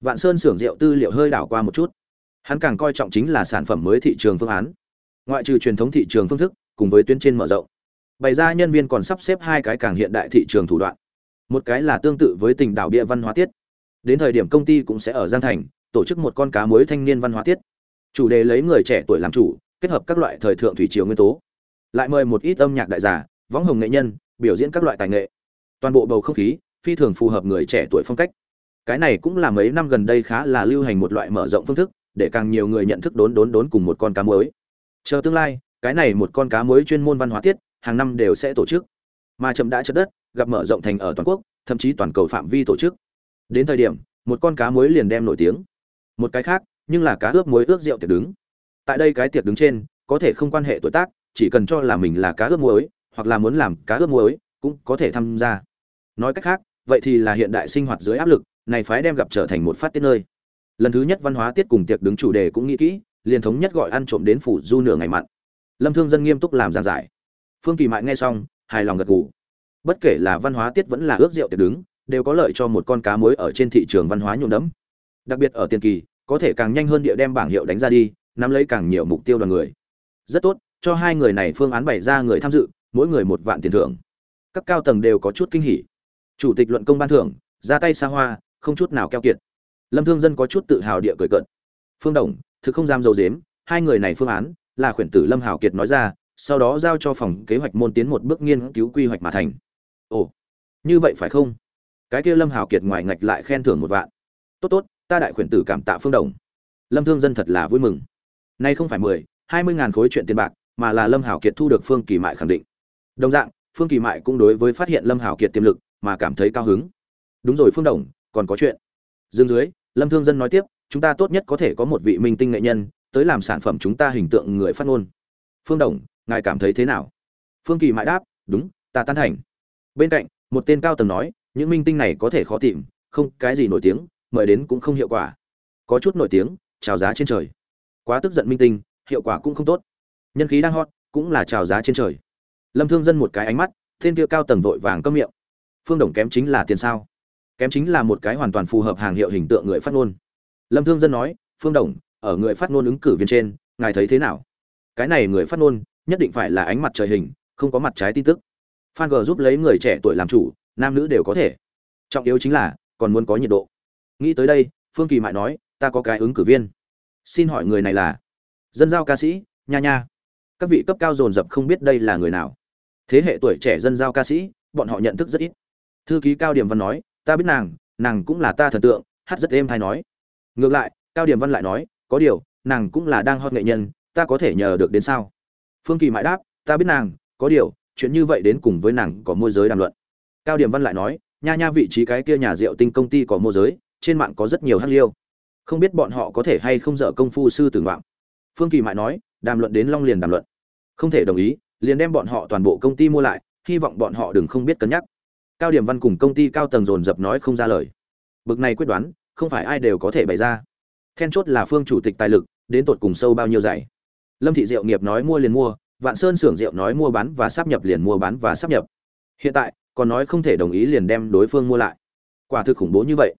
vạn sơn xưởng rượu tư liệu hơi đảo qua một chút. Hắn càng coi trọng chính là sản phẩm mới thị trường phương án. Ngoại trừ truyền thống thị trường phương thức, cùng với tuyến trên mở rộng. Bày ra nhân viên còn sắp xếp hai cái càng hiện đại thị trường thủ đoạn. Một cái là tương tự với tình đảo bia văn hóa tiết. Đến thời điểm công ty cũng sẽ ở giang thành, tổ chức một con cá muối thanh niên văn hóa tiết. Chủ đề lấy người trẻ tuổi làm chủ, kết hợp các loại thời thượng thủy triều nguyên tố. Lại mời một ít âm nhạc đại giả, võng hồng nghệ nhân, biểu diễn các loại tài nghệ. Toàn bộ bầu không khí, phi thường phù hợp người trẻ tuổi phong cách cái này cũng là mấy năm gần đây khá là lưu hành một loại mở rộng phương thức, để càng nhiều người nhận thức đốn đốn đốn cùng một con cá muối. Chờ tương lai, cái này một con cá muối chuyên môn văn hóa tiết, hàng năm đều sẽ tổ chức. Mà chậm đã chất đất, gặp mở rộng thành ở toàn quốc, thậm chí toàn cầu phạm vi tổ chức. Đến thời điểm, một con cá muối liền đem nổi tiếng. Một cái khác, nhưng là cá ướp muối ướp rượu tiệc đứng. Tại đây cái tiệc đứng trên, có thể không quan hệ tuổi tác, chỉ cần cho là mình là cá ướp muối, hoặc là muốn làm cá ướp muối, cũng có thể tham gia. Nói cách khác, vậy thì là hiện đại sinh hoạt dưới áp lực này phái đem gặp trở thành một phát tiết nơi. Lần thứ nhất văn hóa tiết cùng tiệc đứng chủ đề cũng nghĩ kỹ, liền thống nhất gọi ăn trộm đến phủ du nửa ngày mặn. Lâm thương dân nghiêm túc làm giảng giải. Phương kỳ mại nghe xong, hài lòng gật gù. Bất kể là văn hóa tiết vẫn là ước rượu tiệc đứng, đều có lợi cho một con cá muối ở trên thị trường văn hóa nhuộm đẫm. Đặc biệt ở tiền kỳ, có thể càng nhanh hơn địa đem bảng hiệu đánh ra đi, nắm lấy càng nhiều mục tiêu đoàn người. Rất tốt, cho hai người này phương án bày ra người tham dự, mỗi người một vạn tiền thưởng. Các cao tầng đều có chút kinh hỉ. Chủ tịch luận công ban thưởng, ra tay xa hoa không chút nào keo kiệt. Lâm thương dân có chút tự hào địa cười cợt. Phương đồng, thực không dám dầu dếm, hai người này phương án là khuyển tử lâm hào kiệt nói ra, sau đó giao cho phòng kế hoạch môn tiến một bước nghiên cứu quy hoạch mà thành. Ồ, như vậy phải không? Cái kia lâm hào kiệt ngoài ngạch lại khen thưởng một vạn. Tốt tốt, ta đại khuyển tử cảm tạ phương đồng. Lâm thương dân thật là vui mừng. Nay không phải mười, hai mươi ngàn khối chuyện tiền bạc, mà là lâm hào kiệt thu được phương kỳ mại khẳng định. Đồng dạng, phương kỳ mại cũng đối với phát hiện lâm hào kiệt tiềm lực mà cảm thấy cao hứng. Đúng rồi phương đồng còn có chuyện. Dương dưới, lâm thương dân nói tiếp, chúng ta tốt nhất có thể có một vị minh tinh nghệ nhân, tới làm sản phẩm chúng ta hình tượng người phát ngôn. Phương đồng, ngài cảm thấy thế nào? Phương kỳ mãi đáp, đúng, ta tán thành. Bên cạnh, một tên cao tầng nói, những minh tinh này có thể khó tìm, không, cái gì nổi tiếng, mời đến cũng không hiệu quả. Có chút nổi tiếng trào giá trên trời. Quá tức giận minh tinh, hiệu quả cũng không tốt. Nhân khí đang hot, cũng là trào giá trên trời. Lâm thương dân một cái ánh mắt, tên kia cao tầng vội vàng câm miệng. Phương đồng kém chính là tiền sao? Kém chính là một cái hoàn toàn phù hợp hàng hiệu hình tượng người phát ngôn. Lâm thương dân nói, phương đồng, ở người phát ngôn ứng cử viên trên, ngài thấy thế nào? Cái này người phát ngôn, nhất định phải là ánh mặt trời hình, không có mặt trái tin tức. Fan g giúp lấy người trẻ tuổi làm chủ, nam nữ đều có thể. Trọng yếu chính là, còn muốn có nhiệt độ. Nghĩ tới đây, phương kỳ mại nói, ta có cái ứng cử viên. Xin hỏi người này là? Dân giao ca sĩ, nha nha. Các vị cấp cao dồn dập không biết đây là người nào. Thế hệ tuổi trẻ dân giao ca sĩ, bọn họ nhận thức rất ít. Thư ký cao điểm văn nói ta biết nàng nàng cũng là ta thần tượng, hát rất êm hay nói. Ngược lại, cao điểm văn lại nói, có điều, nàng cũng là đang hot nghệ nhân, ta có thể nhờ được đến sao? Phương kỳ mãi đáp, ta biết nàng, có điều, chuyện như vậy đến cùng với nàng có môi giới đàm luận. Cao điểm văn lại nói, nha nha vị trí cái kia nhà rượu tinh công ty có môi giới, trên mạng có rất nhiều hát liêu. Không biết bọn họ có thể hay không dở công phu sư tử ngoạm. Phương kỳ mãi nói, đàm luận đến long liền đàm luận. Không thể đồng ý, liền đem bọn họ toàn bộ công ty mua lại, hy vọng bọn họ đừng không biết cân nhắc cao điểm văn cùng công ty cao tầng dồn dập nói không ra lời. Bực này quyết đoán, không phải ai đều có thể bày ra. Then chốt là phương chủ tịch tài lực, đến tột cùng sâu bao nhiêu dày. Lâm thị diệu nghiệp nói mua liền mua, vạn sơn xưởng rượu nói mua bán và sắp nhập liền mua bán và sắp nhập. Hiện tại, còn nói không thể đồng ý liền đem đối phương mua lại. Quả thực khủng bố như vậy.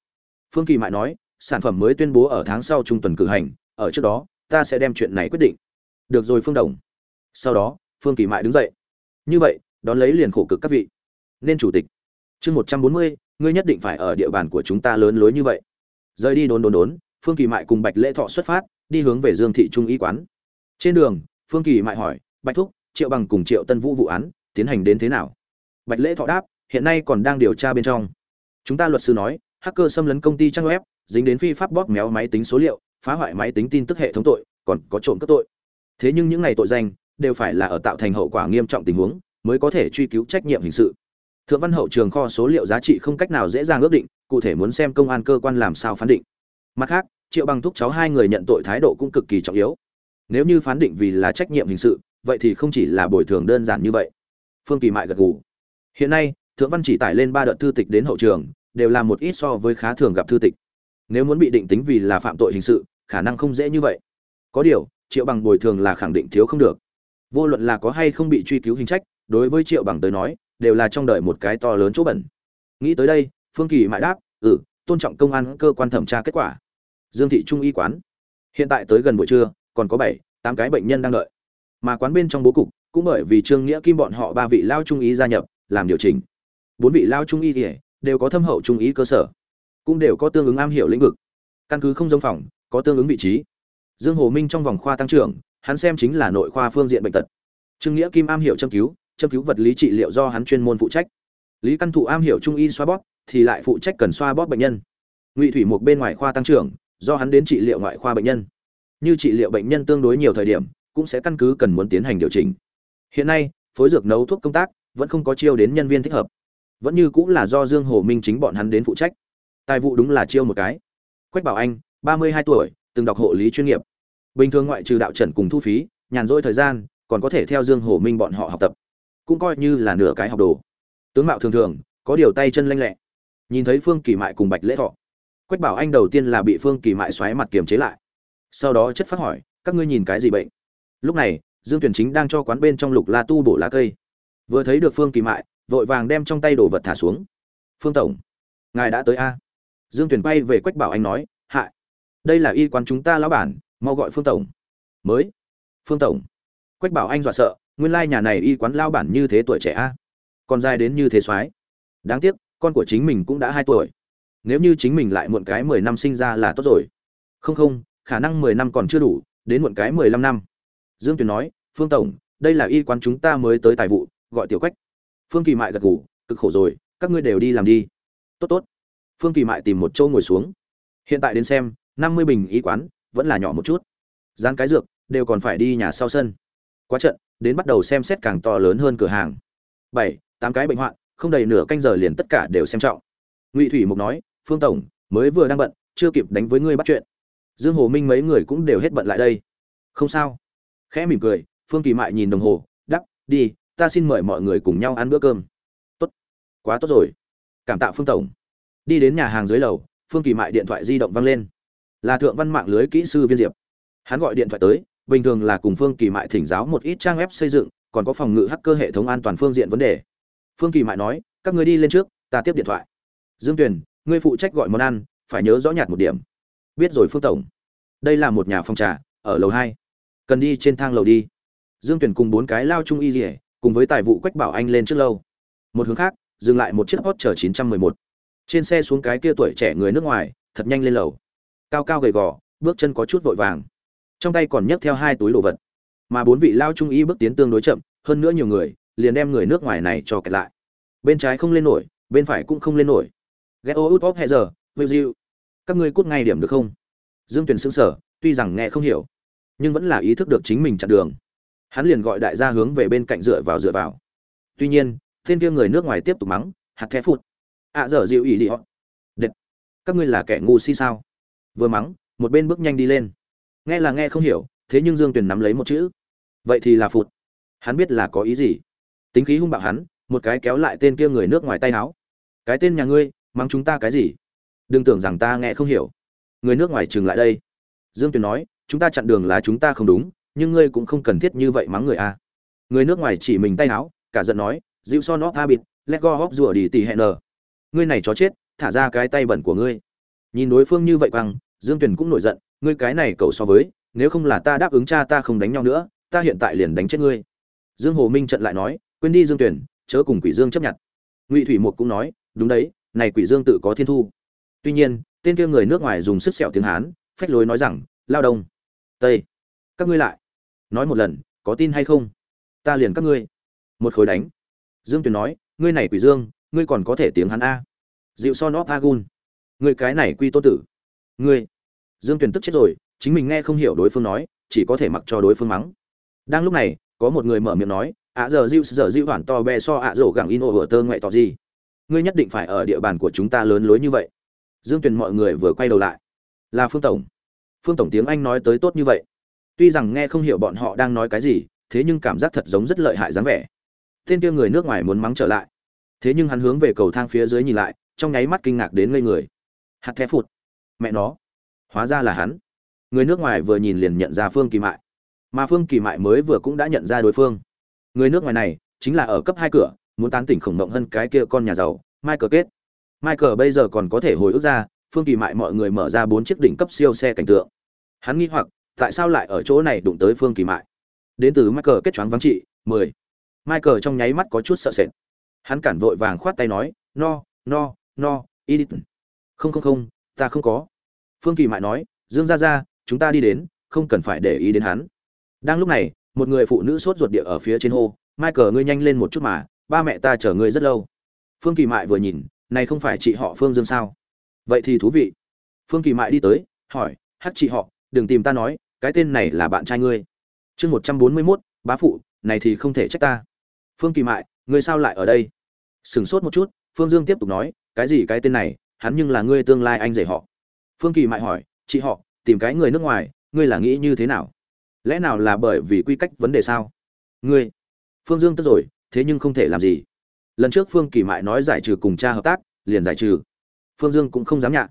Phương kỳ mại nói, sản phẩm mới tuyên bố ở tháng sau trung tuần cử hành, ở trước đó, ta sẽ đem chuyện này quyết định. Được rồi phương đồng. Sau đó, phương kỳ mại đứng dậy. Như vậy, đón lấy liền khổ cực các vị. Nên chủ tịch chương một trăm bốn mươi, ngươi nhất định phải ở địa bàn của chúng ta lớn lối như vậy. Rời đi đốn đốn đốn, phương kỳ mại cùng bạch lễ thọ xuất phát, đi hướng về dương thị trung y quán. Trên đường, phương kỳ mại hỏi, bạch thúc, triệu bằng cùng triệu tân vũ vụ án tiến hành đến thế nào? Bạch lễ thọ đáp, hiện nay còn đang điều tra bên trong. Chúng ta luật sư nói, hacker xâm lấn công ty trang web, dính đến phi pháp bóp méo máy tính số liệu, phá hoại máy tính tin tức hệ thống tội, còn có trộm cướp tội. Thế nhưng những ngày tội danh đều phải là ở tạo thành hậu quả nghiêm trọng tình huống, mới có thể truy cứu trách nhiệm hình sự thượng văn hậu trường kho số liệu giá trị không cách nào dễ dàng ước định, cụ thể muốn xem công an cơ quan làm sao phán định. Mặt khác, triệu bằng thúc cháu hai người nhận tội thái độ cũng cực kỳ trọng yếu. Nếu như phán định vì là trách nhiệm hình sự, vậy thì không chỉ là bồi thường đơn giản như vậy. Phương kỳ mại gật gù. Hiện nay, thượng văn chỉ tải lên ba đợt thư tịch đến hậu trường, đều là một ít so với khá thường gặp thư tịch. Nếu muốn bị định tính vì là phạm tội hình sự, khả năng không dễ như vậy. Có điều, triệu bằng bồi thường là khẳng định thiếu không được. Vô luận là có hay không bị truy cứu hình trách, đối với triệu bằng tới nói đều là trong đời một cái to lớn chỗ bẩn. Nghĩ tới đây, phương kỳ mãi đáp ừ tôn trọng công an cơ quan thẩm tra kết quả. Dương thị trung y quán. Hiện tại tới gần buổi trưa, còn có bảy, tám cái bệnh nhân đang đợi. Mà quán bên trong bố cục, cũng bởi vì trương nghĩa kim bọn họ ba vị lao trung ý gia nhập, làm điều chỉnh. Bốn vị lao trung y thì đều có thâm hậu trung ý cơ sở, cũng đều có tương ứng am hiểu lĩnh vực. Căn cứ không giống phòng, có tương ứng vị trí. Dương hồ minh trong vòng khoa tăng trưởng, hắn xem chính là nội khoa phương diện bệnh tật. Trương nghĩa kim am hiểu châm cứu châm cứu vật lý trị liệu do hắn chuyên môn phụ trách. Lý căn thụ am hiểu trung y xoa bóp, thì lại phụ trách cần xoa bóp bệnh nhân. Ngụy thủy một bên ngoài khoa tăng trưởng, do hắn đến trị liệu ngoại khoa bệnh nhân. Như trị liệu bệnh nhân tương đối nhiều thời điểm, cũng sẽ căn cứ cần muốn tiến hành điều chỉnh. Hiện nay, phối dược nấu thuốc công tác, vẫn không có chiêu đến nhân viên thích hợp. Vẫn như cũng là do dương hồ minh chính bọn hắn đến phụ trách. Tài vụ đúng là chiêu một cái. Quách bảo anh, ba mươi hai tuổi, từng đọc hộ lý chuyên nghiệp. Bình thường ngoại trừ đạo trần cùng thu phí, nhàn rỗi thời gian, còn có thể theo dương hồ minh bọn họ học tập cũng coi như là nửa cái học đồ. Tướng mạo thường thường, có điều tay chân lanh lẹ. Nhìn thấy phương kỳ mại cùng bạch lễ thọ, quách bảo anh đầu tiên là bị phương kỳ mại xoáy mặt kiềm chế lại. Sau đó chất phát hỏi, các ngươi nhìn cái gì bệnh? Lúc này, dương tuyển chính đang cho quán bên trong lục la tu bổ lá cây. Vừa thấy được phương kỳ mại, vội vàng đem trong tay đồ vật thả xuống. Phương tổng, ngài đã tới a? Dương tuyển bay về quách bảo anh nói hại đây là y quán chúng ta lão bản, mau gọi phương tổng. Mới. Phương tổng. Quách bảo anh dọa sợ nguyên lai nhà này y quán lao bản như thế tuổi trẻ a. Còn dài đến như thế soái đáng tiếc, con của chính mình cũng đã hai tuổi. Nếu như chính mình lại muộn cái mười năm sinh ra là tốt rồi. Không không, khả năng mười năm còn chưa đủ, đến muộn cái mười lăm năm. Dương tuyền nói, phương tổng, đây là y quán chúng ta mới tới tài vụ, gọi tiểu quách. Phương kỳ mại gật ngủ cực khổ rồi, các ngươi đều đi làm đi. Tốt tốt. Phương kỳ mại tìm một chỗ ngồi xuống. Hiện tại đến xem, năm mươi bình y quán vẫn là nhỏ một chút. Dán cái dược, đều còn phải đi nhà sau sân. Quá trận đến bắt đầu xem xét càng to lớn hơn cửa hàng. Bảy, tám cái bệnh hoạn, không đầy nửa canh giờ liền tất cả đều xem trọng. Ngụy thủy mục nói, phương tổng, mới vừa đang bận, chưa kịp đánh với ngươi bắt chuyện. Dương hồ minh mấy người cũng đều hết bận lại đây. Không sao. Khẽ mỉm cười, phương kỳ mại nhìn đồng hồ đắp đi, ta xin mời mọi người cùng nhau ăn bữa cơm. Tốt. Quá tốt rồi. Cảm tạ phương tổng. Đi đến nhà hàng dưới lầu, phương kỳ mại điện thoại di động văng lên. Là thượng văn mạng lưới kỹ sư viên diệp. Hắn gọi điện thoại tới bình thường là cùng phương kỳ mại thỉnh giáo một ít trang web xây dựng còn có phòng ngự hacker hệ thống an toàn phương diện vấn đề. Phương kỳ mại nói các người đi lên trước ta tiếp điện thoại. Dương tuyền ngươi phụ trách gọi món ăn phải nhớ rõ nhạt một điểm. Biết rồi phương tổng. Đây là một nhà phòng trà ở lầu hai. Cần đi trên thang lầu đi. Dương tuyền cùng bốn cái lao trung y liễu, cùng với tài vụ quách bảo anh lên trước lâu. Một hướng khác dừng lại một chiếc hot chở chín trăm mười một. Trên xe xuống cái kia tuổi trẻ người nước ngoài thật nhanh lên lầu. Cao cao gầy gò bước chân có chút vội vàng trong tay còn nhấc theo hai túi đồ vật. Mà bốn vị lao trung y bước tiến tương đối chậm hơn nữa nhiều người liền đem người nước ngoài này cho kẹt lại. Bên trái không lên nổi bên phải cũng không lên nổi. Ghé ô út óp hẹ giờ will diệu các ngươi cút ngay điểm được không? Dương tuyền xứng sở tuy rằng nghe không hiểu nhưng vẫn là ý thức được chính mình chặn đường. Hắn liền gọi đại gia hướng về bên cạnh dựa vào dựa vào. Tuy nhiên tên kia người nước ngoài tiếp tục mắng hạt thép phụt. Ạ à, dở dịu ỉ đi họ. Đệt. Các ngươi là kẻ ngu si sao? Vừa mắng một bên bước nhanh đi lên nghe là nghe không hiểu, thế nhưng dương tuyền nắm lấy một chữ. Vậy thì là phụt. Hắn biết là có ý gì. Tính khí hung bạo hắn, một cái kéo lại tên kia người nước ngoài tay áo cái tên nhà ngươi, mắng chúng ta cái gì? Đừng tưởng rằng ta nghe không hiểu. Người nước ngoài trừng lại đây. Dương tuyền nói, chúng ta chặn đường là chúng ta không đúng, nhưng ngươi cũng không cần thiết như vậy mắng người a. Người nước ngoài chỉ mình tay áo cả giận nói, dịu so nó tha bịt, let go hóc rùa đi tỉ hẹn nờ. Ngươi này chó chết, thả ra cái tay bẩn của ngươi. Nhìn đối phương như vậy bằng dương tuyền cũng nổi giận ngươi cái này cầu so với, nếu không là ta đáp ứng cha ta không đánh nhau nữa, ta hiện tại liền đánh chết ngươi. Dương hồ minh trận lại nói, quên đi dương tuyển, chớ cùng quỷ dương chấp nhận. Ngụy thủy mục cũng nói, đúng đấy, này quỷ dương tự có thiên thu. Tuy nhiên, tên kia người nước ngoài dùng sức sẹo tiếng hán, phách lối nói rằng, lao đông, tây, các ngươi lại. Nói một lần, có tin hay không? Ta liền các ngươi. Một khối đánh. Dương tuyền nói, ngươi này quỷ dương, ngươi còn có thể tiếng hắn a. Dịu so nó agun. Ngươi cái này quy tô tử. Ngươi dương tuyền tức chết rồi, chính mình nghe không hiểu đối phương nói, chỉ có thể mặc cho đối phương mắng. Đang lúc này, có một người mở miệng nói, ạ, giờ dịu giờ dịu hoàn to bè so ạ, rổ gẳng in ô vừa tơ ngoại tỏ gì? Ngươi nhất định phải ở địa bàn của chúng ta lớn lối như vậy. Dương tuyền mọi người vừa quay đầu lại. Là phương tổng. Phương tổng tiếng anh nói tới tốt như vậy. Tuy rằng nghe không hiểu bọn họ đang nói cái gì, thế nhưng cảm giác thật giống rất lợi hại dáng vẻ. Tên kia người nước ngoài muốn mắng trở lại. Thế nhưng hắn hướng về cầu thang phía dưới nhìn lại, trong nháy mắt kinh ngạc đến ngây người. Hạt thép phụt. Mẹ nó hóa ra là hắn. Người nước ngoài vừa nhìn liền nhận ra phương kỳ mại. Mà phương kỳ mại mới vừa cũng đã nhận ra đối phương. Người nước ngoài này, chính là ở cấp hai cửa, muốn tán tỉnh khổng động hơn cái kia con nhà giàu, michael kết michael bây giờ còn có thể hồi ức ra, phương kỳ mại mọi người mở ra bốn chiếc đỉnh cấp siêu xe cảnh tượng. Hắn nghi hoặc, tại sao lại ở chỗ này đụng tới phương kỳ mại? Đến từ michael kết choáng vắng trị, mười. Michael trong nháy mắt có chút sợ sệt. Hắn cản vội vàng khoát tay nói, no no no edit không không không, ta không có phương kỳ mại nói, dương ra ra chúng ta đi đến, không cần phải để ý đến hắn. Đang lúc này, một người phụ nữ sốt ruột địa ở phía trên hô, michael, ngươi nhanh lên một chút mà, ba mẹ ta chờ ngươi rất lâu. Phương kỳ mại vừa nhìn, này không phải chị họ phương dương sao? Vậy thì thú vị. Phương kỳ mại đi tới, hỏi hát chị họ, đừng tìm ta nói, cái tên này là bạn trai ngươi. Chương một trăm bốn mươi mốt, bá phụ, này thì không thể trách ta. Phương kỳ mại, ngươi sao lại ở đây? Sửng sốt một chút, phương dương tiếp tục nói, cái gì cái tên này, hắn nhưng là ngươi tương lai anh rể họ phương kỳ mại hỏi, chị họ, tìm cái người nước ngoài, ngươi là nghĩ như thế nào? Lẽ nào là bởi vì quy cách vấn đề sao? Ngươi. Phương dương tức rồi, thế nhưng không thể làm gì. Lần trước phương kỳ mại nói giải trừ cùng cha hợp tác, liền giải trừ. Phương dương cũng không dám nhạ.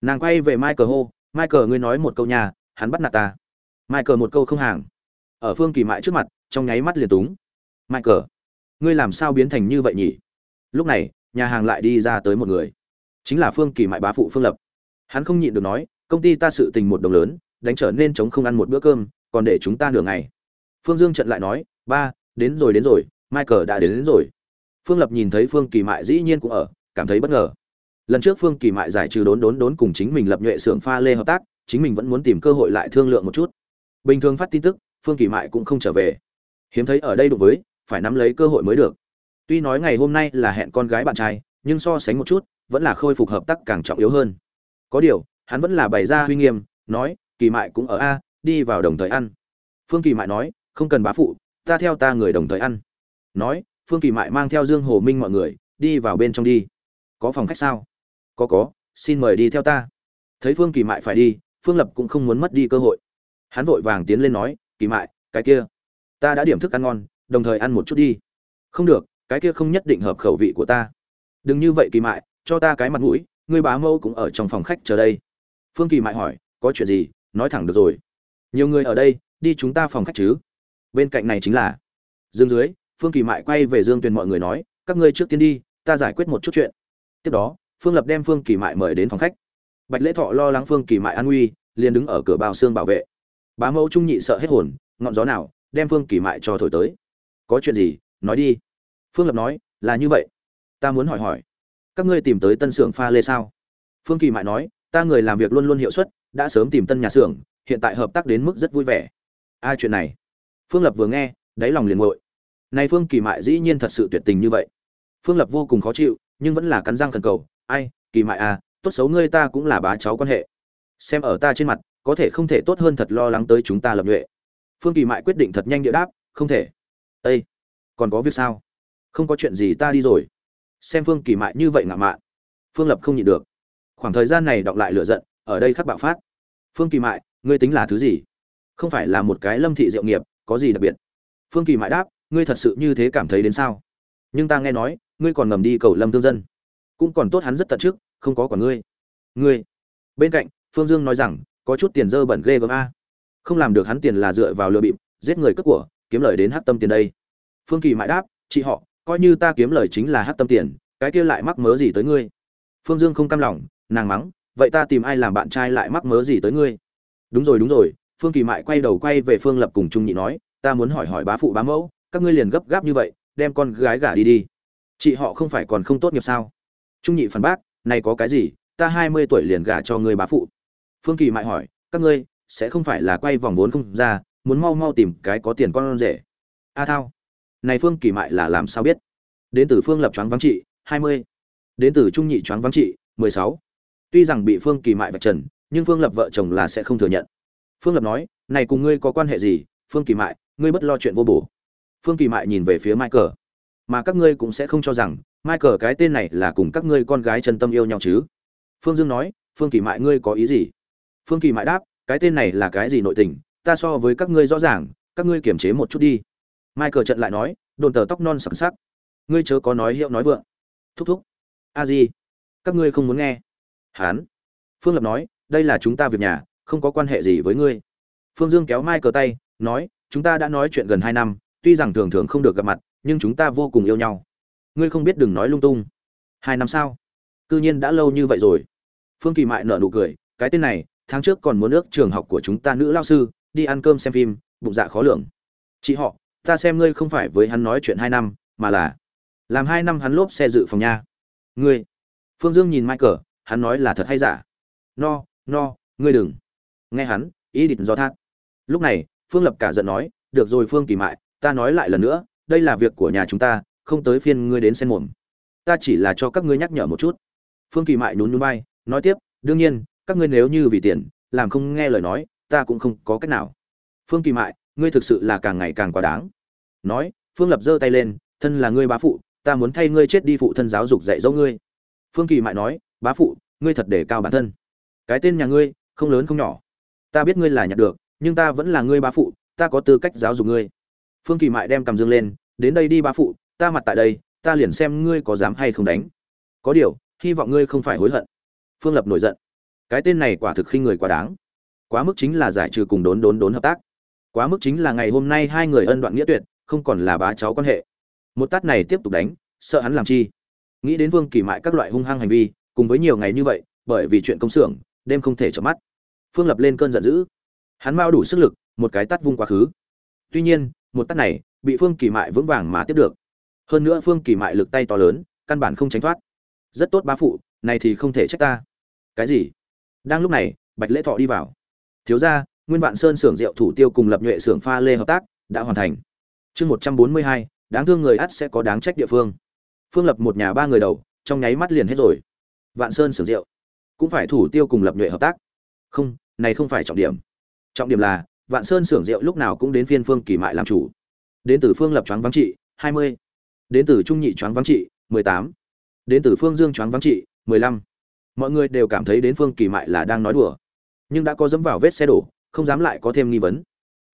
Nàng quay về michael hô, michael, ngươi nói một câu nhà hắn bắt nạt ta. Michael một câu không hàng. Ở phương kỳ mại trước mặt, trong nháy mắt liền túng. Michael, ngươi làm sao biến thành như vậy nhỉ? Lúc này, nhà hàng lại đi ra tới một người. Chính là phương kỳ mại bá phụ phương lập hắn không nhịn được nói công ty ta sự tình một đồng lớn đánh trở nên chống không ăn một bữa cơm còn để chúng ta nửa ngày. Phương dương trận lại nói ba đến rồi đến rồi michael đã đến, đến rồi. Phương lập nhìn thấy phương kỳ mại dĩ nhiên cũng ở cảm thấy bất ngờ. Lần trước phương kỳ mại giải trừ đốn đốn đốn cùng chính mình lập nhuệ xưởng pha lê hợp tác chính mình vẫn muốn tìm cơ hội lại thương lượng một chút. Bình thường phát tin tức phương kỳ mại cũng không trở về. Hiếm thấy ở đây đối với phải nắm lấy cơ hội mới được. Tuy nói ngày hôm nay là hẹn con gái bạn trai nhưng so sánh một chút vẫn là khôi phục hợp tác càng trọng yếu hơn có điều, hắn vẫn là bày ra huy nghiêm, nói, kỳ mại cũng ở a, đi vào đồng thời ăn. Phương kỳ mại nói, không cần bá phụ, ta theo ta người đồng thời ăn. Nói, phương kỳ mại mang theo dương hồ minh mọi người, đi vào bên trong đi. Có phòng khách sao? Có có, xin mời đi theo ta. Thấy phương kỳ mại phải đi, phương lập cũng không muốn mất đi cơ hội. Hắn vội vàng tiến lên nói, kỳ mại, cái kia, ta đã điểm thức ăn ngon, đồng thời ăn một chút đi. Không được, cái kia không nhất định hợp khẩu vị của ta. Đừng như vậy, kỳ mại, cho ta cái mặt mũi ngươi bá mẫu cũng ở trong phòng khách chờ đây. Phương kỳ mại hỏi, có chuyện gì? Nói thẳng được rồi. Nhiều người ở đây, đi chúng ta phòng khách chứ. Bên cạnh này chính là dương dưới, phương kỳ mại quay về dương tuyền mọi người nói, các ngươi trước tiên đi, ta giải quyết một chút chuyện. Tiếp đó, phương lập đem phương kỳ mại mời đến phòng khách. Bạch lễ thọ lo lắng phương kỳ mại an nguy, liền đứng ở cửa bao xương bảo vệ. Bá mẫu trung nhị sợ hết hồn, ngọn gió nào, đem phương kỳ mại cho thổi tới. Có chuyện gì? Nói đi. Phương lập nói, là như vậy. Ta muốn hỏi hỏi các ngươi tìm tới tân xưởng pha lê sao? Phương kỳ mại nói, ta người làm việc luôn luôn hiệu suất, đã sớm tìm tân nhà xưởng, hiện tại hợp tác đến mức rất vui vẻ. Ai chuyện này? Phương lập vừa nghe, đáy lòng liền ngội. Này phương kỳ mại dĩ nhiên thật sự tuyệt tình như vậy. Phương lập vô cùng khó chịu, nhưng vẫn là cắn răng thần cầu, ai, kỳ mại à tốt xấu ngươi ta cũng là bá cháu quan hệ. Xem ở ta trên mặt, có thể không thể tốt hơn thật lo lắng tới chúng ta lập nhuệ. Phương kỳ mại quyết định thật nhanh địa đáp, không thể. Ây còn có việc sao? Không có chuyện gì ta đi rồi xem phương kỳ mại như vậy ngạo mạn. Phương lập không nhịn được. Khoảng thời gian này đọc lại lửa giận, ở đây khắc bạo phát. Phương kỳ mại, ngươi tính là thứ gì? Không phải là một cái lâm thị diệu nghiệp, có gì đặc biệt? Phương kỳ mại đáp, ngươi thật sự như thế cảm thấy đến sao? Nhưng ta nghe nói, ngươi còn ngầm đi cầu lâm thương dân. Cũng còn tốt hắn rất tận trước không có còn ngươi. Ngươi. Bên cạnh, phương dương nói rằng, có chút tiền dơ bẩn ghê gớm a. Không làm được hắn tiền là dựa vào lừa bịp, giết người cướp của, kiếm lời đến hát tâm tiền đây. Phương kỳ mại đáp, chị họ coi như ta kiếm lời chính là hát tâm tiền, cái kia lại mắc mớ gì tới ngươi? Phương dương không cam lòng, nàng mắng, vậy ta tìm ai làm bạn trai lại mắc mớ gì tới ngươi? Đúng rồi đúng rồi, phương kỳ mại quay đầu quay về phương lập cùng trung nhị nói, ta muốn hỏi hỏi bá phụ bá mẫu, các ngươi liền gấp gáp như vậy, đem con gái gả đi đi. Chị họ không phải còn không tốt nghiệp sao? Trung nhị phản bác, này có cái gì, ta hai mươi tuổi liền gả cho người bá phụ. Phương kỳ mại hỏi, các ngươi, sẽ không phải là quay vòng vốn không ra, muốn mau mau tìm cái có tiền con rể? A thao này phương kỳ mại là làm sao biết? Đến từ phương lập choáng vắng trị, hai mươi. Đến từ trung nhị choáng vắng trị, mười sáu. Tuy rằng bị phương kỳ mại vạch trần, nhưng phương lập vợ chồng là sẽ không thừa nhận. Phương lập nói, này cùng ngươi có quan hệ gì? Phương kỳ mại, ngươi bất lo chuyện vô bổ. Phương kỳ mại nhìn về phía michael. Mà các ngươi cũng sẽ không cho rằng, michael cái tên này là cùng các ngươi con gái chân tâm yêu nhau chứ? Phương dương nói, phương kỳ mại ngươi có ý gì? Phương kỳ mại đáp, cái tên này là cái gì nội tình? Ta so với các ngươi rõ ràng, các ngươi kiềm chế một chút đi michael trận lại nói, đồn tờ tóc non sẵn sắc ngươi chớ có nói hiệu nói vượng. Thúc thúc. A di. Các ngươi không muốn nghe. Hán. Phương lập nói, đây là chúng ta việc nhà, không có quan hệ gì với ngươi. Phương dương kéo mai cờ tay, nói, chúng ta đã nói chuyện gần hai năm, tuy rằng thường thường không được gặp mặt, nhưng chúng ta vô cùng yêu nhau. Ngươi không biết đừng nói lung tung. Hai năm sao Cư nhiên đã lâu như vậy rồi. Phương kỳ mại nở nụ cười, cái tên này, tháng trước còn muốn ước trường học của chúng ta nữ lao sư, đi ăn cơm xem phim, bụng dạ khó lường. Chị họ ta xem ngươi không phải với hắn nói chuyện hai năm, mà là làm hai năm hắn lốp xe dự phòng nha. Ngươi, phương dương nhìn michael, hắn nói là thật hay giả? No no, ngươi đừng. Nghe hắn, ý định do thác. Lúc này, phương lập cả giận nói, được rồi phương kỳ mại, ta nói lại lần nữa, đây là việc của nhà chúng ta, không tới phiên ngươi đến xen mồm. Ta chỉ là cho các ngươi nhắc nhở một chút. Phương kỳ mại nhún nhún vai, nói tiếp, đương nhiên, các ngươi nếu như vì tiền, làm không nghe lời nói, ta cũng không có cách nào. Phương kỳ mại, ngươi thực sự là càng ngày càng quá đáng nói, phương lập giơ tay lên, thân là ngươi bá phụ, ta muốn thay ngươi chết đi phụ thân giáo dục dạy dỗ ngươi. Phương kỳ mại nói, bá phụ, ngươi thật để cao bản thân. Cái tên nhà ngươi, không lớn không nhỏ. Ta biết ngươi là nhặt được, nhưng ta vẫn là ngươi bá phụ, ta có tư cách giáo dục ngươi. Phương kỳ mại đem cầm dương lên, đến đây đi bá phụ, ta mặt tại đây, ta liền xem ngươi có dám hay không đánh. Có điều, hy vọng ngươi không phải hối hận. Phương lập nổi giận. Cái tên này quả thực khi người quá đáng. Quá mức chính là giải trừ cùng đốn đốn đốn hợp tác. Quá mức chính là ngày hôm nay hai người ân đoạn nghĩa tuyệt không còn là bá cháu quan hệ. Một tát này tiếp tục đánh, sợ hắn làm chi? Nghĩ đến vương kỳ mại các loại hung hăng hành vi, cùng với nhiều ngày như vậy, bởi vì chuyện công xưởng, đêm không thể chợp mắt. Phương lập lên cơn giận dữ. Hắn mau đủ sức lực, một cái tát vung quá khứ. Tuy nhiên, một tát này, bị phương kỳ mại vững vàng mà tiếp được. Hơn nữa phương kỳ mại lực tay to lớn, căn bản không tránh thoát. Rất tốt bá phụ, này thì không thể trách ta. Cái gì? Đang lúc này, bạch lễ thọ đi vào. Thiếu ra nguyên vạn sơn xưởng rượu thủ tiêu cùng lập nhuệ xưởng pha lê hợp tác, đã hoàn thành chương một trăm bốn mươi hai, đáng thương người ắt sẽ có đáng trách địa phương. Phương lập một nhà ba người đầu, trong nháy mắt liền hết rồi. Vạn sơn sưởng rượu, cũng phải thủ tiêu cùng lập nhuệ hợp tác. Không, này không phải trọng điểm. Trọng điểm là, vạn sơn xưởng rượu lúc nào cũng đến phiên phương kỳ mại làm chủ. Đến từ phương lập choáng vắng trị, hai mươi. Đến từ trung nhị choáng vắng trị, mười tám. Đến từ phương dương choáng vắng trị, mười lăm. Mọi người đều cảm thấy đến phương kỳ mại là đang nói đùa. Nhưng đã có dẫm vào vết xe đổ, không dám lại có thêm nghi vấn.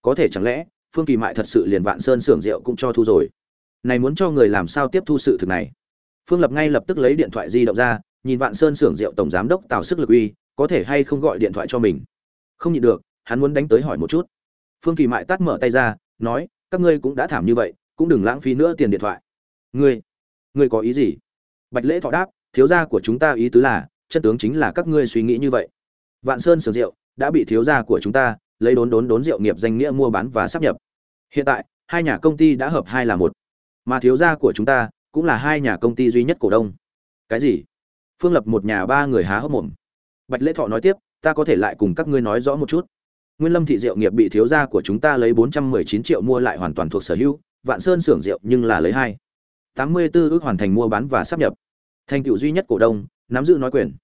Có thể chẳng lẽ phương kỳ mại thật sự liền vạn sơn xưởng rượu cũng cho thu rồi. Này muốn cho người làm sao tiếp thu sự thực này? Phương lập ngay lập tức lấy điện thoại di động ra, nhìn vạn sơn xưởng rượu tổng giám đốc tạo sức lực uy, có thể hay không gọi điện thoại cho mình? Không nhịn được, hắn muốn đánh tới hỏi một chút. Phương kỳ mại tắt mở tay ra, nói, các ngươi cũng đã thảm như vậy, cũng đừng lãng phí nữa tiền điện thoại. Ngươi ngươi có ý gì? Bạch lễ thọ đáp, thiếu gia của chúng ta ý tứ là, chân tướng chính là các ngươi suy nghĩ như vậy. Vạn sơn sưởng rượu, đã bị thiếu gia của chúng ta lấy đốn đốn đốn rượu nghiệp danh nghĩa mua bán và sắp nhập hiện tại, hai nhà công ty đã hợp hai là một. Mà thiếu gia của chúng ta cũng là hai nhà công ty duy nhất cổ đông. Cái gì? Phương lập một nhà ba người há hốc mồm. Bạch lễ thọ nói tiếp, ta có thể lại cùng các ngươi nói rõ một chút. Nguyên lâm thị rượu nghiệp bị thiếu gia của chúng ta lấy bốn trăm mười chín triệu mua lại hoàn toàn thuộc sở hữu, vạn sơn xưởng rượu nhưng là lấy hai. tám mươi 84 ước hoàn thành mua bán và sắp nhập. Thành tựu duy nhất cổ đông, nắm giữ nói quyền.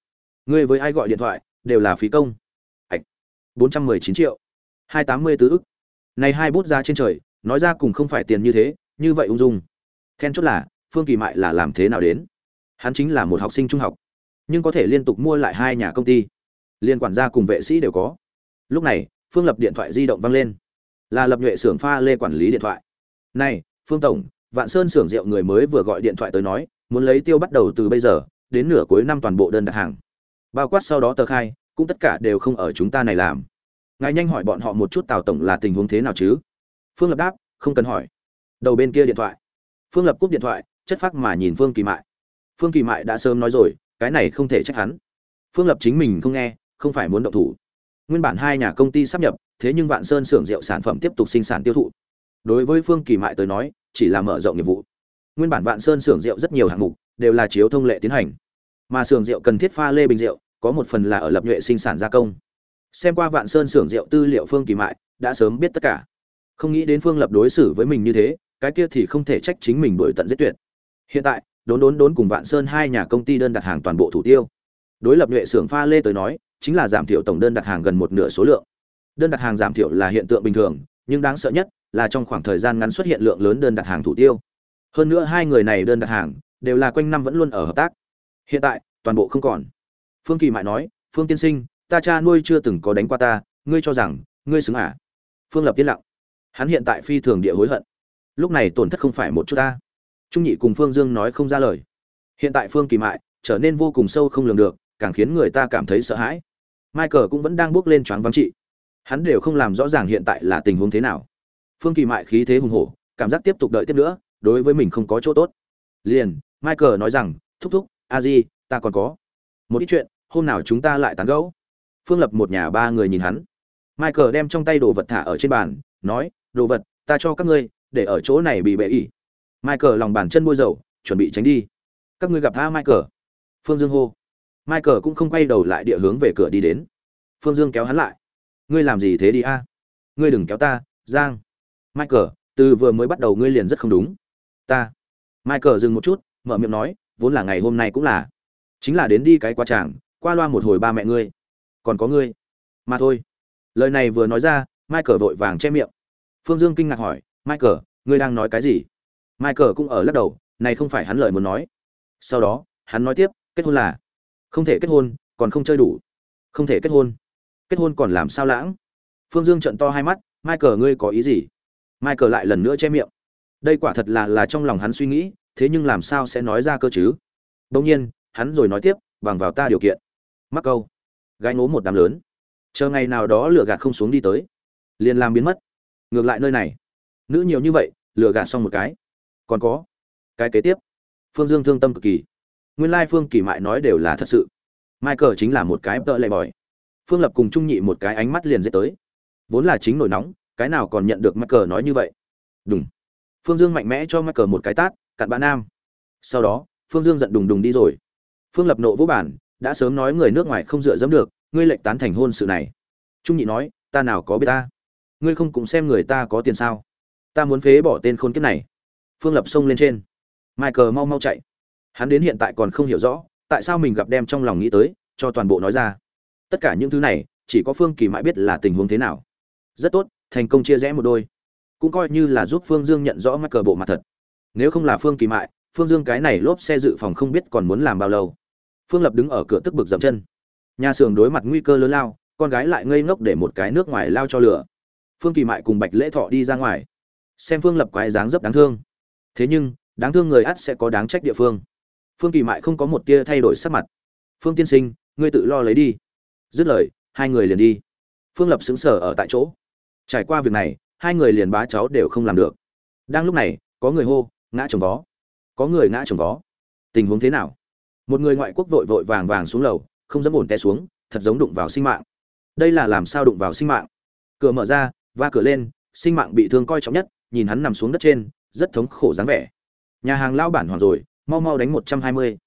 Ngươi với ai gọi điện thoại, đều là phí công. Hạch. bốn trăm mười chín triệu. Hai tám mươi tứ ức này hai bút ra trên trời, nói ra cùng không phải tiền như thế, như vậy ung dung. Khen chốt là, phương kỳ mại là làm thế nào đến? Hắn chính là một học sinh trung học, nhưng có thể liên tục mua lại hai nhà công ty. Liên quản gia cùng vệ sĩ đều có. Lúc này, phương lập điện thoại di động vang lên. Là lập nhuệ xưởng pha lê quản lý điện thoại. Này, phương tổng, vạn sơn xưởng rượu người mới vừa gọi điện thoại tới nói, muốn lấy tiêu bắt đầu từ bây giờ, đến nửa cuối năm toàn bộ đơn đặt hàng. Bao quát sau đó tờ khai, cũng tất cả đều không ở chúng ta này làm ngài nhanh hỏi bọn họ một chút tào tổng là tình huống thế nào chứ? Phương lập đáp, không cần hỏi. Đầu bên kia điện thoại. Phương lập cúp điện thoại, chất phác mà nhìn phương kỳ mại. Phương kỳ mại đã sớm nói rồi, cái này không thể trách hắn. Phương lập chính mình không nghe, không phải muốn động thủ. Nguyên bản hai nhà công ty sắp nhập, thế nhưng vạn sơn xưởng rượu sản phẩm tiếp tục sinh sản tiêu thụ. Đối với phương kỳ mại tới nói, chỉ là mở rộng nghiệp vụ. Nguyên bản vạn sơn xưởng rượu rất nhiều hạng mục, đều là chiếu thông lệ tiến hành. Mà xưởng rượu cần thiết pha lê bình rượu, có một phần là ở lập nhuệ sinh sản gia công xem qua vạn sơn xưởng rượu tư liệu phương kỳ mại, đã sớm biết tất cả. Không nghĩ đến phương lập đối xử với mình như thế, cái kia thì không thể trách chính mình đổi tận giết tuyệt. Hiện tại, đốn đốn đốn cùng vạn sơn hai nhà công ty đơn đặt hàng toàn bộ thủ tiêu. Đối lập nhuệ xưởng pha lê tới nói, chính là giảm thiểu tổng đơn đặt hàng gần một nửa số lượng. Đơn đặt hàng giảm thiểu là hiện tượng bình thường, nhưng đáng sợ nhất là trong khoảng thời gian ngắn xuất hiện lượng lớn đơn đặt hàng thủ tiêu. Hơn nữa hai người này đơn đặt hàng, đều là quanh năm vẫn luôn ở hợp tác. Hiện tại, toàn bộ không còn. Phương kỳ mại nói, phương tiên sinh ta cha nuôi chưa từng có đánh qua ta, ngươi cho rằng, ngươi xứng à? Phương lập yên lặng. Hắn hiện tại phi thường địa hối hận. Lúc này tổn thất không phải một chút ta. Trung nhị cùng phương dương nói không ra lời. Hiện tại phương kỳ mại trở nên vô cùng sâu không lường được, càng khiến người ta cảm thấy sợ hãi. Michael cũng vẫn đang bước lên choáng vắng trị. Hắn đều không làm rõ ràng hiện tại là tình huống thế nào. Phương kỳ mại khí thế hùng hổ, cảm giác tiếp tục đợi tiếp nữa, đối với mình không có chỗ tốt. Liền, michael nói rằng, thúc thúc, a di, ta còn có một ít chuyện, hôm nào chúng ta lại tán gẫu? Phương lập một nhà ba người nhìn hắn. Michael đem trong tay đồ vật thả ở trên bàn, nói, đồ vật, ta cho các ngươi, để ở chỗ này bị bệ ỉ. Michael lòng bàn chân bôi dầu, chuẩn bị tránh đi. Các ngươi gặp tha, michael? Phương dương hô. Michael cũng không quay đầu lại địa hướng về cửa đi đến. Phương dương kéo hắn lại. Ngươi làm gì thế đi a? Ngươi đừng kéo ta, giang. Michael, từ vừa mới bắt đầu ngươi liền rất không đúng. Ta. Michael dừng một chút, mở miệng nói, vốn là ngày hôm nay cũng là. Chính là đến đi cái qua tràng, qua loa một hồi ba mẹ ngươi còn có ngươi. Mà thôi. Lời này vừa nói ra, michael vội vàng che miệng. Phương dương kinh ngạc hỏi, michael, ngươi đang nói cái gì? Michael cũng ở lắc đầu, này không phải hắn lời muốn nói. Sau đó, hắn nói tiếp, kết hôn là không thể kết hôn, còn không chơi đủ. Không thể kết hôn. Kết hôn còn làm sao lãng? Phương dương trận to hai mắt, michael, ngươi có ý gì? Michael lại lần nữa che miệng. Đây quả thật là là trong lòng hắn suy nghĩ, thế nhưng làm sao sẽ nói ra cơ chứ? Đông nhiên, hắn rồi nói tiếp, bằng vào ta điều kiện. Mắc câu gai ngố một đám lớn. Chờ ngày nào đó lửa gạt không xuống đi tới, liền làm biến mất. Ngược lại nơi này, nữ nhiều như vậy, lửa gạt xong một cái. Còn có, cái kế tiếp. Phương dương thương tâm cực kỳ. Nguyên lai phương kỳ mại nói đều là thật sự. Michael chính là một cái tợ lệ bòi. Phương lập cùng trung nhị một cái ánh mắt liền dễ tới. Vốn là chính nổi nóng, cái nào còn nhận được michael nói như vậy? Đúng phương dương mạnh mẽ cho michael một cái tát, cặn bã nam. Sau đó, phương dương giận đùng đùng đi rồi. Phương lập nộ vũ bản đã sớm nói người nước ngoài không dựa dẫm được, ngươi lệnh tán thành hôn sự này. Trung nhị nói, ta nào có biết ta? Ngươi không cũng xem người ta có tiền sao? Ta muốn phế bỏ tên khôn kiếp này. Phương lập xông lên trên. Michael mau mau chạy. Hắn đến hiện tại còn không hiểu rõ, tại sao mình gặp đem trong lòng nghĩ tới, cho toàn bộ nói ra. Tất cả những thứ này, chỉ có phương kỳ mãi biết là tình huống thế nào. Rất tốt, thành công chia rẽ một đôi. Cũng coi như là giúp phương dương nhận rõ mắc cờ bộ mặt thật. Nếu không là phương kỳ mại, phương dương cái này lốp xe dự phòng không biết còn muốn làm bao lâu phương lập đứng ở cửa tức bực dậm chân. Nhà xưởng đối mặt nguy cơ lớn lao, con gái lại ngây ngốc để một cái nước ngoài lao cho lửa. Phương kỳ mại cùng bạch lễ thọ đi ra ngoài. Xem phương lập quái dáng dấp đáng thương. Thế nhưng, đáng thương người ắt sẽ có đáng trách địa phương. Phương kỳ mại không có một tia thay đổi sắc mặt. Phương tiên sinh, ngươi tự lo lấy đi. Dứt lời, hai người liền đi. Phương lập xứng sở ở tại chỗ. Trải qua việc này, hai người liền bá cháu đều không làm được. Đang lúc này, có người hô, ngã chồng vó. Có người ngã chồng vó. Tình huống thế nào? Một người ngoại quốc vội vội vàng vàng xuống lầu, không dám ổn té xuống, thật giống đụng vào sinh mạng. Đây là làm sao đụng vào sinh mạng? Cửa mở ra, va cửa lên, sinh mạng bị thương coi trọng nhất, nhìn hắn nằm xuống đất trên, rất thống khổ dáng vẻ. Nhà hàng lao bản hoàng rồi, mau mau đánh một trăm hai mươi.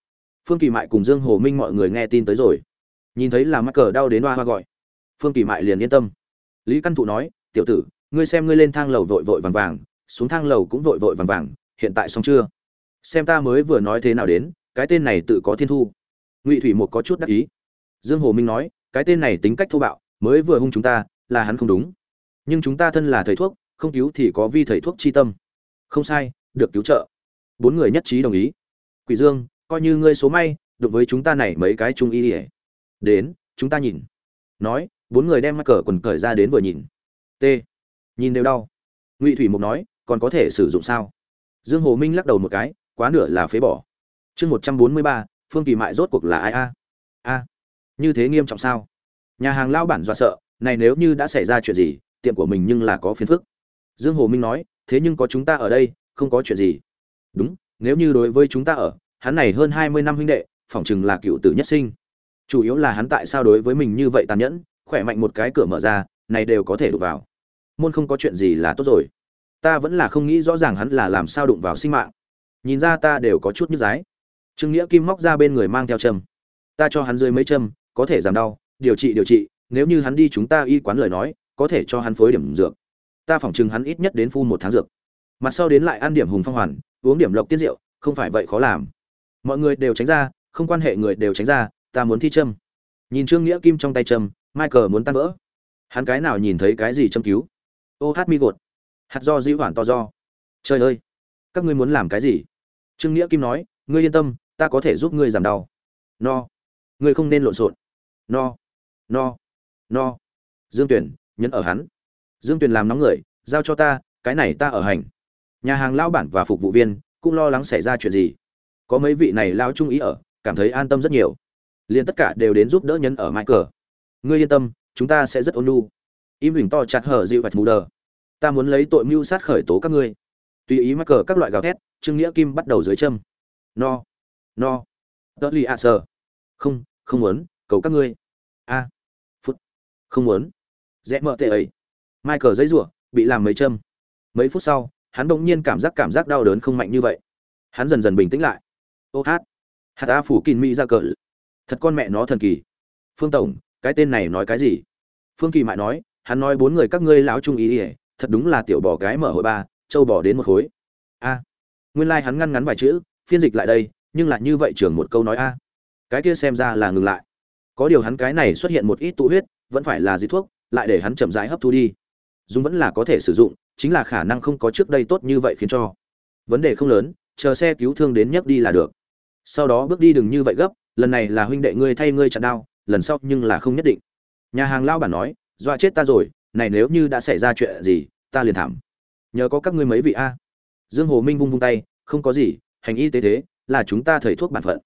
Phương kỳ mại cùng dương hồ minh mọi người nghe tin tới rồi. Nhìn thấy là mắc cờ đau đến hoa hoa gọi. Phương kỳ mại liền yên tâm. Lý căn thụ nói, tiểu tử, ngươi xem ngươi lên thang lầu vội vội vàng vàng, xuống thang lầu cũng vội vội vàng vàng, hiện tại xong chưa? Xem ta mới vừa nói thế nào đến cái tên này tự có thiên thu. Ngụy thủy một có chút đắc ý. Dương hồ minh nói, cái tên này tính cách thô bạo, mới vừa hung chúng ta, là hắn không đúng. Nhưng chúng ta thân là thầy thuốc, không cứu thì có vi thầy thuốc chi tâm. Không sai, được cứu trợ. Bốn người nhất trí đồng ý. Quỷ dương, coi như ngươi số may, đụng với chúng ta này mấy cái trung y ỉa đến, chúng ta nhìn. Nói, bốn người đem mắc cờ quần cởi ra đến vừa nhìn. T. Nhìn đều đau. Ngụy thủy mục nói, còn có thể sử dụng sao? Dương hồ minh lắc đầu một cái, quá nửa là phế bỏ chương một trăm bốn mươi ba, phương kỳ mại rốt cuộc là ai a? A, như thế nghiêm trọng sao? Nhà hàng lao bản dọa sợ, này nếu như đã xảy ra chuyện gì, tiệm của mình nhưng là có phiền phức. Dương hồ minh nói, thế nhưng có chúng ta ở đây, không có chuyện gì. Đúng, nếu như đối với chúng ta ở, hắn này hơn hai mươi năm huynh đệ, phỏng chừng là cựu tử nhất sinh. Chủ yếu là hắn tại sao đối với mình như vậy tàn nhẫn, khỏe mạnh một cái cửa mở ra, này đều có thể đụng vào. Môn không có chuyện gì là tốt rồi. Ta vẫn là không nghĩ rõ ràng hắn là làm sao đụng vào sinh mạng. Nhìn ra ta đều có chút nhức giái trương nghĩa kim móc ra bên người mang theo châm. Ta cho hắn dưới mấy châm, có thể giảm đau, điều trị điều trị, nếu như hắn đi chúng ta y quán lời nói, có thể cho hắn phối điểm dược. Ta phỏng chừng hắn ít nhất đến phun một tháng dược. Mặt sau đến lại ăn điểm hùng phong hoàn, uống điểm lộc tiết rượu, không phải vậy khó làm. Mọi người đều tránh ra, không quan hệ người đều tránh ra, ta muốn thi châm. Nhìn trương nghĩa kim trong tay châm, michael muốn tan vỡ. Hắn cái nào nhìn thấy cái gì châm cứu? Ô hát mi gột. Hạt do dĩ hoàn to do. Trời ơi! Các ngươi muốn làm cái gì? Trương nghĩa kim nói, ngươi yên tâm ta có thể giúp ngươi giảm đau. No. Ngươi không nên lộn xộn. No. No. No. Dương tuyển nhấn ở hắn. Dương tuyển làm nóng người, giao cho ta, cái này ta ở hành. Nhà hàng lao bản và phục vụ viên cũng lo lắng xảy ra chuyện gì. Có mấy vị này lao trung ý ở, cảm thấy an tâm rất nhiều. Liền tất cả đều đến giúp đỡ nhân ở mãi cờ ngươi yên tâm, chúng ta sẽ rất ôn nhu. Im hình to chặt hở dịu vạch mù đờ. Ta muốn lấy tội mưu sát khởi tố các ngươi. Tùy ý mắc cờ các loại gào thét, trương nghĩa kim bắt đầu dưới châm. No no. Tớ lì ạ sờ. Không không muốn, cầu các ngươi. A. Phút. Không muốn. Rẽ mợ tệ ấy. Michael giấy rủa, bị làm mấy châm. Mấy phút sau, hắn bỗng nhiên cảm giác cảm giác đau đớn không mạnh như vậy. Hắn dần dần bình tĩnh lại. Ô hát. Hạt a phủ kín mỹ ra cờ. Thật con mẹ nó thần kỳ. Phương tổng, cái tên này nói cái gì? Phương kỳ mại nói, hắn nói bốn người các ngươi lão trung ý ỉa, thật đúng là tiểu bò cái mở hội ba, châu bò đến một khối. A. Nguyên lai、like、hắn ngăn ngắn vài chữ, phiên dịch lại đây nhưng lại như vậy trường một câu nói a. Cái kia xem ra là ngừng lại. Có điều hắn cái này xuất hiện một ít tụ huyết, vẫn phải là dị thuốc, lại để hắn chậm rãi hấp thu đi. Dùng vẫn là có thể sử dụng, chính là khả năng không có trước đây tốt như vậy khiến cho. Vấn đề không lớn, chờ xe cứu thương đến nhấc đi là được. Sau đó bước đi đừng như vậy gấp, lần này là huynh đệ ngươi thay ngươi chặn đao, lần sau nhưng là không nhất định. Nhà hàng lao bản nói, dọa chết ta rồi, này nếu như đã xảy ra chuyện gì, ta liền thảm. Nhờ có các ngươi mấy vị a. Dương hồ minh vung vung tay, không có gì, hành y tế thế là chúng ta thầy thuốc bản phận.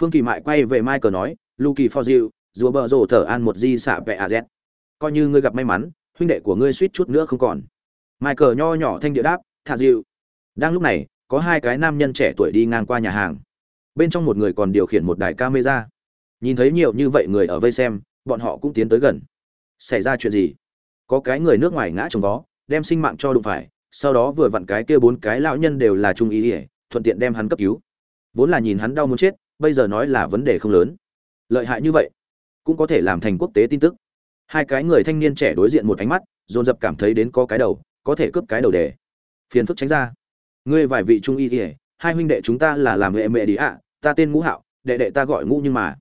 Phương kỳ mại quay về mai cờ nói luki for you, rùa bờ rổ thở an một di xạ vẹ a z. Coi như ngươi gặp may mắn, huynh đệ của ngươi suýt chút nữa không còn. Mai cờ nho nhỏ thanh địa đáp, thả dịu. Đang lúc này, có hai cái nam nhân trẻ tuổi đi ngang qua nhà hàng. Bên trong một người còn điều khiển một đài camera. Nhìn thấy nhiều như vậy người ở vây xem, bọn họ cũng tiến tới gần. Xảy ra chuyện gì? Có cái người nước ngoài ngã trồng vó, đem sinh mạng cho đụng phải, sau đó vừa vặn cái kia bốn cái lão nhân đều là trung ý ỉa thuận tiện đem hắn cấp cứu vốn là nhìn hắn đau muốn chết, bây giờ nói là vấn đề không lớn. Lợi hại như vậy, cũng có thể làm thành quốc tế tin tức. Hai cái người thanh niên trẻ đối diện một ánh mắt, dồn dập cảm thấy đến có cái đầu, có thể cướp cái đầu đề phiền phức tránh ra. Ngươi vài vị trung y kỉa hai huynh đệ chúng ta là làm huệ mẹ đi ạ, ta tên ngũ hạo, đệ đệ ta gọi ngũ nhưng mà.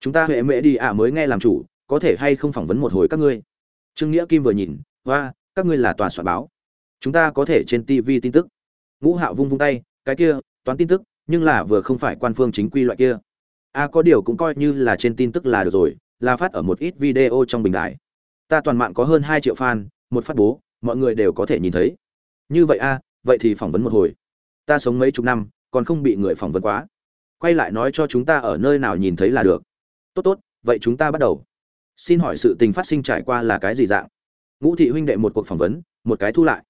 Chúng ta huệ mẹ đi ạ mới nghe làm chủ, có thể hay không phỏng vấn một hồi các ngươi? Trương nghĩa kim vừa nhìn và các ngươi là tòa soạn báo. Chúng ta có thể trên tv tin tức. Ngũ hạo vung vung tay, cái kia, toán tin tức nhưng là vừa không phải quan phương chính quy loại kia. A, có điều cũng coi như là trên tin tức là được rồi, là phát ở một ít video trong bình đại ta toàn mạng có hơn hai triệu fan, một phát bố, mọi người đều có thể nhìn thấy. Như vậy a, vậy thì phỏng vấn một hồi. Ta sống mấy chục năm, còn không bị người phỏng vấn quá. Quay lại nói cho chúng ta ở nơi nào nhìn thấy là được. Tốt tốt, vậy chúng ta bắt đầu. Xin hỏi sự tình phát sinh trải qua là cái gì dạng? Ngũ thị huynh đệ một cuộc phỏng vấn, một cái thu lại.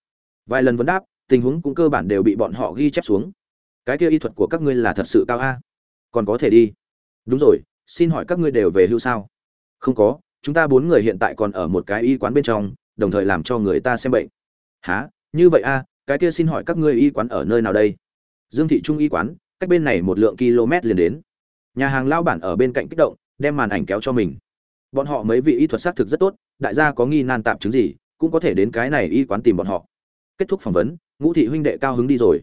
Vài lần vấn đáp, tình huống cũng cơ bản đều bị bọn họ ghi chép xuống cái kia y thuật của các ngươi là thật sự cao a? Còn có thể đi. Đúng rồi, xin hỏi các ngươi đều về hưu sao? Không có, chúng ta bốn người hiện tại còn ở một cái y quán bên trong, đồng thời làm cho người ta xem bệnh. Há như vậy a, cái kia xin hỏi các ngươi y quán ở nơi nào đây? Dương thị trung y quán, cách bên này một lượng km liền đến. Nhà hàng lao bản ở bên cạnh kích động, đem màn ảnh kéo cho mình. Bọn họ mấy vị y thuật xác thực rất tốt, đại gia có nghi nan tạm chứng gì, cũng có thể đến cái này y quán tìm bọn họ. Kết thúc phỏng vấn, ngũ thị huynh đệ cao hứng đi rồi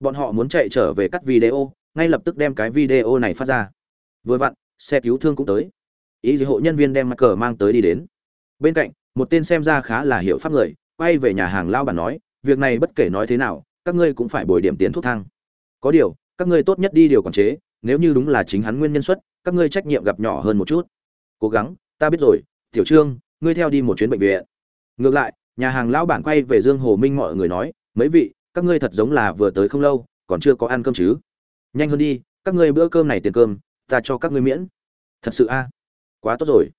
bọn họ muốn chạy trở về cắt video, ngay lập tức đem cái video này phát ra. Vừa vặn, xe cứu thương cũng tới. Ý gì hộ nhân viên đem mặt cờ mang tới đi đến. Bên cạnh, một tên xem ra khá là hiểu pháp người, quay về nhà hàng lao bản nói, việc này bất kể nói thế nào, các ngươi cũng phải bồi điểm tiến thuốc thang. Có điều, các ngươi tốt nhất đi điều quản chế, nếu như đúng là chính hắn nguyên nhân xuất, các ngươi trách nhiệm gặp nhỏ hơn một chút. Cố gắng, ta biết rồi, tiểu trương, ngươi theo đi một chuyến bệnh viện. Ngược lại, nhà hàng lão bản quay về dương hồ minh mọi người nói, mấy vị các ngươi thật giống là vừa tới không lâu, còn chưa có ăn cơm chứ? Nhanh hơn đi, các ngươi bữa cơm này tiền cơm, ta cho các ngươi miễn. Thật sự a? Quá tốt rồi.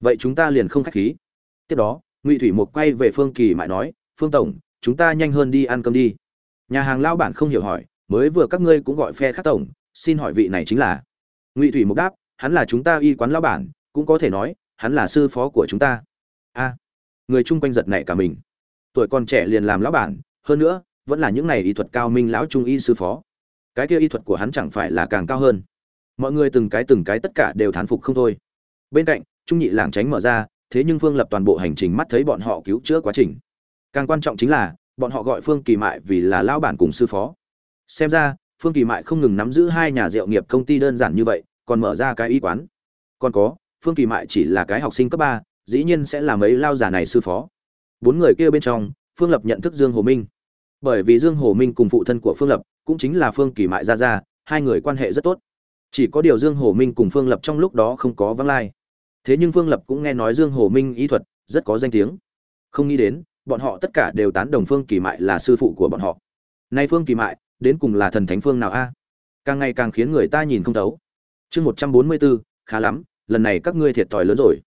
Vậy chúng ta liền không khách khí. Tiếp đó, ngụy thủy mục quay về phương kỳ mại nói, phương tổng, chúng ta nhanh hơn đi ăn cơm đi. Nhà hàng lao bản không hiểu hỏi, mới vừa các ngươi cũng gọi phe khác tổng, xin hỏi vị này chính là? Ngụy thủy mục đáp, hắn là chúng ta y quán lao bản, cũng có thể nói, hắn là sư phó của chúng ta. A. Người chung quanh giật nảy cả mình. Tuổi còn trẻ liền làm lão bản, hơn nữa vẫn là những này y thuật cao minh lão trung y sư phó. Cái kia y thuật của hắn chẳng phải là càng cao hơn. Mọi người từng cái từng cái tất cả đều thán phục không thôi. Bên cạnh, trung nhị làng tránh mở ra, thế nhưng phương lập toàn bộ hành trình mắt thấy bọn họ cứu chữa quá trình. Càng quan trọng chính là, bọn họ gọi phương kỳ mại vì là lão bản cùng sư phó. Xem ra, phương kỳ mại không ngừng nắm giữ hai nhà rượu nghiệp công ty đơn giản như vậy, còn mở ra cái y quán. Còn có, phương kỳ mại chỉ là cái học sinh cấp ba, dĩ nhiên sẽ là mấy lao giả này sư phó. Bốn người kia bên trong, phương lập nhận thức dương hồ minh bởi vì dương hồ minh cùng phụ thân của phương lập cũng chính là phương kỳ mại ra ra hai người quan hệ rất tốt. Chỉ có điều dương hồ minh cùng phương lập trong lúc đó không có vắng lai. Thế nhưng phương lập cũng nghe nói dương hồ minh ý thuật rất có danh tiếng. Không nghĩ đến, bọn họ tất cả đều tán đồng phương kỳ mại là sư phụ của bọn họ. Nay phương kỳ mại, đến cùng là thần thánh phương nào a? Càng ngày càng khiến người ta nhìn không thấu. Chương một trăm bốn mươi bốn khá lắm, lần này các ngươi thiệt thòi lớn rồi.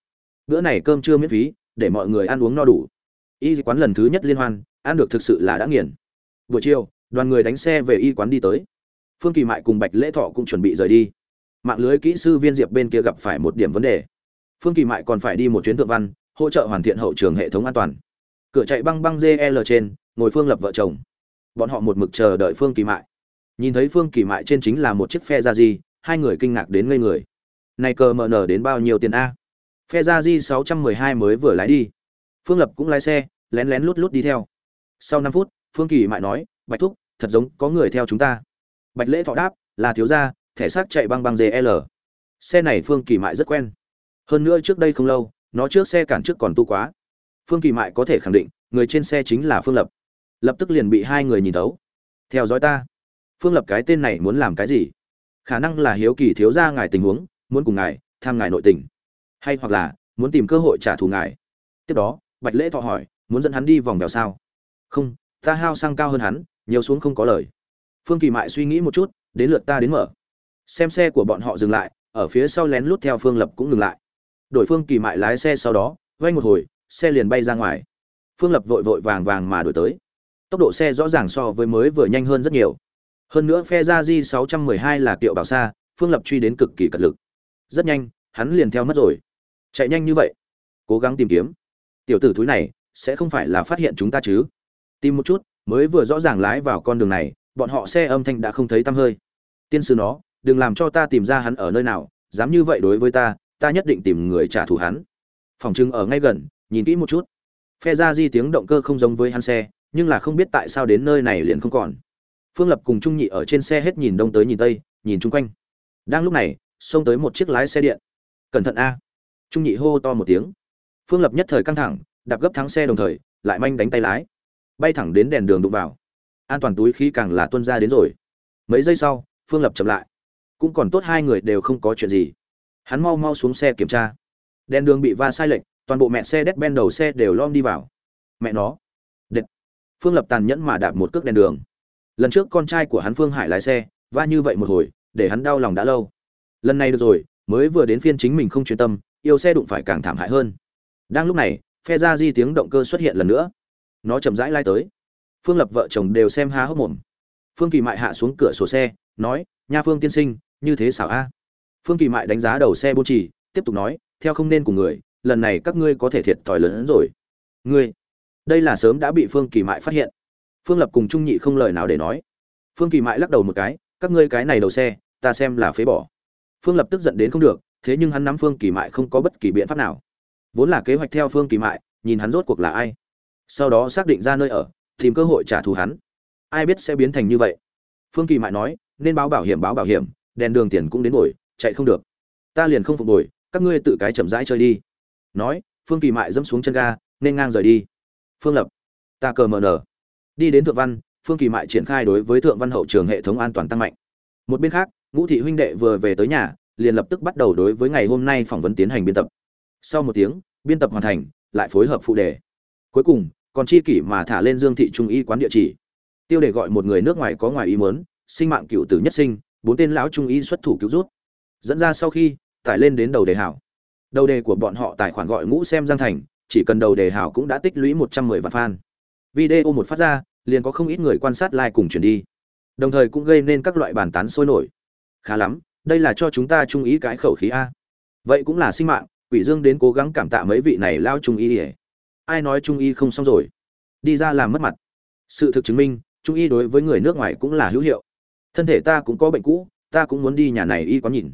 Bữa này cơm chưa miễn phí, để mọi người ăn uống no đủ. Y quán lần thứ nhất liên hoan, ăn được thực sự là đã nghiền buổi chiều, đoàn người đánh xe về y quán đi tới. Phương kỳ mại cùng bạch lễ thọ cũng chuẩn bị rời đi. Mạng lưới kỹ sư viên diệp bên kia gặp phải một điểm vấn đề. Phương kỳ mại còn phải đi một chuyến thượng văn, hỗ trợ hoàn thiện hậu trường hệ thống an toàn. Cửa chạy băng băng gl trên, ngồi phương lập vợ chồng. Bọn họ một mực chờ đợi phương kỳ mại. Nhìn thấy phương kỳ mại trên chính là một chiếc phe ra di hai người kinh ngạc đến ngây người. Này cờ mờ nở đến bao nhiêu tiền a? Phe ra di sáu trăm mười hai mới vừa lái đi. Phương lập cũng lái xe, lén lén lút lút đi theo. Sau năm phút phương kỳ mại nói, bạch thúc, thật giống có người theo chúng ta. Bạch lễ thọ đáp, là thiếu gia, thẻ xác chạy băng băng gl xe này phương kỳ mại rất quen. Hơn nữa trước đây không lâu, nó trước xe cản trước còn tu quá. Phương kỳ mại có thể khẳng định, người trên xe chính là phương lập. Lập tức liền bị hai người nhìn thấu. Theo dõi ta. Phương lập cái tên này muốn làm cái gì? Khả năng là hiếu kỳ thiếu ra ngài tình huống, muốn cùng ngài tham ngài nội tình. Hay hoặc là muốn tìm cơ hội trả thù ngài. Tiếp đó, bạch lễ thọ hỏi, muốn dẫn hắn đi vòng vèo sao? Không ta hao xăng cao hơn hắn, nhiều xuống không có lời. Phương kỳ mại suy nghĩ một chút, đến lượt ta đến mở. Xem xe của bọn họ dừng lại, ở phía sau lén lút theo phương lập cũng ngừng lại. Đổi phương kỳ mại lái xe sau đó, vay một hồi, xe liền bay ra ngoài. Phương lập vội vội vàng vàng mà đổi tới. Tốc độ xe rõ ràng so với mới vừa nhanh hơn rất nhiều. Hơn nữa phe ra di 612 là kiệu bảo xa, phương lập truy đến cực kỳ cật lực. Rất nhanh, hắn liền theo mất rồi. Chạy nhanh như vậy. Cố gắng tìm kiếm. Tiểu tử thúi này, sẽ không phải là phát hiện chúng ta chứ? Tìm một chút, mới vừa rõ ràng lái vào con đường này, bọn họ xe âm thanh đã không thấy tăm hơi. Tiên sư nó, đừng làm cho ta tìm ra hắn ở nơi nào, dám như vậy đối với ta ta nhất định tìm người trả thù hắn. Phòng trưng ở ngay gần, nhìn kỹ một chút. Phe ra di tiếng động cơ không giống với hắn xe, nhưng là không biết tại sao đến nơi này liền không còn. Phương lập cùng trung nhị ở trên xe hết nhìn đông tới nhìn tây, nhìn chung quanh. Đang lúc này, xông tới một chiếc lái xe điện. Cẩn thận a. Trung nhị hô to một tiếng. Phương lập nhất thời căng thẳng, đạp gấp thắng xe đồng thời, lại manh đánh tay lái bay thẳng đến đèn đường đụng vào. An toàn túi khí càng là tuân ra đến rồi. Mấy giây sau, phương lập chậm lại. Cũng còn tốt hai người đều không có chuyện gì. Hắn mau mau xuống xe kiểm tra. Đèn đường bị va sai lệch, toàn bộ mẹ xe đét ben đầu xe đều lom đi vào. Mẹ nó. Đệt. Phương lập tàn nhẫn mà đạp một cước đèn đường. Lần trước con trai của hắn phương hải lái xe, va như vậy một hồi, để hắn đau lòng đã lâu. Lần này được rồi, mới vừa đến phiên chính mình không chuyên tâm, yêu xe đụng phải càng thảm hại hơn. Đang lúc này, phe ra di tiếng động cơ xuất hiện lần nữa nó chậm rãi lai tới. Phương lập vợ chồng đều xem há hốc mồm. Phương kỳ mại hạ xuống cửa sổ xe, nói, nha phương tiên sinh, như thế xảo a. Phương kỳ mại đánh giá đầu xe bô trì tiếp tục nói, theo không nên cùng người, lần này các ngươi có thể thiệt thòi lớn hơn rồi. Ngươi, đây là sớm đã bị phương kỳ mại phát hiện. Phương lập cùng trung nhị không lời nào để nói. Phương kỳ mại lắc đầu một cái, các ngươi cái này đầu xe, ta xem là phế bỏ. Phương lập tức giận đến không được, thế nhưng hắn nắm phương kỳ mại không có bất kỳ biện pháp nào. Vốn là kế hoạch theo phương kỳ mại, nhìn hắn rốt cuộc là ai sau đó xác định ra nơi ở, tìm cơ hội trả thù hắn. Ai biết sẽ biến thành như vậy? Phương kỳ mại nói, nên báo bảo hiểm báo bảo hiểm, đèn đường tiền cũng đến bồi, chạy không được. Ta liền không phục bồi, các ngươi tự cái chậm rãi chơi đi. Nói, phương kỳ mại dẫm xuống chân ga, nên ngang rời đi. Phương lập, ta cờ mờ nở đi đến thượng văn, phương kỳ mại triển khai đối với thượng văn hậu trường hệ thống an toàn tăng mạnh. Một bên khác, ngũ thị huynh đệ vừa về tới nhà, liền lập tức bắt đầu đối với ngày hôm nay phỏng vấn tiến hành biên tập. Sau một tiếng, biên tập hoàn thành, lại phối hợp phụ đề. Cuối cùng còn chi kỷ mà thả lên dương thị trung y quán địa chỉ. Tiêu đề gọi một người nước ngoài có ngoài ý muốn, sinh mạng cựu tử nhất sinh, bốn tên lão trung y xuất thủ cứu rút. Dẫn ra sau khi, tải lên đến đầu đề hảo. Đầu đề của bọn họ tài khoản gọi ngũ xem giang thành, chỉ cần đầu đề hảo cũng đã tích lũy một trăm mười vạn fan. Video một phát ra, liền có không ít người quan sát like cùng chuyển đi. Đồng thời cũng gây nên các loại bàn tán sôi nổi. Khá lắm, đây là cho chúng ta trung ý cái khẩu khí a. Vậy cũng là sinh mạng, quỷ dương đến cố gắng cảm tạ mấy vị này lao trung y ỉa ai nói trung y không xong rồi? Đi ra làm mất mặt. Sự thực chứng minh, trung y đối với người nước ngoài cũng là hữu hiệu. Thân thể ta cũng có bệnh cũ, ta cũng muốn đi nhà này y có nhìn.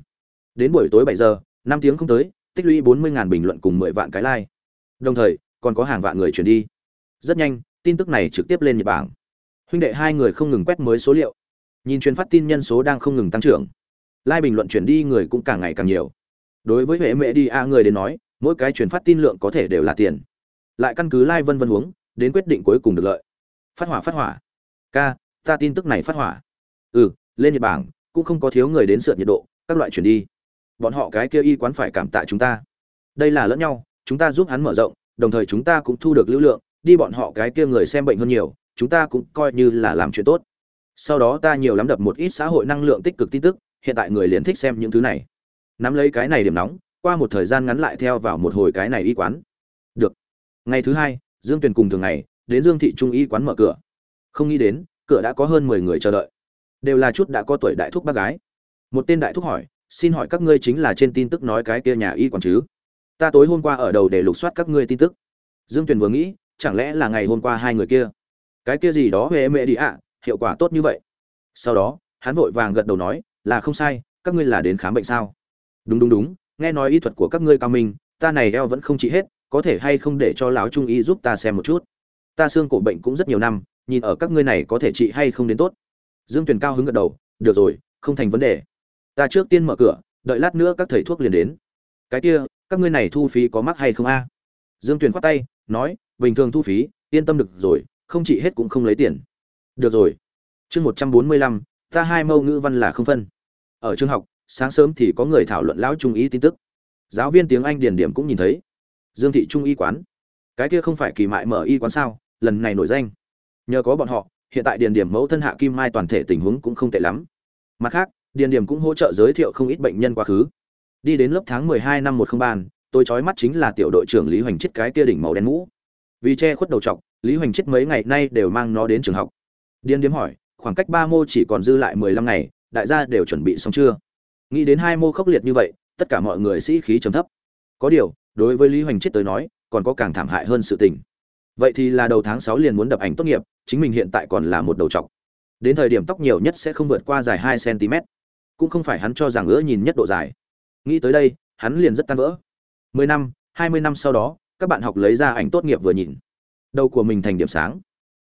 Đến buổi tối bảy giờ, năm tiếng không tới, tích lũy bốn mươi ngàn bình luận cùng mười vạn cái like. Đồng thời, còn có hàng vạn người chuyển đi. Rất nhanh, tin tức này trực tiếp lên nhật bảng huynh đệ hai người không ngừng quét mới số liệu. Nhìn truyền phát tin nhân số đang không ngừng tăng trưởng. Like bình luận chuyển đi người cũng càng ngày càng nhiều. Đối với huệ mẹ đi a người đến nói, mỗi cái truyền phát tin lượng có thể đều là tiền lại căn cứ lai vân vân huống, đến quyết định cuối cùng được lợi. Phát hỏa phát hỏa. Ca, ta tin tức này phát hỏa. Ừ lên nhật bảng cũng không có thiếu người đến sượt nhiệt độ, các loại chuyển đi. Bọn họ cái kia y quán phải cảm tạ chúng ta. Đây là lẫn nhau, chúng ta giúp hắn mở rộng, đồng thời chúng ta cũng thu được lưu lượng, đi bọn họ cái kia người xem bệnh hơn nhiều, chúng ta cũng coi như là làm chuyện tốt. Sau đó ta nhiều lắm đập một ít xã hội năng lượng tích cực tin tức, hiện tại người liền thích xem những thứ này. Nắm lấy cái này điểm nóng, qua một thời gian ngắn lại theo vào một hồi cái này y quán ngày thứ hai, dương tuyền cùng thường ngày, đến dương thị trung y quán mở cửa. Không nghĩ đến, cửa đã có hơn mười người chờ đợi. Đều là chút đã có tuổi đại thúc bác gái. Một tên đại thúc hỏi, xin hỏi các ngươi chính là trên tin tức nói cái kia nhà y quán chứ? Ta tối hôm qua ở đầu để lục soát các ngươi tin tức. Dương tuyền vừa nghĩ, chẳng lẽ là ngày hôm qua hai người kia? Cái kia gì đó huệ mẹ đi ạ, hiệu quả tốt như vậy? Sau đó, hắn vội vàng gật đầu nói, là không sai, các ngươi là đến khám bệnh sao? Đúng đúng đúng, nghe nói y thuật của các ngươi cao minh, ta này eo vẫn không trị hết có thể hay không để cho lão trung y giúp ta xem một chút? Ta xương cổ bệnh cũng rất nhiều năm, nhìn ở các ngươi này có thể trị hay không đến tốt. Dương tuyền cao hứng gật đầu, được rồi, không thành vấn đề. Ta trước tiên mở cửa, đợi lát nữa các thầy thuốc liền đến. Cái kia, các ngươi này thu phí có mắc hay không a? Dương tuyền khoát tay, nói, bình thường thu phí, yên tâm được rồi, không trị hết cũng không lấy tiền. Được rồi. Chương một trăm bốn mươi lăm, ta hai mâu ngữ văn là không phân. Ở trường học, sáng sớm thì có người thảo luận lão trung ý tin tức. Giáo viên tiếng anh điển điểm cũng nhìn thấy dương thị trung y quán. Cái kia không phải kỳ mại mở y quán sao, lần này nổi danh. Nhờ có bọn họ, hiện tại điền điểm mẫu thân hạ kim mai toàn thể tình huống cũng không tệ lắm. Mặt khác, điền điểm cũng hỗ trợ giới thiệu không ít bệnh nhân quá khứ. Đi đến lớp tháng mười hai năm một không ban tôi trói mắt chính là tiểu đội trưởng lý hoành chết cái kia đỉnh màu đen mũ. Vì che khuất đầu trọc, lý hoành chết mấy ngày nay đều mang nó đến trường học. Điền điểm hỏi, khoảng cách ba mô chỉ còn dư lại mười lăm ngày, đại gia đều chuẩn bị xong chưa? Nghĩ đến hai mô khốc liệt như vậy, tất cả mọi người sĩ khí trầm thấp. Có điều đối với lý hoành chết tới nói, còn có càng thảm hại hơn sự tình. Vậy thì là đầu tháng sáu liền muốn đập ảnh tốt nghiệp, chính mình hiện tại còn là một đầu trọc. Đến thời điểm tóc nhiều nhất sẽ không vượt qua dài hai cm cũng không phải hắn cho rằng ứa nhìn nhất độ dài. Nghĩ tới đây, hắn liền rất tan vỡ. Mười năm, hai mươi năm sau đó, các bạn học lấy ra ảnh tốt nghiệp vừa nhìn. Đầu của mình thành điểm sáng.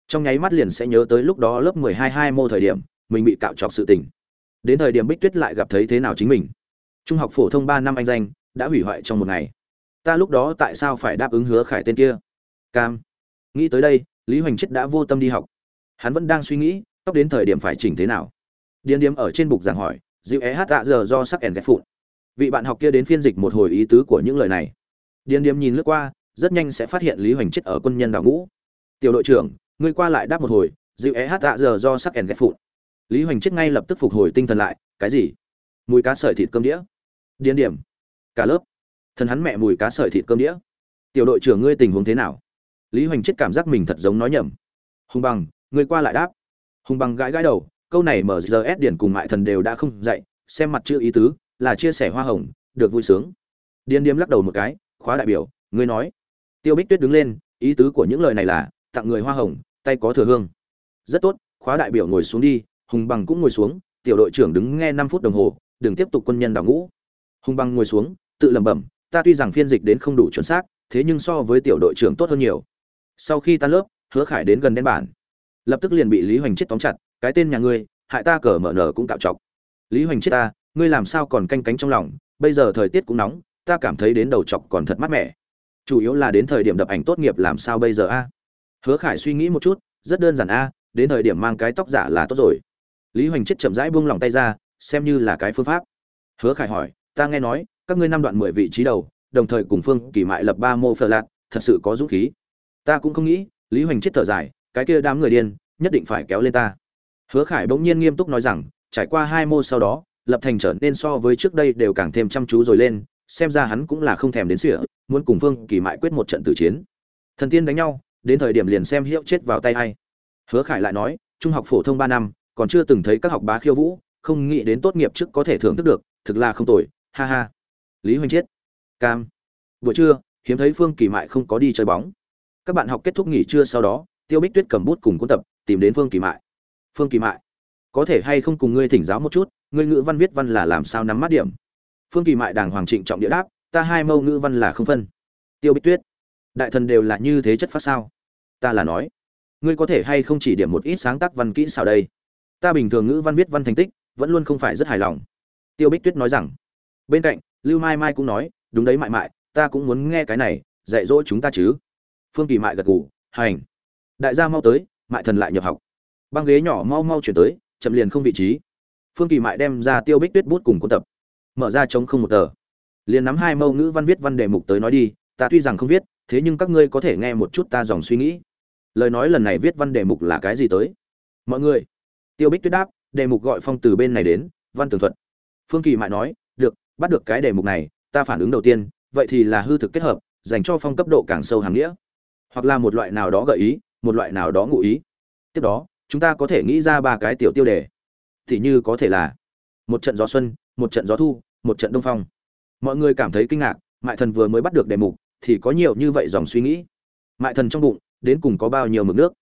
Trong nháy mắt liền sẽ nhớ tới lúc đó lớp mười hai hai mô thời điểm, mình bị cạo chọc sự tình. Đến thời điểm bích tuyết lại gặp thấy thế nào chính mình. Trung học phổ thông ba năm anh danh, đã hủy hoại trong một ngày ta lúc đó tại sao phải đáp ứng hứa khải tên kia? Cam, nghĩ tới đây, lý hoành chết đã vô tâm đi học. Hắn vẫn đang suy nghĩ, tóc đến thời điểm phải chỉnh thế nào. Điền điếm ở trên bục giảng hỏi, dịu é hát tạ giờ do sắc ẻn ghép phụn. Vị bạn học kia đến phiên dịch một hồi ý tứ của những lời này. Điền điếm nhìn lướt qua, rất nhanh sẽ phát hiện lý hoành chết ở quân nhân đào ngũ. Tiểu đội trưởng, ngươi qua lại đáp một hồi, dịu é hát tạ giờ do sắc ẻn ghép phụn. Lý hoành chết ngay lập tức phục hồi tinh thần lại, cái gì? Mùi cá sợi thịt cơm đĩa. Điền điểm cả lớp thân hắn mẹ mùi cá sợi thịt cơm đĩa. Tiểu đội trưởng ngươi tình huống thế nào? Lý hoành chết cảm giác mình thật giống nói nhầm. Hùng bằng, ngươi qua lại đáp. Hùng bằng gãi gãi đầu, câu này mở giờ ép điển cùng mại thần đều đã không dạy, xem mặt chữ ý tứ, là chia sẻ hoa hồng, được vui sướng. Điên điếm lắc đầu một cái, khóa đại biểu, ngươi nói. Tiêu bích tuyết đứng lên, ý tứ của những lời này là, tặng người hoa hồng, tay có thừa hương. Rất tốt, khóa đại biểu ngồi xuống đi, hùng bằng cũng ngồi xuống, tiểu đội trưởng đứng nghe năm phút đồng hồ, đừng tiếp tục quân nhân đào ngũ. Hùng bằng ngồi xuống, tự lẩm bẩm ta tuy rằng phiên dịch đến không đủ chuẩn xác, thế nhưng so với tiểu đội trưởng tốt hơn nhiều. Sau khi tan lớp, hứa khải đến gần đen bản lập tức liền bị lý hoành chết tóm chặt, cái tên nhà ngươi, hại ta cờ mở nở cũng cạo chọc. Lý hoành chết ta, ngươi làm sao còn canh cánh trong lòng, bây giờ thời tiết cũng nóng, ta cảm thấy đến đầu chọc còn thật mát mẻ. Chủ yếu là đến thời điểm đập ảnh tốt nghiệp làm sao bây giờ a? Hứa khải suy nghĩ một chút, rất đơn giản a, đến thời điểm mang cái tóc giả là tốt rồi. Lý hoành chết chậm rãi buông lòng tay ra, xem như là cái phương pháp. Hứa khải hỏi, ta nghe nói các ngươi năm đoạn mười vị trí đầu, đồng thời cùng phương kỳ mại lập ba mô phờ lạt, thật sự có dũng khí. Ta cũng không nghĩ, lý hoành chết thở dài, cái kia đám người điên, nhất định phải kéo lên ta. Hứa khải bỗng nhiên nghiêm túc nói rằng, trải qua hai mô sau đó, lập thành trở nên so với trước đây đều càng thêm chăm chú rồi lên, xem ra hắn cũng là không thèm đến sỉa muốn cùng phương kỳ mại quyết một trận tử chiến. Thần tiên đánh nhau, đến thời điểm liền xem hiệu chết vào tay hay hứa khải lại nói, trung học phổ thông ba năm, còn chưa từng thấy các học bá khiêu vũ, không nghĩ đến tốt nghiệp trước có thể thưởng thức được, thực là không tồi, ha ha lý hoành chết cam. Buổi trưa, hiếm thấy phương kỳ mại không có đi chơi bóng. Các bạn học kết thúc nghỉ trưa sau đó, tiêu bích tuyết cầm bút cùng cuốn tập, tìm đến phương kỳ mại. Phương kỳ mại. Có thể hay không cùng ngươi thỉnh giáo một chút, ngươi ngữ văn viết văn là làm sao nắm mắt điểm? Phương kỳ mại đàng hoàng trịnh trọng địa đáp, ta hai mâu ngữ văn là không phân. Tiêu bích tuyết. Đại thần đều là như thế chất phát sao? Ta là nói. Ngươi có thể hay không chỉ điểm một ít sáng tác văn kỹ sao đây? Ta bình thường ngữ văn viết văn thành tích, vẫn luôn không phải rất hài lòng. Tiêu bích tuyết nói rằng. Bên cạnh lưu mai mai cũng nói, đúng đấy mại mại, ta cũng muốn nghe cái này, dạy dỗ chúng ta chứ. Phương kỳ mại gật gù, hành. Đại gia mau tới, mại thần lại nhập học. Băng ghế nhỏ mau mau chuyển tới, chậm liền không vị trí. Phương kỳ mại đem ra tiêu bích tuyết bút cùng cuốn tập. Mở ra chống không một tờ. Liền nắm hai mâu ngữ văn viết văn đề mục tới nói đi, ta tuy rằng không viết, thế nhưng các ngươi có thể nghe một chút ta dòng suy nghĩ. Lời nói lần này viết văn đề mục là cái gì tới? Mọi người, tiêu bích tuyết đáp, đề mục gọi phong từ bên này đến, văn tường thuật. Phương kỳ mại nói bắt được cái đề mục này, ta phản ứng đầu tiên, vậy thì là hư thực kết hợp, dành cho phong cấp độ càng sâu hàng nghĩa. Hoặc là một loại nào đó gợi ý, một loại nào đó ngụ ý. Tiếp đó, chúng ta có thể nghĩ ra ba cái tiểu tiêu đề. Thì như có thể là, một trận gió xuân, một trận gió thu, một trận đông phong. Mọi người cảm thấy kinh ngạc, mại thần vừa mới bắt được đề mục, thì có nhiều như vậy dòng suy nghĩ. Mại thần trong bụng, đến cùng có bao nhiêu mực nước?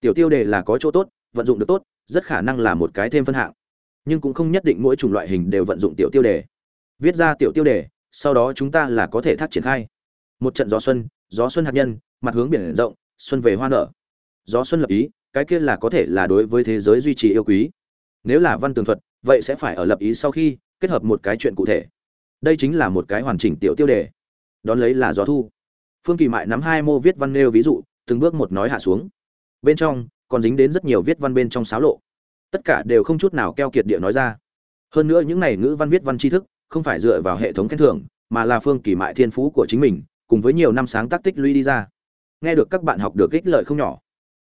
Tiểu tiêu đề là có chỗ tốt, vận dụng được tốt, rất khả năng là một cái thêm phân hạng. Nhưng cũng không nhất định mỗi chủng loại hình đều vận dụng tiểu tiêu đề viết ra tiểu tiêu đề, sau đó chúng ta là có thể thác triển khai. Một trận gió xuân gió xuân hạt nhân, mặt hướng biển rộng, xuân về hoa nở. Gió xuân lập ý, cái kia là có thể là đối với thế giới duy trì yêu quý. Nếu là văn tường thuật, vậy sẽ phải ở lập ý sau khi kết hợp một cái chuyện cụ thể. Đây chính là một cái hoàn chỉnh tiểu tiêu đề. Đón lấy là gió thu. Phương kỳ mại nắm hai mô viết văn nêu ví dụ, từng bước một nói hạ xuống. Bên trong, còn dính đến rất nhiều viết văn bên trong sáo lộ. Tất cả đều không chút nào keo kiệt địa nói ra. Hơn nữa những này ngữ văn viết văn tri thức không phải dựa vào hệ thống khen thưởng, mà là phương kỳ mại thiên phú của chính mình, cùng với nhiều năm sáng tác tích lũy đi ra. Nghe được các bạn học được ích lợi không nhỏ.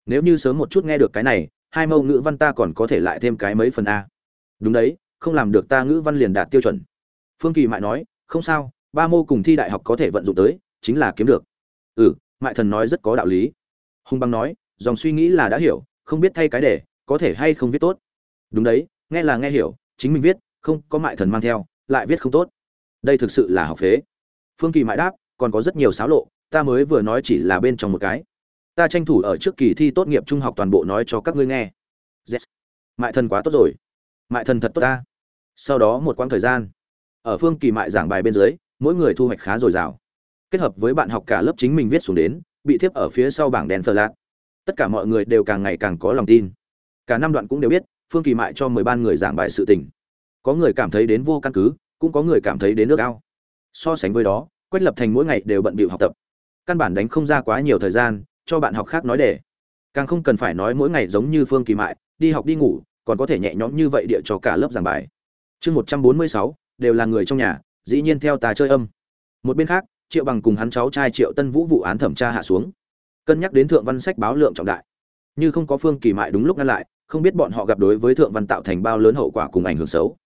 Nếu như sớm một chút nghe được cái này, hai mẫu ngữ văn ta còn có thể lại thêm cái mấy phần a. Đúng đấy, không làm được ta ngữ văn liền đạt tiêu chuẩn. Phương kỳ mại nói, không sao, ba mô cùng thi đại học có thể vận dụng tới, chính là kiếm được. Ừ mại thần nói rất có đạo lý. Hùng băng nói, dòng suy nghĩ là đã hiểu, không biết thay cái để, có thể hay không viết tốt. Đúng đấy, nghe là nghe hiểu, chính mình viết, không có mại thần mang theo lại viết không tốt. Đây thực sự là học phế. Phương kỳ mại đáp, còn có rất nhiều xáo lộ, ta mới vừa nói chỉ là bên trong một cái. Ta tranh thủ ở trước kỳ thi tốt nghiệp trung học toàn bộ nói cho các ngươi nghe. Yes. mại thần quá tốt rồi. Mại thần thật tốt ta. Sau đó một quãng thời gian, ở phương kỳ mại giảng bài bên dưới, mỗi người thu hoạch khá dồi dào. Kết hợp với bạn học cả lớp chính mình viết xuống đến, bị thiếp ở phía sau bảng đèn phờ lạc tất cả mọi người đều càng ngày càng có lòng tin. Cả năm đoạn cũng đều biết, phương kỳ mại cho mười ban người giảng bài sự tình có người cảm thấy đến vô căn cứ, cũng có người cảm thấy đến nước ao. So sánh với đó, quách lập thành mỗi ngày đều bận bịu học tập. Căn bản đánh không ra quá nhiều thời gian, cho bạn học khác nói để. Càng không cần phải nói mỗi ngày giống như phương kỳ mại, đi học đi ngủ, còn có thể nhẹ nhõm như vậy địa cho cả lớp giảng bài. Chương một trăm bốn mươi sáu, đều là người trong nhà, dĩ nhiên theo tà chơi âm. Một bên khác, triệu bằng cùng hắn cháu trai triệu tân vũ vụ án thẩm tra hạ xuống. Cân nhắc đến thượng văn sách báo lượng trọng đại. Như không có phương kỳ mại đúng lúc ngăn lại, không biết bọn họ gặp đối với thượng văn tạo thành bao lớn hậu quả cùng ảnh hưởng xấu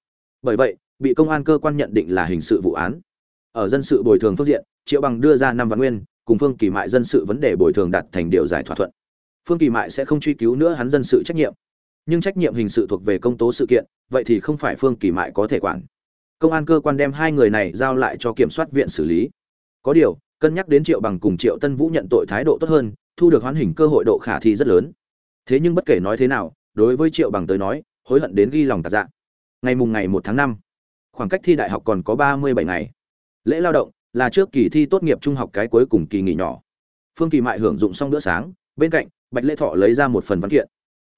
bởi vậy, bị công an cơ quan nhận định là hình sự vụ án. Ở dân sự bồi thường phương diện, triệu bằng đưa ra năm văn nguyên, cùng phương kỳ mại dân sự vấn đề bồi thường đặt thành điều giải thỏa thuận. Phương kỳ mại sẽ không truy cứu nữa hắn dân sự trách nhiệm. Nhưng trách nhiệm hình sự thuộc về công tố sự kiện, vậy thì không phải phương kỳ mại có thể quản. Công an cơ quan đem hai người này giao lại cho kiểm soát viện xử lý. Có điều, cân nhắc đến triệu bằng cùng triệu tân vũ nhận tội thái độ tốt hơn, thu được hoán hình cơ hội độ khả thi rất lớn. Thế nhưng bất kể nói thế nào, đối với triệu bằng tới nói, hối hận đến ghi lòng tạc dạ ngày mùng ngày một tháng năm. Khoảng cách thi đại học còn có ba mươi bảy ngày. Lễ lao động là trước kỳ thi tốt nghiệp trung học cái cuối cùng kỳ nghỉ nhỏ. Phương kỳ mại hưởng dụng xong bữa sáng, bên cạnh, bạch lễ thọ lấy ra một phần văn kiện.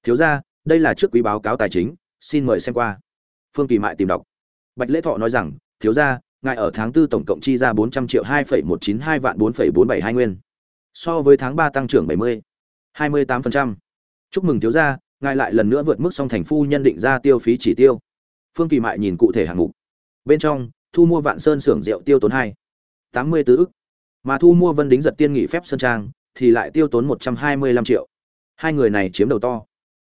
Thiếu ra đây là trước quý báo cáo tài chính, xin mời xem qua. Phương kỳ mại tìm đọc. Bạch lễ thọ nói rằng, thiếu ra ngài ở tháng tư tổng cộng chi ra bốn trăm triệu hai phẩy một chín hai vạn bốn phẩy bốn bảy hai nguyên. So với tháng ba tăng trưởng bảy mươi, hai mươi tám phần trăm. Chúc mừng thiếu gia, ngài lại lần nữa vượt mức song thành phu nhân định ra tiêu phí chỉ tiêu phương kỳ mại nhìn cụ thể hạng mục. Bên trong, thu mua vạn sơn xưởng rượu tiêu tốn hai, tám mươi tứ ức. Mà thu mua vân đính giật tiên nghỉ phép sơn trang, thì lại tiêu tốn một trăm hai mươi lăm triệu. Hai người này chiếm đầu to.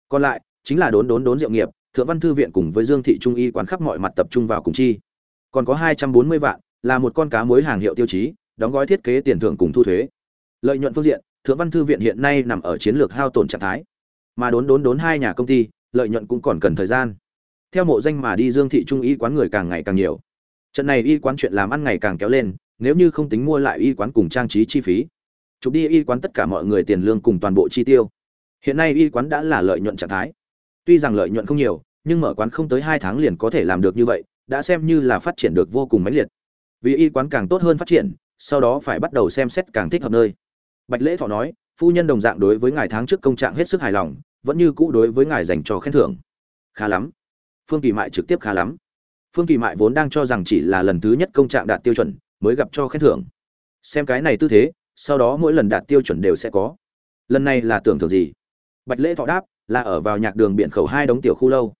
Còn lại, chính là đốn đốn đốn rượu nghiệp, thượng văn thư viện cùng với dương thị trung y quán khắp mọi mặt tập trung vào cùng chi. Còn có hai trăm bốn mươi vạn, là một con cá muối hàng hiệu tiêu chí, đóng gói thiết kế tiền thưởng cùng thu thuế. Lợi nhuận phương diện, thượng văn thư viện hiện nay nằm ở chiến lược hao tổn trạng thái. Mà đốn đốn đốn hai nhà công ty, lợi nhuận cũng còn cần thời gian theo mộ danh mà đi dương thị trung y quán người càng ngày càng nhiều. Trận này y quán chuyện làm ăn ngày càng kéo lên, nếu như không tính mua lại y quán cùng trang trí chi phí. Chụp đi y quán tất cả mọi người tiền lương cùng toàn bộ chi tiêu. Hiện nay y quán đã là lợi nhuận trạng thái. Tuy rằng lợi nhuận không nhiều, nhưng mở quán không tới hai tháng liền có thể làm được như vậy, đã xem như là phát triển được vô cùng mãnh liệt. Vì y quán càng tốt hơn phát triển, sau đó phải bắt đầu xem xét càng thích hợp nơi. Bạch lễ thọ nói, phu nhân đồng dạng đối với ngài tháng trước công trạng hết sức hài lòng, vẫn như cũ đối với ngài dành cho khen thưởng. Khá lắm phương kỳ mại trực tiếp khá lắm. Phương kỳ mại vốn đang cho rằng chỉ là lần thứ nhất công trạng đạt tiêu chuẩn, mới gặp cho khen thưởng. Xem cái này tư thế, sau đó mỗi lần đạt tiêu chuẩn đều sẽ có. Lần này là tưởng thưởng gì? Bạch lễ thọ đáp, là ở vào nhạc đường biển khẩu hai đống tiểu khu lâu.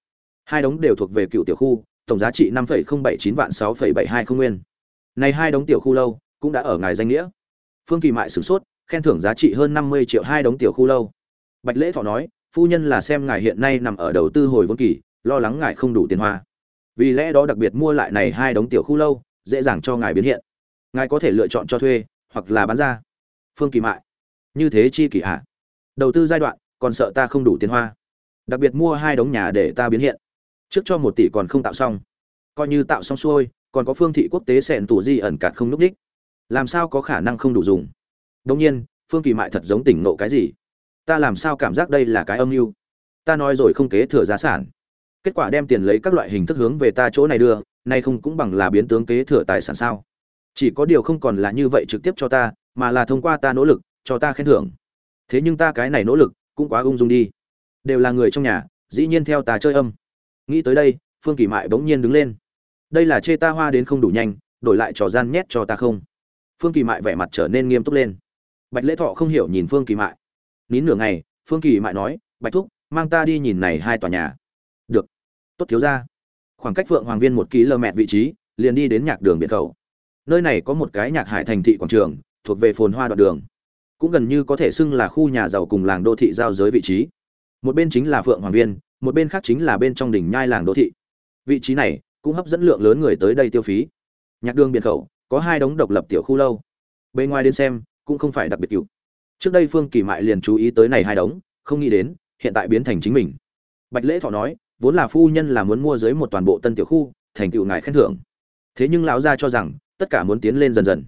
Hai đống đều thuộc về cựu tiểu khu, tổng giá trị năm bảy chín vạn sáu bảy hai không nguyên. Này hai đống tiểu khu lâu, cũng đã ở ngài danh nghĩa. Phương kỳ mại sửng sốt, khen thưởng giá trị hơn năm mươi triệu hai đống tiểu khu lâu. Bạch lễ thọ nói, phu nhân là xem ngài hiện nay nằm ở đầu tư hồi vốn kỳ lo lắng ngài không đủ tiền hoa. Vì lẽ đó đặc biệt mua lại này hai đống tiểu khu lâu, dễ dàng cho ngài biến hiện. Ngài có thể lựa chọn cho thuê, hoặc là bán ra. Phương kỳ mại. Như thế chi kỳ hạ đầu tư giai đoạn, còn sợ ta không đủ tiền hoa. Đặc biệt mua hai đống nhà để ta biến hiện. Trước cho một tỷ còn không tạo xong. Coi như tạo xong xuôi, còn có phương thị quốc tế sẹn tủ di ẩn cạt không núp đích. Làm sao có khả năng không đủ dùng? Đông nhiên, phương kỳ mại thật giống tỉnh nộ cái gì? Ta làm sao cảm giác đây là cái âm mưu? Ta nói rồi không kế thừa giá sản kết quả đem tiền lấy các loại hình thức hướng về ta chỗ này đưa, nay không cũng bằng là biến tướng kế thừa tài sản sao? Chỉ có điều không còn là như vậy trực tiếp cho ta, mà là thông qua ta nỗ lực, cho ta khen thưởng. Thế nhưng ta cái này nỗ lực, cũng quá ung dung đi. Đều là người trong nhà, dĩ nhiên theo ta chơi âm. Nghĩ tới đây, phương kỳ mại bỗng nhiên đứng lên. Đây là chê ta hoa đến không đủ nhanh, đổi lại trò gian nhét cho ta không? Phương kỳ mại vẻ mặt trở nên nghiêm túc lên. Bạch lễ thọ không hiểu nhìn phương kỳ mại. Nín nửa ngày, phương kỳ mại nói, bạch thúc, mang ta đi nhìn này hai tòa nhà tốt thiếu ra. Khoảng cách phượng hoàng viên một km vị trí, liền đi đến nhạc đường biển khẩu. Nơi này có một cái nhạc hải thành thị quảng trường, thuộc về phồn hoa đoạn đường. Cũng gần như có thể xưng là khu nhà giàu cùng làng đô thị giao giới vị trí. Một bên chính là phượng hoàng viên, một bên khác chính là bên trong đỉnh nhai làng đô thị. Vị trí này cũng hấp dẫn lượng lớn người tới đây tiêu phí. Nhạc đường biển khẩu, có hai đống độc lập tiểu khu lâu. Bên ngoài đến xem, cũng không phải đặc biệt cựu. Trước đây phương kỳ mại liền chú ý tới này hai đống, không nghĩ đến, hiện tại biến thành chính mình. Bạch lễ thọ nói vốn là phu nhân là muốn mua dưới một toàn bộ tân tiểu khu, thành tựu ngài khen thưởng. Thế nhưng lão gia cho rằng, tất cả muốn tiến lên dần dần.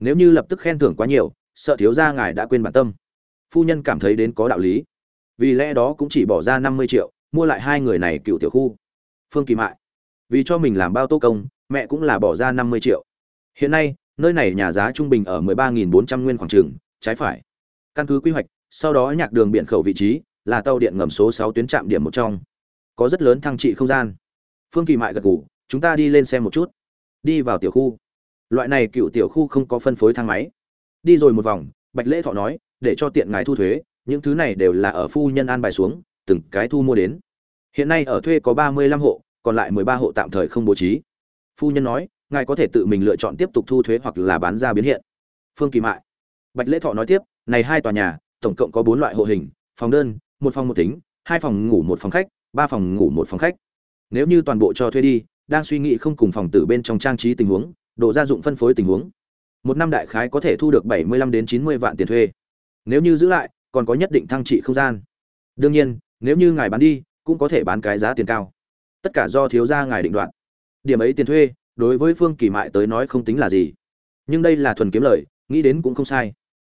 Nếu như lập tức khen thưởng quá nhiều, sợ thiếu gia ngài đã quên bản tâm. Phu nhân cảm thấy đến có đạo lý. Vì lẽ đó cũng chỉ bỏ ra năm mươi triệu, mua lại hai người này cựu tiểu khu. Phương kỳ mại. Vì cho mình làm bao tô công, mẹ cũng là bỏ ra năm mươi triệu. Hiện nay, nơi này nhà giá trung bình ở mười ba nghìn bốn trăm nguyên khoảng trường, trái phải. Căn cứ quy hoạch, sau đó nhạc đường biển khẩu vị trí, là tàu điện ngầm số sáu tuyến trạm điểm một trong có rất lớn thăng trị không gian. Phương kỳ mại gật ngủ chúng ta đi lên xem một chút. Đi vào tiểu khu. Loại này cựu tiểu khu không có phân phối thang máy. Đi rồi một vòng, bạch lễ thọ nói, để cho tiện ngài thu thuế, những thứ này đều là ở phu nhân an bài xuống, từng cái thu mua đến. Hiện nay ở thuê có ba mươi lăm hộ, còn lại mười ba hộ tạm thời không bố trí. Phu nhân nói, ngài có thể tự mình lựa chọn tiếp tục thu thuế hoặc là bán ra biến hiện. Phương kỳ mại. Bạch lễ thọ nói tiếp, này hai tòa nhà, tổng cộng có bốn loại hộ hình, phòng đơn, một phòng một tính, hai phòng ngủ một phòng khách ba phòng ngủ một phòng khách. Nếu như toàn bộ cho thuê đi, đang suy nghĩ không cùng phòng tử bên trong trang trí tình huống độ gia dụng phân phối tình huống, một năm đại khái có thể thu được bảy mươi lăm đến chín mươi vạn tiền thuê. Nếu như giữ lại, còn có nhất định thăng trị không gian. Đương nhiên, nếu như ngài bán đi, cũng có thể bán cái giá tiền cao. Tất cả do thiếu gia ngài định đoạt. Điểm ấy tiền thuê, đối với phương kỳ mại tới nói không tính là gì. Nhưng đây là thuần kiếm lời, nghĩ đến cũng không sai.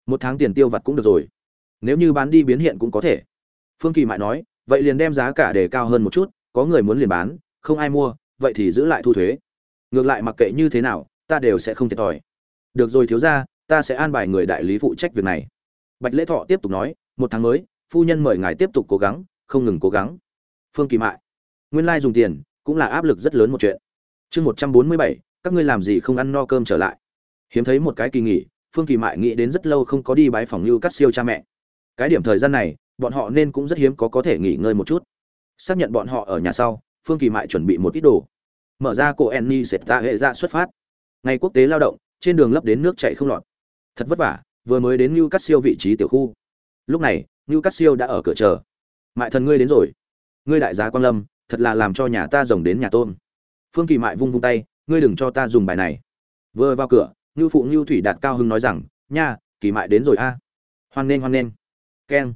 Một tháng tiền tiêu vặt cũng được rồi. Nếu như bán đi biến hiện cũng có thể. Phương kỳ mại nói vậy liền đem giá cả để cao hơn một chút, có người muốn liền bán, không ai mua, vậy thì giữ lại thu thuế. Ngược lại mặc kệ như thế nào, ta đều sẽ không thiệt thòi. Được rồi thiếu ra ta sẽ an bài người đại lý phụ trách việc này. Bạch lễ thọ tiếp tục nói, một tháng mới, phu nhân mời ngài tiếp tục cố gắng, không ngừng cố gắng. Phương kỳ mại. Nguyên lai dùng tiền, cũng là áp lực rất lớn một chuyện. Chương một trăm bốn mươi bảy, các ngươi làm gì không ăn no cơm trở lại? Hiếm thấy một cái kỳ nghỉ, phương kỳ mại nghĩ đến rất lâu không có đi bái phòng như cắt siêu cha mẹ. Cái điểm thời gian này bọn họ nên cũng rất hiếm có có thể nghỉ ngơi một chút. Xác nhận bọn họ ở nhà sau, phương kỳ mại chuẩn bị một ít đồ. Mở ra cổ enni sệt ta hệ ra xuất phát. Ngày quốc tế lao động, trên đường lấp đến nước chạy không lọt. Thật vất vả, vừa mới đến như cắt siêu vị trí tiểu khu. Lúc này như cắt siêu đã ở cửa chờ. Mại thần ngươi đến rồi. Ngươi đại giá quan lâm, thật là làm cho nhà ta rồng đến nhà tôn. Phương kỳ mại vung vung tay, ngươi đừng cho ta dùng bài này. Vừa vào cửa như phụ như thủy đạt cao hưng nói rằng, nha, kỳ mại đến rồi a. Hoan nghênh hoan nghênh. Keng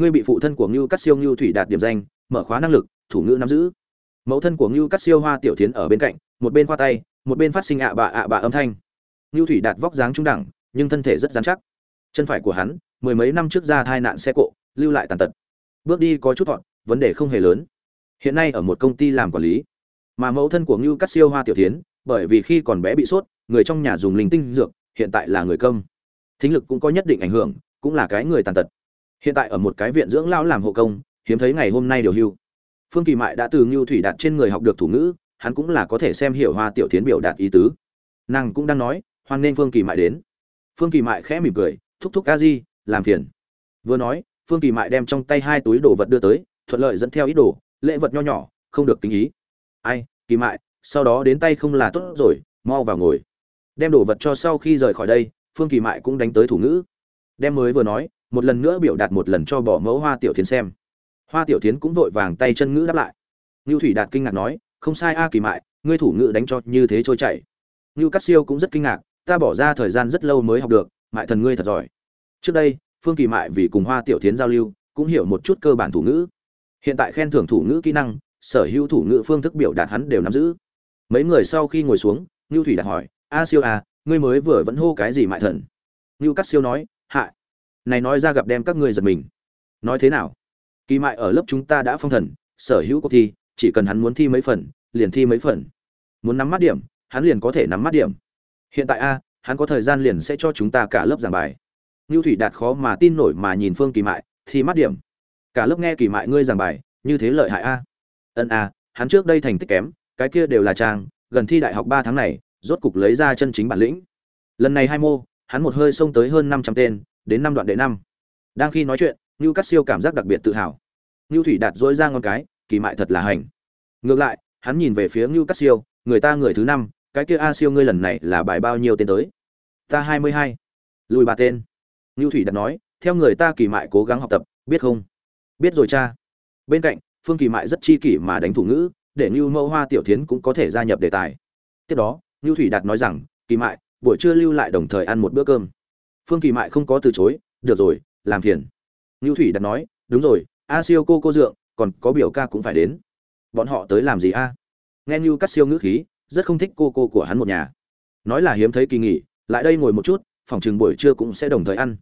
ngươi bị phụ thân của ngưu cắt siêu ngưu thủy đạt điểm danh, mở khóa năng lực, thủ ngữ nắm giữ. Mẫu thân của ngưu cắt siêu hoa tiểu tiến ở bên cạnh, một bên khoa tay, một bên phát sinh ạ bạ ạ bạ âm thanh. Ngưu thủy đạt vóc dáng trung đẳng, nhưng thân thể rất dán chắc. Chân phải của hắn, mười mấy năm trước ra thai nạn xe cộ, lưu lại tàn tật. Bước đi có chút thọn vấn đề không hề lớn. Hiện nay ở một công ty làm quản lý. Mà mẫu thân của ngưu cắt siêu hoa tiểu tiến bởi vì khi còn bé bị sốt, người trong nhà dùng linh tinh dược, hiện tại là người công thính lực cũng có nhất định ảnh hưởng, cũng là cái người tàn tật hiện tại ở một cái viện dưỡng lão làm hộ công, hiếm thấy ngày hôm nay điều hưu. Phương kỳ mại đã từ ngưu thủy đạt trên người học được thủ ngữ, hắn cũng là có thể xem hiểu hoa tiểu tiến biểu đạt ý tứ. Nàng cũng đang nói, hoan nên phương kỳ mại đến. Phương kỳ mại khẽ mỉm cười, thúc thúc ca di, làm phiền. Vừa nói, phương kỳ mại đem trong tay hai túi đồ vật đưa tới, thuận lợi dẫn theo ít đồ, lễ vật nho nhỏ, không được kính ý. Ai, kỳ mại, sau đó đến tay không là tốt rồi, mau vào ngồi. Đem đồ vật cho sau khi rời khỏi đây, phương kỳ mại cũng đánh tới thủ ngữ. Đem mới vừa nói một lần nữa biểu đạt một lần cho bỏ mẫu hoa tiểu thiến xem. Hoa tiểu thiến cũng vội vàng tay chân ngữ đáp lại. Ngưu thủy đạt kinh ngạc nói, không sai a, kỳ mại, ngươi thủ ngữ đánh cho như thế trôi chảy. Ngưu cắt siêu cũng rất kinh ngạc, ta bỏ ra thời gian rất lâu mới học được, mại thần ngươi thật giỏi. Trước đây, phương kỳ mại vì cùng hoa tiểu thiến giao lưu, cũng hiểu một chút cơ bản thủ ngữ. Hiện tại khen thưởng thủ ngữ kỹ năng, sở hữu thủ ngữ phương thức biểu đạt hắn đều nắm giữ. Mấy người sau khi ngồi xuống, ngưu thủy đạt hỏi, a siêu a ngươi mới vừa vẫn hô cái gì mại thần? Ngưu cắt siêu nói hại này nói ra gặp đem các ngươi giật mình. Nói thế nào? Kỳ mại ở lớp chúng ta đã phong thần, sở hữu cuộc thi, chỉ cần hắn muốn thi mấy phần, liền thi mấy phần. Muốn nắm mắt điểm, hắn liền có thể nắm mắt điểm. Hiện tại a, hắn có thời gian liền sẽ cho chúng ta cả lớp giảng bài. Ngưu thủy đạt khó mà tin nổi mà nhìn phương kỳ mại, thi mắt điểm. Cả lớp nghe kỳ mại ngươi giảng bài, như thế lợi hại a. Ân a, hắn trước đây thành tích kém, cái kia đều là trang, gần thi đại học ba tháng này, rốt cục lấy ra chân chính bản lĩnh. Lần này hai mô, hắn một hơi xông tới hơn năm trăm tên đến năm đoạn đệ năm. Đang khi nói chuyện, ngưu cắt siêu cảm giác đặc biệt tự hào. Ngưu thủy đạt dỗi ra ngon cái, kỳ mại thật là hành. Ngược lại, hắn nhìn về phía ngưu cắt siêu, người ta người thứ năm, cái kia a siêu ngươi lần này là bài bao nhiêu tên tới? Ta hai mươi hai. Lùi ba tên. Ngưu thủy đạt nói, theo người ta kỳ mại cố gắng học tập, biết không? Biết rồi cha. Bên cạnh, phương kỳ mại rất chi kỷ mà đánh thủ ngữ, để ngưu mẫu hoa tiểu tiến cũng có thể gia nhập đề tài. Tiếp đó, ngưu thủy đạt nói rằng, kỳ mại, buổi trưa lưu lại đồng thời ăn một bữa cơm phương kỳ mại không có từ chối, được rồi, làm phiền. Ngưu thủy đặt nói, đúng rồi, a siêu cô cô dượng, còn có biểu ca cũng phải đến. Bọn họ tới làm gì a? Nghe ngưu cắt siêu ngữ khí, rất không thích cô cô của hắn một nhà. Nói là hiếm thấy kỳ nghỉ, lại đây ngồi một chút, phòng chừng buổi trưa cũng sẽ đồng thời ăn.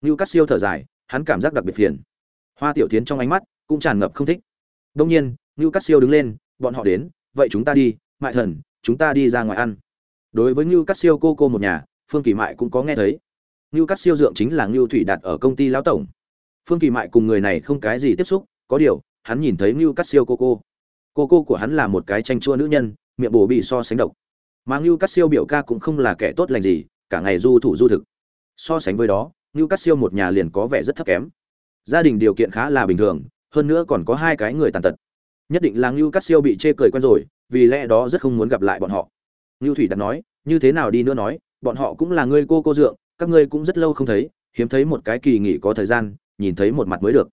Ngưu cắt siêu thở dài, hắn cảm giác đặc biệt phiền. Hoa tiểu tiến trong ánh mắt cũng tràn ngập không thích. Đông nhiên, ngưu cắt siêu đứng lên, bọn họ đến, vậy chúng ta đi, mại thần, chúng ta đi ra ngoài ăn. Đối với ngưu cắt siêu cô cô một nhà, phương kỳ mại cũng có nghe thấy ngưu Cát siêu dượng chính là ngưu thủy đạt ở công ty lão tổng. Phương kỳ mại cùng người này không cái gì tiếp xúc, có điều, hắn nhìn thấy ngưu Cát siêu cô cô. Cô cô của hắn là một cái tranh chua nữ nhân, miệng bổ bị so sánh độc. Mà ngưu Cát siêu biểu ca cũng không là kẻ tốt lành gì, cả ngày du thủ du thực. So sánh với đó, ngưu Cát siêu một nhà liền có vẻ rất thấp kém. Gia đình điều kiện khá là bình thường, hơn nữa còn có hai cái người tàn tật. Nhất định là ngưu Cát siêu bị chê cười quen rồi, vì lẽ đó rất không muốn gặp lại bọn họ. Ngưu thủy đạt nói, như thế nào đi nữa nói, bọn họ cũng là người cô cô dượng các ngươi cũng rất lâu không thấy, hiếm thấy một cái kỳ nghỉ có thời gian, nhìn thấy một mặt mới được.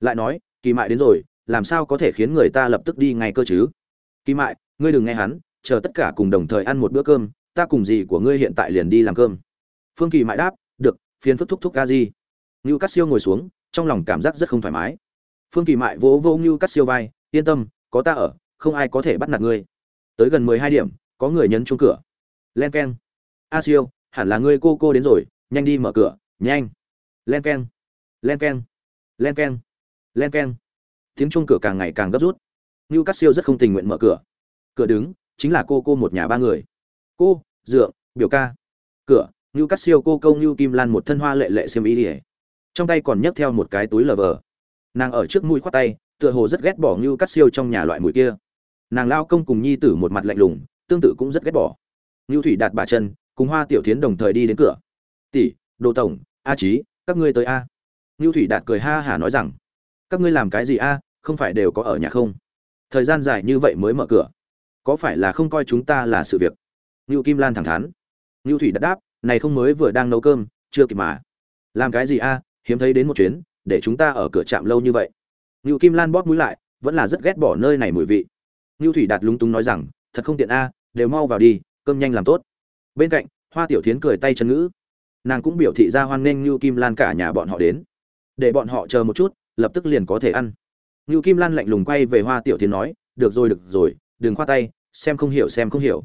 Lại nói, kỳ mại đến rồi, làm sao có thể khiến người ta lập tức đi ngay cơ chứ? Kỳ mại, ngươi đừng nghe hắn, chờ tất cả cùng đồng thời ăn một bữa cơm, ta cùng gì của ngươi hiện tại liền đi làm cơm. Phương kỳ mại đáp, được, phiền phức thúc thúc ca di. ngưu cắt siêu ngồi xuống, trong lòng cảm giác rất không thoải mái. Phương kỳ mại vỗ vô ngưu cắt siêu vai, yên tâm, có ta ở, không ai có thể bắt nạt ngươi. Tới gần mười hai điểm, có người nhấn chuông cửa. Len keng. A siêu hẳn là ngươi cô cô đến rồi, nhanh đi mở cửa, nhanh. Len keng len keng len keng len keng. Tiếng chuông cửa càng ngày càng gấp rút. Ngưu cắt siêu rất không tình nguyện mở cửa. Cửa đứng, chính là cô cô một nhà ba người. Cô, dượng, biểu ca. Cửa ngưu cắt siêu cô câu ngưu kim lan một thân hoa lệ lệ xiêm ý ỉa trong tay còn nhấc theo một cái túi lờ vờ. Nàng ở trước mũi khoát tay, tựa hồ rất ghét bỏ ngưu cắt siêu trong nhà loại mùi kia. Nàng lao công cùng nhi tử một mặt lạnh lùng, tương tự cũng rất ghét bỏ. Ngưu thủy đạt bà chân cùng hoa tiểu tiến đồng thời đi đến cửa. Tỷ, đồ tổng, a trí các ngươi tới a. Ngưu thủy đạt cười ha hả nói rằng, các ngươi làm cái gì a, không phải đều có ở nhà không? Thời gian dài như vậy mới mở cửa. Có phải là không coi chúng ta là sự việc? Ngưu kim lan thẳng thắn. Ngưu thủy đạt đáp, này không mới vừa đang nấu cơm, chưa kịp mà. Làm cái gì a, hiếm thấy đến một chuyến, để chúng ta ở cửa trạm lâu như vậy? Ngưu kim lan bóp mũi lại, vẫn là rất ghét bỏ nơi này mùi vị. Ngưu thủy đạt lúng túng nói rằng, thật không tiện a, đều mau vào đi, cơm nhanh làm tốt bên cạnh, hoa tiểu thiến cười tay chân ngữ. Nàng cũng biểu thị ra hoan nghênh như kim lan cả nhà bọn họ đến. Để bọn họ chờ một chút, lập tức liền có thể ăn. Như kim lan lạnh lùng quay về hoa tiểu thiến nói, được rồi được rồi, đừng khoa tay, xem không hiểu, xem không hiểu.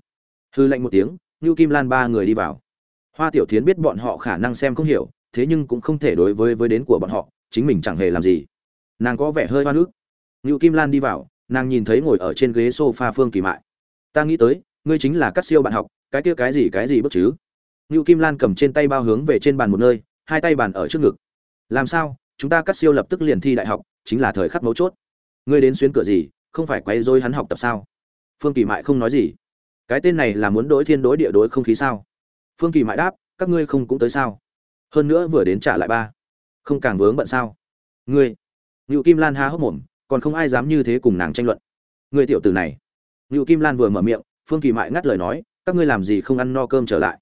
Hư lạnh một tiếng như kim lan ba người đi vào. Hoa tiểu thiến biết bọn họ khả năng xem không hiểu, thế nhưng cũng không thể đối với với đến của bọn họ, chính mình chẳng hề làm gì. Nàng có vẻ hơi hoa nước như kim lan đi vào, nàng nhìn thấy ngồi ở trên ghế sofa phương kỳ mại. Ta nghĩ tới, ngươi chính là các siêu bạn học cái kia cái gì cái gì bức chứ? Ngưu kim lan cầm trên tay bao hướng về trên bàn một nơi, hai tay bàn ở trước ngực. Làm sao? Chúng ta cắt siêu lập tức liền thi đại học, chính là thời khắc mấu chốt. Ngươi đến xuyến cửa gì, không phải quay dối hắn học tập sao? Phương kỳ mại không nói gì. Cái tên này là muốn đối thiên đối địa đối không khí sao? Phương kỳ mại đáp, các ngươi không cũng tới sao? Hơn nữa vừa đến trả lại ba. Không càng vướng bận sao? Ngươi. Ngưu kim lan há hốc mồm, còn không ai dám như thế cùng nàng tranh luận. Ngươi tiểu tử này. Ngưu kim lan vừa mở miệng, phương kỳ mại ngắt lời nói các ngươi làm gì không ăn no cơm trở lại?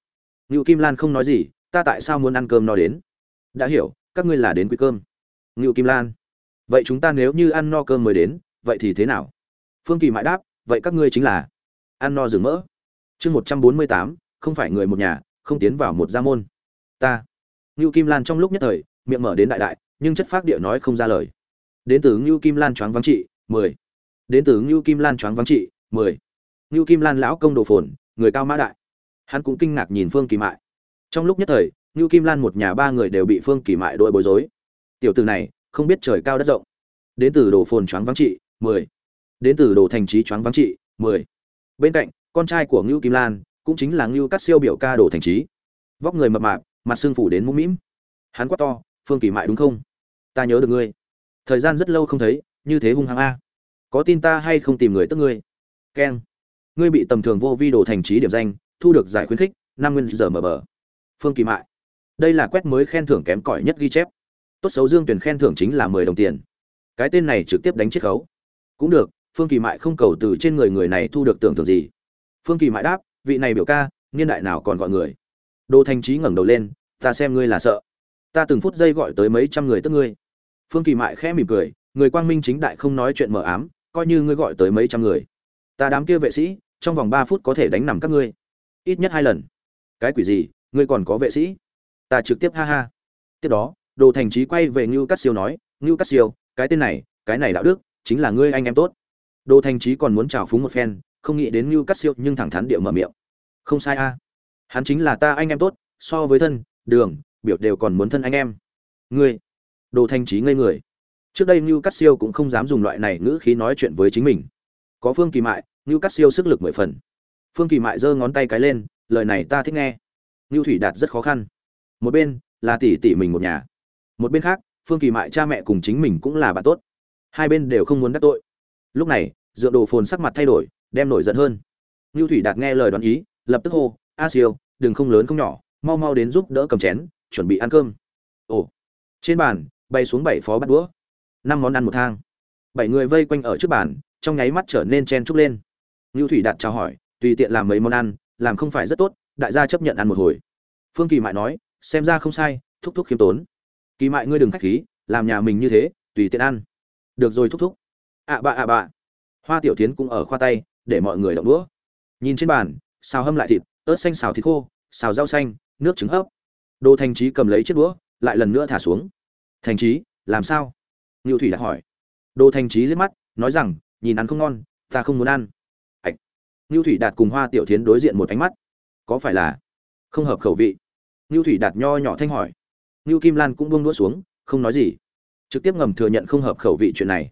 Ngưu kim lan không nói gì, ta tại sao muốn ăn cơm no đến? Đã hiểu, các ngươi là đến quý cơm. Ngưu kim lan, vậy chúng ta nếu như ăn no cơm mới đến, vậy thì thế nào? Phương kỳ mãi đáp, vậy các ngươi chính là ăn no rừng mỡ. Chương một trăm bốn mươi tám, không phải người một nhà, không tiến vào một gia môn. Ta. Ngưu kim lan trong lúc nhất thời, miệng mở đến đại đại, nhưng chất phác địa nói không ra lời. Đến từ ngưu kim lan choáng vắng trị, mười. Đến từ ngưu kim lan choáng vắng trị, mười. Ngưu kim lan lão công đồ phồn người cao mã đại. Hắn cũng kinh ngạc nhìn phương kỳ mại. Trong lúc nhất thời, ngưu kim lan một nhà ba người đều bị phương kỳ mại đội bối rối. Tiểu từ này, không biết trời cao đất rộng. Đến từ đồ phồn choáng vắng trị, mười. Đến từ đồ thành trí choáng vắng trị, mười. Bên cạnh, con trai của ngưu kim lan cũng chính là ngưu cắt siêu biểu ca đồ thành trí. Vóc người mập mạp, mặt xương phủ đến mũm mĩm. Hắn quát to, phương kỳ mại đúng không? Ta nhớ được ngươi. Thời gian rất lâu không thấy, như thế hung hăng a. Có tin ta hay không tìm người tức ngươi? Keng ngươi bị tầm thường vô vi đồ thành trí điểm danh, thu được giải khuyến khích, năm nguyên giờ mờ bờ. Phương kỳ mại. Đây là quét mới khen thưởng kém cỏi nhất ghi chép. Tốt xấu dương tuyển khen thưởng chính là mười đồng tiền. Cái tên này trực tiếp đánh chiết khấu. Cũng được, phương kỳ mại không cầu từ trên người người này thu được tưởng thưởng gì. Phương kỳ mại đáp, vị này biểu ca, niên đại nào còn gọi người? Đồ thành trí ngẩng đầu lên, ta xem ngươi là sợ. Ta từng phút giây gọi tới mấy trăm người tức ngươi. Phương kỳ mại khẽ mỉm cười, người quang minh chính đại không nói chuyện mờ ám, coi như ngươi gọi tới mấy trăm người ta đám kia vệ sĩ, trong vòng ba phút có thể đánh nằm các ngươi. Ít nhất hai lần. Cái quỷ gì? Ngươi còn có vệ sĩ? Ta trực tiếp ha ha. Tiếp đó, đồ thành trí quay về ngưu cắt siêu nói, ngưu cắt siêu, cái tên này, cái này đạo đức, chính là ngươi anh em tốt. Đồ thành trí còn muốn chào phúng một phen, không nghĩ đến ngưu cắt siêu nhưng thẳng thắn địa mở miệng. Không sai a. Hắn chính là ta anh em tốt, so với thân, đường, biểu đều còn muốn thân anh em. Ngươi? Đồ thành trí ngây người. Trước đây ngưu cắt siêu cũng không dám dùng loại này ngữ khí nói chuyện với chính mình. Có phương kỳ mại Nưu Cát siêu sức lực mười phần. Phương kỳ mại giơ ngón tay cái lên, lời này ta thích nghe. Nưu thủy đạt rất khó khăn. Một bên là tỷ tỷ mình một nhà. Một bên khác, phương kỳ mại cha mẹ cùng chính mình cũng là bạn tốt. Hai bên đều không muốn đắc tội. Lúc này Dượng đồ phồn sắc mặt thay đổi, đem nổi giận hơn. Nưu thủy đạt nghe lời đoán ý, lập tức hô, a siêu, đừng không lớn không nhỏ, mau mau đến giúp đỡ cầm chén, chuẩn bị ăn cơm. Ồ. Trên bàn, bay xuống bảy phó bát đũa. Năm món ăn một thang. Bảy người vây quanh ở trước bàn, trong nháy mắt trở nên chen trúc lên. Nưu thủy đạt chào hỏi tùy tiện làm mấy món ăn làm không phải rất tốt đại gia chấp nhận ăn một hồi. Phương kỳ mại nói xem ra không sai thúc thúc khiêm tốn. Kỳ mại ngươi đừng khách khí làm nhà mình như thế tùy tiện ăn. Được rồi thúc thúc. Ạ à bạ ạ bạ. Hoa tiểu Thiến cũng ở khoa tay để mọi người động đũa. Nhìn trên bàn xào hâm lại thịt ớt xanh xào thịt khô xào rau xanh nước trứng hấp. Đồ thành Chí cầm lấy chiếc đũa lại lần nữa thả xuống. Thành Chí, làm sao? Nưu thủy đã hỏi. Đồ thành Chí liếc mắt nói rằng nhìn ăn không ngon ta không muốn ăn. Nưu thủy đạt cùng hoa tiểu Thiến đối diện một ánh mắt. Có phải là không hợp khẩu vị? Nưu thủy đạt nho nhỏ thanh hỏi. Nưu kim lan cũng buông đũa xuống, không nói gì. Trực tiếp ngầm thừa nhận không hợp khẩu vị chuyện này.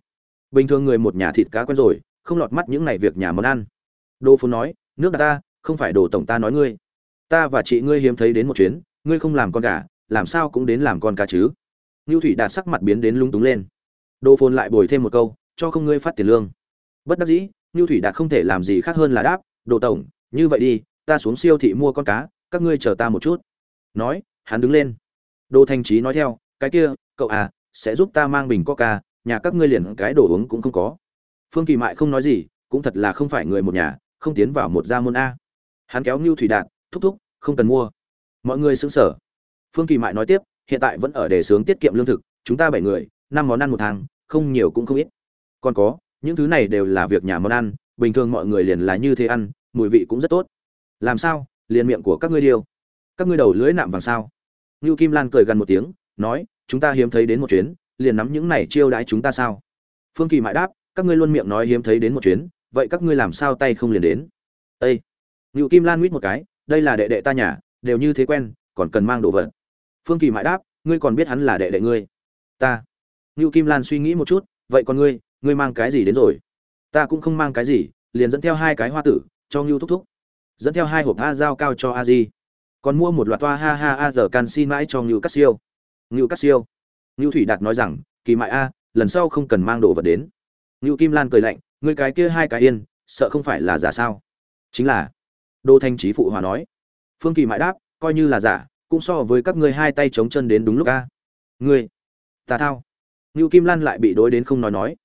Bình thường người một nhà thịt cá quen rồi, không lọt mắt những này việc nhà món ăn. Đô Phú nói, nước ta, không phải đồ tổng ta nói ngươi. Ta và chị ngươi hiếm thấy đến một chuyến, ngươi không làm con gà, làm sao cũng đến làm con cá chứ? Nưu thủy đạt sắc mặt biến đến lung túng lên. Đô phồn lại bồi thêm một câu, cho không ngươi phát tiền lương. Bất đắc dĩ Nưu thủy đạt không thể làm gì khác hơn là đáp, đồ tổng, như vậy đi, ta xuống siêu thị mua con cá, các ngươi chờ ta một chút. Nói, hắn đứng lên. Đồ thanh Chí nói theo, cái kia, cậu à sẽ giúp ta mang bình coca, nhà các ngươi liền cái đồ uống cũng không có. Phương kỳ mại không nói gì, cũng thật là không phải người một nhà, không tiến vào một gia môn a. Hắn kéo Nưu thủy đạt, thúc thúc, không cần mua. Mọi người sững sở phương kỳ mại nói tiếp, hiện tại vẫn ở đề sướng tiết kiệm lương thực, chúng ta bảy người, năm món ăn một tháng không nhiều cũng không ít. Còn có những thứ này đều là việc nhà món ăn, bình thường mọi người liền là như thế ăn, mùi vị cũng rất tốt. Làm sao? Liền miệng của các ngươi điêu. Các ngươi đầu lưỡi nạm vàng sao? Ngưu kim lan cười gần một tiếng, nói, chúng ta hiếm thấy đến một chuyến, liền nắm những này chiêu đãi chúng ta sao? Phương kỳ mại đáp, các ngươi luôn miệng nói hiếm thấy đến một chuyến, vậy các ngươi làm sao tay không liền đến? Ây ngưu kim lan nguyết một cái, đây là đệ đệ ta nhà, đều như thế quen, còn cần mang đồ vật. Phương kỳ mại đáp, ngươi còn biết hắn là đệ đệ ngươi. Ta. Ngưu kim lan suy nghĩ một chút, vậy còn ngươi ngươi mang cái gì đến rồi? Ta cũng không mang cái gì, liền dẫn theo hai cái hoa tử, cho ngưu thúc thúc. Dẫn theo hai hộp a dao cao cho a di. Còn mua một loạt toa ha ha a giờ canxi mãi cho ngưu cắt siêu. Ngưu cắt siêu. Ngưu thủy đạt nói rằng, kỳ mại a, lần sau không cần mang đồ vật đến. Ngưu kim lan cười lạnh, ngươi cái kia hai cái yên, sợ không phải là giả sao? Chính là, đô thanh trí phụ hòa nói. Phương kỳ mại đáp, coi như là giả, cũng so với các ngươi hai tay chống chân đến đúng lúc a. Ngươi tà thao. Ngưu kim lan lại bị đối đến không nói nói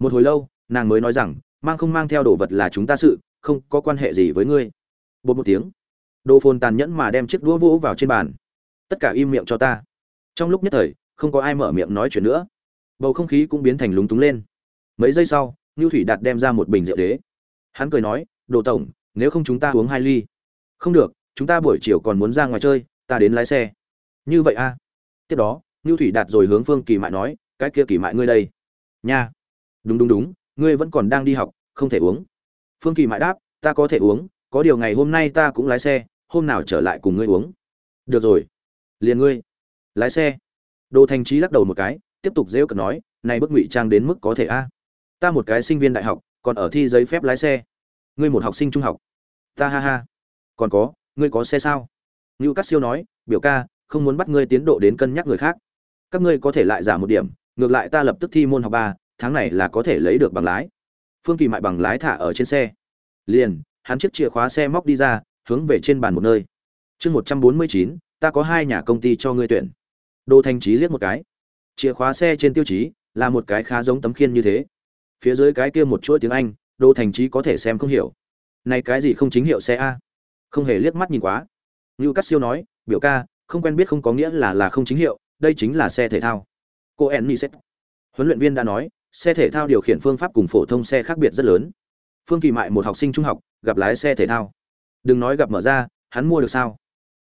một hồi lâu, nàng mới nói rằng, mang không mang theo đồ vật là chúng ta sự, không có quan hệ gì với ngươi. Bột một tiếng, đồ phồn tàn nhẫn mà đem chiếc đũa vỗ vào trên bàn. Tất cả im miệng cho ta. Trong lúc nhất thời, không có ai mở miệng nói chuyện nữa. Bầu không khí cũng biến thành lúng túng lên. Mấy giây sau ngưu thủy đạt đem ra một bình rượu đế. Hắn cười nói, đồ tổng, nếu không chúng ta uống hai ly. Không được, chúng ta buổi chiều còn muốn ra ngoài chơi, ta đến lái xe. Như vậy a à? tiếp đó ngưu thủy đạt rồi hướng phương kỳ mại nói, cái kia kỳ mại ngươi đây. Nha đúng đúng đúng, ngươi vẫn còn đang đi học, không thể uống. Phương kỳ mại đáp, ta có thể uống, có điều ngày hôm nay ta cũng lái xe, hôm nào trở lại cùng ngươi uống. Được rồi. Liền ngươi. Lái xe. Đồ thành trí lắc đầu một cái, tiếp tục dễu cợt nói, này bức ngụy trang đến mức có thể a? Ta một cái sinh viên đại học, còn ở thi giấy phép lái xe. Ngươi một học sinh trung học. Ta ha ha. Còn có, ngươi có xe sao? Ngưu cát siêu nói, biểu ca, không muốn bắt ngươi tiến độ đến cân nhắc người khác. Các ngươi có thể lại giảm một điểm, ngược lại ta lập tức thi môn học ba tháng này là có thể lấy được bằng lái. Phương kỳ mại bằng lái thả ở trên xe. Liền, hắn chiếc chìa khóa xe móc đi ra, hướng về trên bàn một nơi. Chương một trăm bốn mươi chín, ta có hai nhà công ty cho ngươi tuyển. Đô thanh trí liếc một cái. Chìa khóa xe trên tiêu chí là một cái khá giống tấm khiên như thế. Phía dưới cái kia một chuỗi tiếng anh đô thành trí có thể xem không hiểu. Này cái gì không chính hiệu xe a? Không hề liếc mắt nhìn quá. Như cắt siêu nói, biểu ca, không quen biết không có nghĩa là là không chính hiệu, đây chính là xe thể thao. Cô enni huấn luyện viên đã nói xe thể thao điều khiển phương pháp cùng phổ thông xe khác biệt rất lớn. Phương kỳ mại một học sinh trung học, gặp lái xe thể thao. Đừng nói gặp mở ra, hắn mua được sao?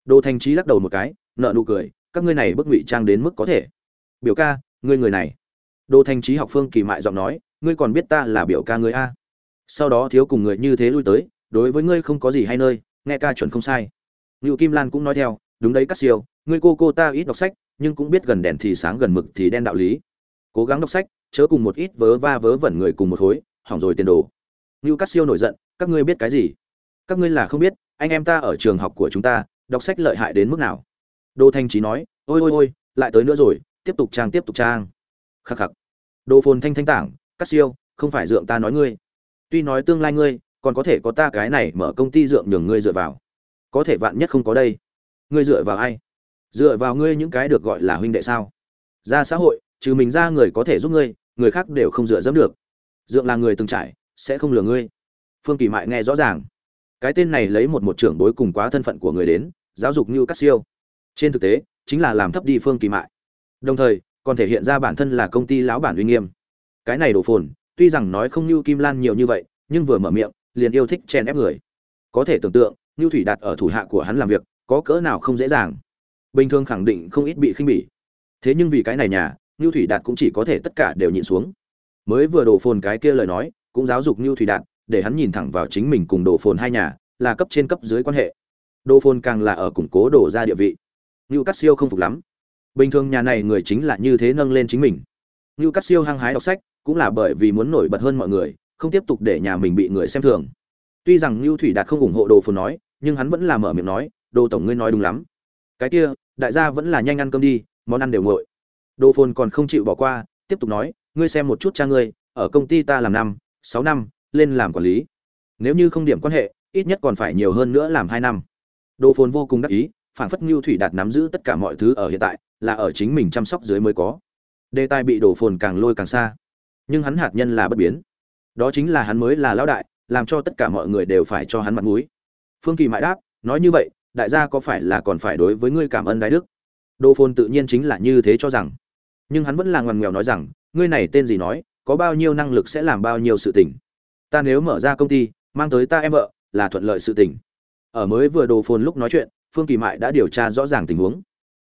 Đồ thành trí lắc đầu một cái nợ nụ cười, các ngươi này bức ngụy trang đến mức có thể. Biểu ca, ngươi người này. Đồ thành trí học phương kỳ mại giọng nói, ngươi còn biết ta là biểu ca ngươi a? Sau đó thiếu cùng người như thế lui tới, đối với ngươi không có gì hay nơi, nghe ca chuẩn không sai. Ngự kim lan cũng nói theo, đúng đấy các siêu, ngươi cô cô ta ít đọc sách, nhưng cũng biết gần đèn thì sáng gần mực thì đen đạo lý. Cố gắng đọc sách chớ cùng một ít vớ va vớ vẩn người cùng một khối hỏng rồi tiền đồ. Ngự Cát siêu nổi giận, các ngươi biết cái gì? Các ngươi là không biết, anh em ta ở trường học của chúng ta, đọc sách lợi hại đến mức nào? Đô thanh Chí nói, ôi ôi ôi, lại tới nữa rồi, tiếp tục trang, tiếp tục trang. Khắc khắc. Đô phồn thanh thanh tảng, Cát siêu, không phải dượng ta nói ngươi. Tuy nói tương lai ngươi, còn có thể có ta cái này mở công ty dượng nhường ngươi dựa vào. Có thể vạn nhất không có đây. Ngươi dựa vào ai? Dựa vào ngươi những cái được gọi là huynh đệ sao? Ra xã hội, trừ mình ra người có thể giúp ngươi người khác đều không dựa dẫm được. Dượng là người từng trải, sẽ không lừa ngươi. Phương kỳ mại nghe rõ ràng. Cái tên này lấy một một trưởng bối cùng quá thân phận của người đến, giáo dục như cắt siêu. Trên thực tế, chính là làm thấp đi phương kỳ mại. Đồng thời, còn thể hiện ra bản thân là công ty lão bản uy nghiêm. Cái này đổ phồn, tuy rằng nói không như kim lan nhiều như vậy, nhưng vừa mở miệng, liền yêu thích chen ép người. Có thể tưởng tượng, như thủy đạt ở thủ hạ của hắn làm việc, có cỡ nào không dễ dàng. Bình thường khẳng định không ít bị khinh bỉ. Thế nhưng vì cái này nhà Nưu thủy đạt cũng chỉ có thể tất cả đều nhịn xuống. Mới vừa đổ phồn cái kia lời nói, cũng giáo dục Nưu thủy đạt, để hắn nhìn thẳng vào chính mình cùng đổ phồn hai nhà, là cấp trên cấp dưới quan hệ. Đổ phồn càng là ở củng cố đổ ra địa vị. Nưu Cát siêu không phục lắm. Bình thường nhà này người chính là như thế nâng lên chính mình. Nưu Cát siêu hăng hái đọc sách, cũng là bởi vì muốn nổi bật hơn mọi người, không tiếp tục để nhà mình bị người xem thường. Tuy rằng Nưu thủy đạt không ủng hộ đồ phồn nói, nhưng hắn vẫn là mở miệng nói, đồ tổng ngươi nói đúng lắm. Cái kia, đại gia vẫn là nhanh ăn cơm đi, món ăn đều nguội đồ phồn còn không chịu bỏ qua, tiếp tục nói, ngươi xem một chút cha ngươi, ở công ty ta làm năm, sáu năm, lên làm quản lý. Nếu như không điểm quan hệ, ít nhất còn phải nhiều hơn nữa làm hai năm. Đồ phồn vô cùng đắc ý phản phất Nưu thủy đạt nắm giữ tất cả mọi thứ ở hiện tại, là ở chính mình chăm sóc dưới mới có. Đề tài bị đồ phồn càng lôi càng xa. Nhưng hắn hạt nhân là bất biến. Đó chính là hắn mới là lão đại, làm cho tất cả mọi người đều phải cho hắn mặt mũi. Phương kỳ mại đáp, nói như vậy, đại gia có phải là còn phải đối với ngươi cảm ơn đại đức? Đồ phồn tự nhiên chính là như thế cho rằng nhưng hắn vẫn là ngoằn nghèo nói rằng, ngươi này tên gì nói, có bao nhiêu năng lực sẽ làm bao nhiêu sự tình? Ta nếu mở ra công ty, mang tới ta em vợ, là thuận lợi sự tình. Ở mới vừa đồ phồn lúc nói chuyện, phương kỳ mại đã điều tra rõ ràng tình huống.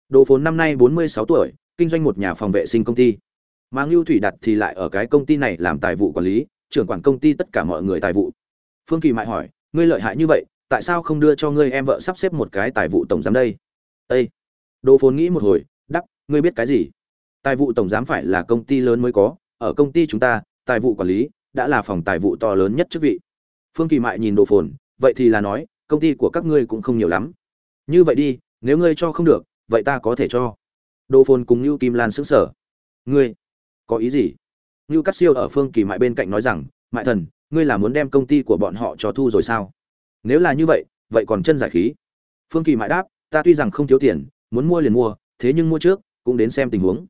Đồ phồn năm nay bốn mươi sáu tuổi, kinh doanh một nhà phòng vệ sinh công ty. Mà ngưu thủy đặt thì lại ở cái công ty này làm tài vụ quản lý, trưởng quản công ty tất cả mọi người tài vụ. Phương kỳ mại hỏi, ngươi lợi hại như vậy, tại sao không đưa cho ngươi em vợ sắp xếp một cái tài vụ tổng giám đây? Ây đồ phồn nghĩ một hồi đắp ngươi biết cái gì? Tài vụ tổng giám phải là công ty lớn mới có, ở công ty chúng ta, tài vụ quản lý đã là phòng tài vụ to lớn nhất chức vị. Phương kỳ mại nhìn đồ phồn, vậy thì là nói, công ty của các ngươi cũng không nhiều lắm. Như vậy đi, nếu ngươi cho không được, vậy ta có thể cho. Đồ phồn cùng như kim lan xứng sở ngươi, có ý gì? Như cắt siêu ở phương kỳ mại bên cạnh nói rằng, mại thần, ngươi là muốn đem công ty của bọn họ cho thu rồi sao? Nếu là như vậy vậy còn chân giải khí. Phương kỳ mại đáp, ta tuy rằng không thiếu tiền, muốn mua liền mua, thế nhưng mua trước, cũng đến xem tình huống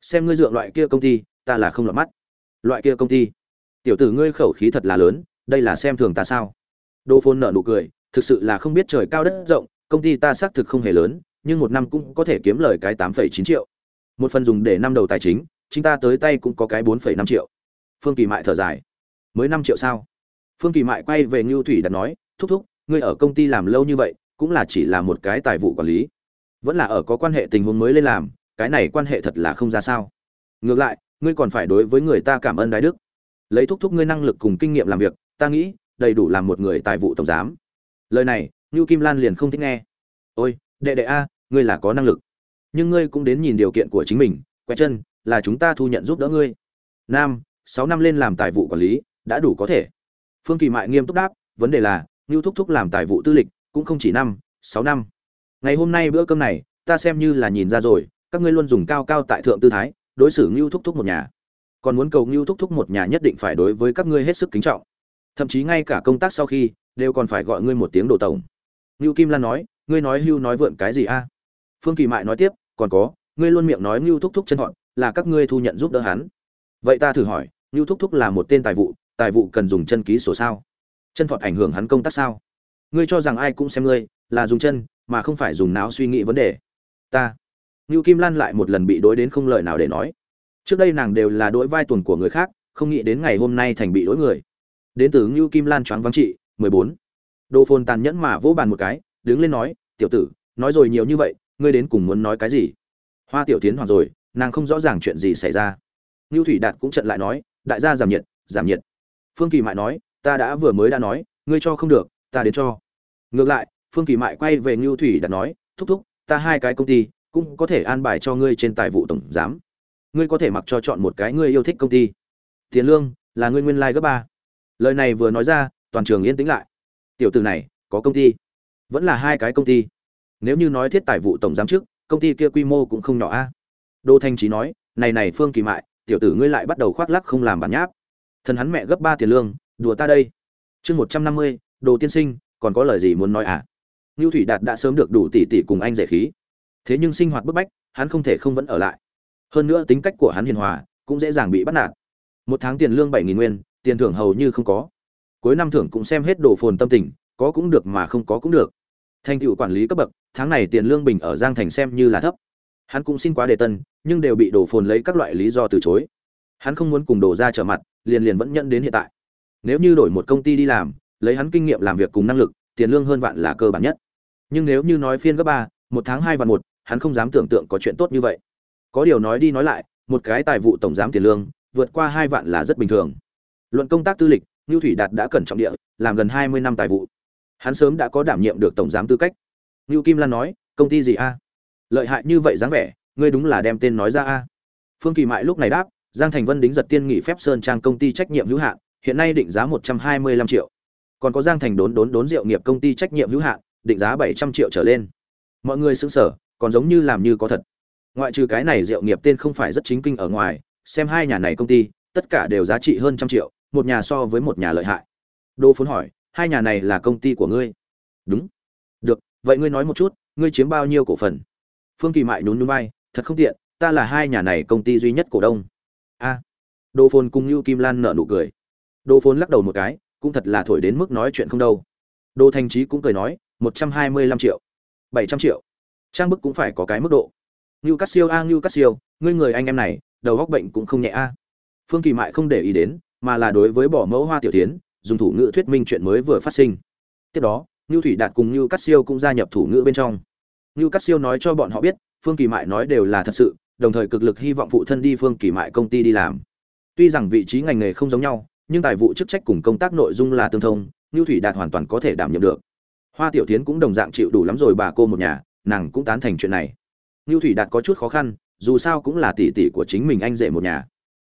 xem ngươi dựa loại kia công ty, ta là không lọt mắt. Loại kia công ty? Tiểu tử ngươi khẩu khí thật là lớn, đây là xem thường ta sao? Đô phôn nợ nụ cười, thực sự là không biết trời cao đất rộng, công ty ta xác thực không hề lớn, nhưng một năm cũng có thể kiếm lời cái tám phẩy chín triệu. Một phần dùng để năm đầu tài chính chính ta tới tay cũng có cái bốn phẩy năm triệu. Phương kỳ mại thở dài. Mới năm triệu sao? Phương kỳ mại quay về ngưu thủy đặt nói, thúc thúc, ngươi ở công ty làm lâu như vậy, cũng là chỉ là một cái tài vụ quản lý. Vẫn là ở có quan hệ tình huống mới lên làm cái này quan hệ thật là không ra sao. Ngược lại, ngươi còn phải đối với người ta cảm ơn đại đức. Lấy thúc thúc ngươi năng lực cùng kinh nghiệm làm việc, ta nghĩ, đầy đủ làm một người tài vụ tổng giám. Lời này như kim lan liền không thích nghe. Ôi, đệ đệ a, ngươi là có năng lực. Nhưng ngươi cũng đến nhìn điều kiện của chính mình, quẹt chân, là chúng ta thu nhận giúp đỡ ngươi. Nam, sáu năm lên làm tài vụ quản lý, đã đủ có thể. Phương kỳ mại nghiêm túc đáp, vấn đề là như thúc thúc làm tài vụ tư lịch, cũng không chỉ năm, sáu năm. Ngày hôm nay bữa cơm này, ta xem như là nhìn ra rồi các ngươi luôn dùng cao cao tại thượng tư thái, đối xử ngưu thúc thúc một nhà. Còn muốn cầu ngưu thúc thúc một nhà nhất định phải đối với các ngươi hết sức kính trọng. Thậm chí ngay cả công tác sau khi, đều còn phải gọi ngươi một tiếng đồ tổng. Ngưu kim lan nói, ngươi nói hưu nói vượn cái gì a? Phương kỳ mại nói tiếp, còn có, ngươi luôn miệng nói ngưu thúc thúc chân họ là các ngươi thu nhận giúp đỡ hắn. Vậy ta thử hỏi, ngưu thúc thúc là một tên tài vụ tài vụ cần dùng chân ký sổ sao? Chân thọt ảnh hưởng hắn công tác sao? Ngươi cho rằng ai cũng xem ngươi là dùng chân, mà không phải dùng não suy nghĩ vấn đề. Ta Nưu kim lan lại một lần bị đối đến không lời nào để nói. Trước đây nàng đều là đối vai tuần của người khác, không nghĩ đến ngày hôm nay thành bị đối người. Đến từ Nưu kim lan choáng vắng trị 14. Đô phồn tàn nhẫn mà vỗ bàn một cái, đứng lên nói, tiểu tử, nói rồi nhiều như vậy, ngươi đến cùng muốn nói cái gì? Hoa tiểu Thiến hoàn rồi, nàng không rõ ràng chuyện gì xảy ra. Nưu thủy đạt cũng trận lại nói, đại gia giảm nhiệt giảm nhiệt. Phương kỳ mại nói, ta đã vừa mới đã nói, ngươi cho không được, ta đến cho. Ngược lại, phương kỳ mại quay về Nưu thủy đạt nói, thúc thúc, ta hai cái công ty cũng có thể an bài cho ngươi trên tài vụ tổng giám. Ngươi có thể mặc cho chọn một cái ngươi yêu thích công ty. Tiền lương là ngươi nguyên lai、like、gấp ba. Lời này vừa nói ra, toàn trường yên tĩnh lại. Tiểu từ này, có công ty. Vẫn là hai cái công ty. Nếu như nói thiết tài vụ tổng giám trước, công ty kia quy mô cũng không nhỏ a. Đô thanh trí nói, này này phương kỳ mại, tiểu tử ngươi lại bắt đầu khoác lắc không làm bản nháp. Thần hắn mẹ gấp ba tiền lương, đùa ta đây. Chương một trăm năm mươi, đồ tiên sinh, còn có lời gì muốn nói à? Ngưu thủy đạt đã sớm được đủ tỷ tỷ cùng anh giải khí thế nhưng sinh hoạt bức bách, hắn không thể không vẫn ở lại. Hơn nữa tính cách của hắn hiền hòa, cũng dễ dàng bị bắt nạt. Một tháng tiền lương bảy nghìn nguyên, tiền thưởng hầu như không có. Cuối năm thưởng cũng xem hết đồ phồn tâm tình, có cũng được mà không có cũng được. Thành tựu quản lý cấp bậc, tháng này tiền lương bình ở giang thành xem như là thấp. Hắn cũng xin quá đề tân, nhưng đều bị đồ phồn lấy các loại lý do từ chối. Hắn không muốn cùng đồ ra trở mặt, liền liền vẫn nhận đến hiện tại. Nếu như đổi một công ty đi làm, lấy hắn kinh nghiệm làm việc cùng năng lực, tiền lương hơn vạn là cơ bản nhất. Nhưng nếu như nói phiên gấp ba, một tháng hai vạn một hắn không dám tưởng tượng có chuyện tốt như vậy. Có điều nói đi nói lại, một cái tài vụ tổng giám tiền lương, vượt qua hai vạn là rất bình thường. Luận công tác tư lịch, Nưu thủy đạt đã cẩn trọng địa, làm gần hai mươi năm tài vụ. Hắn sớm đã có đảm nhiệm được tổng giám tư cách. Nưu kim lan nói, công ty gì a? Lợi hại như vậy dáng vẻ, ngươi đúng là đem tên nói ra a. Phương kỳ mại lúc này đáp, giang thành vân đính giật tiên nghị phép sơn trang công ty trách nhiệm hữu hạn, hiện nay định giá một trăm hai mươi lăm triệu. Còn có giang thành đốn đốn đốn rượu nghiệp công ty trách nhiệm hữu hạn, định giá bảy trăm triệu trở lên. Mọi người sững sở còn giống như làm như có thật. Ngoại trừ cái này rượu nghiệp tên không phải rất chính kinh ở ngoài, xem hai nhà này công ty, tất cả đều giá trị hơn trăm triệu, một nhà so với một nhà lợi hại. Đô phốn hỏi, hai nhà này là công ty của ngươi? Đúng. Được, vậy ngươi nói một chút, ngươi chiếm bao nhiêu cổ phần? Phương kỳ mại nhún nhún vai, thật không tiện, ta là hai nhà này công ty duy nhất cổ đông. A. Đô phồn cùng lưu kim lan nở nụ cười. Đô phồn lắc đầu một cái, cũng thật là thổi đến mức nói chuyện không đâu. Đô thanh trí cũng cười nói, một trăm hai mươi lăm triệu. Bảy trăm triệu trang bức cũng phải có cái mức độ. Ngưu cắt siêu a ngưu cắt siêu ngươi người anh em này, đầu góc bệnh cũng không nhẹ a. Phương kỳ mại không để ý đến, mà là đối với bỏ mẫu hoa tiểu tiến, dùng thủ ngữ thuyết minh chuyện mới vừa phát sinh. Tiếp đó, ngưu thủy đạt cùng ngưu cắt siêu cũng gia nhập thủ ngữ bên trong. Ngưu cắt siêu nói cho bọn họ biết, phương kỳ mại nói đều là thật sự, đồng thời cực lực hy vọng phụ thân đi phương kỳ mại công ty đi làm. Tuy rằng vị trí ngành nghề không giống nhau, nhưng tài vụ chức trách cùng công tác nội dung là tương thông, ngưu thủy đạt hoàn toàn có thể đảm nhiệm được. Hoa tiểu tiến cũng đồng dạng chịu đủ lắm rồi bà cô một nhà nàng cũng tán thành chuyện này. Ngưu thủy đạt có chút khó khăn, dù sao cũng là tỷ tỷ của chính mình anh rể một nhà.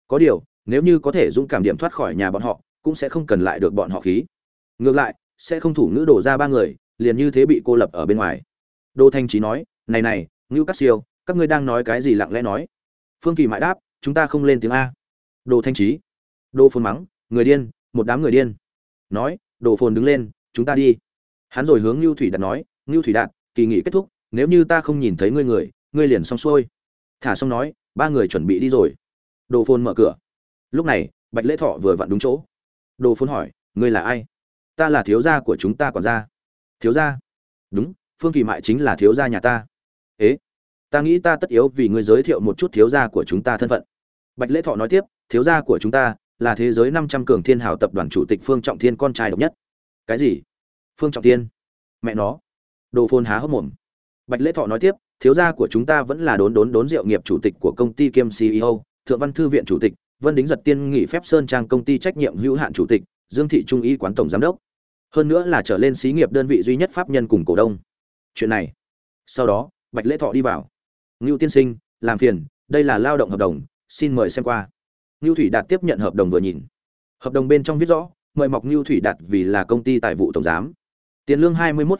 Có điều, nếu như có thể dũng cảm điểm thoát khỏi nhà bọn họ, cũng sẽ không cần lại được bọn họ khí. Ngược lại, sẽ không thủ ngữ đổ ra ba người, liền như thế bị cô lập ở bên ngoài. Đô thanh trí nói, này này, ngưu cát siêu, các ngươi đang nói cái gì lặng lẽ nói? Phương kỳ mãi đáp, chúng ta không lên tiếng a. Đồ thanh trí đồ phồn mắng, người điên, một đám người điên. Nói đồ phồn đứng lên, chúng ta đi. Hắn rồi hướng ngưu thủy đạt nói, ngưu thủy đạt, kỳ nghỉ kết thúc nếu như ta không nhìn thấy ngươi người, ngươi liền xong xuôi. Thả xong nói, ba người chuẩn bị đi rồi. Đồ phồn mở cửa. Lúc này, bạch lễ thọ vừa vặn đúng chỗ. Đồ phồn hỏi, ngươi là ai? Ta là thiếu gia của chúng ta còn ra thiếu gia? Đúng, phương kỳ mại chính là thiếu gia nhà ta. Ế, ta nghĩ ta tất yếu vì ngươi giới thiệu một chút thiếu gia của chúng ta thân phận. Bạch lễ thọ nói tiếp, thiếu gia của chúng ta là thế giới năm trăm cường thiên hào tập đoàn chủ tịch phương trọng thiên con trai độc nhất. Cái gì? Phương trọng thiên. Mẹ nó. Đồ phồn há hốc mồm bạch lễ thọ nói tiếp, thiếu gia của chúng ta vẫn là đốn đốn đốn rượu nghiệp chủ tịch của công ty kiêm ceo thượng văn thư viện chủ tịch, vân đính giật tiên nghỉ phép sơn trang công ty trách nhiệm hữu hạn chủ tịch, dương thị trung y quán tổng giám đốc. Hơn nữa là trở lên xí nghiệp đơn vị duy nhất pháp nhân cùng cổ đông. Chuyện này, sau đó, bạch lễ thọ đi vào. Ngưu tiên sinh, làm phiền, đây là lao động hợp đồng, xin mời xem qua. Ngưu thủy đạt tiếp nhận hợp đồng vừa nhìn. Hợp đồng bên trong viết rõ, mời mọc ngưu thủy đạt vì là công ty tài vụ tổng giám. Tiền lương hai mươi một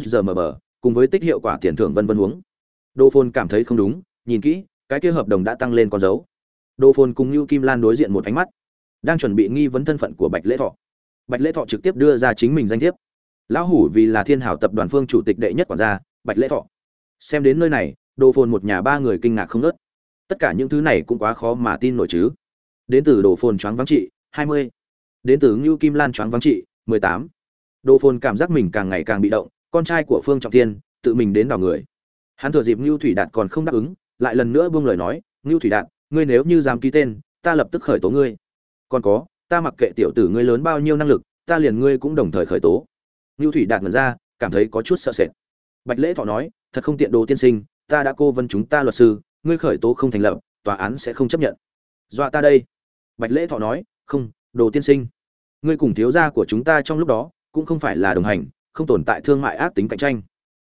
giờ mờ bờ cùng với tích hiệu quả tiền thưởng vân vân huống đô Phồn cảm thấy không đúng, nhìn kỹ, cái kia hợp đồng đã tăng lên con dấu. Đô Phồn cùng Nưu kim lan đối diện một ánh mắt, đang chuẩn bị nghi vấn thân phận của bạch lễ thọ. Bạch lễ thọ trực tiếp đưa ra chính mình danh thiếp. Lão hủ vì là thiên hảo tập đoàn phương chủ tịch đệ nhất quản gia, bạch lễ thọ. Xem đến nơi này đồ phồn một nhà ba người kinh ngạc không ngớt. tất cả những thứ này cũng quá khó mà tin nổi chứ. Đến từ đồ phồn choáng váng trị, hai mươi. Đến từ Nưu kim lan choáng váng trị, mười tám. Đồ phồn cảm giác mình càng ngày càng bị động con trai của phương trọng tiên tự mình đến đào người. Hắn thừa dịp ngưu thủy đạt còn không đáp ứng, lại lần nữa buông lời nói, ngưu thủy đạt, ngươi nếu như dám ký tên, ta lập tức khởi tố ngươi. Còn có, ta mặc kệ tiểu tử ngươi lớn bao nhiêu năng lực, ta liền ngươi cũng đồng thời khởi tố. Ngưu thủy đạt ngẩn ra, cảm thấy có chút sợ sệt. Bạch lễ thọ nói, thật không tiện đồ tiên sinh, ta đã cô vân chúng ta luật sư, ngươi khởi tố không thành lập, tòa án sẽ không chấp nhận. Dọa ta đây. Bạch lễ thọ nói, không, đồ tiên sinh, ngươi cùng thiếu gia của chúng ta trong lúc đó, cũng không phải là đồng hành không tồn tại thương mại ác tính cạnh tranh.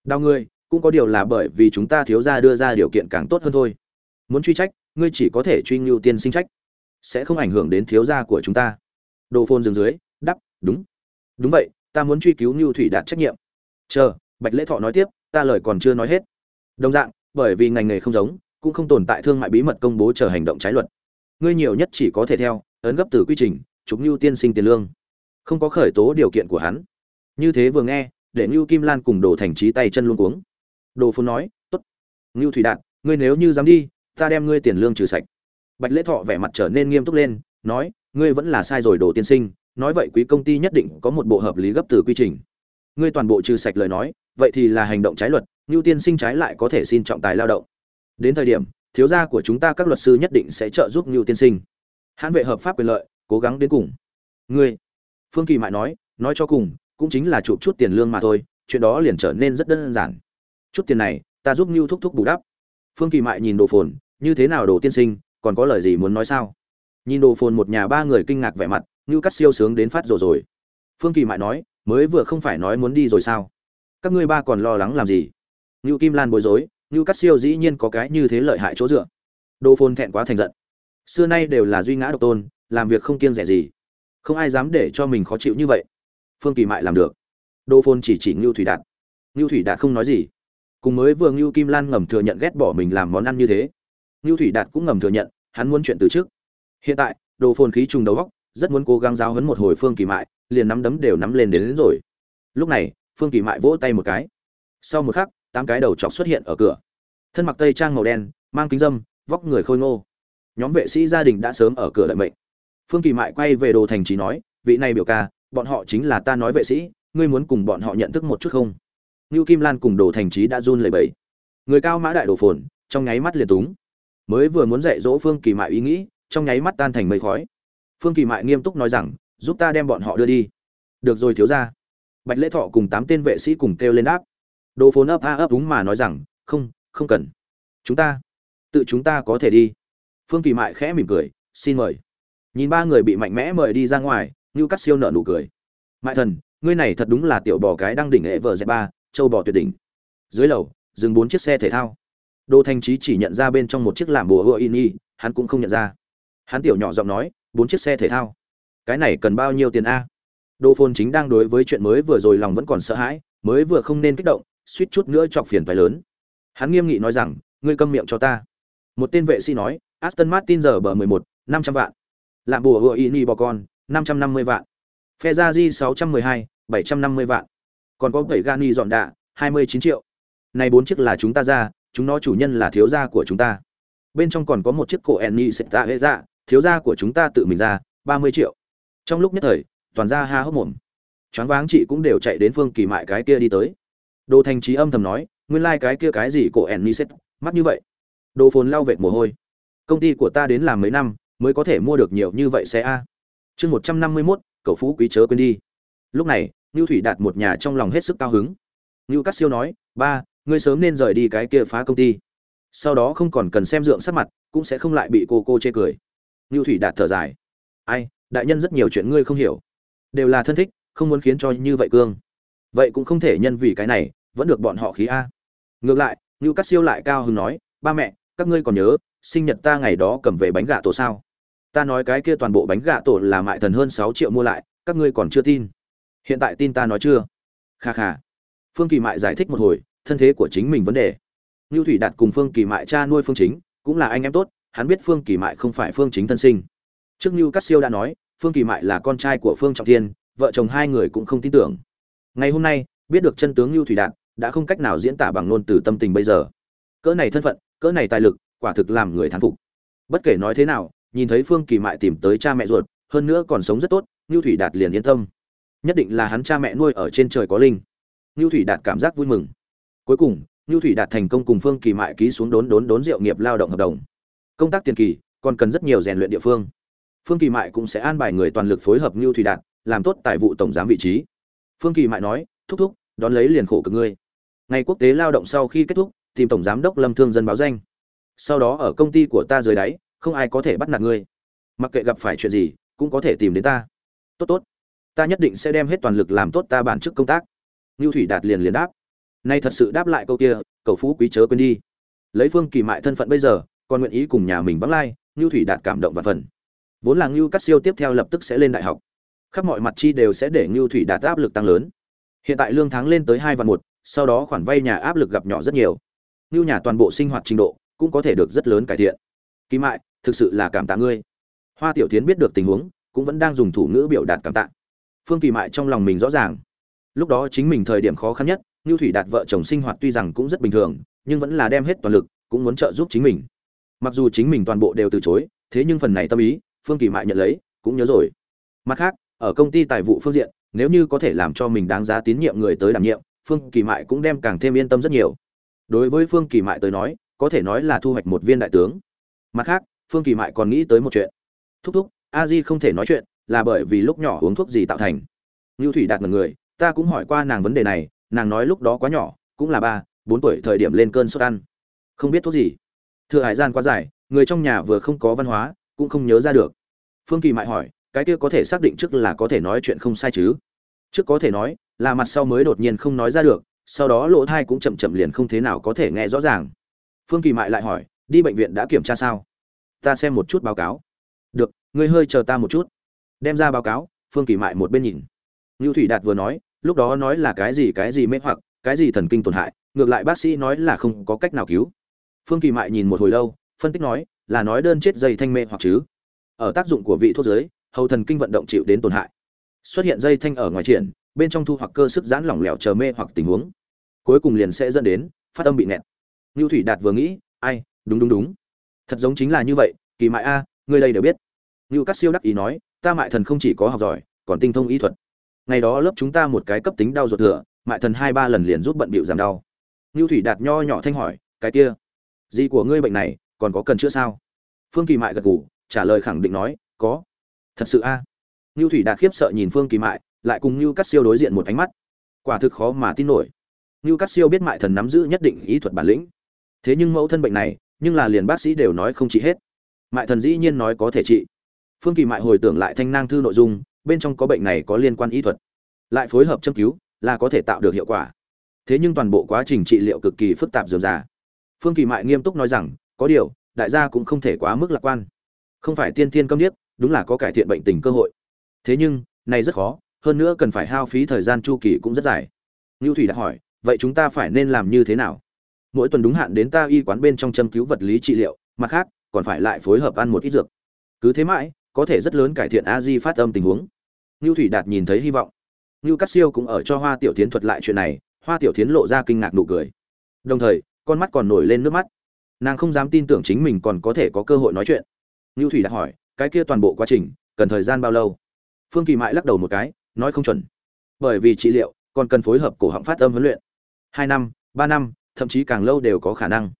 Đau ngươi, cũng có điều là bởi vì chúng ta thiếu gia đưa ra điều kiện càng tốt hơn thôi. Muốn truy trách, ngươi chỉ có thể truy ngưu tiên sinh trách. Sẽ không ảnh hưởng đến thiếu gia của chúng ta. Đồ phôn dừng dưới, đắp, đúng. Đúng vậy, ta muốn truy cứu ngưu thủy đạt trách nhiệm. Chờ, bạch lễ thọ nói tiếp, ta lời còn chưa nói hết. Đồng dạng, bởi vì ngành nghề không giống, cũng không tồn tại thương mại bí mật công bố chờ hành động trái luật. Ngươi nhiều nhất chỉ có thể theo, ấn gấp từ quy trình chúng như tiên sinh tiền lương. Không có khởi tố điều kiện của hắn như thế vừa nghe, để ngưu kim lan cùng đồ thành trí tay chân luôn cuống. Đồ Phu nói, tốt. Ngưu thủy đạt, ngươi nếu như dám đi, ta đem ngươi tiền lương trừ sạch. Bạch lễ thọ vẻ mặt trở nên nghiêm túc lên, nói, ngươi vẫn là sai rồi đồ tiên sinh, nói vậy quý công ty nhất định có một bộ hợp lý gấp từ quy trình. Ngươi toàn bộ trừ sạch lời nói, vậy thì là hành động trái luật, ngưu tiên sinh trái lại có thể xin trọng tài lao động. Đến thời điểm, thiếu gia của chúng ta các luật sư nhất định sẽ trợ giúp ngưu tiên sinh. Hãn vệ hợp pháp quyền lợi, cố gắng đến cùng. Ngươi. Phương kỳ mại nói nói cho cùng cũng chính là chụp chút tiền lương mà thôi, chuyện đó liền trở nên rất đơn giản. Chút tiền này, ta giúp ngưu thúc thúc bù đắp. Phương kỳ mại nhìn đồ phồn, như thế nào đồ tiên sinh, còn có lời gì muốn nói sao? Nhìn đồ phồn một nhà ba người kinh ngạc vẻ mặt ngưu cắt siêu sướng đến phát rồi rồi. Phương kỳ mại nói, mới vừa không phải nói muốn đi rồi sao? Các ngươi ba còn lo lắng làm gì? Ngưu kim lan bối rối ngưu cắt siêu dĩ nhiên có cái như thế lợi hại chỗ dựa. Đồ phồn thẹn quá thành giận. Xưa nay đều là duy ngã độc tôn, làm việc không kiêng rẻ gì. Không ai dám để cho mình khó chịu như vậy phương kỳ mại làm được. Đô phôn chỉ chỉ ngưu thủy đạt. Ngưu thủy đạt không nói gì. Cùng mới vừa ngưu kim lan ngầm thừa nhận ghét bỏ mình làm món ăn như thế. Ngưu thủy đạt cũng ngầm thừa nhận hắn muốn chuyện từ trước. Hiện tại đồ phồn khí trùng đầu góc rất muốn cố gắng giáo hấn một hồi phương kỳ mại liền nắm đấm đều nắm lên đến, đến rồi. Lúc này phương kỳ mại vỗ tay một cái. Sau một khắc tám cái đầu chọc xuất hiện ở cửa. Thân mặc tây trang màu đen mang kính dâm vóc người khôi ngô. Nhóm vệ sĩ gia đình đã sớm ở cửa đợi mệnh. Phương kỳ mại quay về đồ thành trí nói vị này biểu ca bọn họ chính là ta nói vệ sĩ, ngươi muốn cùng bọn họ nhận thức một chút không? Ngưu kim lan cùng đồ thành trí đã run lẩy bẩy. Người cao mã đại đồ phồn, trong nháy mắt liền túng. Mới vừa muốn dạy dỗ phương kỳ mại ý nghĩ, trong nháy mắt tan thành mây khói. Phương kỳ mại nghiêm túc nói rằng, giúp ta đem bọn họ đưa đi. Được rồi thiếu ra bạch lễ thọ cùng tám tên vệ sĩ cùng kêu lên đáp. Đồ phồn ấp a ấp đúng mà nói rằng, không không cần. Chúng ta, tự chúng ta có thể đi. Phương kỳ mại khẽ mỉm cười, xin mời. Nhìn ba người bị mạnh mẽ mời đi ra ngoài như cắt siêu nợ nụ cười. Mại thần, ngươi này thật đúng là tiểu bò cái đang đỉnh hệ vợ dẹp ba, châu bò tuyệt đỉnh. Dưới lầu, dừng bốn chiếc xe thể thao. Đô thanh trí chỉ nhận ra bên trong một chiếc làm bùa hựa in y hắn cũng không nhận ra. Hắn tiểu nhỏ giọng nói, bốn chiếc xe thể thao? Cái này cần bao nhiêu tiền a? Đô phồn chính đang đối với chuyện mới vừa rồi lòng vẫn còn sợ hãi, mới vừa không nên kích động, suýt chút nữa chọc phiền phải lớn. Hắn nghiêm nghị nói rằng, ngươi câm miệng cho ta. Một tên vệ sĩ nói, aston martin giờ bờ mười một, năm trăm vạn. Làm bùa hựa in y bò con năm trăm năm mươi vạn. Ferrari 612, 750 vạn. Còn có bảy gani dọn đạ hai mươi chín triệu. Này bốn chiếc là chúng ta ra chúng nó chủ nhân là thiếu gia của chúng ta. Bên trong còn có một chiếc cổ enni sệt tạ thiếu gia của chúng ta tự mình ra ba mươi triệu. Trong lúc nhất thời toàn gia ha hốc mồm. Choáng váng chị cũng đều chạy đến phương kỳ mại cái kia đi tới. Đồ thành trí âm thầm nói nguyên lai cái kia cái gì cổ enni sệt mắt như vậy. Đồ phồn lau vệt mồ hôi. Công ty của ta đến làm mấy năm mới có thể mua được nhiều như vậy xe a chương một trăm năm mươi mốt, cậu phú quý chớ quên đi. Lúc này, ngưu thủy đạt một nhà trong lòng hết sức cao hứng. Ngưu cát siêu nói, ba, ngươi sớm nên rời đi cái kia phá công ty. Sau đó không còn cần xem dượng sắc mặt, cũng sẽ không lại bị cô cô chê cười. Ngưu thủy đạt thở dài, ai, đại nhân rất nhiều chuyện ngươi không hiểu. Đều là thân thích, không muốn khiến cho như vậy cương. Vậy cũng không thể nhân vì cái này, vẫn được bọn họ khí a. Ngược lại như cát siêu lại cao hứng nói, ba mẹ, các ngươi còn nhớ, sinh nhật ta ngày đó cầm về bánh gà tổ sao? Ta nói cái kia toàn bộ bánh gà tổ là mại thần hơn sáu triệu mua lại các ngươi còn chưa tin hiện tại tin ta nói chưa kha kha phương kỳ mại giải thích một hồi thân thế của chính mình vấn đề Nưu Thủy Đạt cùng Phương Kỳ Mại cha nuôi Phương Chính, cũng là anh em tốt, hắn biết Phương Kỳ Mại không phải Phương Chính thân sinh. Trước Nưu Cát Siêu đã nói, Phương Kỳ Mại là con trai của Phương Trọng Thiên, vợ chồng hai người cũng không tin tưởng. Ngày hôm nay, biết được chân tướng Nưu Thủy Đạt, đã không cách nào diễn tả bằng ngôn từ tâm tình bây giờ. Cỡ này thân phận, cỡ này tài lực, quả thực làm người thán phục. Bất kể nói thế nào, nhìn thấy Phương Kỳ Mại tìm tới cha mẹ ruột, hơn nữa còn sống rất tốt, Nưu Thủy Đạt liền yên tâm. Nhất định là hắn cha mẹ nuôi ở trên trời có linh. Nưu Thủy Đạt cảm giác vui mừng. Cuối cùng, Nưu Thủy đạt thành công cùng Phương Kỳ Mại ký xuống đốn đốn đốn rượu nghiệp lao động hợp đồng. Công tác tiền kỳ còn cần rất nhiều rèn luyện địa phương. Phương Kỳ Mại cũng sẽ an bài người toàn lực phối hợp Nưu Thủy đạt, làm tốt tài vụ tổng giám vị trí. Phương Kỳ Mại nói, thúc thúc, đón lấy liền khổ cực ngươi. Ngày quốc tế lao động sau khi kết thúc, tìm tổng giám đốc Lâm Thương dân báo danh. Sau đó ở công ty của ta dưới đáy, không ai có thể bắt nạt ngươi. Mặc kệ gặp phải chuyện gì, cũng có thể tìm đến ta. Tốt tốt, ta nhất định sẽ đem hết toàn lực làm tốt ta bản chức công tác. ngưu Thủy đạt liền liền đáp. Nay thật sự đáp lại câu kia cầu phú quý chớ quên đi. Lấy phương kỳ mại thân phận bây giờ còn nguyện ý cùng nhà mình vắng lai ngưu thủy đạt cảm động và phần. Vốn là ngưu cắt siêu tiếp theo lập tức sẽ lên đại học. Khắp mọi mặt chi đều sẽ để ngưu thủy đạt áp lực tăng lớn. Hiện tại lương tháng lên tới hai vạn một sau đó khoản vay nhà áp lực gặp nhỏ rất nhiều. Ngưu nhà toàn bộ sinh hoạt trình độ cũng có thể được rất lớn cải thiện. Kỳ mại thực sự là cảm tạ ngươi hoa tiểu tiến biết được tình huống cũng vẫn đang dùng thủ ngữ biểu đạt cảm tạ phương kỳ mại trong lòng mình rõ ràng lúc đó chính mình thời điểm khó khăn nhất Nưu Thủy Đạt vợ chồng sinh hoạt tuy rằng cũng rất bình thường, nhưng vẫn là đem hết toàn lực, cũng muốn trợ giúp chính mình. Mặc dù chính mình toàn bộ đều từ chối, thế nhưng phần này tâm ý, Phương Kỳ Mại nhận lấy, cũng nhớ rồi. Mặt khác, ở công ty tài vụ phương diện, nếu như có thể làm cho mình đáng giá tín nhiệm người tới đảm nhiệm, Phương Kỳ Mại cũng đem càng thêm yên tâm rất nhiều. Đối với Phương Kỳ Mại tới nói, có thể nói là thu hoạch một viên đại tướng. Mặt khác, Phương Kỳ Mại còn nghĩ tới một chuyện. Thúc thúc, A Di không thể nói chuyện, là bởi vì lúc nhỏ uống thuốc gì tạo thành. ngưu Thủy Đạt một người, ta cũng hỏi qua nàng vấn đề này, nàng nói lúc đó quá nhỏ cũng là ba bốn tuổi thời điểm lên cơn sốt ăn. Không biết thuốc gì. Thừa hải gian quá dài người trong nhà vừa không có văn hóa cũng không nhớ ra được. Phương kỳ mại hỏi cái kia có thể xác định trước là có thể nói chuyện không sai chứ? Trước có thể nói là mặt sau mới đột nhiên không nói ra được sau đó lỗ thai cũng chậm chậm liền không thế nào có thể nghe rõ ràng. Phương kỳ mại lại hỏi đi bệnh viện đã kiểm tra sao? Ta xem một chút báo cáo. Được, ngươi hơi chờ ta một chút. Đem ra báo cáo, phương kỳ mại một bên nhìn. Ngưu thủy đạt vừa nói, lúc đó nói là cái gì cái gì mê hoặc, cái gì thần kinh tổn hại, ngược lại bác sĩ nói là không có cách nào cứu. Phương kỳ mại nhìn một hồi lâu, phân tích nói, là nói đơn chết dây thanh mê hoặc chứ. Ở tác dụng của vị thuốc giới, hầu thần kinh vận động chịu đến tổn hại. Xuất hiện dây thanh ở ngoài triển, bên trong thu hoặc cơ sức giãn lỏng lẻo chờ mê hoặc tình huống. Cuối cùng liền sẽ dẫn đến, phát âm bị nẹt ngưu thủy đạt vừa nghĩ, ai, đúng đúng đúng thật giống chính là như vậy, kỳ mại a, ngươi đây đều biết. Ngưu cát siêu đắc ý nói, ta mại thần không chỉ có học giỏi, còn tinh thông y thuật. Ngày đó lớp chúng ta một cái cấp tính đau ruột thừa, mại thần hai ba lần liền giúp bận bịu giảm đau. Ngưu thủy đạt nho nhỏ thanh hỏi, cái kia, gì của ngươi bệnh này, còn có cần chữa sao? Phương kỳ mại gật gù, trả lời khẳng định nói, có. Thật sự a. À? ngưu thủy đạt khiếp sợ nhìn phương kỳ mại, lại cùng ngưu cắt siêu đối diện một ánh mắt. Quả thực khó mà tin nổi. Ngưu cắt siêu biết mại thần nắm giữ nhất định ý thuật bản lĩnh. Thế nhưng mẫu thân bệnh này nhưng là liền bác sĩ đều nói không trị hết. Mại thần dĩ nhiên nói có thể trị. Phương kỳ mại hồi tưởng lại thanh nang thư nội dung, bên trong có bệnh này có liên quan y thuật. Lại phối hợp châm cứu, là có thể tạo được hiệu quả. Thế nhưng toàn bộ quá trình trị liệu cực kỳ phức tạp dườm già. Phương kỳ mại nghiêm túc nói rằng, có điều, đại gia cũng không thể quá mức lạc quan. Không phải tiên tiên công điếc, đúng là có cải thiện bệnh tình cơ hội. Thế nhưng, này rất khó, hơn nữa cần phải hao phí thời gian chu kỳ cũng rất dài. Ngưu thủy đã hỏi, vậy chúng ta phải nên làm như thế nào? Mỗi tuần đúng hạn đến ta y quán bên trong châm cứu vật lý trị liệu, mặt khác, còn phải lại phối hợp ăn một ít dược. Cứ thế mãi, có thể rất lớn cải thiện a di phát âm tình huống. Ngưu thủy đạt nhìn thấy hy vọng. Ngưu cắt siêu cũng ở cho hoa tiểu tiến thuật lại chuyện này, hoa tiểu tiến lộ ra kinh ngạc nụ cười. Đồng thời, con mắt còn nổi lên nước mắt. Nàng không dám tin tưởng chính mình còn có thể có cơ hội nói chuyện. Ngưu thủy đạt hỏi, cái kia toàn bộ quá trình, cần thời gian bao lâu? Phương kỳ mại lắc đầu một cái, nói không chuẩn. Bởi vì trị liệu, còn cần phối hợp cổ họng phát âm huấn luyện. Hai năm, ba năm thậm chí càng lâu đều có khả năng.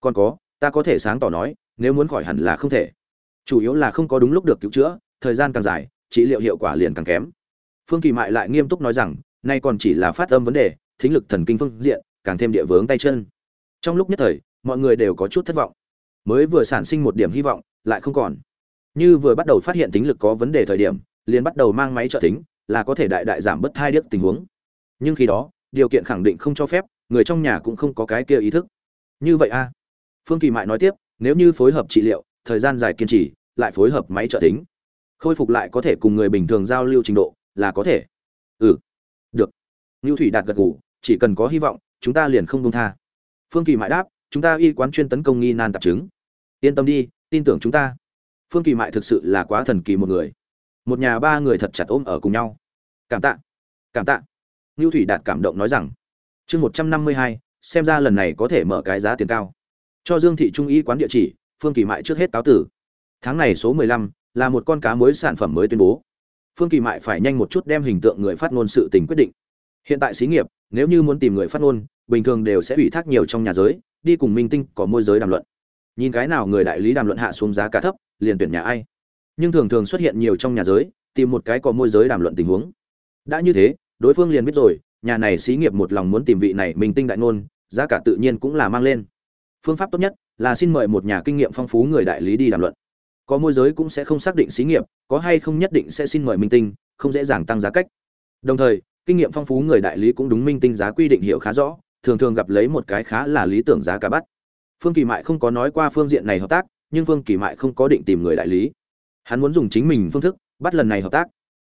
Còn có, ta có thể sáng tỏ nói, nếu muốn khỏi hẳn là không thể. Chủ yếu là không có đúng lúc được cứu chữa, thời gian càng dài, trị liệu hiệu quả liền càng kém. Phương kỳ mại lại nghiêm túc nói rằng, nay còn chỉ là phát âm vấn đề, thính lực thần kinh phương diện, càng thêm địa vướng tay chân. Trong lúc nhất thời, mọi người đều có chút thất vọng. Mới vừa sản sinh một điểm hy vọng, lại không còn. Như vừa bắt đầu phát hiện tính lực có vấn đề thời điểm, liền bắt đầu mang máy trợ tính là có thể đại đại giảm bớt thai điếc tình huống. Nhưng khi đó, điều kiện khẳng định không cho phép người trong nhà cũng không có cái kia ý thức. Như vậy a phương kỳ mại nói tiếp, nếu như phối hợp trị liệu, thời gian dài kiên trì, lại phối hợp máy trợ tính, khôi phục lại có thể cùng người bình thường giao lưu trình độ, là có thể. Ừ. Được. Ngưu thủy đạt gật ngủ chỉ cần có hy vọng, chúng ta liền không đông tha. Phương kỳ mại đáp, chúng ta y quán chuyên tấn công nghi nan tạp chứng. Yên tâm đi, tin tưởng chúng ta. Phương kỳ mại thực sự là quá thần kỳ một người. Một nhà ba người thật chặt ôm ở cùng nhau. Cảm tạ. Cảm tạ. Ngưu thủy đạt cảm động nói rằng chương một trăm năm mươi hai, xem ra lần này có thể mở cái giá tiền cao. Cho dương thị trung y quán địa chỉ, phương kỳ mại trước hết cáo tử. Tháng này số mười lăm, là một con cá mới sản phẩm mới tuyên bố. Phương kỳ mại phải nhanh một chút đem hình tượng người phát ngôn sự tình quyết định. Hiện tại xí nghiệp, nếu như muốn tìm người phát ngôn, bình thường đều sẽ ủy thác nhiều trong nhà giới, đi cùng minh tinh có môi giới đàm luận. Nhìn cái nào người đại lý đàm luận hạ xuống giá cả thấp, liền tuyển nhà ai. Nhưng thường thường xuất hiện nhiều trong nhà giới, tìm một cái có môi giới đàm luận tình huống. Đã như thế, đối phương liền biết rồi nhà này xí nghiệp một lòng muốn tìm vị này minh tinh đại ngôn, giá cả tự nhiên cũng là mang lên. Phương pháp tốt nhất là xin mời một nhà kinh nghiệm phong phú người đại lý đi đàm luận. Có môi giới cũng sẽ không xác định xí nghiệp, có hay không nhất định sẽ xin mời minh tinh, không dễ dàng tăng giá cách. Đồng thời, kinh nghiệm phong phú người đại lý cũng đúng minh tinh giá quy định hiểu khá rõ, thường thường gặp lấy một cái khá là lý tưởng giá cả bắt. Phương kỳ mại không có nói qua phương diện này hợp tác, nhưng phương kỳ mại không có định tìm người đại lý. Hắn muốn dùng chính mình phương thức bắt lần này hợp tác.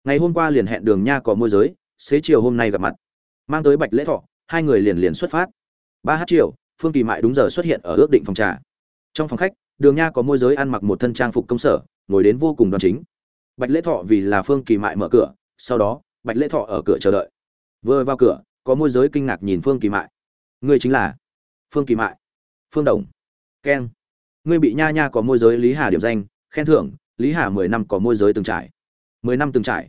Ngày hôm qua liền hẹn đường nha có môi giới, xế chiều hôm nay gặp mặt mang tới bạch lễ thọ, hai người liền liền xuất phát. Ba h chiều phương kỳ mại đúng giờ xuất hiện ở ước định phòng trà. Trong phòng khách, đường nha có môi giới ăn mặc một thân trang phục công sở, ngồi đến vô cùng đoàn chính. Bạch lễ thọ vì là phương kỳ mại mở cửa, sau đó, bạch lễ thọ ở cửa chờ đợi. Vừa vào cửa, có môi giới kinh ngạc nhìn phương kỳ mại. Ngươi chính là phương kỳ mại. Phương đồng. Keng. Ngươi bị nha nha có môi giới lý hà điểm danh, khen thưởng, lý hà mười năm có môi giới từng trải. Mười năm từng trải.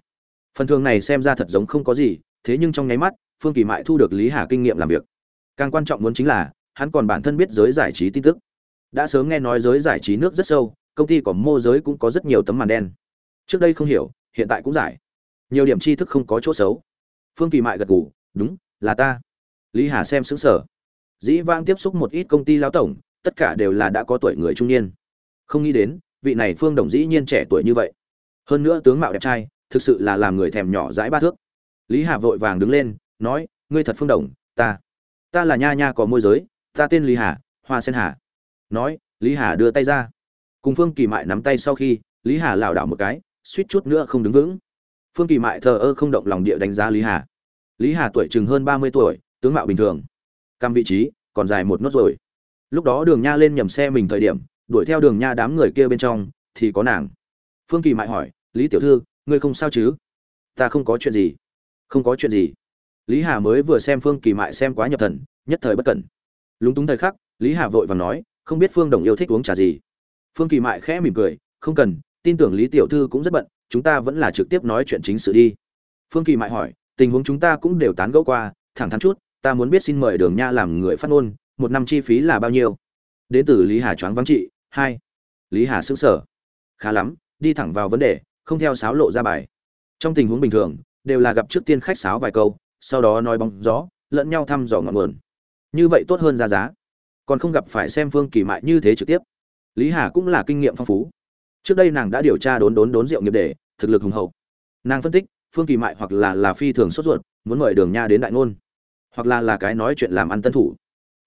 Phần thường này xem ra thật giống không có gì, thế nhưng trong nháy mắt phương kỳ mại thu được lý hà kinh nghiệm làm việc. Càng quan trọng muốn chính là, hắn còn bản thân biết giới giải trí tin tức. Đã sớm nghe nói giới giải trí nước rất sâu, công ty của mô giới cũng có rất nhiều tấm màn đen. Trước đây không hiểu, hiện tại cũng giải. Nhiều điểm tri thức không có chỗ xấu. Phương kỳ mại gật gù, đúng, là ta. Lý hà xem xứng sở dĩ vang tiếp xúc một ít công ty lao tổng, tất cả đều là đã có tuổi người trung niên. Không nghĩ đến, vị này phương đồng dĩ nhiên trẻ tuổi như vậy. Hơn nữa tướng mạo đẹp trai, thực sự là làm người thèm nhỏ dãi ba thước. Lý hà vội vàng đứng lên nói, ngươi thật phương đồng, ta ta là nha nha có môi giới, ta tên lý hà, hoa sen hà. Nói, lý hà đưa tay ra. Cùng phương kỳ mại nắm tay sau khi, lý hà lảo đảo một cái, suýt chút nữa không đứng vững. Phương kỳ mại thờ ơ không động lòng địa đánh giá lý hà. Lý hà tuổi chừng hơn ba mươi tuổi, tướng mạo bình thường. Cam vị trí, còn dài một nốt rồi. Lúc đó đường nha lên nhầm xe mình thời điểm, đuổi theo đường nha đám người kia bên trong, thì có nàng. Phương kỳ mại hỏi, lý tiểu thư, ngươi không sao chứ? Ta không có chuyện gì. Không có chuyện gì lý hà mới vừa xem phương kỳ mại xem quá nhập thần, nhất thời bất cẩn. Lúng túng thời khắc, lý hà vội và nói, không biết phương đồng yêu thích uống trà gì. Phương kỳ mại khẽ mỉm cười, không cần, tin tưởng lý tiểu thư cũng rất bận, chúng ta vẫn là trực tiếp nói chuyện chính sự đi. Phương kỳ mại hỏi, tình huống chúng ta cũng đều tán gẫu qua, thẳng thắn chút, ta muốn biết xin mời đường nha làm người phát ngôn, một năm chi phí là bao nhiêu? Đến từ lý hà choáng vắng trị, hai. Lý hà xứng sở khá lắm, đi thẳng vào vấn đề, không theo sáo lộ ra bài. Trong tình huống bình thường, đều là gặp trước tiên khách sáo vài câu sau đó nói bóng gió, lẫn nhau thăm dò ngọn nguồn. Như vậy tốt hơn ra giá. Còn không gặp phải xem phương kỳ mại như thế trực tiếp. Lý hà cũng là kinh nghiệm phong phú. Trước đây nàng đã điều tra đốn đốn đốn rượu nghiệp đề thực lực hùng hậu. Nàng phân tích, phương kỳ mại hoặc là là phi thường sốt ruột, muốn mời đường nha đến đại ngôn. Hoặc là là cái nói chuyện làm ăn tân thủ.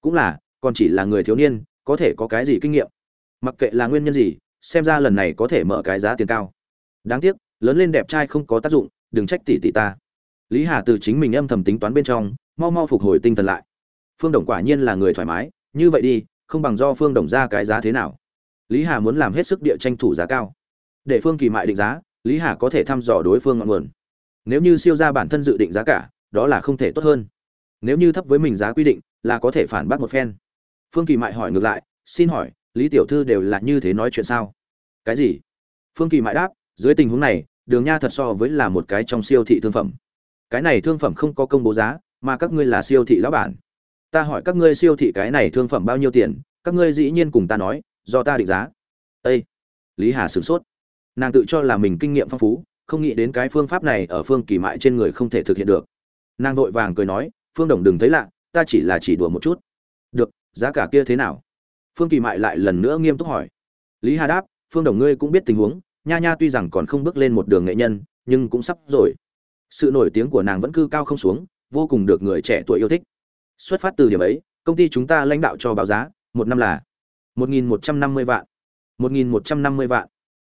Cũng là, còn chỉ là người thiếu niên, có thể có cái gì kinh nghiệm. Mặc kệ là nguyên nhân gì, xem ra lần này có thể mở cái giá tiền cao. Đáng tiếc, lớn lên đẹp trai không có tác dụng, đừng trách tỷ tỷ ta lý hà từ chính mình âm thầm tính toán bên trong, mau mau phục hồi tinh thần lại. Phương đồng quả nhiên là người thoải mái, như vậy đi, không bằng do phương đồng ra cái giá thế nào. Lý hà muốn làm hết sức địa tranh thủ giá cao. Để phương kỳ mại định giá, lý hà có thể thăm dò đối phương ngọn nguồn. Nếu như siêu ra bản thân dự định giá cả, đó là không thể tốt hơn. Nếu như thấp với mình giá quy định, là có thể phản bác một phen. Phương kỳ mại hỏi ngược lại, xin hỏi, lý tiểu thư đều là như thế nói chuyện sao? Cái gì? Phương kỳ mại đáp, dưới tình huống này, đường nha thật so với là một cái trong siêu thị thương phẩm cái này thương phẩm không có công bố giá, mà các ngươi là siêu thị lão bản. Ta hỏi các ngươi siêu thị cái này thương phẩm bao nhiêu tiền, các ngươi dĩ nhiên cùng ta nói, do ta định giá. Ây lý hà sửng sốt. Nàng tự cho là mình kinh nghiệm phong phú, không nghĩ đến cái phương pháp này ở phương kỳ mại trên người không thể thực hiện được. Nàng vội vàng cười nói, phương đồng đừng thấy lạ, ta chỉ là chỉ đùa một chút. Được, giá cả kia thế nào? Phương kỳ mại lại lần nữa nghiêm túc hỏi. Lý hà đáp, phương đồng ngươi cũng biết tình huống, nha nha tuy rằng còn không bước lên một đường nghệ nhân, nhưng cũng sắp rồi sự nổi tiếng của nàng vẫn cư cao không xuống, vô cùng được người trẻ tuổi yêu thích. Xuất phát từ điểm ấy, công ty chúng ta lãnh đạo cho báo giá, một năm là một nghìn một trăm năm mươi vạn. một nghìn một trăm năm mươi vạn.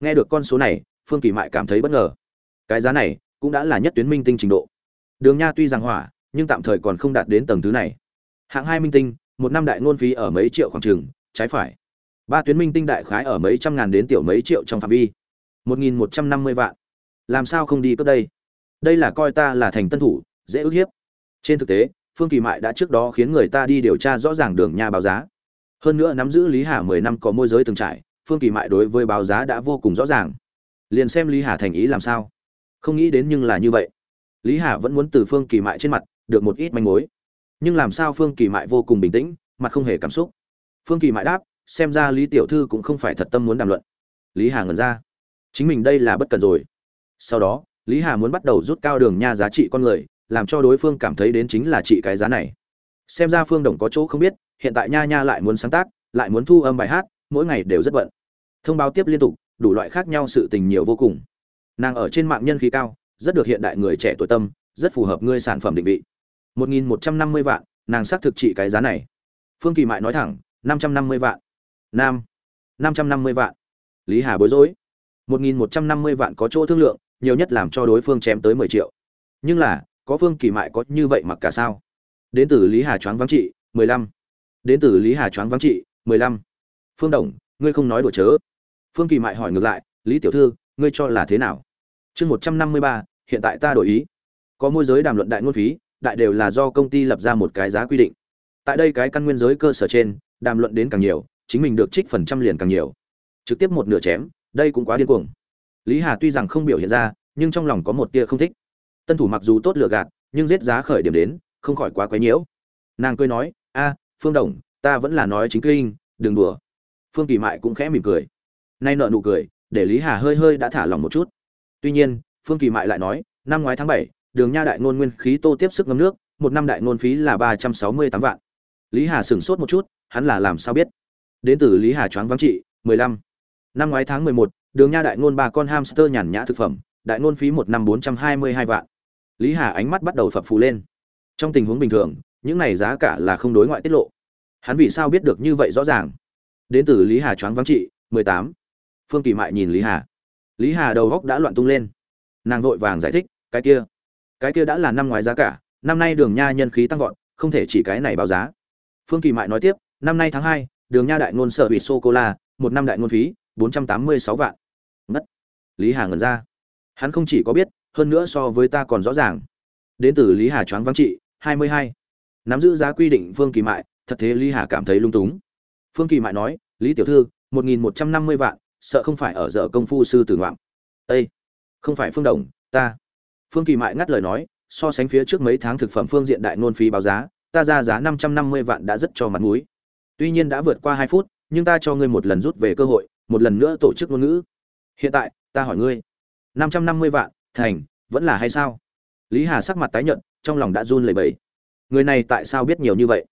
Nghe được con số này, phương kỳ mại cảm thấy bất ngờ. Cái giá này cũng đã là nhất tuyến minh tinh trình độ. Đường nha tuy rằng hỏa, nhưng tạm thời còn không đạt đến tầng thứ này. Hạng hai minh tinh, một năm đại ngôn phí ở mấy triệu khoảng trường trái phải. Ba tuyến minh tinh đại khái ở mấy trăm ngàn đến tiểu mấy triệu trong phạm vi. một nghìn một trăm năm mươi vạn. Làm sao không đi cấp đây? Đây là coi ta là thành tân thủ, dễ ức hiếp. Trên thực tế, phương kỳ mại đã trước đó khiến người ta đi điều tra rõ ràng đường nhà báo giá. Hơn nữa nắm giữ lý hà mười năm có môi giới từng trải, phương kỳ mại đối với báo giá đã vô cùng rõ ràng. Liền xem lý hà thành ý làm sao. Không nghĩ đến nhưng là như vậy. Lý hà vẫn muốn từ phương kỳ mại trên mặt được một ít manh mối. Nhưng làm sao phương kỳ mại vô cùng bình tĩnh, mặt không hề cảm xúc. Phương kỳ mại đáp, xem ra lý tiểu thư cũng không phải thật tâm muốn đàm luận. Lý hà ngẩn ra. Chính mình đây là bất cần rồi. Sau đó lý hà muốn bắt đầu rút cao đường nha giá trị con người, làm cho đối phương cảm thấy đến chính là trị cái giá này. Xem ra phương đồng có chỗ không biết, hiện tại nha nha lại muốn sáng tác, lại muốn thu âm bài hát, mỗi ngày đều rất bận. Thông báo tiếp liên tục, đủ loại khác nhau sự tình nhiều vô cùng. Nàng ở trên mạng nhân khí cao, rất được hiện đại người trẻ tuổi tâm, rất phù hợp ngươi sản phẩm định vị. Một nghìn một trăm năm mươi vạn, nàng xác thực trị cái giá này. Phương kỳ mại nói thẳng, năm trăm năm mươi vạn. Nam. Năm trăm năm mươi vạn. Lý hà bối rối. Một nghìn một trăm năm mươi vạn có chỗ thương lượng nhiều nhất làm cho đối phương chém tới mười triệu. Nhưng là, có phương kỳ mại có như vậy mặc cả sao? Đến từ lý hà choáng vắng trị, mười lăm. Đến từ lý hà choáng vắng trị, mười lăm. Phương đồng, ngươi không nói đùa chớ. Phương kỳ mại hỏi ngược lại, lý tiểu thư, ngươi cho là thế nào? Chương một trăm năm mươi ba, hiện tại ta đổi ý. Có môi giới đàm luận đại ngôn phí, đại đều là do công ty lập ra một cái giá quy định. Tại đây cái căn nguyên giới cơ sở trên, đàm luận đến càng nhiều, chính mình được trích phần trăm liền càng nhiều. Trực tiếp một nửa chém, đây cũng quá điên cuồng lý hà tuy rằng không biểu hiện ra, nhưng trong lòng có một tia không thích. Tân thủ mặc dù tốt lựa gạt, nhưng giết giá khởi điểm đến, không khỏi quá quấy nhiễu. Nàng cười nói, a, phương đồng, ta vẫn là nói chính kinh, đừng đùa. Phương kỳ mại cũng khẽ mỉm cười. Nay nợ nụ cười, để lý hà hơi hơi đã thả lòng một chút. Tuy nhiên, phương kỳ mại lại nói, năm ngoái tháng bảy, đường nha đại ngôn nguyên khí tô tiếp sức ngâm nước, một năm đại ngôn phí là ba trăm sáu mươi tám vạn. Lý hà sửng sốt một chút, hắn là làm sao biết? Đến từ lý hà choáng vắng trị, mười lăm. Năm ngoái tháng mười một đường nha đại ngôn ba con hamster nhàn nhã thực phẩm, đại ngôn phí một năm bốn trăm hai mươi hai vạn. Lý hà ánh mắt bắt đầu phập phù lên. Trong tình huống bình thường, những này giá cả là không đối ngoại tiết lộ. Hắn vì sao biết được như vậy rõ ràng? Đến từ lý hà choáng vắng trị, mười tám. Phương kỳ mại nhìn lý hà. Lý hà đầu góc đã loạn tung lên. Nàng vội vàng giải thích, cái kia cái kia đã là năm ngoái giá cả, năm nay đường nha nhân khí tăng vọt, không thể chỉ cái này báo giá. Phương kỳ mại nói tiếp, năm nay tháng hai, đường nha đại ngôn sở bị sô cô la, một năm đại ngôn phí, bốn trăm tám mươi sáu vạn lý hà ngẩn ra. Hắn không chỉ có biết, hơn nữa so với ta còn rõ ràng. Đến từ lý hà choáng vắng trị, hai mươi hai. Nắm giữ giá quy định phương kỳ mại, thật thế lý hà cảm thấy lung túng. Phương kỳ mại nói, lý tiểu thư, một nghìn một trăm năm mươi vạn, sợ không phải ở giờ công phu sư tử ngoạm. Ây không phải phương đồng, ta. Phương kỳ mại ngắt lời nói, so sánh phía trước mấy tháng thực phẩm phương diện đại Nôn phí báo giá, ta ra giá năm trăm năm mươi vạn đã rất cho mặt mũi. Tuy nhiên đã vượt qua hai phút, nhưng ta cho ngươi một lần rút về cơ hội, một lần nữa tổ chức ngôn ngữ. Hiện tại ta hỏi ngươi, năm trăm năm mươi vạn, thành, vẫn là hay sao? Lý hà sắc mặt tái nhợt, trong lòng đã run lẩy bẩy. Người này tại sao biết nhiều như vậy?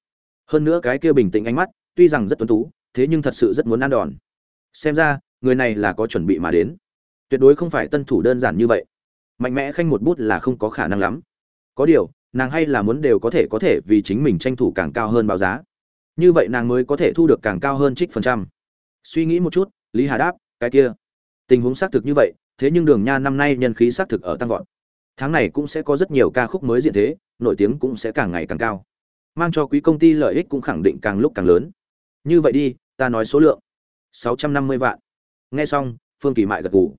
Hơn nữa cái kia bình tĩnh ánh mắt, tuy rằng rất tuấn tú, thế nhưng thật sự rất muốn ăn đòn. Xem ra, người này là có chuẩn bị mà đến. Tuyệt đối không phải tân thủ đơn giản như vậy. Mạnh mẽ khanh một bút là không có khả năng lắm. Có điều, nàng hay là muốn đều có thể có thể vì chính mình tranh thủ càng cao hơn báo giá. Như vậy nàng mới có thể thu được càng cao hơn trích phần trăm. Suy nghĩ một chút, lý hà đáp, cái kia tình huống xác thực như vậy, thế nhưng đường nha năm nay nhân khí xác thực ở tăng vọt. Tháng này cũng sẽ có rất nhiều ca khúc mới diện thế, nổi tiếng cũng sẽ càng ngày càng cao. Mang cho quý công ty lợi ích cũng khẳng định càng lúc càng lớn. Như vậy đi, ta nói số lượng. Sáu trăm năm mươi vạn. Nghe xong, phương kỳ mại gật gù.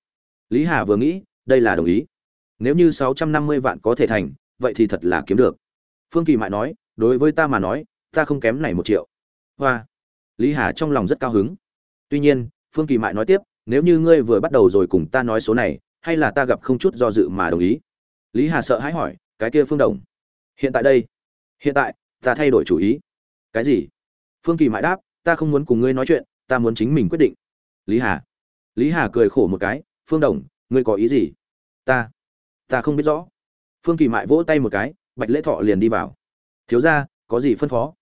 Lý hà vừa nghĩ, đây là đồng ý. Nếu như sáu trăm năm mươi vạn có thể thành, vậy thì thật là kiếm được. Phương kỳ mại nói, đối với ta mà nói, ta không kém này một triệu. Hoa. Lý hà trong lòng rất cao hứng. Tuy nhiên, phương kỳ mại nói tiếp nếu như ngươi vừa bắt đầu rồi cùng ta nói số này, hay là ta gặp không chút do dự mà đồng ý? Lý hà sợ hãi hỏi, cái kia phương đồng. Hiện tại đây. Hiện tại, ta thay đổi chủ ý. Cái gì? Phương kỳ mãi đáp, ta không muốn cùng ngươi nói chuyện, ta muốn chính mình quyết định. Lý hà. Lý hà cười khổ một cái, phương đồng, ngươi có ý gì? Ta. Ta không biết rõ. Phương kỳ mại vỗ tay một cái, bạch lễ thọ liền đi vào. Thiếu ra có gì phân phó?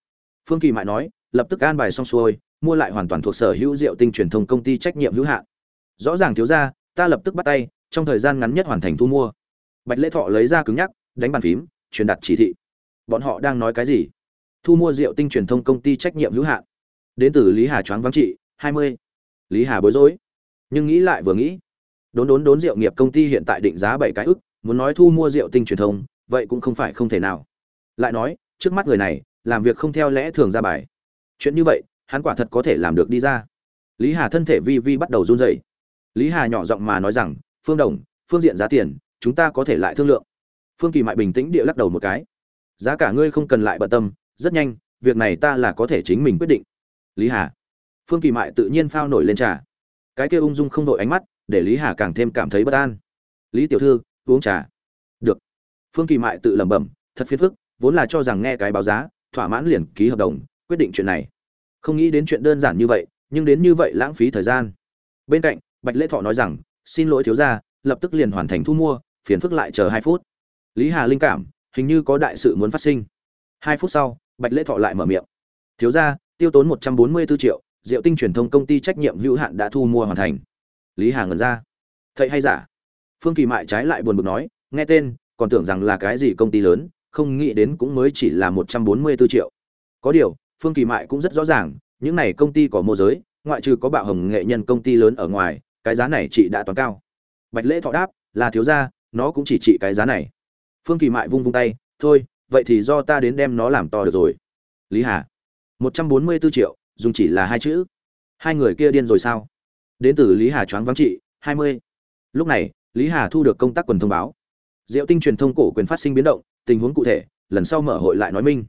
Phương kỳ mại nói, lập tức an bài xong xuôi, mua lại hoàn toàn thuộc sở hữu diệu tinh truyền thông công ty trách nhiệm hữu hạn rõ ràng thiếu ra ta lập tức bắt tay, trong thời gian ngắn nhất hoàn thành thu mua. Bạch lễ thọ lấy ra cứng nhắc, đánh bàn phím, truyền đạt chỉ thị. Bọn họ đang nói cái gì? Thu mua rượu tinh truyền thông công ty trách nhiệm hữu hạn. Đến từ lý hà choáng vắng trị, hai mươi. Lý hà bối rối. Nhưng nghĩ lại vừa nghĩ, đốn đốn đốn rượu nghiệp công ty hiện tại định giá bảy cái ức, muốn nói thu mua rượu tinh truyền thông, vậy cũng không phải không thể nào. Lại nói, trước mắt người này, làm việc không theo lẽ thường ra bài. Chuyện như vậy, hắn quả thật có thể làm được đi ra. Lý hà thân thể vi vi bắt đầu run rẩy lý hà nhỏ giọng mà nói rằng, phương đồng, phương diện giá tiền, chúng ta có thể lại thương lượng. Phương kỳ mại bình tĩnh địa lắc đầu một cái. Giá cả ngươi không cần lại bận tâm, rất nhanh, việc này ta là có thể chính mình quyết định. Lý hà? Phương kỳ mại tự nhiên phao nổi lên trà. Cái kia ung dung không đội ánh mắt, để lý hà càng thêm cảm thấy bất an. Lý tiểu thư, uống trà. Được. Phương kỳ mại tự lẩm bẩm, thật phiền phức, vốn là cho rằng nghe cái báo giá, thỏa mãn liền ký hợp đồng, quyết định chuyện này. Không nghĩ đến chuyện đơn giản như vậy, nhưng đến như vậy lãng phí thời gian. Bên cạnh bạch lễ thọ nói rằng, xin lỗi thiếu gia, lập tức liền hoàn thành thu mua, phiền phức lại chờ hai phút. Lý hà linh cảm, hình như có đại sự muốn phát sinh. Hai phút sau, bạch lễ thọ lại mở miệng. Thiếu gia, tiêu tốn một trăm bốn mươi 144 triệu, diệu tinh truyền thông công ty trách nhiệm hữu hạn đã thu mua hoàn thành. Lý hà ngẩn ra. Thậy hay giả? Phương kỳ mại trái lại buồn bực nói, nghe tên, còn tưởng rằng là cái gì công ty lớn, không nghĩ đến cũng mới chỉ là một trăm bốn mươi 144 triệu. Có điều, phương kỳ mại cũng rất rõ ràng, những này công ty có môi giới, ngoại trừ có bạo hồng nghệ nhân công ty lớn ở ngoài cái giá này chị đã toàn cao. Bạch lễ thọ đáp, là thiếu gia, nó cũng chỉ trị cái giá này. Phương kỳ mại vung vung tay, thôi, vậy thì do ta đến đem nó làm to được rồi. Lý hà, một trăm bốn mươi 144 triệu, dùng chỉ là hai chữ. Hai người kia điên rồi sao? Đến từ lý hà choáng vắng trị hai mươi. Lúc này, lý hà thu được công tác quần thông báo. Diệu tinh truyền thông cổ quyền phát sinh biến động, tình huống cụ thể, lần sau mở hội lại nói minh.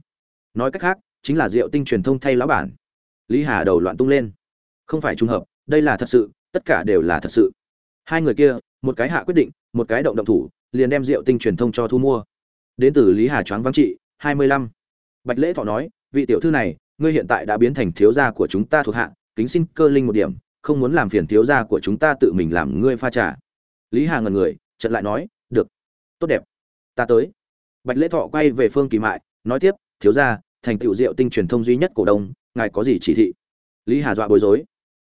Nói cách khác, chính là diệu tinh truyền thông thay lão bản. Lý hà đầu loạn tung lên. Không phải trùng hợp, đây là thật sự tất cả đều là thật sự. Hai người kia, một cái hạ quyết định, một cái động động thủ, liền đem rượu tinh truyền thông cho thu mua. Đến từ lý hà choáng vắng trị, hai mươi lăm. Bạch lễ thọ nói, vị tiểu thư này, ngươi hiện tại đã biến thành thiếu gia của chúng ta thuộc hạ, kính xin cơ linh một điểm, không muốn làm phiền thiếu gia của chúng ta tự mình làm ngươi pha trà. Lý hà ngần người trận lại nói, được, tốt đẹp, ta tới. Bạch lễ thọ quay về phương kỳ mại, nói tiếp, thiếu gia, thành tựu rượu tinh truyền thông duy nhất cổ đông, ngài có gì chỉ thị? Lý hà dọa bối rối,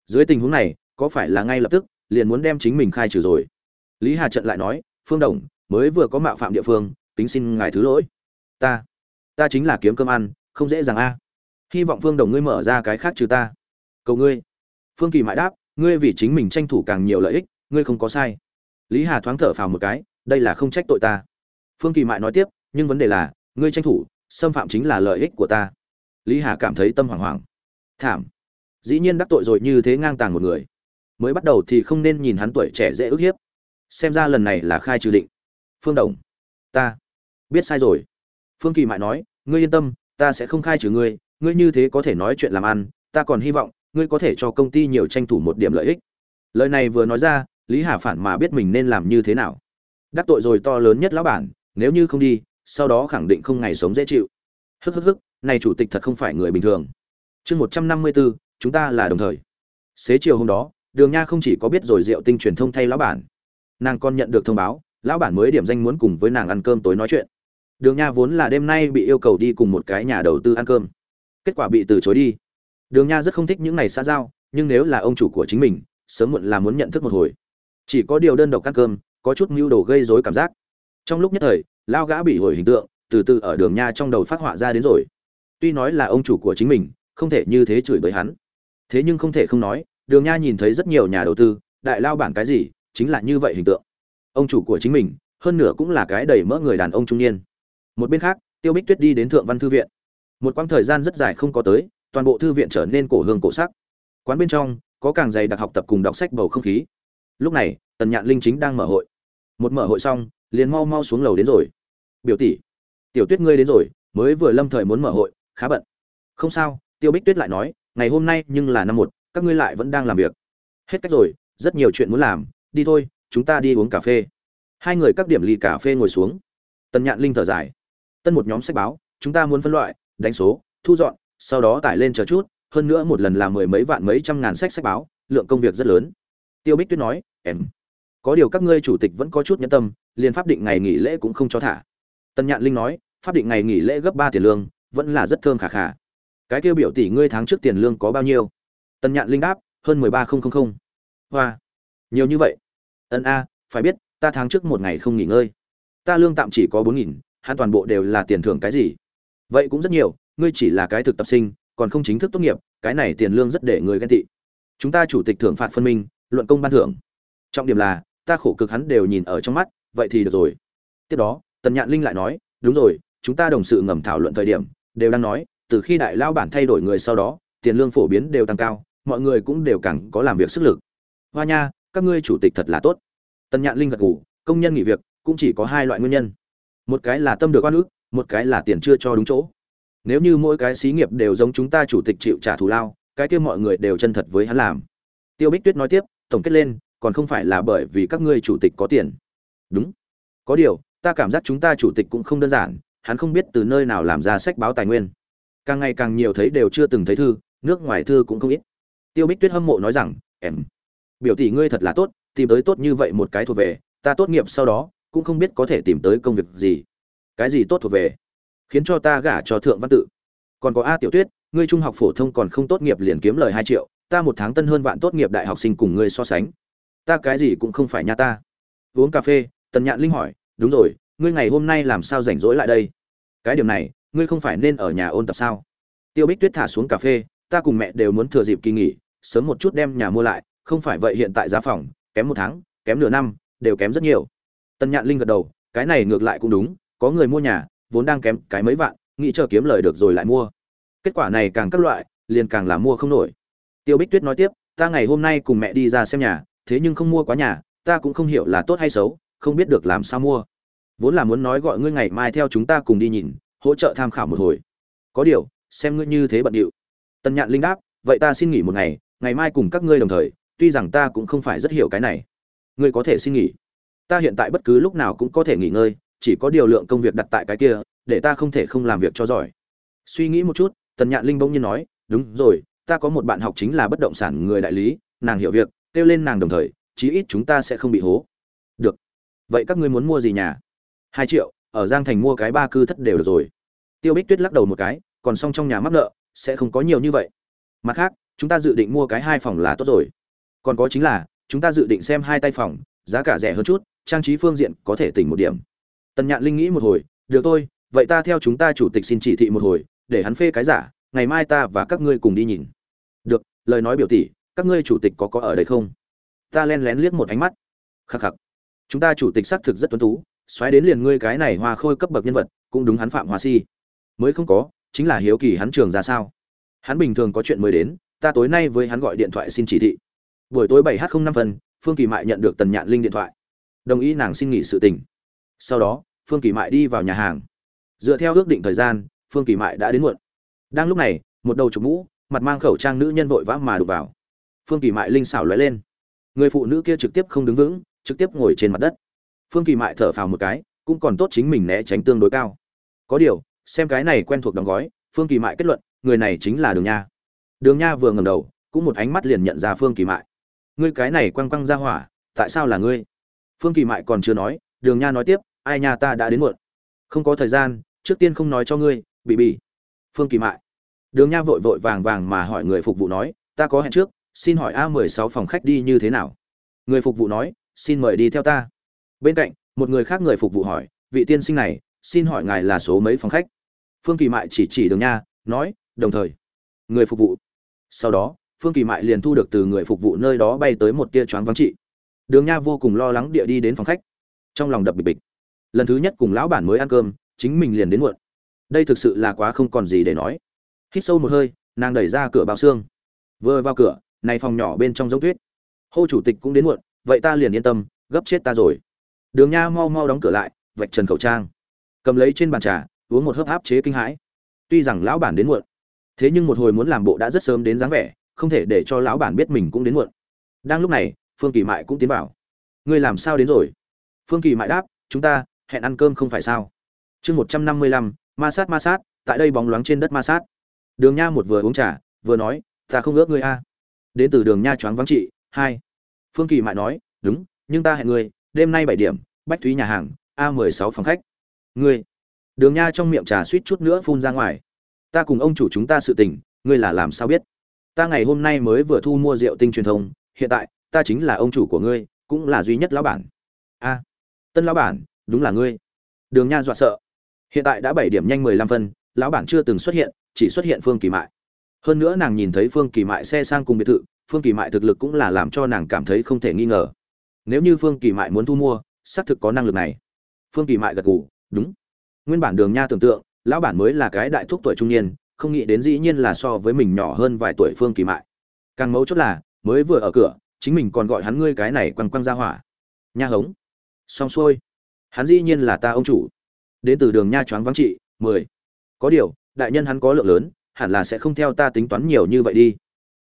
dưới tình huống này có phải là ngay lập tức, liền muốn đem chính mình khai trừ rồi? Lý hà trận lại nói, phương đồng, mới vừa có mạo phạm địa phương tính xin ngài thứ lỗi. Ta ta chính là kiếm cơm ăn, không dễ dàng a. Hy vọng phương đồng ngươi mở ra cái khác trừ ta. Cầu ngươi. Phương kỳ mãi đáp, ngươi vì chính mình tranh thủ càng nhiều lợi ích, ngươi không có sai. Lý hà thoáng thở phào một cái, đây là không trách tội ta. Phương kỳ mại nói tiếp, nhưng vấn đề là, ngươi tranh thủ, xâm phạm chính là lợi ích của ta. Lý hà cảm thấy tâm hoảng hoảng. Thảm. Dĩ nhiên đắc tội rồi như thế ngang tàng một người mới bắt đầu thì không nên nhìn hắn tuổi trẻ dễ ức hiếp. Xem ra lần này là khai trừ định. Phương đồng, ta biết sai rồi. Phương kỳ mại nói, ngươi yên tâm, ta sẽ không khai trừ ngươi ngươi như thế có thể nói chuyện làm ăn, ta còn hy vọng, ngươi có thể cho công ty nhiều tranh thủ một điểm lợi ích. Lời này vừa nói ra, lý hà phản mà biết mình nên làm như thế nào. Đắc tội rồi to lớn nhất lão bản, nếu như không đi, sau đó khẳng định không ngày sống dễ chịu. Hức hức hức, này chủ tịch thật không phải người bình thường. Chương một trăm năm mươi bốn chúng ta là đồng thời. Xế chiều hôm đó đường nha không chỉ có biết rồi rượu tinh truyền thông thay lão bản, nàng còn nhận được thông báo, lão bản mới điểm danh muốn cùng với nàng ăn cơm tối nói chuyện. Đường nha vốn là đêm nay bị yêu cầu đi cùng một cái nhà đầu tư ăn cơm, kết quả bị từ chối đi. Đường nha rất không thích những này xã giao, nhưng nếu là ông chủ của chính mình, sớm muộn là muốn nhận thức một hồi. Chỉ có điều đơn độc ăn cơm, có chút mưu đồ gây rối cảm giác. Trong lúc nhất thời lao gã bị hồi hình tượng, từ từ ở đường nha trong đầu phát họa ra đến rồi. Tuy nói là ông chủ của chính mình, không thể như thế chửi bới hắn. Thế nhưng không thể không nói đường nha nhìn thấy rất nhiều nhà đầu tư, đại lao bản cái gì, chính là như vậy hình tượng. Ông chủ của chính mình, hơn nửa cũng là cái đầy mỡ người đàn ông trung niên. Một bên khác, tiêu bích tuyết đi đến thượng văn thư viện. Một quãng thời gian rất dài không có tới, toàn bộ thư viện trở nên cổ hương cổ sắc. Quán bên trong, có càng dày đặc học tập cùng đọc sách bầu không khí. Lúc này, tần nhạn linh chính đang mở hội. Một mở hội xong, liền mau mau xuống lầu đến rồi. Biểu tỷ, tiểu tuyết ngươi đến rồi, mới vừa lâm thời muốn mở hội, khá bận. Không sao, tiêu bích tuyết lại nói, ngày hôm nay nhưng là năm một các ngươi lại vẫn đang làm việc. Hết cách rồi, rất nhiều chuyện muốn làm, đi thôi, chúng ta đi uống cà phê. Hai người các điểm ly cà phê ngồi xuống. Tần nhạn linh thở dài. Tân một nhóm sách báo, chúng ta muốn phân loại, đánh số, thu dọn, sau đó tải lên chờ chút, hơn nữa một lần là mười mấy vạn mấy trăm ngàn sách sách báo, lượng công việc rất lớn. Tiêu bích tuyết nói, em, có điều các ngươi chủ tịch vẫn có chút nhẫn tâm, liền pháp định ngày nghỉ lễ cũng không cho thả. Tân nhạn linh nói, pháp định ngày nghỉ lễ gấp ba tiền lương, vẫn là rất thơm khả khả cái tiêu biểu tỷ ngươi tháng trước tiền lương có bao nhiêu? Tần nhạn linh đáp, hơn mười ba không không không. Hoa. Nhiều như vậy. Ân a, phải biết, ta tháng trước một ngày không nghỉ ngơi. Ta lương tạm chỉ có bốn nghìn, hắn toàn bộ đều là tiền thưởng cái gì? Vậy cũng rất nhiều, ngươi chỉ là cái thực tập sinh, còn không chính thức tốt nghiệp, cái này tiền lương rất để người ghen tị. Chúng ta chủ tịch thưởng phạt phân minh, luận công ban thưởng. Trọng điểm là, ta khổ cực hắn đều nhìn ở trong mắt, vậy thì được rồi. Tiếp đó tần nhạn linh lại nói, đúng rồi, chúng ta đồng sự ngầm thảo luận thời điểm, đều đang nói, từ khi đại lao bản thay đổi người sau đó, tiền lương phổ biến đều tăng cao mọi người cũng đều càng có làm việc sức lực. Hoa nha, các ngươi chủ tịch thật là tốt. Tần nhạn linh gật ngủ công nhân nghỉ việc cũng chỉ có hai loại nguyên nhân. Một cái là tâm được oan ức, một cái là tiền chưa cho đúng chỗ. Nếu như mỗi cái xí nghiệp đều giống chúng ta chủ tịch chịu trả thù lao, cái kia mọi người đều chân thật với hắn làm. Tiêu bích tuyết nói tiếp, tổng kết lên, còn không phải là bởi vì các ngươi chủ tịch có tiền. Đúng. Có điều, ta cảm giác chúng ta chủ tịch cũng không đơn giản, hắn không biết từ nơi nào làm ra sách báo tài nguyên. Càng ngày càng nhiều thấy đều chưa từng thấy thư, nước ngoài thư cũng không ít tiêu bích tuyết hâm mộ nói rằng, em, biểu tỷ ngươi thật là tốt, tìm tới tốt như vậy một cái thuộc về, ta tốt nghiệp sau đó, cũng không biết có thể tìm tới công việc gì. Cái gì tốt thuộc về? Khiến cho ta gả cho thượng văn tự. Còn có a tiểu tuyết, ngươi trung học phổ thông còn không tốt nghiệp liền kiếm lời hai triệu, ta một tháng tân hơn vạn tốt nghiệp đại học sinh cùng ngươi so sánh. Ta cái gì cũng không phải nha ta. Uống cà phê, tần nhạn linh hỏi, đúng rồi, ngươi ngày hôm nay làm sao rảnh rỗi lại đây? Cái điểm này, ngươi không phải nên ở nhà ôn tập sao? Tiêu bích tuyết thả xuống cà phê, ta cùng mẹ đều muốn thừa dịp kỳ nghỉ sớm một chút đem nhà mua lại, không phải vậy hiện tại giá phòng, kém một tháng, kém nửa năm, đều kém rất nhiều. Tân nhạn linh gật đầu, cái này ngược lại cũng đúng, có người mua nhà, vốn đang kém cái mấy vạn, nghĩ chờ kiếm lời được rồi lại mua. Kết quả này càng các loại, liền càng là mua không nổi. Tiêu bích tuyết nói tiếp, ta ngày hôm nay cùng mẹ đi ra xem nhà, thế nhưng không mua quá nhà, ta cũng không hiểu là tốt hay xấu, không biết được làm sao mua. Vốn là muốn nói gọi ngươi ngày mai theo chúng ta cùng đi nhìn, hỗ trợ tham khảo một hồi. Có điều, xem ngươi như thế bận điệu. Tân nhạn linh đáp, vậy ta xin nghỉ một ngày ngày mai cùng các ngươi đồng thời, tuy rằng ta cũng không phải rất hiểu cái này. Ngươi có thể xin nghỉ. Ta hiện tại bất cứ lúc nào cũng có thể nghỉ ngơi, chỉ có điều lượng công việc đặt tại cái kia, để ta không thể không làm việc cho giỏi. Suy nghĩ một chút, tần nhạn linh bỗng nhiên nói, đúng rồi, ta có một bạn học chính là bất động sản người đại lý, nàng hiểu việc, kêu lên nàng đồng thời, chí ít chúng ta sẽ không bị hố. Được. Vậy các ngươi muốn mua gì nhà? Hai triệu, ở giang thành mua cái ba cư thất đều được rồi. Tiêu bích tuyết lắc đầu một cái, còn xong trong nhà mắc nợ, sẽ không có nhiều như vậy mặt khác, chúng ta dự định mua cái hai phòng là tốt rồi. Còn có chính là, chúng ta dự định xem hai tay phòng, giá cả rẻ hơn chút, trang trí phương diện có thể tỉnh một điểm. Tần nhạn linh nghĩ một hồi, được thôi, vậy ta theo chúng ta chủ tịch xin chỉ thị một hồi, để hắn phê cái giả, ngày mai ta và các ngươi cùng đi nhìn. Được, lời nói biểu tỷ các ngươi chủ tịch có có ở đây không? Ta len lén liếc một ánh mắt. Khắc khắc, chúng ta chủ tịch xác thực rất tuấn tú, xoáy đến liền ngươi cái này hoa khôi cấp bậc nhân vật, cũng đúng hắn phạm hoa si. Mới không có, chính là hiếu kỳ hắn trường ra sao? Hắn bình thường có chuyện mới đến, ta tối nay với hắn gọi điện thoại xin chỉ thị. Buổi tối bảy h năm phần phương kỳ mại nhận được tần nhạn linh điện thoại. Đồng ý nàng xin nghỉ sự tình. Sau đó, phương kỳ mại đi vào nhà hàng. Dựa theo ước định thời gian, phương kỳ mại đã đến muộn. Đang lúc này, một đầu chụp mũ, mặt mang khẩu trang nữ nhân vội vã mà đục vào. Phương kỳ mại linh xảo lóe lên. Người phụ nữ kia trực tiếp không đứng vững, trực tiếp ngồi trên mặt đất. Phương kỳ mại thở phào một cái, cũng còn tốt chính mình né tránh tương đối cao. Có điều, xem cái này quen thuộc đóng gói, phương kỳ mại kết luận người này chính là đường nha. Đường nha vừa ngầm đầu, cũng một ánh mắt liền nhận ra phương kỳ mại. Ngươi cái này quăng quăng ra hỏa, tại sao là ngươi? Phương kỳ mại còn chưa nói, đường nha nói tiếp, ai nha ta đã đến muộn. Không có thời gian, trước tiên không nói cho ngươi, bị bị phương kỳ mại. Đường nha vội vội vàng vàng mà hỏi người phục vụ nói, ta có hẹn trước, xin hỏi a mười sáu phòng khách đi như thế nào? Người phục vụ nói, xin mời đi theo ta. Bên cạnh, một người khác người phục vụ hỏi, vị tiên sinh này, xin hỏi ngài là số mấy phòng khách? Phương kỳ mại chỉ chỉ đường nha, nói đồng thời, người phục vụ. Sau đó, phương kỳ mại liền thu được từ người phục vụ nơi đó bay tới một tia choáng vắng trị. Đường nha vô cùng lo lắng địa đi đến phòng khách. Trong lòng đập bịch bịch. Lần thứ nhất cùng lão bản mới ăn cơm, chính mình liền đến muộn. Đây thực sự là quá không còn gì để nói. Hít sâu một hơi, nàng đẩy ra cửa bao xương. Vừa vào cửa, này phòng nhỏ bên trong giống tuyết. Hô chủ tịch cũng đến muộn, vậy ta liền yên tâm, gấp chết ta rồi. Đường nha mau mau đóng cửa lại, vạch trần khẩu trang. Cầm lấy trên bàn trà, uống một hớp áp chế kinh hãi. Tuy rằng lão bản đến muộn thế nhưng một hồi muốn làm bộ đã rất sớm đến dáng vẻ, không thể để cho lão bản biết mình cũng đến muộn. Đang lúc này, phương kỳ mại cũng tiến vào. Ngươi làm sao đến rồi? Phương kỳ mại đáp, chúng ta hẹn ăn cơm không phải sao? Chương một trăm năm mươi lăm, ma sát ma sát, tại đây bóng loáng trên đất ma sát. Đường nha một vừa uống trà, vừa nói, ta không ước ngươi a. Đến từ đường nha choáng vắng trị, hai. Phương kỳ mại nói, đúng, nhưng ta hẹn ngươi, đêm nay bảy điểm, bách thúy nhà hàng, a mười sáu phòng khách. Ngươi. Đường nha trong miệng trà suýt chút nữa phun ra ngoài ta cùng ông chủ chúng ta sự tình, ngươi là làm sao biết? Ta ngày hôm nay mới vừa thu mua rượu tinh truyền thông, hiện tại, ta chính là ông chủ của ngươi, cũng là duy nhất lão bản. A, tân lão bản, đúng là ngươi. Đường nha dọa sợ. Hiện tại đã bảy điểm nhanh mười lăm phân, lão bản chưa từng xuất hiện, chỉ xuất hiện phương kỳ mại. Hơn nữa nàng nhìn thấy phương kỳ mại xe sang cùng biệt thự, phương kỳ mại thực lực cũng là làm cho nàng cảm thấy không thể nghi ngờ. Nếu như phương kỳ mại muốn thu mua, xác thực có năng lực này. Phương kỳ mại gật gù, đúng. Nguyên bản đường nha tưởng tượng lão bản mới là cái đại thúc tuổi trung niên, không nghĩ đến dĩ nhiên là so với mình nhỏ hơn vài tuổi phương kỳ mại. Càng mấu chốt là, mới vừa ở cửa, chính mình còn gọi hắn ngươi cái này quăng quăng ra hỏa. Nha hống. Xong xuôi. Hắn dĩ nhiên là ta ông chủ. Đến từ đường nha choáng vắng trị, mười. Có điều, đại nhân hắn có lượng lớn, hẳn là sẽ không theo ta tính toán nhiều như vậy đi.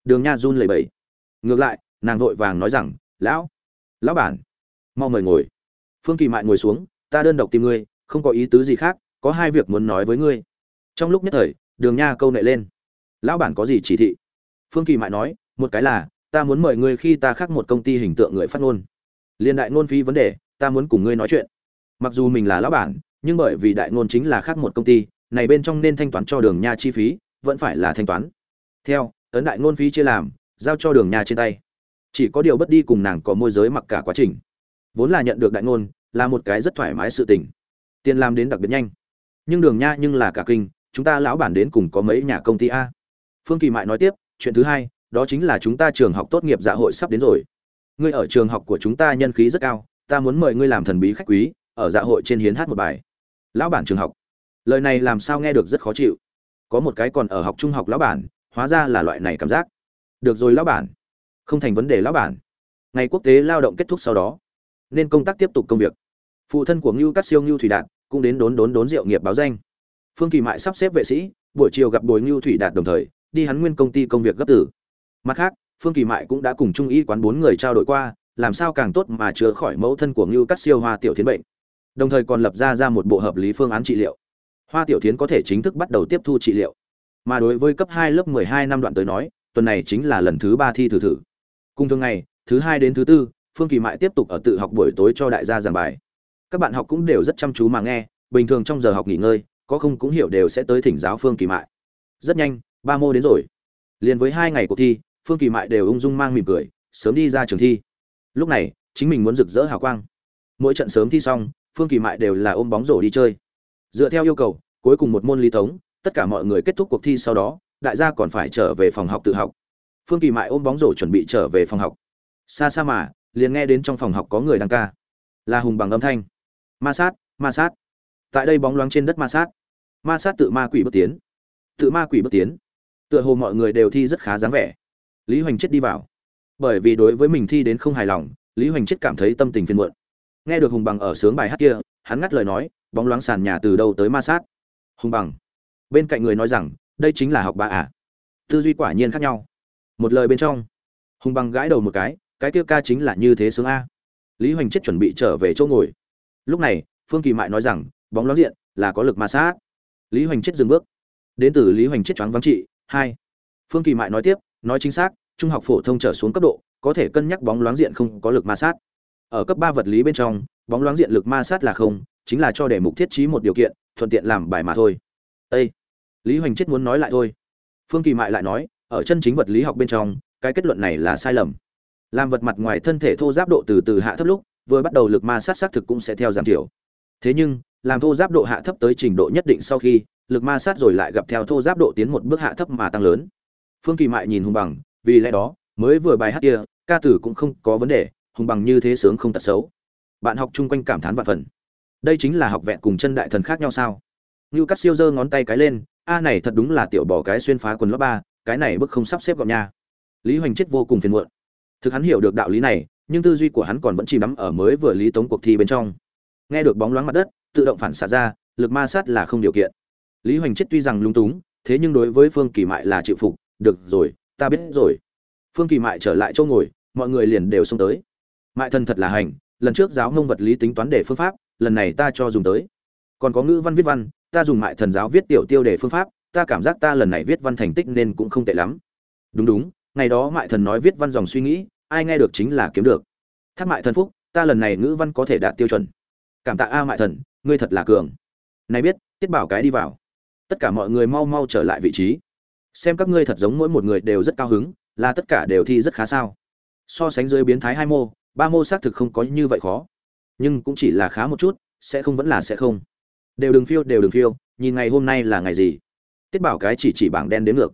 Đường nha run lẩy bẩy. Ngược lại, nàng vội vàng nói rằng, lão lão bản, mau mời ngồi. Phương kỳ mại ngồi xuống, ta đơn độc tìm ngươi, không có ý tứ gì khác có hai việc muốn nói với ngươi. Trong lúc nhất thời, đường nha câu nệ lên. Lão bản có gì chỉ thị? Phương kỳ mại nói, một cái là, ta muốn mời ngươi khi ta khác một công ty hình tượng người phát ngôn. Liên đại ngôn phí vấn đề, ta muốn cùng ngươi nói chuyện. Mặc dù mình là lão bản, nhưng bởi vì đại ngôn chính là khác một công ty, này bên trong nên thanh toán cho đường nha chi phí, vẫn phải là thanh toán. Theo, ấn đại ngôn phí chia làm, giao cho đường nha trên tay. Chỉ có điều bất đi cùng nàng có môi giới mặc cả quá trình. Vốn là nhận được đại ngôn, là một cái rất thoải mái sự tình. Tiền làm đến đặc biệt nhanh nhưng đường nha nhưng là cả kinh, chúng ta lão bản đến cùng có mấy nhà công ty a? Phương kỳ mại nói tiếp, chuyện thứ hai, đó chính là chúng ta trường học tốt nghiệp dạ hội sắp đến rồi. Ngươi ở trường học của chúng ta nhân khí rất cao, ta muốn mời ngươi làm thần bí khách quý, ở dạ hội trên hiến hát một bài. Lão bản trường học. Lời này làm sao nghe được rất khó chịu. Có một cái còn ở học trung học lão bản, hóa ra là loại này cảm giác. Được rồi lão bản. Không thành vấn đề lão bản. Ngày quốc tế lao động kết thúc sau đó, nên công tác tiếp tục công việc. Phụ thân của ngưu cắt siêu ngưu thủy đạt cũng đến đốn đốn đốn rượu nghiệp báo danh. Phương kỳ mại sắp xếp vệ sĩ, buổi chiều gặp bồi ngưu thủy đạt đồng thời, đi hắn nguyên công ty công việc gấp tử mặt khác, phương kỳ mại cũng đã cùng trung y quán bốn người trao đổi qua, làm sao càng tốt mà chữa khỏi mẫu thân của ngưu cắt siêu hoa tiểu thiến bệnh. Đồng thời còn lập ra ra một bộ hợp lý phương án trị liệu. Hoa tiểu thiến có thể chính thức bắt đầu tiếp thu trị liệu. Mà đối với cấp hai lớp mười hai năm đoạn tới nói, tuần này chính là lần thứ ba thi thử thử. Cùng thường ngày, thứ hai đến thứ tư, phương kỳ mại tiếp tục ở tự học buổi tối cho đại gia giảng bài các bạn học cũng đều rất chăm chú mà nghe, bình thường trong giờ học nghỉ ngơi, có không cũng hiểu đều sẽ tới thỉnh giáo phương kỳ mại. Rất nhanh, ba mô đến rồi. Liền với hai ngày cuộc thi, phương kỳ mại đều ung dung mang mỉm cười, sớm đi ra trường thi. Lúc này, chính mình muốn rực rỡ hào quang. Mỗi trận sớm thi xong, phương kỳ mại đều là ôm bóng rổ đi chơi. Dựa theo yêu cầu, cuối cùng một môn lý thống tất cả mọi người kết thúc cuộc thi sau đó, đại gia còn phải trở về phòng học tự học. Phương kỳ mại ôm bóng rổ chuẩn bị trở về phòng học. Xa xa mà, liền nghe đến trong phòng học có người đang ca. Là hùng bằng âm thanh ma sát ma sát. Tại đây bóng loáng trên đất ma sát. Ma sát tự ma quỷ bước tiến. Tự ma quỷ bước tiến. Tựa hồ mọi người đều thi rất khá dáng vẻ. Lý hoành chết đi vào. Bởi vì đối với mình thi đến không hài lòng, lý hoành chết cảm thấy tâm tình phiền muộn. Nghe được hùng bằng ở sướng bài hát kia, hắn ngắt lời nói, bóng loáng sàn nhà từ đâu tới ma sát? Hùng bằng. Bên cạnh người nói rằng, đây chính là học bà à. Tư duy quả nhiên khác nhau. Một lời bên trong, hùng bằng gãi đầu một cái cái kia ca chính là như thế sướng a. Lý hoành chết chuẩn bị trở về chỗ ngồi lúc này, phương kỳ mại nói rằng, bóng loáng diện là có lực ma sát. Lý hoành chết dừng bước. Đến từ lý hoành chết choáng vắng trị, hai. Phương kỳ mại nói tiếp, nói chính xác, trung học phổ thông trở xuống cấp độ, có thể cân nhắc bóng loáng diện không có lực ma sát. Ở cấp ba vật lý bên trong, bóng loáng diện lực ma sát là không, chính là cho để mục thiết trí một điều kiện, thuận tiện làm bài mà thôi. Ê! lý hoành chết muốn nói lại thôi. Phương kỳ mại lại nói, ở chân chính vật lý học bên trong, cái kết luận này là sai lầm. Làm vật mặt ngoài thân thể thô giáp độ từ từ hạ thấp lúc vừa bắt đầu lực ma sát xác thực cũng sẽ theo giảm thiểu. Thế nhưng, làm thô giáp độ hạ thấp tới trình độ nhất định sau khi, lực ma sát rồi lại gặp theo thô giáp độ tiến một bước hạ thấp mà tăng lớn. Phương kỳ mại nhìn hùng bằng, vì lẽ đó, mới vừa bài hát kia, ca tử cũng không có vấn đề, hùng bằng như thế sướng không tật xấu. Bạn học chung quanh cảm thán vạn phần. Đây chính là học vẹn cùng chân đại thần khác nhau sao? Như cắt siêu giơ ngón tay cái lên, a này thật đúng là tiểu bỏ cái xuyên phá quần lớp ba, cái này bức không sắp xếp gọn nha. Lý hoành chết vô cùng phiền muộn. Thực hắn hiểu được đạo lý này nhưng tư duy của hắn còn vẫn chìm đắm ở mới vừa lý tống cuộc thi bên trong. Nghe được bóng loáng mặt đất, tự động phản xạ ra, lực ma sát là không điều kiện. Lý hoành chết tuy rằng lung túng, thế nhưng đối với phương kỳ mại là chịu phục, được rồi, ta biết rồi. Phương kỳ mại trở lại chỗ ngồi, mọi người liền đều xông tới. Mại thần thật là hành, lần trước giáo mông vật lý tính toán để phương pháp, lần này ta cho dùng tới. Còn có ngữ văn viết văn, ta dùng mại thần giáo viết tiểu tiêu để phương pháp, ta cảm giác ta lần này viết văn thành tích nên cũng không tệ lắm. Đúng đúng, ngày đó mại thần nói viết văn dòng suy nghĩ ai nghe được chính là kiếm được. Thác mại thần phúc, ta lần này ngữ văn có thể đạt tiêu chuẩn. Cảm tạ a mại thần, ngươi thật là cường. Này biết, tiết bảo cái đi vào. Tất cả mọi người mau mau trở lại vị trí. Xem các ngươi thật giống mỗi một người đều rất cao hứng, là tất cả đều thi rất khá sao. So sánh dưới biến thái hai mô, ba mô xác thực không có như vậy khó. Nhưng cũng chỉ là khá một chút, sẽ không vẫn là sẽ không. Đều đừng phiêu, đều đừng phiêu, nhìn ngày hôm nay là ngày gì. Tiết bảo cái chỉ chỉ bảng đen đến ngược.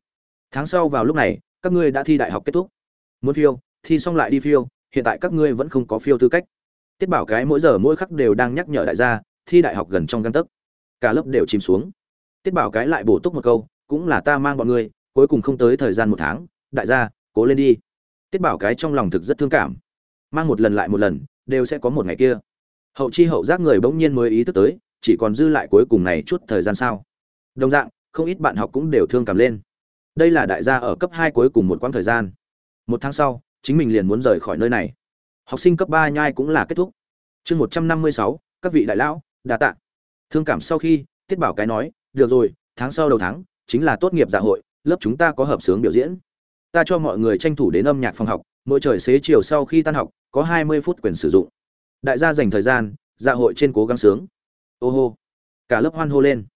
Tháng sau vào lúc này, các ngươi đã thi đại học kết thúc. Muốn phiêu thi xong lại đi phiêu, hiện tại các ngươi vẫn không có phiêu tư cách. Tiết bảo cái mỗi giờ mỗi khắc đều đang nhắc nhở đại gia, thi đại học gần trong găng tấc. Cả lớp đều chìm xuống. Tiết bảo cái lại bổ túc một câu, cũng là ta mang bọn ngươi, cuối cùng không tới thời gian một tháng, đại gia, cố lên đi. Tiết bảo cái trong lòng thực rất thương cảm. Mang một lần lại một lần, đều sẽ có một ngày kia. Hậu chi hậu giác người bỗng nhiên mới ý thức tới, chỉ còn dư lại cuối cùng này chút thời gian sao. Đồng dạng, không ít bạn học cũng đều thương cảm lên. Đây là đại gia ở cấp hai cuối cùng một quãng thời gian. Một tháng sau chính mình liền muốn rời khỏi nơi này. Học sinh cấp ba nhai cũng là kết thúc. Chương một trăm năm mươi sáu, các vị đại lão, đa tạ. Thương cảm sau khi, tiết bảo cái nói, được rồi, tháng sau đầu tháng, chính là tốt nghiệp dạ hội, lớp chúng ta có hợp sướng biểu diễn. Ta cho mọi người tranh thủ đến âm nhạc phòng học, mỗi trời xế chiều sau khi tan học, có hai mươi phút quyền sử dụng. Đại gia dành thời gian dạ hội trên cố gắng sướng. Ô hô. Cả lớp hoan hô lên.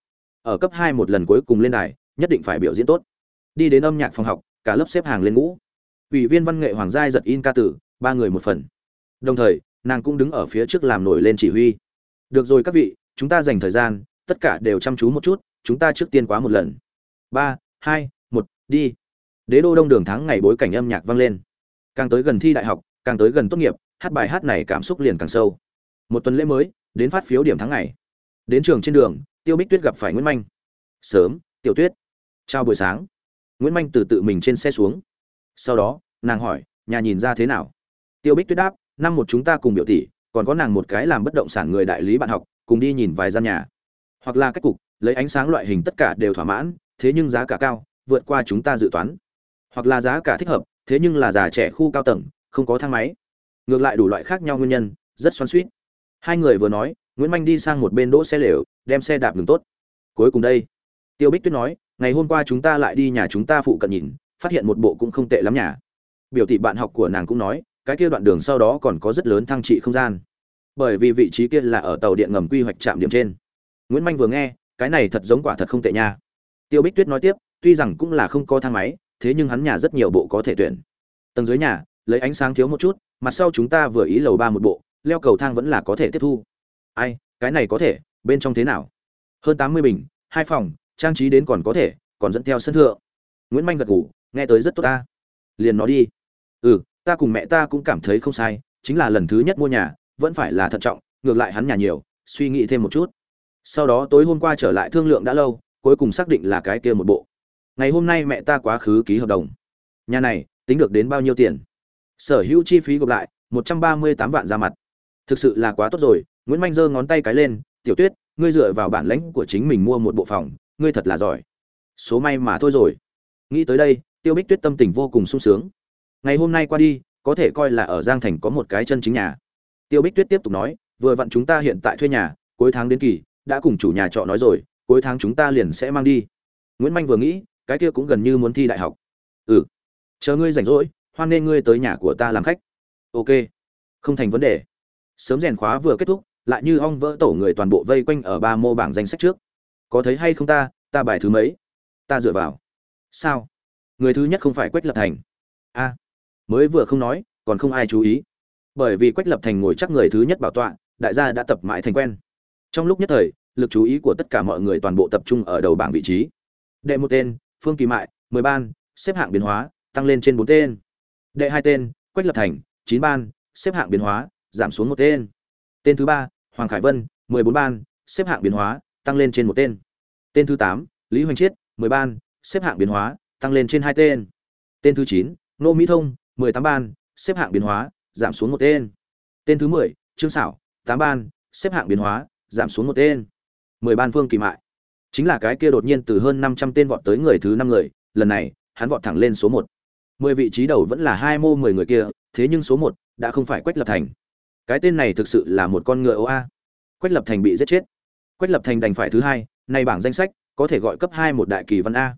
Ở cấp hai một lần cuối cùng lên đài, nhất định phải biểu diễn tốt. Đi đến âm nhạc phòng học, cả lớp xếp hàng lên ngũ ủy viên văn nghệ hoàng giai giật in ca tử, ba người một phần. Đồng thời, nàng cũng đứng ở phía trước làm nổi lên chỉ huy. Được rồi các vị, chúng ta dành thời gian, tất cả đều chăm chú một chút, chúng ta trước tiên quá một lần. Ba, hai, một, đi. Đế đô đông đường thắng ngày bối cảnh âm nhạc vang lên. Càng tới gần thi đại học, càng tới gần tốt nghiệp, hát bài hát này cảm xúc liền càng sâu. Một tuần lễ mới, đến phát phiếu điểm tháng ngày. Đến trường trên đường, tiêu bích tuyết gặp phải nguyễn manh. Sớm, tiểu tuyết. Chào buổi sáng. Nguyễn manh từ tự mình trên xe xuống sau đó, nàng hỏi, nhà nhìn ra thế nào? Tiêu bích tuyết đáp, năm một chúng ta cùng biểu tỷ, còn có nàng một cái làm bất động sản người đại lý bạn học, cùng đi nhìn vài gian nhà. Hoặc là cách cục, lấy ánh sáng loại hình tất cả đều thỏa mãn, thế nhưng giá cả cao, vượt qua chúng ta dự toán. Hoặc là giá cả thích hợp, thế nhưng là già trẻ khu cao tầng, không có thang máy. Ngược lại đủ loại khác nhau nguyên nhân, rất xoắn suýt hai người vừa nói, nguyễn manh đi sang một bên đỗ xe lều, đem xe đạp ngừng tốt. Cuối cùng đây. Tiêu bích tuyết nói, ngày hôm qua chúng ta lại đi nhà chúng ta phụ cận nhìn phát hiện một bộ cũng không tệ lắm nhà. Biểu thị bạn học của nàng cũng nói, cái kia đoạn đường sau đó còn có rất lớn thăng trị không gian. Bởi vì vị trí kia là ở tàu điện ngầm quy hoạch trạm điểm trên. Nguyễn manh vừa nghe, cái này thật giống quả thật không tệ nha. Tiêu bích tuyết nói tiếp, tuy rằng cũng là không có thang máy, thế nhưng hắn nhà rất nhiều bộ có thể tuyển. Tầng dưới nhà, lấy ánh sáng thiếu một chút, mặt sau chúng ta vừa ý lầu ba một bộ, leo cầu thang vẫn là có thể tiếp thu. Ai, cái này có thể, bên trong thế nào? Hơn tám mươi bình, hai phòng, trang trí đến còn có thể, còn dẫn theo sân thượng. Nguyễn manh gật ngủ nghe tới rất tốt ta. Liền nói đi. Ừ ta cùng mẹ ta cũng cảm thấy không sai, chính là lần thứ nhất mua nhà, vẫn phải là thận trọng, ngược lại hắn nhà nhiều, suy nghĩ thêm một chút. Sau đó tối hôm qua trở lại thương lượng đã lâu, cuối cùng xác định là cái kia một bộ. Ngày hôm nay mẹ ta quá khứ ký hợp đồng. Nhà này, tính được đến bao nhiêu tiền? Sở hữu chi phí gộp lại, một trăm ba mươi tám vạn ra mặt. Thực sự là quá tốt rồi, nguyễn manh giơ ngón tay cái lên, tiểu tuyết, ngươi dựa vào bản lãnh của chính mình mua một bộ phòng, ngươi thật là giỏi. Số may mà thôi rồi. Nghĩ tới đây tiêu bích tuyết tâm tình vô cùng sung sướng. Ngày hôm nay qua đi, có thể coi là ở giang thành có một cái chân chính nhà. Tiêu bích tuyết tiếp tục nói, vừa vặn chúng ta hiện tại thuê nhà, cuối tháng đến kỳ, đã cùng chủ nhà trọ nói rồi, cuối tháng chúng ta liền sẽ mang đi. Nguyễn manh vừa nghĩ, cái kia cũng gần như muốn thi đại học. Ừ chờ ngươi rảnh rỗi, hoan nên ngươi tới nhà của ta làm khách. Ok, không thành vấn đề. Sớm rèn khóa vừa kết thúc, lại như ong vỡ tổ người toàn bộ vây quanh ở ba mô bảng danh sách trước. Có thấy hay không ta ta bài thứ mấy? Ta dựa vào. Sao? Người thứ nhất không phải quách lập thành. A, mới vừa không nói, còn không ai chú ý. Bởi vì quách lập thành ngồi chắc người thứ nhất bảo tọa, đại gia đã tập mãi thành quen. Trong lúc nhất thời, lực chú ý của tất cả mọi người toàn bộ tập trung ở đầu bảng vị trí. Đệ một tên, phương kỳ mại, mười ban, xếp hạng biến hóa, tăng lên trên bốn tên. Đệ hai tên, quách lập thành, chín ban, xếp hạng biến hóa, giảm xuống một tên. Tên thứ ba, hoàng khải vân, mười bốn ban, xếp hạng biến hóa, tăng lên trên một tên. Tên thứ tám, lý hoành chiết, mười ban, xếp hạng biến hóa tăng lên trên hai tên. Tên thứ chín nô mỹ thông, mười tám ban, xếp hạng biến hóa, giảm xuống một tên. Tên thứ mười, trương xảo tám ban, xếp hạng biến hóa, giảm xuống một tên. mười ban phương kỳ mại. Chính là cái kia đột nhiên từ hơn năm trăm tên vọt tới người thứ năm người, lần này, hắn vọt thẳng lên số một. mười vị trí đầu vẫn là hai mô mười người kia, thế nhưng số một đã không phải quách lập thành. Cái tên này thực sự là một con ngựa ô a. Quách lập thành bị giết chết. Quách lập thành đành phải thứ hai, nay bảng danh sách, có thể gọi cấp hai một đại kỳ văn a.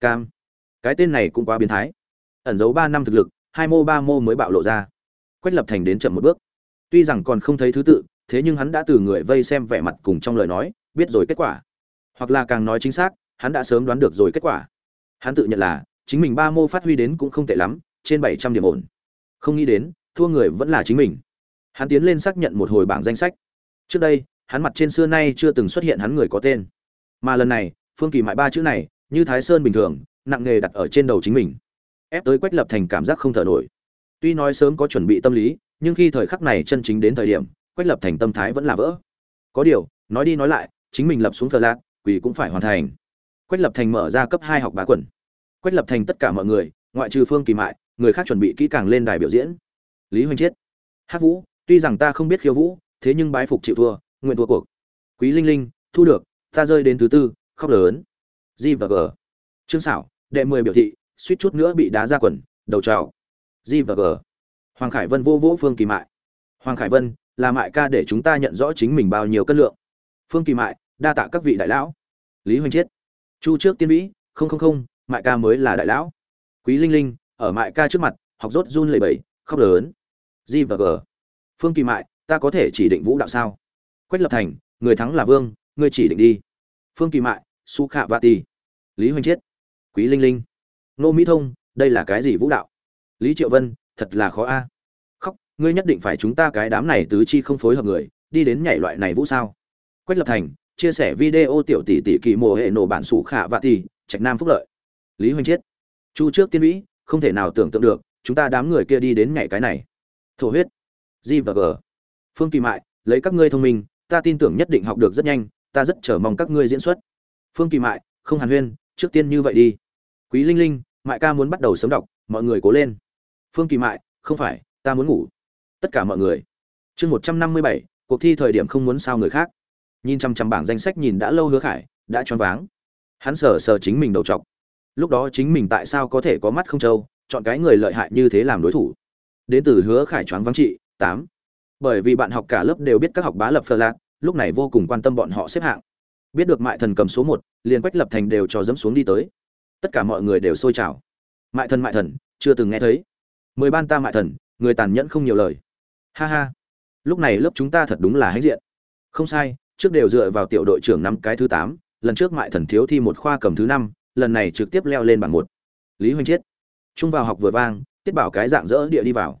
Cam cái tên này cũng quá biến thái. Ẩn giấu ba năm thực lực, hai mô ba mô mới bạo lộ ra. Quách lập thành đến chậm một bước. Tuy rằng còn không thấy thứ tự, thế nhưng hắn đã từ người vây xem vẻ mặt cùng trong lời nói, biết rồi kết quả. Hoặc là càng nói chính xác, hắn đã sớm đoán được rồi kết quả. Hắn tự nhận là, chính mình ba mô phát huy đến cũng không tệ lắm, trên bảy trăm điểm ổn. Không nghĩ đến, thua người vẫn là chính mình. Hắn tiến lên xác nhận một hồi bảng danh sách. Trước đây, hắn mặt trên xưa nay chưa từng xuất hiện hắn người có tên. Mà lần này, phương kỳ mại ba chữ này, như thái sơn bình thường nặng nề đặt ở trên đầu chính mình. Ép tới quách lập thành cảm giác không thở nổi. Tuy nói sớm có chuẩn bị tâm lý, nhưng khi thời khắc này chân chính đến thời điểm, quách lập thành tâm thái vẫn là vỡ. Có điều, nói đi nói lại, chính mình lập xuống thờ lạc quỷ cũng phải hoàn thành. Quách lập thành mở ra cấp hai học bá quần. Quách lập thành tất cả mọi người, ngoại trừ phương kỳ mại, người khác chuẩn bị kỹ càng lên đài biểu diễn. Lý hoành chiết. Hát vũ, tuy rằng ta không biết khiêu vũ, thế nhưng bái phục chịu thua, nguyện thua cuộc. Quý linh linh, thu được, ta rơi đến thứ tư, khóc lớn. G và g. Trương xảo đệ mười biểu thị, suýt chút nữa bị đá ra quần, đầu trào. G và g. Hoàng khải vân vô vỗ phương kỳ mại. Hoàng khải vân, là mại ca để chúng ta nhận rõ chính mình bao nhiêu cân lượng. Phương kỳ mại, đa tạ các vị đại lão. Lý hoành chiết. Chu trước tiên vĩ, không không không, mại ca mới là đại lão. Quý linh linh, ở mại ca trước mặt, học rốt run lẩy bẩy, khóc lớn. G và g. Phương kỳ mại, ta có thể chỉ định vũ đạo sao? Quách lập thành, người thắng là vương, ngươi chỉ định đi. Phương kỳ mại, su khạ và lý hoành chiết quý linh linh. Nô mỹ thông, đây là cái gì vũ đạo? Lý triệu vân, thật là khó a. Khóc, ngươi nhất định phải chúng ta cái đám này tứ chi không phối hợp người, đi đến nhảy loại này vũ sao? Quách lập thành, chia sẻ video tiểu tỷ tỷ kỳ mùa hệ nổ bản sủ khả và tỷ trạch nam phúc lợi. Lý hoành chiết. Chu trước tiên vĩ, không thể nào tưởng tượng được, chúng ta đám người kia đi đến nhảy cái này. Thổ huyết. G và g. Phương kỳ mại, lấy các ngươi thông minh, ta tin tưởng nhất định học được rất nhanh, ta rất chờ mong các ngươi diễn xuất. Phương kỳ mại, không hàn huyên, trước tiên như vậy đi quý linh linh, mại ca muốn bắt đầu sớm đọc, mọi người cố lên. Phương kỳ mại, không phải, ta muốn ngủ. Tất cả mọi người. Chương một trăm năm mươi bảy, cuộc thi thời điểm không muốn sao người khác. Nhìn chăm chăm bảng danh sách nhìn đã lâu hứa khải, đã choáng váng. Hắn sờ sờ chính mình đầu t lúc đó chính mình tại sao có thể có mắt không trâu, chọn cái người lợi hại như thế làm đối thủ. Đến từ hứa khải choáng váng trị, tám. Bởi vì bạn học cả lớp đều biết các học bá lập phờ lạc, lúc này vô cùng quan tâm bọn họ xếp hạng. Biết được mại thần cầm số một, liền quách lập thành đều cho dẫm xuống đi tới tất cả mọi người đều sôi trào. Mại thần mại thần, chưa từng nghe thấy. Mười ban ta mại thần, người tàn nhẫn không nhiều lời. Ha ha. Lúc này lớp chúng ta thật đúng là hãnh diện. Không sai, trước đều dựa vào tiểu đội trưởng năm cái thứ tám, lần trước mại thần thiếu thi một khoa cầm thứ năm, lần này trực tiếp leo lên bảng một. Lý huynh chiết. Trung vào học vừa vang, tiết bảo cái dạng dỡ địa đi vào.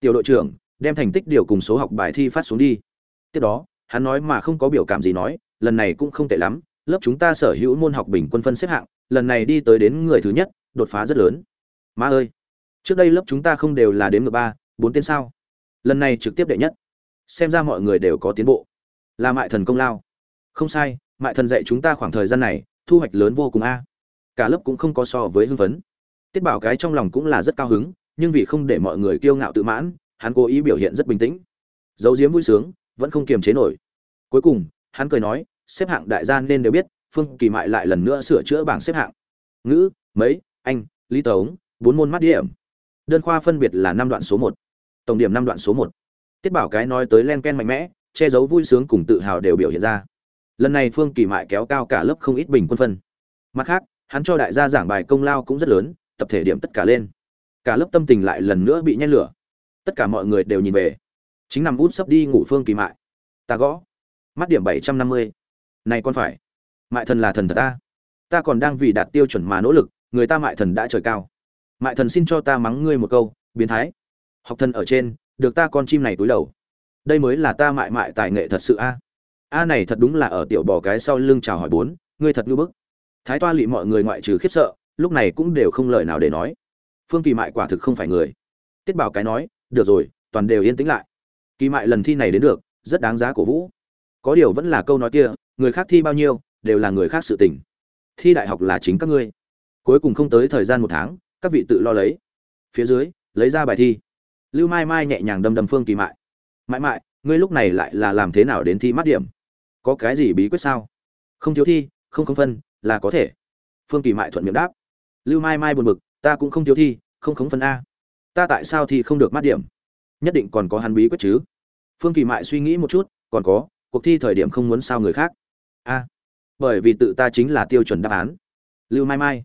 Tiểu đội trưởng, đem thành tích điều cùng số học bài thi phát xuống đi. Tiếp đó, hắn nói mà không có biểu cảm gì nói, lần này cũng không tệ lắm lớp chúng ta sở hữu môn học bình quân phân xếp hạng, lần này đi tới đến người thứ nhất, đột phá rất lớn. Má ơi, trước đây lớp chúng ta không đều là đến ngược ba, bốn tên sao? Lần này trực tiếp đệ nhất. Xem ra mọi người đều có tiến bộ. Là mại thần công lao. Không sai, mại thần dạy chúng ta khoảng thời gian này, thu hoạch lớn vô cùng a. Cả lớp cũng không có so với hưng phấn. Tiết bảo cái trong lòng cũng là rất cao hứng, nhưng vì không để mọi người kiêu ngạo tự mãn, hắn cố ý biểu hiện rất bình tĩnh. Giấu diếm vui sướng, vẫn không kiềm chế nổi. Cuối cùng, hắn cười nói xếp hạng đại gia nên đều biết, phương kỳ mại lại lần nữa sửa chữa bảng xếp hạng. Ngữ, mấy, anh, lý tống, bốn môn mắt điểm. Đơn khoa phân biệt là năm đoạn số một, tổng điểm năm đoạn số một. Tiết bảo cái nói tới len ken mạnh mẽ, che giấu vui sướng cùng tự hào đều biểu hiện ra. Lần này phương kỳ mại kéo cao cả lớp không ít bình quân phân. Mặt khác, hắn cho đại gia giảng bài công lao cũng rất lớn, tập thể điểm tất cả lên. Cả lớp tâm tình lại lần nữa bị nhen lửa. Tất cả mọi người đều nhìn về. Chính nằm út sấp đi ngủ phương kỳ mại. Ta gõ. Mắt điểm bảy trăm năm mươi này con phải. Mại thần là thần thật ta. Ta còn đang vì đạt tiêu chuẩn mà nỗ lực, người ta mại thần đã trời cao. Mại thần xin cho ta mắng ngươi một câu, biến thái. Học thần ở trên, được ta con chim này túi đầu. Đây mới là ta mại mại tài nghệ thật sự a. A này thật đúng là ở tiểu bò cái sau lưng chào hỏi bốn, ngươi thật ngưỡng bức. Thái toa lị mọi người ngoại trừ khiếp sợ, lúc này cũng đều không lời nào để nói. Phương kỳ mại quả thực không phải người. Tiết bảo cái nói, được rồi, toàn đều yên tĩnh lại. Kỳ mại lần thi này đến được, rất đáng giá cổ vũ. Có điều vẫn là câu nói kia người khác thi bao nhiêu, đều là người khác sự tình. Thi đại học là chính các ngươi. Cuối cùng không tới thời gian một tháng, các vị tự lo lấy. Phía dưới, lấy ra bài thi. Lưu mai mai nhẹ nhàng đâm đâm phương kỳ mại. Mãi mãi ngươi lúc này lại là làm thế nào đến thi mắt điểm? Có cái gì bí quyết sao? Không thiếu thi, không không phân, là có thể. Phương kỳ mại thuận miệng đáp. Lưu mai mai buồn bực, ta cũng không thiếu thi, không không phân a. Ta tại sao thì không được mắt điểm? Nhất định còn có hắn bí quyết chứ. Phương kỳ mại suy nghĩ một chút, còn có, cuộc thi thời điểm không muốn sao người khác a bởi vì tự ta chính là tiêu chuẩn đáp án. Lưu mai mai.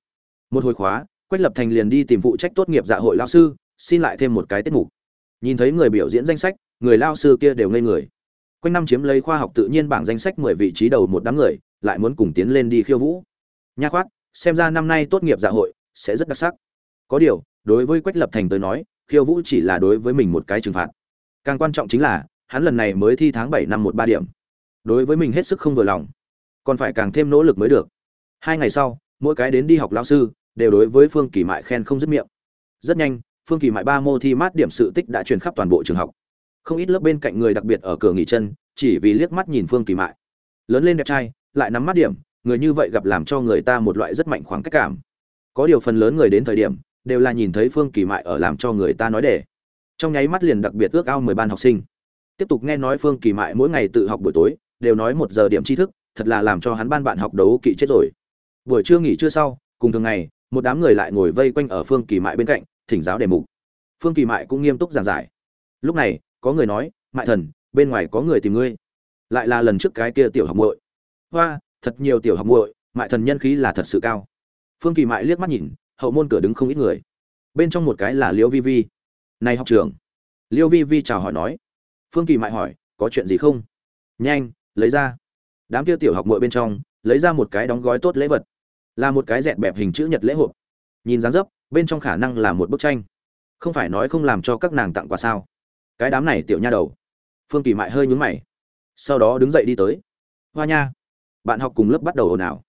Một hồi khóa, quách lập thành liền đi tìm phụ trách tốt nghiệp dạ hội lao sư, xin lại thêm một cái tiết mục. Nhìn thấy người biểu diễn danh sách, người lao sư kia đều ngây người. Quanh năm chiếm lấy khoa học tự nhiên bảng danh sách mười vị trí đầu một đám người, lại muốn cùng tiến lên đi khiêu vũ. Nha khoát, xem ra năm nay tốt nghiệp dạ hội sẽ rất đặc sắc. Có điều, đối với quách lập thành tới nói, khiêu vũ chỉ là đối với mình một cái trừng phạt. Càng quan trọng chính là, hắn lần này mới thi tháng bảy năm một ba điểm. Đối với mình hết sức không vừa lòng còn phải càng thêm nỗ lực mới được. Hai ngày sau, mỗi cái đến đi học lao sư, đều đối với phương kỳ mại khen không dứt miệng. Rất nhanh, phương kỳ mại ba mô thi mát điểm sự tích đã truyền khắp toàn bộ trường học. Không ít lớp bên cạnh người đặc biệt ở cửa nghỉ chân, chỉ vì liếc mắt nhìn phương kỳ mại. Lớn lên đẹp trai, lại nắm mắt điểm, người như vậy gặp làm cho người ta một loại rất mạnh khoảng cách cảm. Có điều phần lớn người đến thời điểm, đều là nhìn thấy phương kỳ mại ở làm cho người ta nói để trong nháy mắt liền đặc biệt ước ao mười ban học sinh. Tiếp tục nghe nói phương kỳ mại mỗi ngày tự học buổi tối, đều nói một giờ điểm tri thức thật là làm cho hắn ban bạn học đấu kỵ chết rồi. Buổi trưa nghỉ trưa sau, cùng thường ngày, một đám người lại ngồi vây quanh ở phương kỳ mại bên cạnh, thỉnh giáo đề mục. Phương kỳ mại cũng nghiêm túc giảng giải. Lúc này, có người nói, mại thần, bên ngoài có người tìm ngươi. Lại là lần trước cái kia tiểu học muội. Hoa, thật nhiều tiểu học muội, mại thần nhân khí là thật sự cao. Phương kỳ mại liếc mắt nhìn, hậu môn cửa đứng không ít người. Bên trong một cái là liễu vi vi. Này học trưởng. Liễu vi vi chào hỏi nói. Phương kỳ mại hỏi, có chuyện gì không? Nhanh, lấy ra đám kia tiểu học muội bên trong, lấy ra một cái đóng gói tốt lễ vật. Là một cái dẹn bẹp hình chữ nhật lễ hộp nhìn dáng dấp, bên trong khả năng là một bức tranh. Không phải nói không làm cho các nàng tặng quà sao? Cái đám này tiểu nha đầu. Phương kỳ mại hơi nhúng mày. Sau đó đứng dậy đi tới. Hoa nha. Bạn học cùng lớp bắt đầu ồn ào.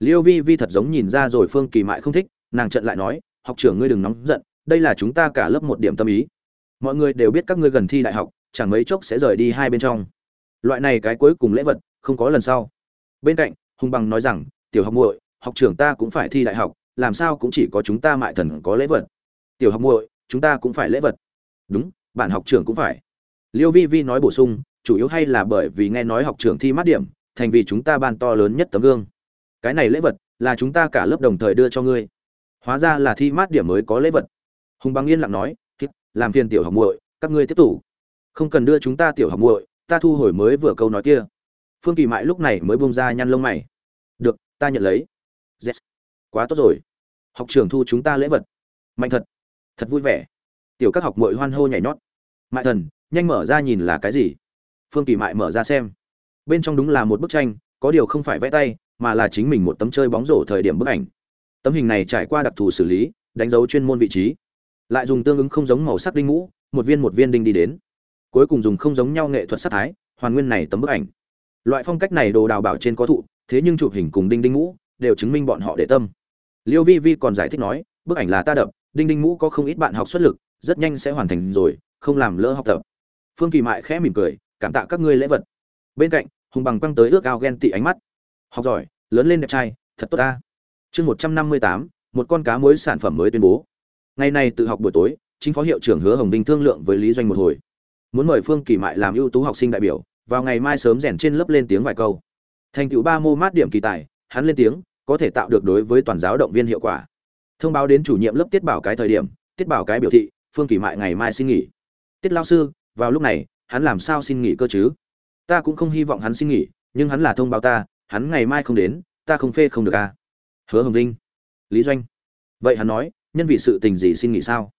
Liêu vi vi thật giống nhìn ra rồi phương kỳ mại không thích, nàng trận lại nói, học trưởng ngươi đừng nóng giận, đây là chúng ta cả lớp một điểm tâm ý. Mọi người đều biết các ngươi gần thi đại học, chẳng mấy chốc sẽ rời đi hai bên trong. Loại này cái cuối cùng lễ vật không có lần sau. Bên cạnh, hùng bằng nói rằng, tiểu học muội, học trưởng ta cũng phải thi đại học, làm sao cũng chỉ có chúng ta mại thần có lễ vật. Tiểu học muội, chúng ta cũng phải lễ vật. Đúng, bạn học trưởng cũng phải. Liêu vi vi nói bổ sung, chủ yếu hay là bởi vì nghe nói học trưởng thi mát điểm, thành vì chúng ta ban to lớn nhất tấm gương. Cái này lễ vật là chúng ta cả lớp đồng thời đưa cho ngươi. Hóa ra là thi mát điểm mới có lễ vật. Hùng bằng yên lặng nói làm phiền tiểu học muội, các ngươi tiếp tục. Không cần đưa chúng ta tiểu học muội, ta thu hồi mới vừa câu nói kia phương kỳ mại lúc này mới bông ra nhăn lông mày. Được, ta nhận lấy. Yes. quá tốt rồi. Học trường thu chúng ta lễ vật. Mạnh thật. Thật vui vẻ. Tiểu các học muội hoan hô nhảy nhót. Mại thần, nhanh mở ra nhìn là cái gì? Phương kỳ mại mở ra xem. Bên trong đúng là một bức tranh, có điều không phải vẽ tay, mà là chính mình một tấm chơi bóng rổ thời điểm bức ảnh. Tấm hình này trải qua đặc thù xử lý, đánh dấu chuyên môn vị trí. Lại dùng tương ứng không giống màu sắc đinh ngũ, một viên một viên đinh đi đến. Cuối cùng dùng không giống nhau nghệ thuật sắc thái, hoàn nguyên này tấm bức ảnh loại phong cách này đồ đào bảo trên có thụ, thế nhưng chụp hình cùng đinh đinh ngũ đều chứng minh bọn họ để tâm. Liêu vi vi còn giải thích nói, bức ảnh là ta đập, đinh đinh ngũ có không ít bạn học xuất lực, rất nhanh sẽ hoàn thành rồi, không làm lỡ học tập. Phương kỳ mại khẽ mỉm cười, cảm tạ các ngươi lễ vật. Bên cạnh, hùng bằng quăng tới ước ao ghen tị ánh mắt. Học giỏi, lớn lên đẹp trai, thật tốt ta. Chương một trăm năm mươi tám, một con cá muối sản phẩm mới tuyên bố. Ngày nay tự học buổi tối, chính phó hiệu trưởng hứa hồng vinh thương lượng với lý doanh một hồi. Muốn mời phương kỳ mại làm ưu tú học sinh đại biểu vào ngày mai sớm rèn trên lớp lên tiếng vài câu. Thành tựu ba mô mát điểm kỳ tài, hắn lên tiếng, có thể tạo được đối với toàn giáo động viên hiệu quả. Thông báo đến chủ nhiệm lớp tiết bảo cái thời điểm, tiết bảo cái biểu thị, phương kỳ mại ngày mai xin nghỉ. Tiết lao sư, vào lúc này, hắn làm sao xin nghỉ cơ chứ? Ta cũng không hy vọng hắn xin nghỉ, nhưng hắn là thông báo ta, hắn ngày mai không đến, ta không phê không được à? Hứa hồng vinh. Lý doanh. Vậy hắn nói, nhân vì sự tình gì xin nghỉ sao?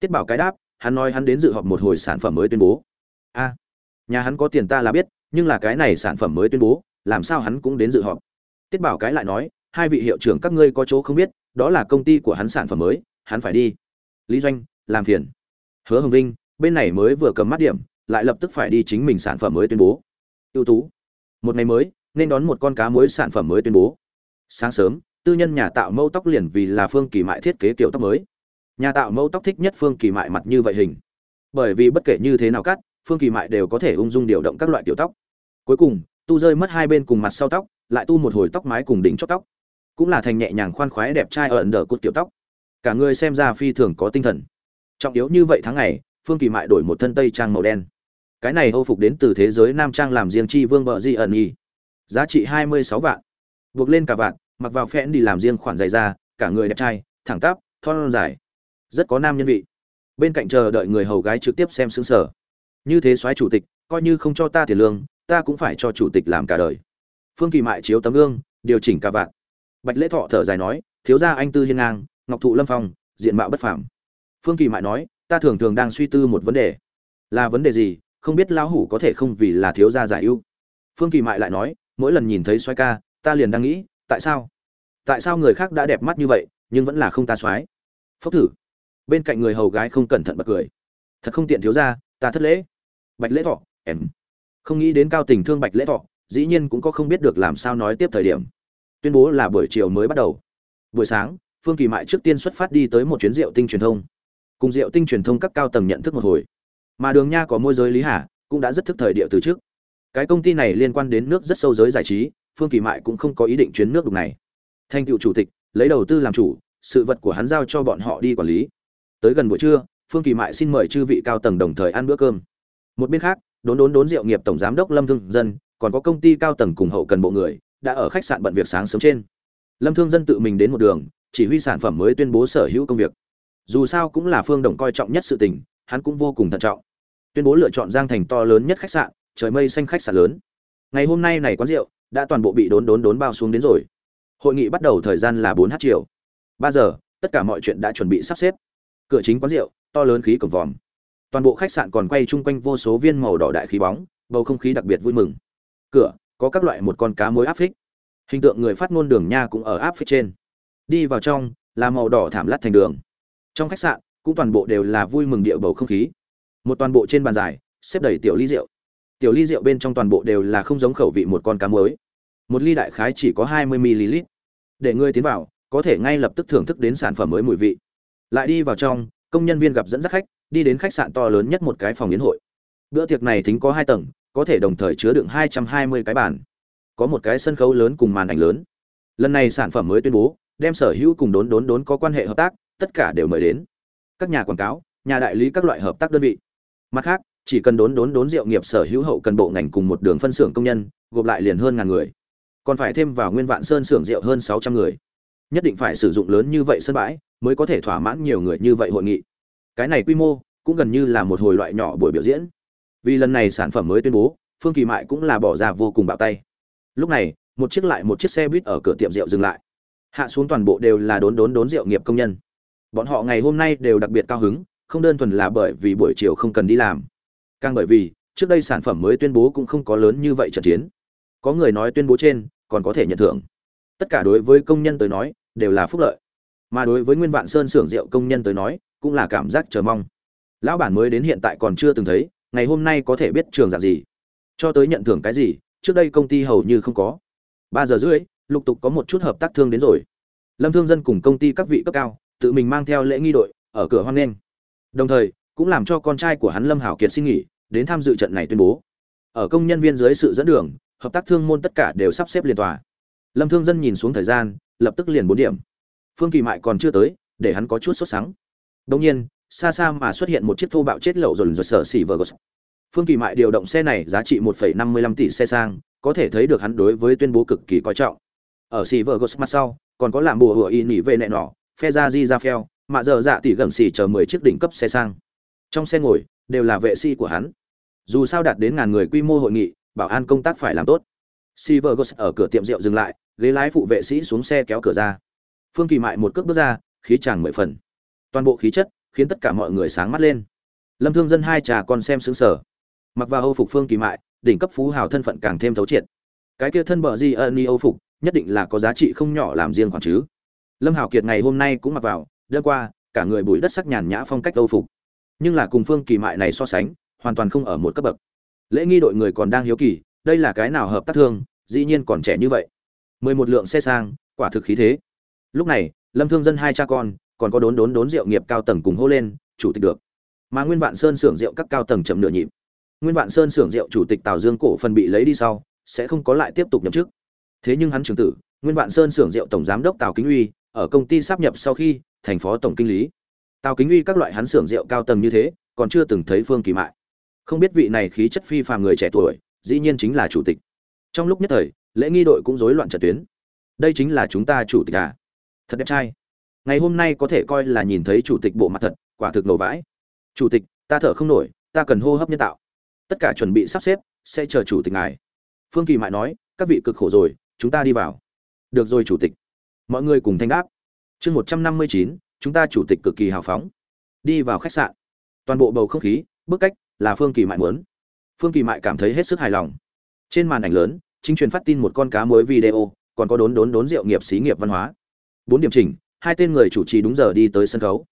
Tiết bảo cái đáp, hắn nói hắn đến dự họp một hồi sản phẩm mới tuyên bố. A nhà hắn có tiền ta là biết, nhưng là cái này sản phẩm mới tuyên bố, làm sao hắn cũng đến dự họp. Tiết bảo cái lại nói, hai vị hiệu trưởng các ngươi có chỗ không biết, đó là công ty của hắn sản phẩm mới, hắn phải đi. Lý doanh, làm phiền. Hứa hồng vinh, bên này mới vừa cầm mắt điểm, lại lập tức phải đi chính mình sản phẩm mới tuyên bố. Ưu tú. Một ngày mới, nên đón một con cá mới sản phẩm mới tuyên bố. Sáng sớm, tư nhân nhà tạo mẫu tóc liền vì là phương kỳ mại thiết kế kiểu tóc mới. Nhà tạo mẫu tóc thích nhất phương kỳ mại mặt như vậy hình. Bởi vì bất kể như thế nào cắt phương kỳ mại đều có thể ung dung điều động các loại tiểu tóc. Cuối cùng tu rơi mất hai bên cùng mặt sau tóc lại tu một hồi tóc mái cùng đỉnh chót tóc. Cũng là thành nhẹ nhàng khoan khoái đẹp trai ở ẩn đờ cột kiểu tóc. Cả người xem ra phi thường có tinh thần. Trọng yếu như vậy tháng ngày phương kỳ mại đổi một thân tây trang màu đen. Cái này âu phục đến từ thế giới nam trang làm riêng chi vương bợ di ẩn nhì, giá trị hai mươi sáu vạn. Buộc lên cả vạn mặc vào phẽn đi làm riêng khoản giày ra. cả người đẹp trai thẳng tắp thon dài. Rất có nam nhân vị. Bên cạnh chờ đợi người hầu gái trực tiếp xem xứng sở như thế soái chủ tịch, coi như không cho ta tiền lương, ta cũng phải cho chủ tịch làm cả đời. Phương kỳ mại chiếu tấm gương, điều chỉnh cả vạn. Bạch lễ thọ thở dài nói, thiếu gia anh tư hiên ngang, ngọc thụ lâm phong, diện mạo bất phàm. Phương kỳ mại nói, ta thường thường đang suy tư một vấn đề. Là vấn đề gì? Không biết lão hủ có thể không vì là thiếu gia giải ưu. Phương kỳ mại lại nói, mỗi lần nhìn thấy soái ca, ta liền đang nghĩ, tại sao? Tại sao người khác đã đẹp mắt như vậy, nhưng vẫn là không ta soái? Phốc thử. Bên cạnh người hầu gái không cẩn thận bật cười. Thật không tiện thiếu gia, ta thất lễ bạch lễ thọ, em. Không nghĩ đến cao tình thương bạch lễ thọ, dĩ nhiên cũng có không biết được làm sao nói tiếp thời điểm. Tuyên bố là buổi chiều mới bắt đầu. Buổi sáng, phương kỳ mại trước tiên xuất phát đi tới một chuyến rượu tinh truyền thông. Cùng rượu tinh truyền thông các cao tầng nhận thức một hồi. Mà đường nha có môi giới lý hà, cũng đã rất thức thời địa từ trước cái công ty này liên quan đến nước rất sâu giới giải trí, phương kỳ mại cũng không có ý định chuyến nước đục này. Thành cựu chủ tịch, lấy đầu tư làm chủ, sự vật của hắn giao cho bọn họ đi quản lý. Tới gần buổi trưa, phương kỳ mại xin mời chư vị cao tầng đồng thời ăn bữa cơm một bên khác, đốn đốn đốn rượu nghiệp tổng giám đốc lâm thương dân, còn có công ty cao tầng cùng hậu cần bộ người, đã ở khách sạn bận việc sáng sớm trên. Lâm thương dân tự mình đến một đường, chỉ huy sản phẩm mới tuyên bố sở hữu công việc. Dù sao cũng là phương đồng coi trọng nhất sự tình, hắn cũng vô cùng thận trọng. Tuyên bố lựa chọn giang thành to lớn nhất khách sạn, trời mây xanh khách sạn lớn. Ngày hôm nay này quán rượu, đã toàn bộ bị đốn đốn đốn bao xuống đến rồi. Hội nghị bắt đầu thời gian là bốn h chiều. Ba giờ, tất cả mọi chuyện đã chuẩn bị sắp xếp. Cửa chính quán rượu, to lớn khí cổng vòm toàn bộ khách sạn còn quay chung quanh vô số viên màu đỏ đại khí bóng, bầu không khí đặc biệt vui mừng. Cửa, có các loại một con cá mối áp phích. Hình tượng người phát ngôn đường nha cũng ở áp phích trên. Đi vào trong, là màu đỏ thảm lát thành đường. Trong khách sạn, cũng toàn bộ đều là vui mừng địa bầu không khí. Một toàn bộ trên bàn dài, xếp đầy tiểu ly rượu. Tiểu ly rượu bên trong toàn bộ đều là không giống khẩu vị một con cá muối. Một ly đại khái chỉ có hai mươi ml. Để ngươi tiến vào, có thể ngay lập tức thưởng thức đến sản phẩm mới mùi vị. Lại đi vào trong, công nhân viên gặp dẫn dắt khách đi đến khách sạn to lớn nhất một cái phòng yến hội. Bữa tiệc này thính có hai tầng, có thể đồng thời chứa đựng hai trăm hai mươi cái bàn. Có một cái sân khấu lớn cùng màn ảnh lớn. Lần này sản phẩm mới tuyên bố, đem sở hữu cùng đốn đốn đốn có quan hệ hợp tác, tất cả đều mời đến. Các nhà quảng cáo, nhà đại lý các loại hợp tác đơn vị. Mặt khác, chỉ cần đốn đốn đốn rượu nghiệp sở hữu hậu cần bộ ngành cùng một đường phân xưởng công nhân, gộp lại liền hơn ngàn người. Còn phải thêm vào nguyên vạn sơn xưởng rượu hơn sáu trăm người. Nhất định phải sử dụng lớn như vậy sân bãi, mới có thể thỏa mãn nhiều người như vậy hội nghị cái này quy mô cũng gần như là một hồi loại nhỏ buổi biểu diễn. Vì lần này sản phẩm mới tuyên bố, phương kỳ mại cũng là bỏ ra vô cùng bạo tay. Lúc này, một chiếc lại một chiếc xe buýt ở cửa tiệm rượu dừng lại. Hạ xuống toàn bộ đều là đốn đốn đốn rượu nghiệp công nhân. Bọn họ ngày hôm nay đều đặc biệt cao hứng, không đơn thuần là bởi vì buổi chiều không cần đi làm. Càng bởi vì, trước đây sản phẩm mới tuyên bố cũng không có lớn như vậy trận chiến. Có người nói tuyên bố trên, còn có thể nhận thưởng. Tất cả đối với công nhân tới nói, đều là phúc lợi. Mà đối với nguyên vạn sơn xưởng rượu công nhân tới nói cũng là cảm giác chờ mong. Lão bản mới đến hiện tại còn chưa từng thấy, ngày hôm nay có thể biết trường dạng gì. Cho tới nhận thưởng cái gì, trước đây công ty hầu như không có. Ba giờ rưỡi, lục tục có một chút hợp tác thương đến rồi. Lâm thương dân cùng công ty các vị cấp cao, tự mình mang theo lễ nghi đội, ở cửa hoan nghênh. Đồng thời, cũng làm cho con trai của hắn lâm hảo kiệt xin nghỉ, đến tham dự trận này tuyên bố. Ở công nhân viên dưới sự dẫn đường, hợp tác thương môn tất cả đều sắp xếp liền tòa. Lâm thương dân nhìn xuống thời gian, lập tức liền bốn điểm. Phương kỳ mại còn chưa tới, để hắn có chút sốt sắng đồng nhiên xa xa mà xuất hiện một chiếc thô bạo chết lậu rồn dồn sở xỉ vờ gos phương kỳ mại điều động xe này giá trị 1,55 tỷ xe sang có thể thấy được hắn đối với tuyên bố cực kỳ coi trọng. Ở xỉ vờ gos mặt sau còn có làm bùa hựa y nỉ về nẹ nọ phe ra di ra phèo mà giờ dạ tỷ gần xỉ chờ 10 chiếc đỉnh cấp xe sang. Trong xe ngồi đều là vệ sĩ của hắn. Dù sao đạt đến ngàn người quy mô hội nghị bảo an công tác phải làm tốt. Silvergos ở cửa tiệm rượu dừng lại, ghế lái phụ vệ sĩ xuống xe kéo cửa ra. Phương Kỳ Mại một cước bước ra, khí chàng mười phần. Toàn bộ khí chất khiến tất cả mọi người sáng mắt lên. Lâm Thương Dân hai trà còn xem sướng sở. Mặc vào Âu phục Phương Kỳ Mại, đỉnh cấp phú hào thân phận càng thêm thấu triệt. Cái kia thân bờ di Ân Âu phục, nhất định là có giá trị không nhỏ làm riêng khoảng chứ. Lâm Hào Kiệt ngày hôm nay cũng mặc vào, đêm qua, cả người bụi đất sắc nhàn nhã phong cách Âu phục. Nhưng là cùng Phương Kỳ Mại này so sánh, hoàn toàn không ở một cấp bậc. Lễ nghi đội người còn đang hiếu kỳ, đây là cái nào hợp tác thương dĩ nhiên còn trẻ như vậy mười một lượng xe sang quả thực khí thế lúc này lâm thương dân hai cha con còn có đốn đốn đốn rượu nghiệp cao tầng cùng hô lên, chủ tịch được. Mà nguyên vạn sơn xưởng rượu các cao tầng chậm nửa nhịp. Nguyên vạn sơn xưởng rượu chủ tịch tào dương cổ phần bị lấy đi sau, sẽ không có lại tiếp tục nhậm chức. Thế nhưng hắn trưởng tử, nguyên vạn sơn xưởng rượu tổng giám đốc tào kính uy, ở công ty sắp nhập sau khi thành phó tổng kinh lý. Tào kính uy các loại hắn xưởng rượu cao tầng như thế, còn chưa từng thấy phương kỳ mại. Không biết vị này khí chất phi phàm người trẻ tuổi, dĩ nhiên chính là chủ tịch. Trong lúc nhất thời, lễ nghi đội cũng rối loạn trận tuyến. Đây chính là chúng ta chủ tịch à? Thật đẹp trai ngày hôm nay có thể coi là nhìn thấy chủ tịch bộ mặt thật, quả thực nổ vãi. Chủ tịch, ta thở không nổi, ta cần hô hấp nhân tạo. Tất cả chuẩn bị sắp xếp, sẽ chờ chủ tịch ngài. Phương kỳ mại nói, các vị cực khổ rồi, chúng ta đi vào. Được rồi chủ tịch. Mọi người cùng thanh đáp. Chương một trăm năm mươi chín, chúng ta chủ tịch cực kỳ hào phóng. Đi vào khách sạn. Toàn bộ bầu không khí, bức cách là phương kỳ mại muốn. Phương kỳ mại cảm thấy hết sức hài lòng. Trên màn ảnh lớn, chính truyền phát tin một con cá mối video, còn có đốn đốn đốn rượu nghiệp xí nghiệp văn hóa. Bốn điểm chỉnh hai tên người chủ trì đúng giờ đi tới sân khấu.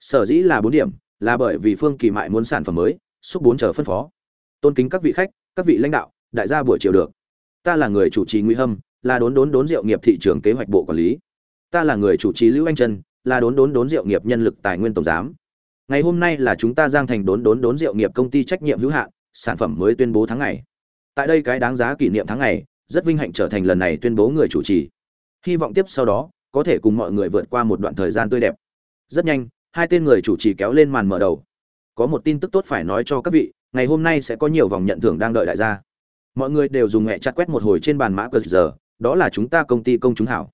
Sở dĩ là bốn điểm, là bởi vì phương kỳ mại muốn sản phẩm mới, xúc bốn chờ phân phó. Tôn kính các vị khách, các vị lãnh đạo, đại gia buổi chiều được. Ta là người chủ trì nguy hâm, là đốn đốn đốn rượu nghiệp thị trường kế hoạch bộ quản lý. Ta là người chủ trì lưu anh trân, là đốn đốn đốn rượu nghiệp nhân lực tài nguyên tổng giám. Ngày hôm nay là chúng ta giang thành đốn đốn đốn rượu nghiệp công ty trách nhiệm hữu hạn, sản phẩm mới tuyên bố tháng ngày. Tại đây cái đáng giá kỷ niệm tháng ngày, rất vinh hạnh trở thành lần này tuyên bố người chủ trì. Hy vọng tiếp sau đó có thể cùng mọi người vượt qua một đoạn thời gian tươi đẹp. Rất nhanh, hai tên người chủ trì kéo lên màn mở đầu. Có một tin tức tốt phải nói cho các vị, ngày hôm nay sẽ có nhiều vòng nhận thưởng đang đợi đại gia. Mọi người đều dùng mẹ chặt quét một hồi trên bàn mã cờ giờ, đó là chúng ta công ty công chúng hảo.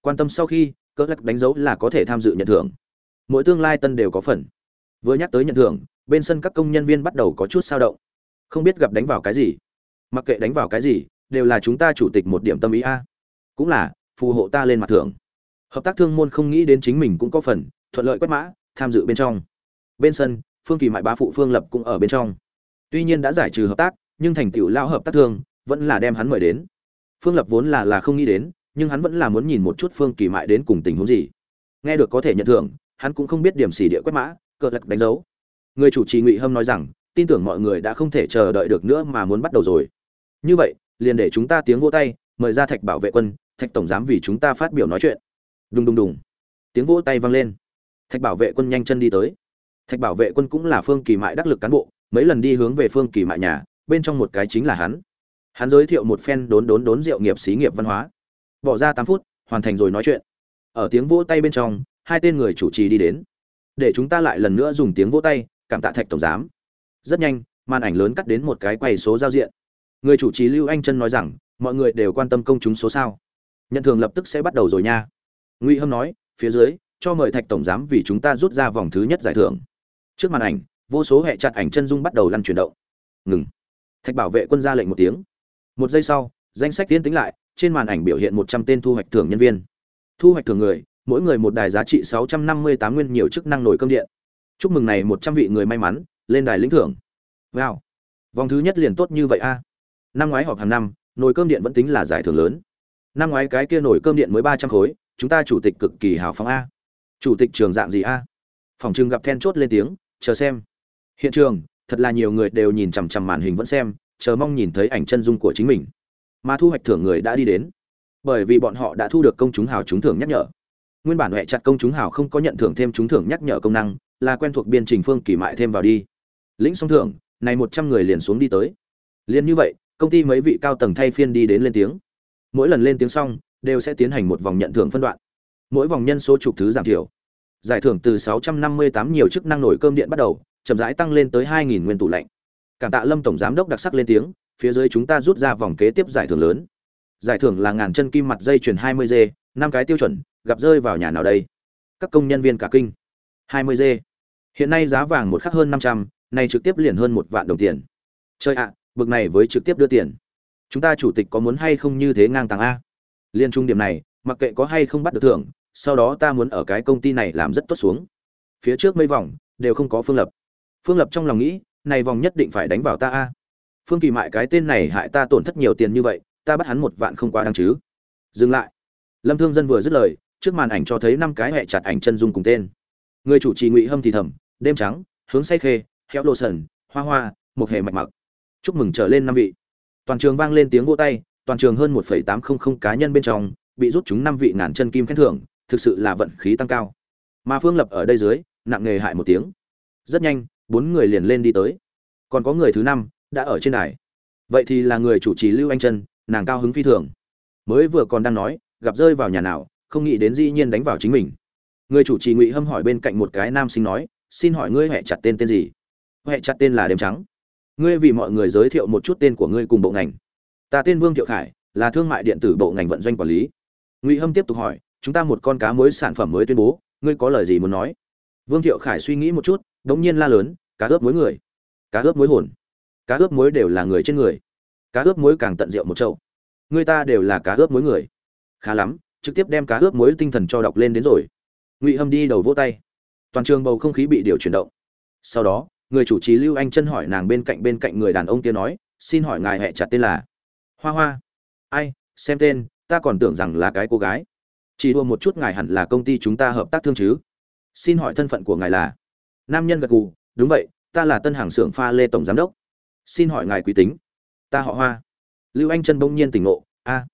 Quan tâm sau khi cỡ lắc đánh dấu là có thể tham dự nhận thưởng. Mỗi tương lai tân đều có phần. Vừa nhắc tới nhận thưởng, bên sân các công nhân viên bắt đầu có chút sao động. Không biết gặp đánh vào cái gì. Mặc kệ đánh vào cái gì, đều là chúng ta chủ tịch một điểm tâm ý a. Cũng là, phù hộ ta lên mặt thưởng hợp tác thương môn không nghĩ đến chính mình cũng có phần, thuận lợi quét mã, tham dự bên trong. Bên sân, phương kỳ mại bá phụ phương lập cũng ở bên trong. Tuy nhiên đã giải trừ hợp tác, nhưng thành tựu lao hợp tác thương vẫn là đem hắn mời đến. Phương lập vốn là là không nghĩ đến, nhưng hắn vẫn là muốn nhìn một chút phương kỳ mại đến cùng tình huống gì. Nghe được có thể nhận thưởng, hắn cũng không biết điểm xỉ địa quét mã, cờ lạc đánh dấu. Người chủ trì ngụy hâm nói rằng, tin tưởng mọi người đã không thể chờ đợi được nữa mà muốn bắt đầu rồi. Như vậy, liền để chúng ta tiếng vỗ tay, mời ra thạch bảo vệ quân, thạch tổng giám vì chúng ta phát biểu nói chuyện đùng đùng đùng. Tiếng vỗ tay vang lên. Thạch bảo vệ quân nhanh chân đi tới. Thạch bảo vệ quân cũng là phương kỳ mại đắc lực cán bộ, mấy lần đi hướng về phương kỳ mại nhà, bên trong một cái chính là hắn. Hắn giới thiệu một phen đốn đốn đốn rượu nghiệp xí nghiệp văn hóa. Bỏ ra tám phút, hoàn thành rồi nói chuyện. Ở tiếng vỗ tay bên trong, hai tên người chủ trì đi đến. Để chúng ta lại lần nữa dùng tiếng vỗ tay, cảm tạ thạch tổng giám. Rất nhanh, màn ảnh lớn cắt đến một cái quay số giao diện. Người chủ trì lưu anh chân nói rằng, mọi người đều quan tâm công chúng số sao. Nhận thường lập tức sẽ bắt đầu rồi nha ngụy hâm nói, phía dưới, cho mời thạch tổng giám vì chúng ta rút ra vòng thứ nhất giải thưởng. Trước màn ảnh, vô số hệ chặt ảnh chân dung bắt đầu lăn chuyển động. Ngừng. Thạch bảo vệ quân ra lệnh một tiếng. Một giây sau, danh sách tiến tính lại, trên màn ảnh biểu hiện một trăm tên thu hoạch thưởng nhân viên. Thu hoạch thưởng người, mỗi người một đài giá trị sáu trăm năm mươi tám nguyên nhiều chức năng nổi cơm điện. Chúc mừng này một trăm vị người may mắn, lên đài lĩnh thưởng. Wow. Vòng thứ nhất liền tốt như vậy a. Năm ngoái họp hàng năm, nồi cơm điện vẫn tính là giải thưởng lớn. Năm ngoái cái kia nồi cơm điện mới ba trăm khối chúng ta chủ tịch cực kỳ hào phóng a. Chủ tịch trường dạng gì a? Phòng trường gặp then chốt lên tiếng, chờ xem. Hiện trường, thật là nhiều người đều nhìn chằm chằm màn hình vẫn xem, chờ mong nhìn thấy ảnh chân dung của chính mình. Mà thu hoạch thưởng người đã đi đến. Bởi vì bọn họ đã thu được công chúng hào trúng thưởng nhắc nhở. Nguyên bản huệ chặt công chúng hào không có nhận thưởng thêm trúng thưởng nhắc nhở công năng, là quen thuộc biên trình phương kỳ mại thêm vào đi. Lĩnh song thưởng, này một trăm người liền xuống đi tới. Liền như vậy, công ty mấy vị cao tầng thay phiên đi đến lên tiếng. Mỗi lần lên tiếng xong đều sẽ tiến hành một vòng nhận thưởng phân đoạn. Mỗi vòng nhân số chục thứ giảm thiểu. Giải thưởng từ 658 nhiều chức năng nổi cơm điện bắt đầu chậm rãi tăng lên tới 2.000 nguyên tủ lạnh. Cảm tạ lâm tổng giám đốc đặc sắc lên tiếng phía dưới chúng ta rút ra vòng kế tiếp giải thưởng lớn. Giải thưởng là ngàn chân kim mặt dây chuyền 20 g năm cái tiêu chuẩn gặp rơi vào nhà nào đây? Các công nhân viên cả kinh. 20 g hiện nay giá vàng một khắc hơn 500, này trực tiếp liền hơn một vạn đồng tiền. Chơi ạ bực này với trực tiếp đưa tiền. Chúng ta chủ tịch có muốn hay không như thế ngang tàng a? Liên trung điểm này, mặc kệ có hay không bắt được thưởng, sau đó ta muốn ở cái công ty này làm rất tốt xuống. Phía trước mấy vòng, đều không có phương lập. Phương lập trong lòng nghĩ, này vòng nhất định phải đánh vào ta a. Phương kỳ mại cái tên này hại ta tổn thất nhiều tiền như vậy, ta bắt hắn một vạn không quá đáng chứ. Dừng lại. Lâm thương dân vừa dứt lời, trước màn ảnh cho thấy năm cái hẹ chặt ảnh chân dung cùng tên. Người chủ trì ngụy hâm thì thầm, đêm trắng, hướng say khê, héo lô sần, hoa hoa, một hề mạch mặc. Chúc mừng trở lên năm vị. Toàn trường vang lên tiếng vỗ tay toàn trường hơn một tám trăm linh cá nhân bên trong, bị rút chúng năm vị ngàn chân kim khen thưởng, thực sự là vận khí tăng cao. Mà phương lập ở đây dưới, nặng nghề hại một tiếng. Rất nhanh, bốn người liền lên đi tới. Còn có người thứ năm, đã ở trên đài. Vậy thì là người chủ trì lưu anh chân nàng cao hứng phi thường. Mới vừa còn đang nói, gặp rơi vào nhà nào, không nghĩ đến dĩ nhiên đánh vào chính mình. Người chủ trì ngụy hâm hỏi bên cạnh một cái nam sinh nói, xin hỏi ngươi hệ chặt tên tên gì? Hệ chặt tên là đêm trắng. Ngươi vì mọi người giới thiệu một chút tên của ngươi cùng bộ ngành ta tên vương thiệu khải, là thương mại điện tử bộ ngành vận doanh quản lý. Ngụy hâm tiếp tục hỏi, chúng ta một con cá mới sản phẩm mới tuyên bố, ngươi có lời gì muốn nói? Vương thiệu khải suy nghĩ một chút đ ỗ n g nhiên la lớn, cá ướp mối người. Cá ướp mối hồn. Cá ướp mối đều là người trên người. Cá ướp mối càng tận rượu một chậu. Người ta đều là cá ướp mối người. Khá lắm, trực tiếp đem cá ướp mối tinh thần cho đọc lên đến rồi. Ngụy hâm đi đầu vỗ tay. Toàn trường bầu không khí bị điều chuyển động. Sau đó, người chủ trì lưu anh chân hỏi nàng bên cạnh bên cạnh người đàn ông kia nói, xin hỏi ngài hẹ chặt tên là hoa hoa. Ai, xem tên, ta còn tưởng rằng là cái cô gái. Chỉ đua một chút ngài hẳn là công ty chúng ta hợp tác thương chứ. Xin hỏi thân phận của ngài là? Nam nhân gật gù, đúng vậy, ta là tân hàng xưởng pha lê tổng giám đốc. Xin hỏi ngài quý tính? Ta họ hoa. Lưu anh chân bỗng nhiên tỉnh ngộ, a,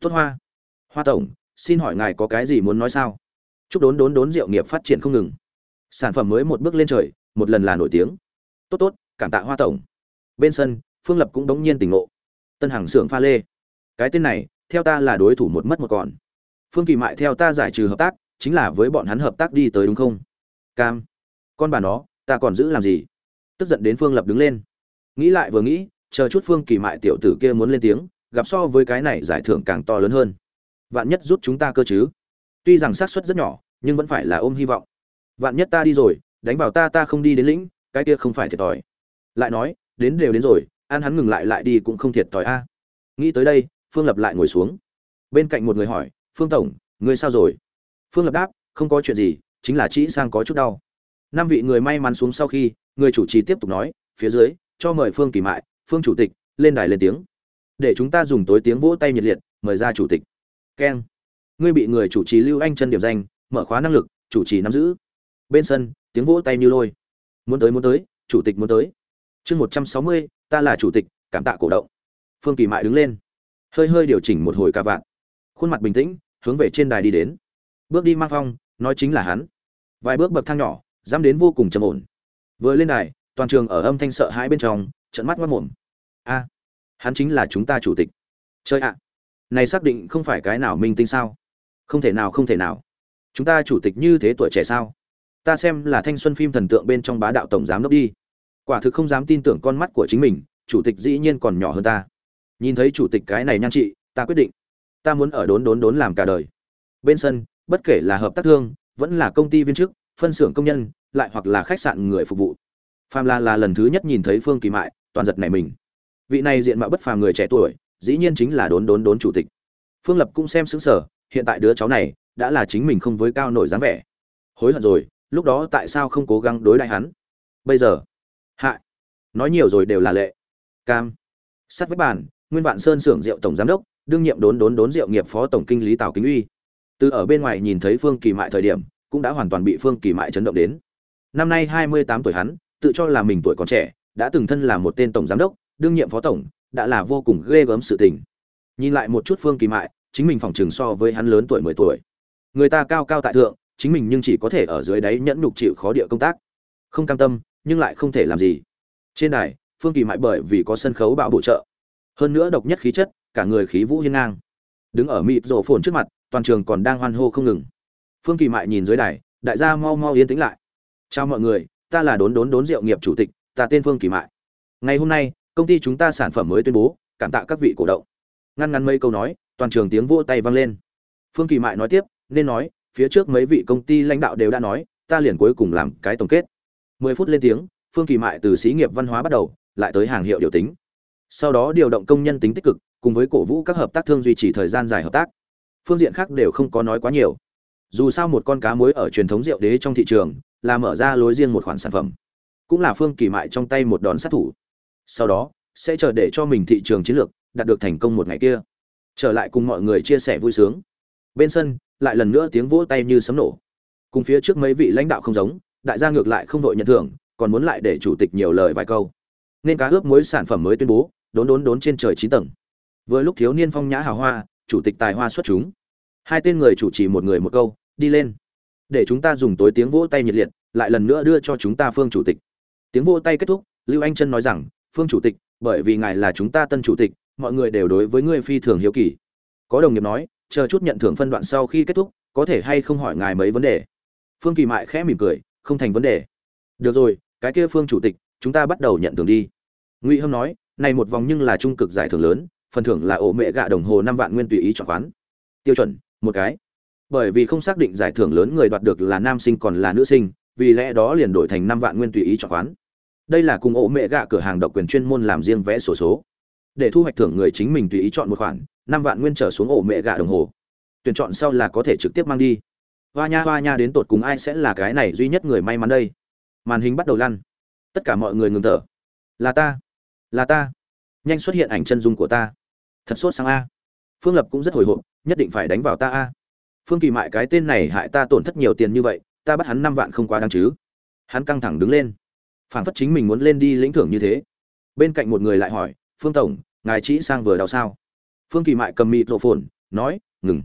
tốt hoa. Hoa tổng, xin hỏi ngài có cái gì muốn nói sao? Chúc đốn đốn đốn rượu nghiệp phát triển không ngừng. Sản phẩm mới một bước lên trời, một lần là nổi tiếng. Tốt tốt, cảm tạ hoa tổng. Bên sân, phương lập cũng đống nhiên tỉnh ngộ tân hàng xưởng pha lê. Cái tên này, theo ta là đối thủ một mất một còn. Phương kỳ mại theo ta giải trừ hợp tác, chính là với bọn hắn hợp tác đi tới đúng không? Cam, con bà nó, ta còn giữ làm gì? Tức giận đến phương lập đứng lên. Nghĩ lại vừa nghĩ, chờ chút phương kỳ mại tiểu tử kia muốn lên tiếng, gặp so với cái này giải thưởng càng to lớn hơn. Vạn nhất rút chúng ta cơ chứ? Tuy rằng xác suất rất nhỏ, nhưng vẫn phải là ôm hy vọng. Vạn nhất ta đi rồi, đánh vào ta ta không đi đến lĩnh, cái kia không phải thiệt thòi. Lại nói, đến đều đến rồi an hắn ngừng lại lại đi cũng không thiệt thòi a. Nghĩ tới đây, phương lập lại ngồi xuống. Bên cạnh một người hỏi, phương tổng, ngươi sao rồi? Phương lập đáp, không có chuyện gì, chính là chỉ sang có chút đau. Năm vị người may mắn xuống sau khi, người chủ trì tiếp tục nói, phía dưới, cho mời phương kỳ mại, phương chủ tịch, lên đài lên tiếng. Để chúng ta dùng tối tiếng vỗ tay nhiệt liệt, mời ra chủ tịch. Keng. Ngươi bị người chủ trì lưu anh chân điểm danh, mở khóa năng lực, chủ trì nắm giữ. Bên sân, tiếng vỗ tay như lôi. Muốn tới muốn tới, chủ tịch muốn tới chương một trăm sáu mươi, ta là chủ tịch, cảm tạ cổ động. Phương kỳ mại đứng lên, hơi hơi điều chỉnh một hồi ca vạn khuôn mặt bình tĩnh, hướng về trên đài đi đến. Bước đi mang phong, nói chính là hắn. Vài bước bậc thang nhỏ, dám đến vô cùng trầm ổn. Vừa lên đài, toàn trường ở âm thanh sợ hãi bên trong trận mắt mất mồm. A, hắn chính là chúng ta chủ tịch. Chơi ạ, này xác định không phải cái nào minh tinh sao? Không thể nào, không thể nào. Chúng ta chủ tịch như thế tuổi trẻ sao? Ta xem là thanh xuân phim thần tượng bên trong bá đạo tổng giám đốc đi quả thực không dám tin tưởng con mắt của chính mình, chủ tịch dĩ nhiên còn nhỏ hơn ta. Nhìn thấy chủ tịch cái này nhan trị, ta quyết định. Ta muốn ở đốn đốn đốn làm cả đời. Bên sân, bất kể là hợp tác thương, vẫn là công ty viên chức, phân xưởng công nhân, lại hoặc là khách sạn người phục vụ. Phàm là là lần thứ nhất nhìn thấy phương kỳ mại, toàn giật này mình. Vị này diện mạo bất phàm người trẻ tuổi, dĩ nhiên chính là đốn đốn đốn chủ tịch. Phương lập cũng xem xứng sở hiện tại đứa cháu này, đã là chính mình không với cao nổi dáng vẻ. Hối hận rồi, lúc đó tại sao không cố gắng đối đại hắn? Bây giờ hại nói nhiều rồi đều là lệ. Cam. Sát với bàn, nguyên vạn sơn xưởng rượu tổng giám đốc, đương nhiệm đốn đốn đốn rượu nghiệp phó tổng kinh lý tào kính uy. Từ ở bên ngoài nhìn thấy phương kỳ mại thời điểm, cũng đã hoàn toàn bị phương kỳ mại chấn động đến. Năm nay hai mươi tám tuổi hắn, tự cho là mình tuổi còn trẻ, đã từng thân là một tên tổng giám đốc, đương nhiệm phó tổng, đã là vô cùng ghê gớm sự tình. Nhìn lại một chút phương kỳ mại, chính mình phòng trường so với hắn lớn tuổi mười tuổi. Người ta cao cao tại thượng, chính mình nhưng chỉ có thể ở dưới đáy nhẫn nhục chịu khó địa công tác. Không cam tâm nhưng lại không thể làm gì. Trên đài, phương kỳ mại bởi vì có sân khấu bạo bổ trợ, hơn nữa độc nhất khí chất, cả người khí vũ hiên ngang. Đứng ở mịt rổ phồn trước mặt, toàn trường còn đang hoan hô không ngừng. Phương kỳ mại nhìn dưới đài, đại gia mau mau yên tĩnh lại. Chào mọi người, ta là đốn đốn đốn rượu nghiệp chủ tịch, ta tên phương kỳ mại. Ngày hôm nay, công ty chúng ta sản phẩm mới tuyên bố, cảm tạ các vị cổ động. Ngăn ngắn mấy câu nói, toàn trường tiếng vỗ tay vang lên. Phương kỳ mại nói tiếp, nên nói, phía trước mấy vị công ty lãnh đạo đều đã nói, ta liền cuối cùng làm cái tổng kết mười phút lên tiếng, phương kỳ mại từ xí nghiệp văn hóa bắt đầu, lại tới hàng hiệu điều tính. Sau đó điều động công nhân tính tích cực, cùng với cổ vũ các hợp tác thương duy trì thời gian dài hợp tác. Phương diện khác đều không có nói quá nhiều. Dù sao một con cá muối ở truyền thống rượu đế trong thị trường, là mở ra lối riêng một khoản sản phẩm. Cũng là phương kỳ mại trong tay một đòn sát thủ. Sau đó, sẽ chờ để cho mình thị trường chiến lược đạt được thành công một ngày kia. Trở lại cùng mọi người chia sẻ vui sướng. Bên sân, lại lần nữa tiếng vỗ tay như sấm nổ. Cùng phía trước mấy vị lãnh đạo không giống đại gia ngược lại không vội nhận thưởng, còn muốn lại để chủ tịch nhiều lời vài câu. Nên cá ướp muối sản phẩm mới tuyên bố, đốn đốn đốn trên trời chín tầng. Vừa lúc thiếu niên phong nhã hào hoa, chủ tịch tài hoa xuất chúng. Hai tên người chủ trì một người một câu, đi lên. Để chúng ta dùng tối tiếng vỗ tay nhiệt liệt, lại lần nữa đưa cho chúng ta phương chủ tịch. Tiếng vỗ tay kết thúc, lưu anh chân nói rằng, phương chủ tịch, bởi vì ngài là chúng ta tân chủ tịch, mọi người đều đối với ngươi phi thường hiếu kỳ. Có đồng nghiệp nói, chờ chút nhận thưởng phân đoạn sau khi kết thúc, có thể hay không hỏi ngài mấy vấn đề? Phương kỳ mại khẽ mỉm cười không thành vấn đề. Được rồi, cái kia phương chủ tịch, chúng ta bắt đầu nhận thưởng đi. Ngụy hâm nói, này một vòng nhưng là trung cực giải thưởng lớn, phần thưởng là ổ mẹ gạ đồng hồ năm vạn nguyên tùy ý chọn khoán. Tiêu chuẩn, một cái. Bởi vì không xác định giải thưởng lớn người đoạt được là nam sinh còn là nữ sinh, vì lẽ đó liền đổi thành năm vạn nguyên tùy ý chọn khoán. Đây là cùng ổ mẹ gạ cửa hàng độc quyền chuyên môn làm riêng vẽ sổ số. Để thu hoạch thưởng người chính mình tùy ý chọn một khoản, năm vạn nguyên trở xuống ổ mẹ gạ đồng hồ. Tuyển chọn sau là có thể trực tiếp mang đi hoa nha hoa nha đến tột cùng ai sẽ là cái này duy nhất người may mắn đây? Màn hình bắt đầu lăn. Tất cả mọi người ngừng thở. Là ta. Là ta. Nhanh xuất hiện ảnh chân dung của ta. Thật sốt sang a. Phương lập cũng rất hồi hộp, nhất định phải đánh vào ta a. Phương kỳ mại, cái tên này hại ta tổn thất nhiều tiền như vậy, ta bắt hắn năm vạn không quá đáng chứ. Hắn căng thẳng đứng lên. Phảng phất chính mình muốn lên đi lĩnh thưởng như thế. Bên cạnh một người lại hỏi, phương tổng, ngài chỉ sang vừa đào sao? Phương kỳ mại cầm mịt rộ phồn, nói, ngừng.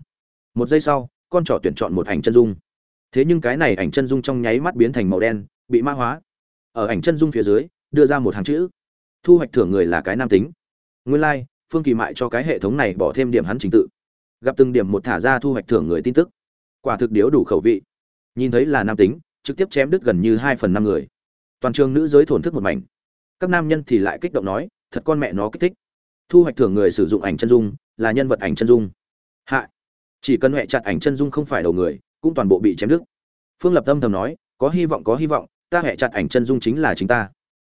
Một giây sau con trỏ tuyển chọn một ảnh chân dung. Thế nhưng cái này ảnh chân dung trong nháy mắt biến thành màu đen bị mã hóa. Ở ảnh chân dung phía dưới đưa ra một hàng chữ. Thu hoạch thưởng người là cái nam tính. Nguyên lai、like, phương kỳ mại cho cái hệ thống này bỏ thêm điểm hắn trình tự. Gặp từng điểm một thả ra thu hoạch thưởng người tin tức. Quả thực điếu đủ khẩu vị. Nhìn thấy là nam tính trực tiếp chém đứt gần như hai phần năm người. Toàn trường nữ giới thổn thức một mảnh. Các nam nhân thì lại kích động nói thật con mẹ nó kích thích. Thu hoạch thưởng người sử dụng ảnh chân dung là nhân vật ảnh chân dung. Hạ chỉ cần huệ chặt ảnh chân dung không phải đầu người, cũng toàn bộ bị chém đứt. Phương lập tâm thầm nói, có hy vọng, có hy vọng, ta huệ chặt ảnh chân dung chính là chính ta.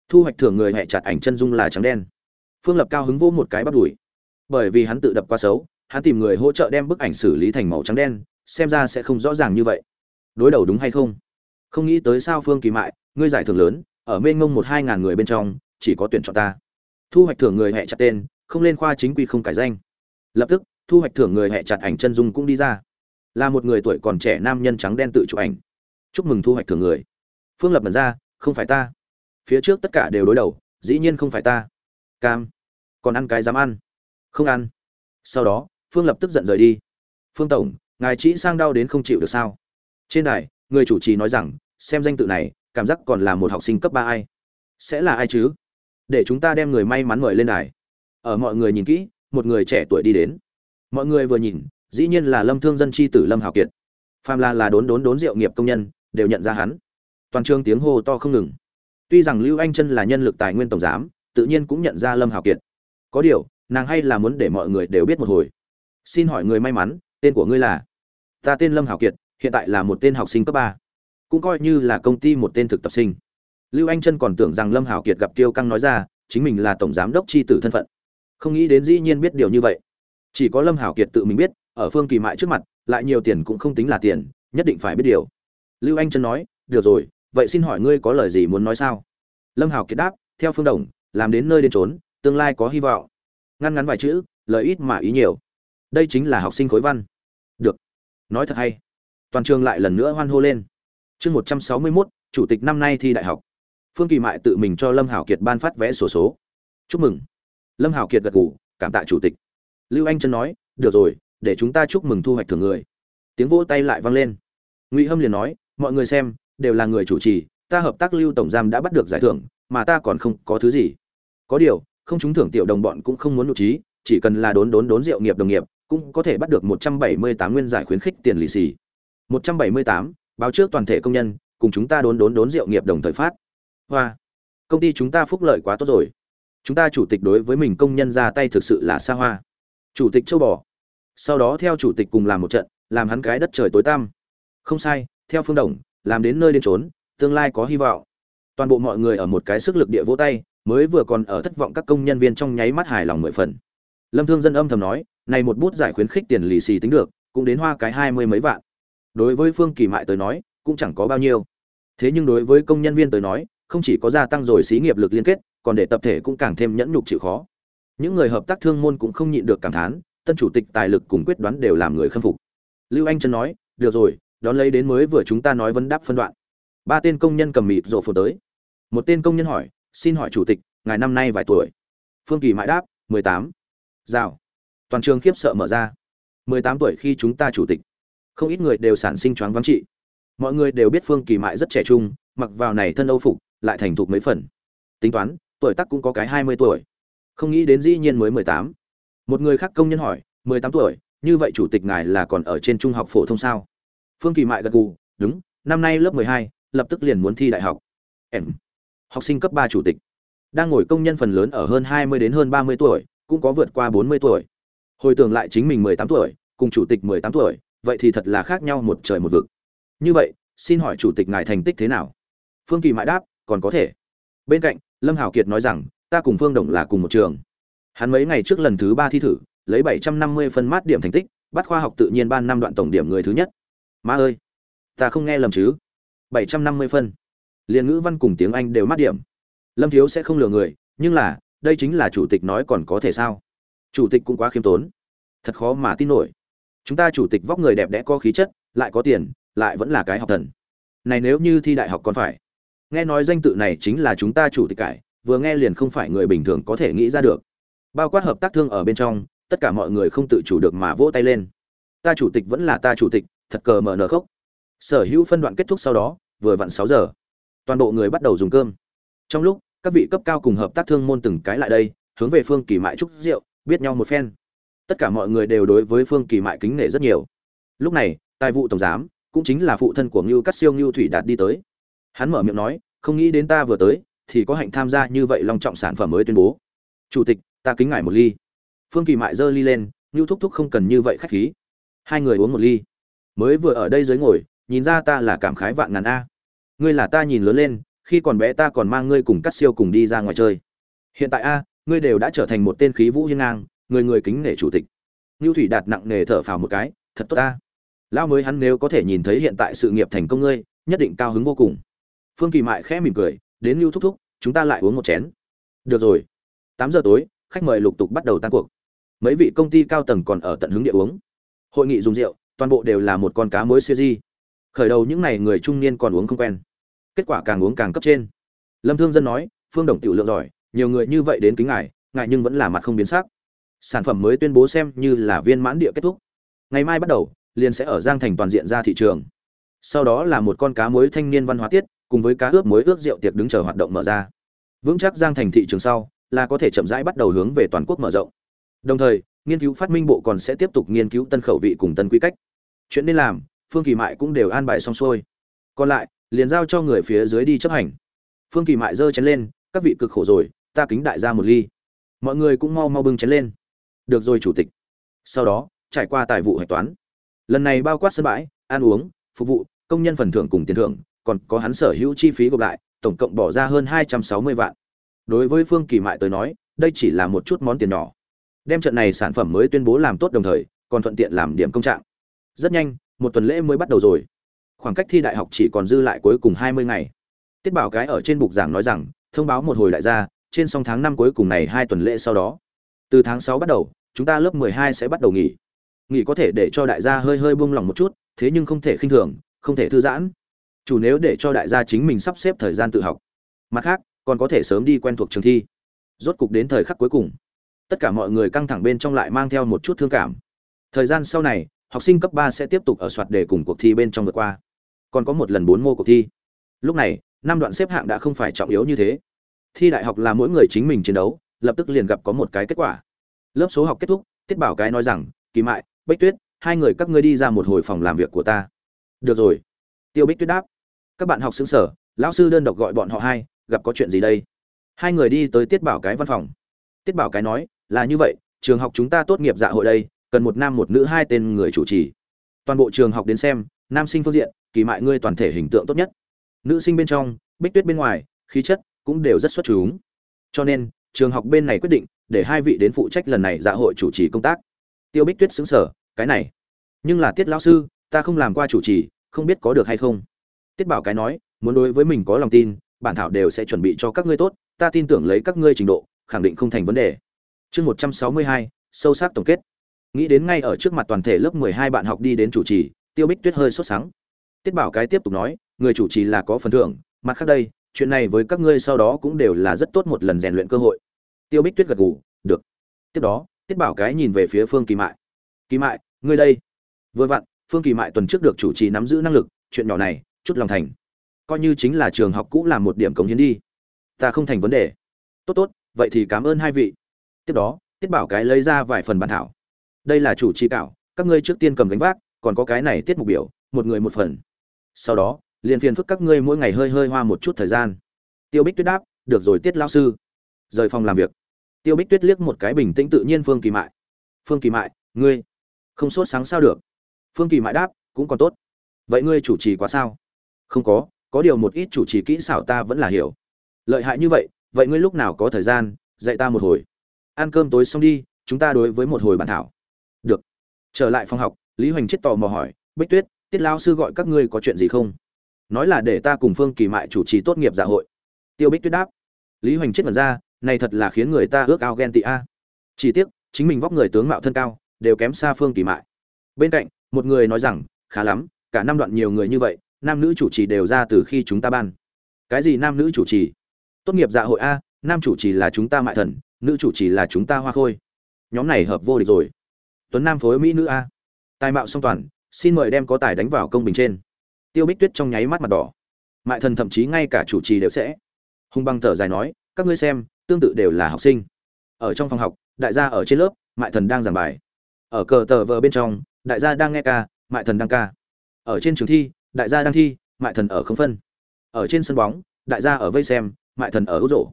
Thu hoạch thưởng người huệ chặt ảnh chân dung là trắng đen. Phương lập cao hứng vô một cái bắt đùi. Bởi vì hắn tự đập quá xấu, hắn tìm người hỗ trợ đem bức ảnh xử lý thành màu trắng đen, xem ra sẽ không rõ ràng như vậy. Đối đầu đúng hay không? Không nghĩ tới sao phương kỳ mại, ngươi giải thưởng lớn, ở mênh ngông một hai ngàn người bên trong, chỉ có tuyển chọn ta. Thu hoạch thưởng người hẹ chặt tên, không lên khoa chính quy không cải danh. Lập tức thu hoạch thưởng người hẹ chặt ảnh chân dung cũng đi ra. Là một người tuổi còn trẻ nam nhân trắng đen tự chụp ảnh. Chúc mừng thu hoạch thưởng người. Phương lập mật ra, không phải ta. Phía trước tất cả đều đối đầu, dĩ nhiên không phải ta. Cam. Còn ăn cái dám ăn. Không ăn. Sau đó, phương lập tức giận rời đi. Phương tổng, ngài chỉ sang đau đến không chịu được sao? Trên đài, người chủ trì nói rằng, xem danh tự này, cảm giác còn là một học sinh cấp ba ai? Sẽ là ai chứ? Để chúng ta đem người may mắn mời lên đài. Ở mọi người nhìn kỹ, một người trẻ tuổi đi đến mọi người vừa nhìn, dĩ nhiên là lâm thương dân chi tử lâm hào kiệt. Phàm là là đốn đốn đốn rượu nghiệp công nhân, đều nhận ra hắn. Toàn trường tiếng hô to không ngừng. Tuy rằng lưu anh chân là nhân lực tài nguyên tổng giám, tự nhiên cũng nhận ra lâm hào kiệt. Có điều, nàng hay là muốn để mọi người đều biết một hồi. Xin hỏi người may mắn, tên của ngươi là? Ta tên lâm hào kiệt, hiện tại là một tên học sinh cấp ba. Cũng coi như là công ty một tên thực tập sinh. Lưu anh chân còn tưởng rằng lâm hảo kiệt gặp tiêu căng nói ra, chính mình là tổng giám đốc c h i tử thân phận. Không nghĩ đến dĩ nhiên biết điều như vậy chỉ có lâm hảo kiệt tự mình biết ở phương kỳ mại trước mặt lại nhiều tiền cũng không tính là tiền nhất định phải biết điều. Lưu anh chân nói được rồi vậy xin hỏi ngươi có lời gì muốn nói sao? Lâm hảo kiệt đáp theo phương đồng làm đến nơi đến trốn tương lai có hy vọng. Ngăn ngắn vài chữ lời ít mà ý nhiều. Đây chính là học sinh khối văn. Được. Nói thật hay. Toàn trường lại lần nữa hoan hô lên. Chương một trăm sáu mươi mốt chủ tịch năm nay thi đại học. Phương kỳ mại tự mình cho lâm hảo kiệt ban phát vẽ sổ số, số. Chúc mừng. Lâm hảo kiệt gật gù cảm tạ chủ tịch lưu anh chân nói, được rồi, để chúng ta chúc mừng thu hoạch thưởng người. Tiếng vỗ tay lại vang lên. Ngụy hâm liền nói, mọi người xem, đều là người chủ trì, ta hợp tác lưu tổng giam đã bắt được giải thưởng, mà ta còn không có thứ gì. Có điều, không trúng thưởng tiểu đồng bọn cũng không muốn nội trí, chỉ cần là đốn đốn đốn rượu nghiệp đồng nghiệp, cũng có thể bắt được một trăm bảy mươi tám nguyên giải khuyến khích tiền lì xì. một trăm bảy mươi tám, báo trước toàn thể công nhân, cùng chúng ta đốn đốn đốn rượu nghiệp đồng thời phát. Hoa, công ty chúng ta phúc lợi quá tốt rồi. Chúng ta chủ tịch đối với mình công nhân ra tay thực sự là xa hoa chủ tịch châu bò. Sau đó theo chủ tịch cùng làm một trận, làm hắn cái đất trời tối tăm. Không sai, theo phương đồng, làm đến nơi đến trốn tương lai có hy vọng. Toàn bộ mọi người ở một cái sức lực địa vỗ tay, mới vừa còn ở thất vọng các công nhân viên trong nháy mắt hài lòng mười phần. Lâm thương dân âm thầm nói, này một bút giải khuyến khích tiền lì xì tính được, cũng đến hoa cái hai mươi mấy vạn. Đối với phương kỳ mại tới nói, cũng chẳng có bao nhiêu. Thế nhưng đối với công nhân viên tới nói, không chỉ có gia tăng rồi xí nghiệp lực liên kết, còn để tập thể cũng càng thêm nhẫn nhục chịu khó những người hợp tác thương môn cũng không nhịn được cảm thán, tân chủ tịch tài lực cùng quyết đoán đều làm người khâm phục. Lưu anh Trân nói, được rồi, đón lấy đến mới vừa chúng ta nói vấn đáp phân đoạn. Ba tên công nhân cầm mịt rộ phổ tới. Một tên công nhân hỏi, xin hỏi chủ tịch, ngài năm nay vài tuổi? Phương kỳ mãi đáp, mười tám. Rào. Toàn trường khiếp sợ mở ra. Mười tám tuổi khi chúng ta chủ tịch. Không ít người đều sản sinh choáng vắng trị. Mọi người đều biết phương kỳ mại rất trẻ trung, mặc vào này thân âu phục, lại thành thục mấy phần. Tính toán, tuổi tác cũng có cái hai mươi tuổi không nghĩ đến dĩ nhiên mới mười tám. Một người khác công nhân hỏi, mười tám tuổi, như vậy chủ tịch ngài là còn ở trên trung học phổ thông sao? Phương kỳ mại gật gù, đúng, năm nay lớp mười hai, lập tức liền muốn thi đại học. Em, học sinh cấp ba chủ tịch. Đang ngồi công nhân phần lớn ở hơn hai mươi đến hơn ba mươi tuổi, cũng có vượt qua bốn mươi tuổi. Hồi tưởng lại chính mình mười tám tuổi, cùng chủ tịch mười tám tuổi, vậy thì thật là khác nhau một trời một vực. Như vậy, xin hỏi chủ tịch ngài thành tích thế nào? Phương kỳ mãi đáp, còn có thể. Bên cạnh, lâm hảo kiệt nói rằng ta cùng phương đồng là cùng một trường. Hắn mấy ngày trước lần thứ ba thi thử, lấy bảy trăm năm mươi phân mát điểm thành tích, bắt khoa học tự nhiên ban năm đoạn tổng điểm người thứ nhất. Ma ơi, ta không nghe lầm chứ? bảy trăm năm mươi phân. Liền ngữ văn cùng tiếng anh đều mát điểm. Lâm thiếu sẽ không lừa người, nhưng là, đây chính là chủ tịch nói còn có thể sao? Chủ tịch cũng quá khiêm tốn. Thật khó mà tin nổi. Chúng ta chủ tịch vóc người đẹp đẽ có khí chất, lại có tiền, lại vẫn là cái học thần. Này nếu như thi đại học còn phải. Nghe nói danh tự này chính là chúng ta chủ tịch cải vừa nghe liền không phải người bình thường có thể nghĩ ra được. Bao quát hợp tác thương ở bên trong, tất cả mọi người không tự chủ được mà vỗ tay lên. Ta chủ tịch vẫn là ta chủ tịch, thật cờ mở nở khốc sở hữu phân đoạn kết thúc sau đó, vừa vặn sáu giờ, toàn bộ người bắt đầu dùng cơm. Trong lúc, các vị cấp cao cùng hợp tác thương môn từng cái lại đây, hướng về phương kỳ mại trúc rượu, biết nhau một phen. Tất cả mọi người đều đối với phương kỳ mại kính nể rất nhiều. Lúc này, tài vụ tổng giám, cũng chính là phụ thân của ngưu cắt siêu ngưu thủy đạt đi tới. Hắn mở miệng nói, không nghĩ đến ta vừa tới thì có hạnh tham gia như vậy long trọng sản phẩm mới tuyên bố. Chủ tịch, ta kính ngài một ly. Phương kỳ mại giơ ly lên ngưu thúc thúc không cần như vậy khách khí. Hai người uống một ly. Mới vừa ở đây dưới ngồi, nhìn ra ta là cảm khái vạn ngàn a. Ngươi là ta nhìn lớn lên, khi còn bé ta còn mang ngươi cùng cắt siêu cùng đi ra ngoài chơi. Hiện tại a, ngươi đều đã trở thành một tên khí vũ hiên ngang, người người kính nể chủ tịch. Ngưu thủy đạt nặng nề thở phào một cái, thật tốt ta lão mới hắn nếu có thể nhìn thấy hiện tại sự nghiệp thành công ngươi, nhất định cao hứng vô cùng. Phương kỳ mại khẽ mỉm cười đến lưu thúc thúc, chúng ta lại uống một chén. Được rồi. Tám giờ tối, khách mời lục tục bắt đầu tan cuộc. Mấy vị công ty cao tầng còn ở tận hứng địa uống. Hội nghị dùng rượu, toàn bộ đều là một con cá mối siêu di khởi đầu những n à y người trung niên còn uống không quen. Kết quả càng uống càng cấp trên. Lâm thương dân nói, phương đồng tiểu lượng giỏi, nhiều người như vậy đến kính ngài ngài nhưng vẫn là mặt không biến sắc. Sản phẩm mới tuyên bố xem như là viên mãn địa kết thúc. Ngày mai bắt đầu, liền sẽ ở giang thành toàn diện ra thị trường. Sau đó là một con cá mối thanh niên văn hóa tiết cùng với cá ướp muối ướp rượu tiệc đứng chờ hoạt động mở ra. Vững chắc giang thành thị trường sau, là có thể chậm rãi bắt đầu hướng về toàn quốc mở rộng. Đồng thời, nghiên cứu phát minh bộ còn sẽ tiếp tục nghiên cứu tân khẩu vị cùng tân quy cách. Chuyện nên làm, phương kỳ mại cũng đều an bài xong xuôi. Còn lại, liền giao cho người phía dưới đi chấp hành. Phương kỳ mại giơ chén lên, các vị cực khổ rồi, ta kính đại ra một ly. Mọi người cũng mau mau bưng chén lên. Được rồi, chủ tịch. Sau đó, trải qua tài vụ hạch toán. Lần này bao quát sân bãi, ăn uống, phục vụ, công nhân phần thưởng cùng tiền thưởng còn có hắn sở hữu chi phí gộp lại, tổng cộng bỏ ra hơn hai trăm sáu mươi vạn. Đối với phương kỳ mại tới nói, đây chỉ là một chút món tiền nhỏ. Đem trận này sản phẩm mới tuyên bố làm tốt đồng thời, còn thuận tiện làm điểm công trạng. Rất nhanh, một tuần lễ mới bắt đầu rồi. Khoảng cách thi đại học chỉ còn dư lại cuối cùng hai mươi ngày. Tiết bảo cái ở trên bục giảng nói rằng, thông báo một hồi đại gia trên song tháng năm cuối cùng này hai tuần lễ sau đó. Từ tháng sáu bắt đầu, chúng ta lớp mười hai sẽ bắt đầu nghỉ. Nghỉ có thể để cho đại gia hơi hơi buông lỏng một chút, thế nhưng không thể khinh thường, không thể thư giãn chủ nếu để cho đại gia chính mình sắp xếp thời gian tự học. Mặt khác, còn có thể sớm đi quen thuộc trường thi. Rốt cục đến thời khắc cuối cùng. Tất cả mọi người căng thẳng bên trong lại mang theo một chút thương cảm. Thời gian sau này, học sinh cấp ba sẽ tiếp tục ở soạt để cùng cuộc thi bên trong vượt qua. Còn có một lần bốn mô cuộc thi. Lúc này, năm đoạn xếp hạng đã không phải trọng yếu như thế. Thi đại học là mỗi người chính mình chiến đấu, lập tức liền gặp có một cái kết quả. Lớp số học kết thúc, tiết bảo cái nói rằng, kỳ mại, bích tuyết, hai người các ngươi đi ra một hồi phòng làm việc của ta. Được rồi. Tiêu bích tuyết đáp các bạn học xứng sở, lão sư đơn độc gọi bọn họ hai, gặp có chuyện gì đây? Hai người đi tới tiết bảo cái văn phòng. Tiết bảo cái nói, là như vậy, trường học chúng ta tốt nghiệp dạ hội đây, cần một nam một nữ hai tên người chủ trì. Toàn bộ trường học đến xem, nam sinh phương diện, kỳ mại ngươi toàn thể hình tượng tốt nhất. Nữ sinh bên trong, bích tuyết bên ngoài, khí chất cũng đều rất xuất chúng. Cho nên, trường học bên này quyết định, để hai vị đến phụ trách lần này dạ hội chủ trì công tác. Tiêu bích tuyết xứng sở, cái này. Nhưng là tiết lão sư, ta không làm qua chủ trì, không biết có được hay không? Tiết bảo cái nói, muốn đối với mình có lòng tin, bản thảo đều sẽ chuẩn bị cho các ngươi tốt, ta tin tưởng lấy các ngươi trình độ, khẳng định không thành vấn đề. Chương một trăm sáu mươi hai, sâu sắc tổng kết. Nghĩ đến ngay ở trước mặt toàn thể lớp mười hai bạn học đi đến chủ trì, tiêu bích tuyết hơi sốt sắng. Tiết bảo cái tiếp tục nói, người chủ trì là có phần thưởng, mặt khác đây, chuyện này với các ngươi sau đó cũng đều là rất tốt một lần rèn luyện cơ hội. Tiêu bích tuyết gật gù, được. Tiếp đó, tiết bảo cái nhìn về phía phương kỳ mại. Kỳ mại, ngươi đây. Vừa vặn, phương kỳ mại tuần trước được chủ trì nắm giữ năng lực, chuyện nhỏ này chút lòng thành. Coi như chính là trường học cũ làm một điểm cống hiến đi. Ta không thành vấn đề. Tốt tốt, vậy thì cảm ơn hai vị. Tiếp đó, tiết bảo cái lấy ra vài phần bản thảo. Đây là chủ trì cảo, các ngươi trước tiên cầm gánh vác, còn có cái này tiết mục biểu, một người một phần. Sau đó, liền phiền phức các ngươi mỗi ngày hơi hơi hoa một chút thời gian. Tiêu bích tuyết đáp, được rồi, tiết lao sư. Rời phòng làm việc. Tiêu bích tuyết liếc một cái bình tĩnh tự nhiên phương kỳ mại. Phương kỳ mại, ngươi không sốt sáng sao được? Phương kỳ mại đáp, cũng còn tốt. Vậy ngươi chủ trì quá sao? Không có có điều một ít chủ trì kỹ xảo ta vẫn là hiểu. Lợi hại như vậy vậy ngươi lúc nào có thời gian, dạy ta một hồi? Ăn cơm tối xong đi, chúng ta đối với một hồi bản thảo. Được. Trở lại phòng học, lý hoành chết tò mò hỏi, bích tuyết, tiết lao sư gọi các ngươi có chuyện gì không? Nói là để ta cùng phương kỳ mại chủ trì tốt nghiệp dạ hội. Tiêu bích tuyết đáp, lý hoành chết mật ra, này thật là khiến người ta ước ao ghen tị a. Chỉ tiếc, chính mình vóc người tướng mạo thân cao, đều kém xa phương kỳ mại. Bên cạnh, một người nói rằng, khá lắm, cả năm đoạn nhiều người như vậy nam nữ chủ trì đều ra từ khi chúng ta ban. Cái gì nam nữ chủ trì? Tốt nghiệp dạ hội a, nam chủ trì là chúng ta mại thần, nữ chủ trì là chúng ta hoa khôi. Nhóm này hợp vô địch rồi. Tuấn nam phối mỹ nữ a. Tài mạo song toàn, xin mời đem có tài đánh vào công bình trên. Tiêu bích tuyết trong nháy mắt mặt đỏ. Mại thần thậm chí ngay cả chủ trì đều sẽ. Hùng băng thở dài nói, các ngươi xem, tương tự đều là học sinh. Ở trong phòng học, đại gia ở trên lớp, mại thần đang giảng bài. Ở cờ tờ vờ bên trong, đại gia đang nghe ca, mại thần đang ca. Ở trên trường thi đại gia đang thi, mại thần ở không phân. Ở trên sân bóng, đại gia ở vây xem, mại thần ở út rổ.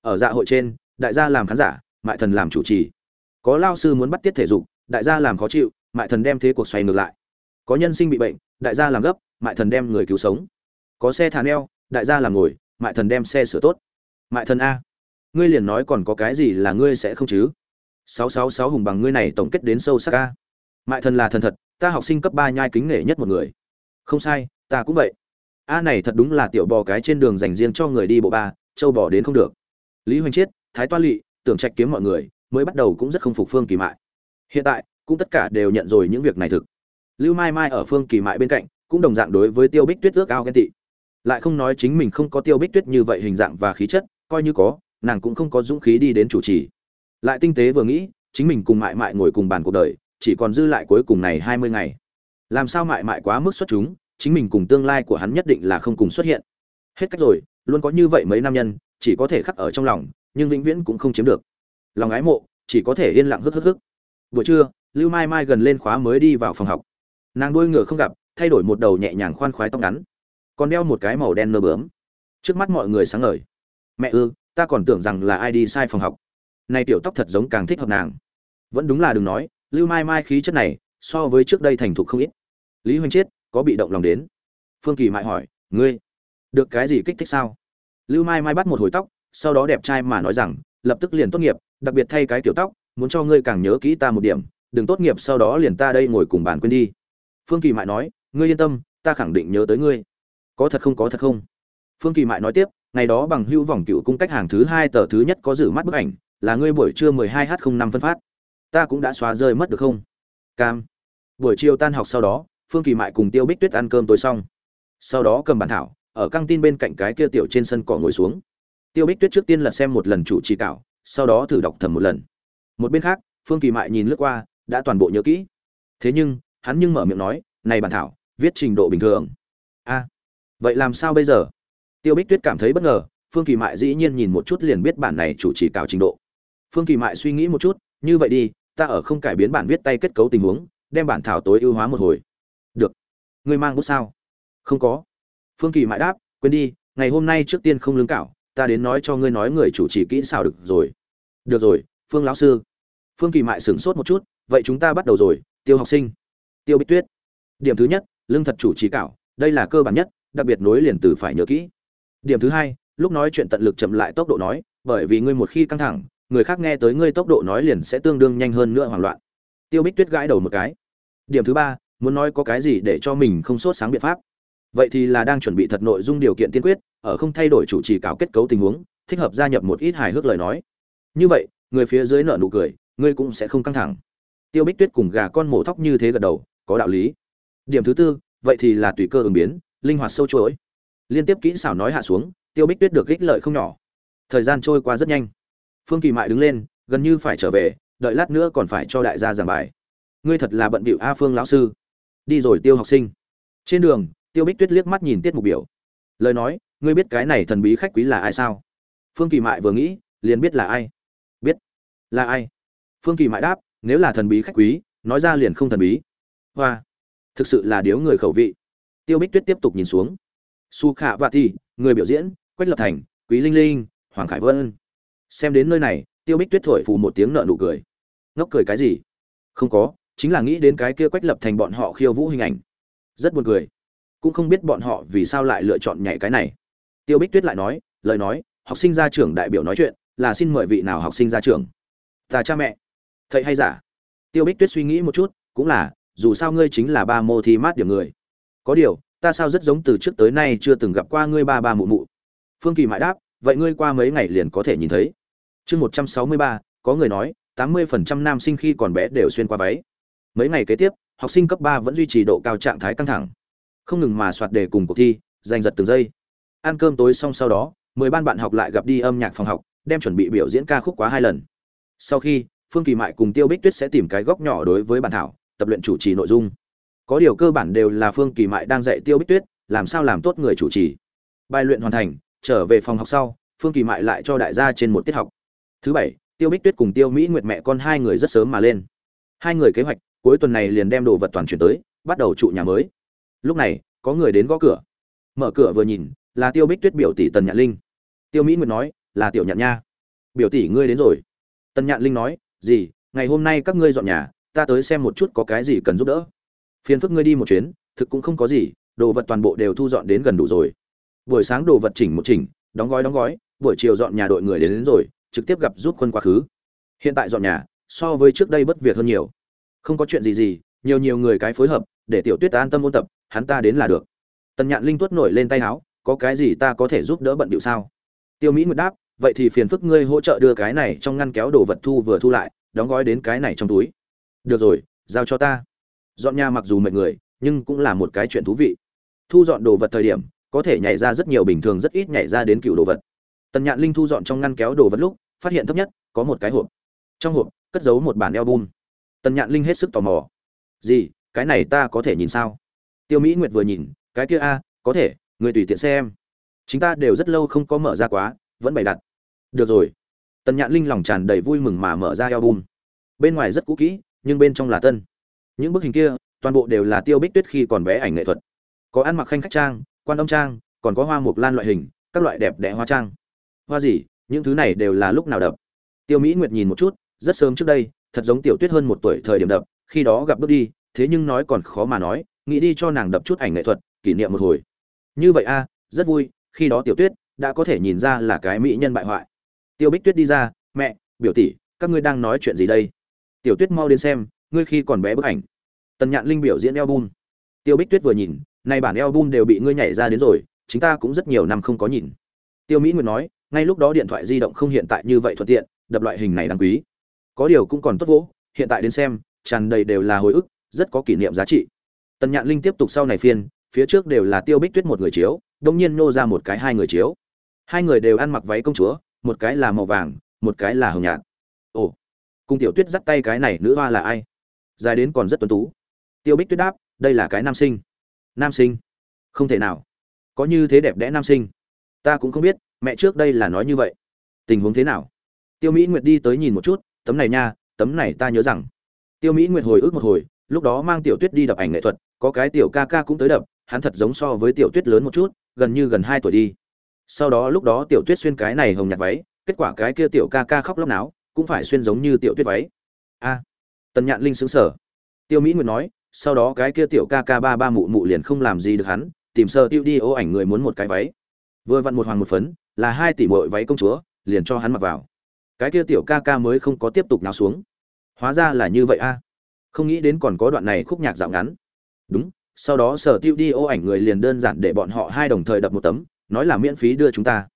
Ở dạ hội trên, đại gia làm khán giả, mại thần làm chủ trì. Có lao sư muốn bắt tiết thể dục, đại gia làm khó chịu, mại thần đem thế cuộc xoay ngược lại. Có nhân sinh bị bệnh, đại gia làm gấp, mại thần đem người cứu sống. Có xe thả neo, đại gia làm ngồi, mại thần đem xe sửa tốt. Mại thần a. Ngươi liền nói còn có cái gì là ngươi sẽ không chứ? Sáu sáu sáu hùng bằng ngươi này tổng kết đến sâu sắc a. Mại thần là thần thật, ta học sinh cấp ba nhai kính nể nhất một người không sai, ta cũng vậy. A này thật đúng là tiểu bò cái trên đường dành riêng cho người đi bộ ba, châu bò đến không được. Lý hoành chiết, thái toa lỵ tưởng trạch kiếm mọi người, mới bắt đầu cũng rất không phục phương kỳ mại. Hiện tại, cũng tất cả đều nhận rồi những việc này thực. Lưu mai mai ở phương kỳ mại bên cạnh, cũng đồng dạng đối với tiêu bích tuyết ước ao ghen tị. Lại không nói chính mình không có tiêu bích tuyết như vậy hình dạng và khí chất, coi như có, nàng cũng không có dũng khí đi đến chủ trì. Lại tinh tế vừa nghĩ, chính mình cùng mại mại ngồi cùng bàn cuộc đời, chỉ còn dư lại cuối cùng này hai mươi ngày làm sao mại mại quá mức xuất chúng, chính mình cùng tương lai của hắn nhất định là không cùng xuất hiện. Hết cách rồi, luôn có như vậy mấy nam nhân, chỉ có thể khắc ở trong lòng, nhưng vĩnh viễn cũng không chiếm được. Lòng ái mộ, chỉ có thể yên lặng hức hức hức. Buổi trưa, lưu mai mai gần lên khóa mới đi vào phòng học. Nàng đuôi ngựa không gặp, thay đổi một đầu nhẹ nhàng khoan khoái tóc ngắn. Còn đeo một cái màu đen nơ bướm. Trước mắt mọi người sáng ngời. Mẹ ư, ta còn tưởng rằng là ai đi sai phòng học. Này tiểu tóc thật giống càng thích hợp nàng. Vẫn đúng là đừng nói, lưu mai mai khí chất này so với trước đây thành thục không ít. Lý hoành chiết, có bị động lòng đến. Phương kỳ mại hỏi, ngươi, được cái gì kích thích sao? Lưu mai mai bắt một hồi tóc, sau đó đẹp trai mà nói rằng, lập tức liền tốt nghiệp, đặc biệt thay cái tiểu tóc, muốn cho ngươi càng nhớ kỹ ta một điểm, đừng tốt nghiệp sau đó liền ta đây ngồi cùng bàn quên đi. Phương kỳ mại nói, ngươi yên tâm, ta khẳng định nhớ tới ngươi. Có thật không, có thật không? Phương kỳ mại nói tiếp, ngày đó bằng hữu vòng cựu cung cách hàng thứ hai tờ thứ nhất có giữ mắt bức ảnh, là ngươi buổi trưa 12 h 05 phân phát. Ta cũng đã xóa rơi mất được không? Cam buổi chiều tan học sau đó, phương kỳ mại cùng tiêu bích tuyết ăn cơm tối xong. Sau đó cầm bản thảo, ở căng tin bên cạnh cái kia tiểu trên sân cỏ ngồi xuống. Tiêu bích tuyết trước tiên lật xem một lần chủ trì cảo, sau đó thử đọc thầm một lần. Một bên khác, phương kỳ mại nhìn lướt qua, đã toàn bộ nhớ kỹ. Thế nhưng, hắn nhưng mở miệng nói, này bản thảo, viết trình độ bình thường. A, vậy làm sao bây giờ? Tiêu bích tuyết cảm thấy bất ngờ, phương kỳ mại dĩ nhiên nhìn một chút liền biết bản này chủ trì cảo trình độ. Phương kỳ mại suy nghĩ một chút, như vậy đi, ta ở không cải biến bản viết tay kết cấu tình huống đem bản thảo tối ưu hóa một hồi. Được. Ngươi mang bút sao? Không có. Phương kỳ mãi đáp, quên đi, ngày hôm nay trước tiên không lương cảo, ta đến nói cho ngươi nói người chủ trì kỹ xảo được rồi. Được rồi, phương lão sư. Phương kỳ mại sửng sốt một chút, vậy chúng ta bắt đầu rồi, tiêu học sinh. Tiêu bích tuyết. Điểm thứ nhất, lương thật chủ trì cảo, đây là cơ bản nhất, đặc biệt nối liền từ phải nhớ kỹ. Điểm thứ hai, lúc nói chuyện tận lực chậm lại tốc độ nói, bởi vì ngươi một khi căng thẳng, người khác nghe tới ngươi tốc độ nói liền sẽ tương đương nhanh hơn nữa hoảng loạn. Tiêu bích tuyết gãi đầu một cái điểm thứ ba, muốn nói có cái gì để cho mình không sốt sáng biện pháp? Vậy thì là đang chuẩn bị thật nội dung điều kiện tiên quyết, ở không thay đổi chủ trì cảo kết cấu tình huống, thích hợp gia nhập một ít hài hước lời nói. Như vậy, người phía dưới nợ nụ cười, ngươi cũng sẽ không căng thẳng. Tiêu bích tuyết cùng gà con mổ thóc như thế gật đầu, có đạo lý. Điểm thứ tư, vậy thì là tùy cơ ứng biến, linh hoạt sâu chuỗi. Liên tiếp kỹ xảo nói hạ xuống, tiêu bích tuyết được ích lợi không nhỏ. Thời gian trôi qua rất nhanh. Phương kỳ mại đứng lên, gần như phải trở về, đợi lát nữa còn phải cho đại gia giảng bài ngươi thật là bận bịu a phương lão sư. Đi rồi tiêu học sinh. Trên đường, tiêu bích tuyết liếc mắt nhìn tiết mục biểu. Lời nói, ngươi biết cái này thần bí khách quý là ai sao? Phương kỳ mại vừa nghĩ, liền biết là ai. Biết. Là ai? Phương kỳ mại đáp, nếu là thần bí khách quý, nói ra liền không thần bí. Hoa. Thực sự là điếu người khẩu vị. Tiêu bích tuyết tiếp tục nhìn xuống. Su khả vạ thi người biểu diễn, quách lập thành, quý linh linh, hoàng khải vân. Xem đến nơi này, tiêu bích tuyết thổi phù một tiếng nợ nụ cười. Ngốc cười cái gì? Không có chính là nghĩ đến cái kia quách lập thành bọn họ khiêu vũ hình ảnh. Rất buồn cười. Cũng không biết bọn họ vì sao lại lựa chọn nhảy cái này. Tiêu bích tuyết lại nói, lời nói, học sinh ra trường đại biểu nói chuyện, là xin mời vị nào học sinh ra trường? Ta cha mẹ. Thầy hay giả? Tiêu bích tuyết suy nghĩ một chút, cũng là, dù sao ngươi chính là ba mô thi mát điểm người. Có điều, ta sao rất giống từ trước tới nay chưa từng gặp qua ngươi ba ba mụ mụ. Phương kỳ mãi đáp, vậy ngươi qua mấy ngày liền có thể nhìn thấy. Chương một trăm sáu mươi ba, có người nói, tám mươi phần trăm nam sinh khi còn bé đều xuyên qua váy mấy ngày kế tiếp, học sinh cấp ba vẫn duy trì độ cao trạng thái căng thẳng. Không ngừng mà soạt đề cùng cuộc thi, giành giật từng giây. Ăn cơm tối xong sau đó, mười ban bạn học lại gặp đi âm nhạc phòng học, đem chuẩn bị biểu diễn ca khúc quá hai lần. Sau khi, phương kỳ mại cùng tiêu bích tuyết sẽ tìm cái góc nhỏ đối với bản thảo, tập luyện chủ trì nội dung. Có điều cơ bản đều là phương kỳ mại đang dạy tiêu bích tuyết, làm sao làm tốt người chủ trì. Bài luyện hoàn thành, trở về phòng học sau, phương kỳ mại lại cho đại gia trên một tiết học. Thứ bảy, tiêu bích tuyết cùng tiêu mỹ nguyệt mẹ con hai người rất sớm mà lên. Hai người kế hoạch cuối tuần này liền đem đồ vật toàn chuyển tới bắt đầu trụ nhà mới. Lúc này có người đến gõ cửa. Mở cửa vừa nhìn là tiêu bích tuyết biểu tỷ tần nhạn linh. Tiêu mỹ nguyệt nói là tiểu nhạn nha. Biểu tỷ ngươi đến rồi. Tần nhạn linh nói gì ngày hôm nay các ngươi dọn nhà ta tới xem một chút có cái gì cần giúp đỡ. Phiền phức ngươi đi một chuyến thực cũng không có gì đồ vật toàn bộ đều thu dọn đến gần đủ rồi. Buổi sáng đồ vật chỉnh một chỉnh đóng gói đóng gói buổi chiều dọn nhà đội người đến, đến rồi trực tiếp gặp giúp quân quá khứ. Hiện tại dọn nhà so với trước đây bất việc hơn nhiều không có chuyện gì gì, nhiều nhiều người cái phối hợp, để tiểu tuyết ta an tâm ôn tập, hắn ta đến là được. Tần nhạn linh tuốt nổi lên tay áo, có cái gì ta có thể giúp đỡ bận điệu sao? Tiêu mỹ nguyệt đáp, vậy thì phiền phức ngươi hỗ trợ đưa cái này trong ngăn kéo đồ vật thu vừa thu lại, đóng gói đến cái này trong túi. Được rồi, giao cho ta. Dọn nhà mặc dù mệt người, nhưng cũng là một cái chuyện thú vị. Thu dọn đồ vật thời điểm, có thể nhảy ra rất nhiều bình thường rất ít nhảy ra đến cựu đồ vật. Tần nhạn linh thu dọn trong ngăn kéo đồ vật lúc, phát hiện thấp nhất, có một cái hộp. Trong hộp, cất giấu một bản album tần nhạn linh hết sức tò mò. Gì? Cái này ta có thể nhìn sao? Tiêu mỹ nguyệt vừa nhìn, cái kia a, có thể, người tùy tiện xem. Chúng ta đều rất lâu không có mở ra quá, vẫn bày đặt. Được rồi. Tần nhạn linh lòng tràn đầy vui mừng mà mở ra album. Bên ngoài rất cũ kỹ, nhưng bên trong là tân. Những bức hình kia, toàn bộ đều là tiêu bích tuyết khi còn bé ảnh nghệ thuật. Có ăn mặc khanh khách trang, quan âm trang, còn có hoa mục lan loại hình, các loại đẹp đẽ hoa trang. Hoa gì? Những thứ này đều là lúc nào đập. Tiêu mỹ nguyệt nhìn một chút, rất sớm trước đây thật giống tiểu tuyết hơn một tuổi thời điểm đập, khi đó gặp bước đi, thế nhưng nói còn khó mà nói, nghĩ đi cho nàng đập chút ảnh nghệ thuật, kỷ niệm một hồi. Như vậy a, rất vui, khi đó tiểu tuyết đã có thể nhìn ra là cái mỹ nhân bại hoại. Tiêu bích tuyết đi ra, mẹ, biểu tỷ, các ngươi đang nói chuyện gì đây? Tiểu tuyết mau đến xem, ngươi khi còn bé bức ảnh. Tần nhạn linh biểu diễn album. Tiêu bích tuyết vừa nhìn nay bản album đều bị ngươi nhảy ra đến rồi chúng ta cũng rất nhiều năm không có nhìn. Tiêu mỹ nguyệt nói, ngay lúc đó điện thoại di động không hiện tại như vậy thuận tiện, đập loại hình này đáng quý có điều cũng còn tốt vỗ, hiện tại đến xem, tràn đầy đều là hồi ức, rất có kỷ niệm giá trị. Tần nhạn linh tiếp tục sau này phiên, phía trước đều là tiêu bích tuyết một người chiếu, đông nhiên nô ra một cái hai người chiếu. Hai người đều ăn mặc váy công chúa, một cái là màu vàng, một cái là hồng nhạt. Ồ cung tiểu tuyết dắt tay cái này nữ hoa là ai? Dài đến còn rất tuấn tú. Tiêu bích tuyết đáp, đây là cái nam sinh. Nam sinh? Không thể nào. Có như thế đẹp đẽ nam sinh. Ta cũng không biết, mẹ trước đây là nói như vậy. Tình huống thế nào? Tiêu mỹ nguyệt đi tới nhìn một chút tấm này nha, tấm này ta nhớ rằng. Tiêu mỹ nguyệt hồi ức một hồi, lúc đó mang tiểu tuyết đi đập ảnh nghệ thuật, có cái tiểu ca ca cũng tới đập, hắn thật giống so với tiểu tuyết lớn một chút, gần như gần hai tuổi đi. Sau đó lúc đó tiểu tuyết xuyên cái này hồng nhạt váy, kết quả cái kia tiểu ca ca khóc lóc náo, cũng phải xuyên giống như tiểu tuyết váy. A. Tần nhạn linh xứng sở tiêu mỹ nguyệt nói, sau đó cái kia tiểu ca ca ba ba mụ mụ liền không làm gì được hắn, tìm sơ tiêu đi ô ảnh người muốn một cái váy. Vừa vặn một hoàng một phấn, là hai tỷ mội váy công chúa, liền cho hắn mặc vào cái kia tiểu ca ca mới không có tiếp tục nào xuống. Hóa ra là như vậy a. Không nghĩ đến còn có đoạn này khúc nhạc dạo ngắn. Đúng, sau đó sở tiêu đi ô ảnh người liền đơn giản để bọn họ hai đồng thời đập một tấm, nói là miễn phí đưa chúng ta.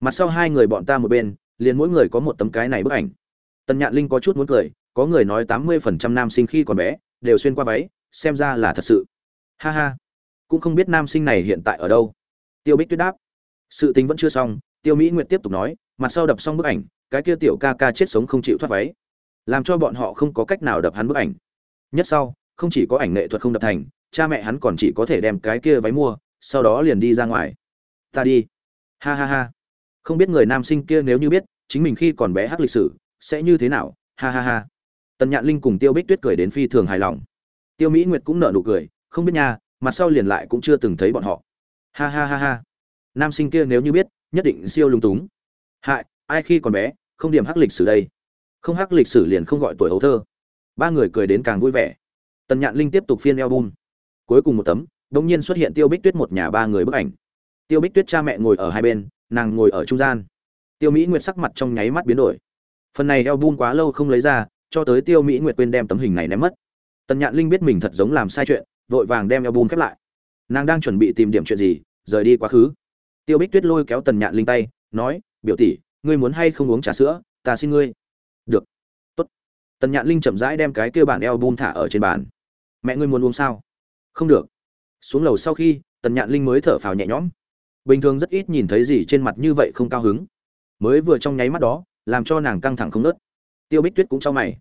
Mặt sau hai người bọn ta một bên, liền mỗi người có một tấm cái này bức ảnh. Tần nhạn linh có chút muốn cười, có người nói tám mươi phần trăm nam sinh khi còn bé, đều xuyên qua váy, xem ra là thật sự. Ha ha. Cũng không biết nam sinh này hiện tại ở đâu. Tiêu bích tuyết đáp. Sự tình vẫn chưa xong, tiêu mỹ nguyệt tiếp tục nói, mặt sau đập xong bức ảnh cái kia tiểu ca ca chết sống không chịu thoát váy, làm cho bọn họ không có cách nào đập hắn bức ảnh. Nhất sau, không chỉ có ảnh nghệ thuật không đập thành, cha mẹ hắn còn chỉ có thể đem cái kia váy mua, sau đó liền đi ra ngoài. Ta đi. Ha ha ha. Không biết người nam sinh kia nếu như biết, chính mình khi còn bé hát lịch sử, sẽ như thế nào? Ha ha ha. Tần nhạn linh cùng tiêu bích tuyết cười đến phi thường hài lòng. Tiêu mỹ nguyệt cũng nở nụ cười, không biết nha, mặt sau liền lại cũng chưa từng thấy bọn họ. Ha ha ha ha. Nam sinh kia nếu như biết, nhất định siêu lung túng. Hại ai khi còn bé, không điểm hắc lịch sử đây. Không hắc lịch sử liền không gọi tuổi hấu thơ. Ba người cười đến càng vui vẻ. Tần nhạn linh tiếp tục phiên album. Cuối cùng một tấm đ ỗ n g nhiên xuất hiện tiêu bích tuyết một nhà ba người bức ảnh. Tiêu bích tuyết cha mẹ ngồi ở hai bên, nàng ngồi ở trung gian. Tiêu mỹ nguyệt sắc mặt trong nháy mắt biến đổi. Phần này album quá lâu không lấy ra, cho tới tiêu mỹ nguyệt quên đem tấm hình này ném mất. Tần nhạn linh biết mình thật giống làm sai chuyện, vội vàng đem album khép lại. Nàng đang chuẩn bị tìm điểm chuyện gì, rời đi quá khứ. Tiêu bích tuyết lôi kéo tần nhạn linh tay, nói, biểu tỷ ngươi muốn hay không uống trà sữa, ta xin ngươi. Được. Tốt. Tần nhạn linh chậm rãi đem cái kia bản eo bum thả ở trên bàn. Mẹ ngươi muốn uống sao? Không được. Xuống lầu sau khi, tần nhạn linh mới thở phào nhẹ nhõm. Bình thường rất ít nhìn thấy gì trên mặt như vậy không cao hứng. Mới vừa trong nháy mắt đó, làm cho nàng căng thẳng không nớt. Tiêu bích tuyết cũng cho mày.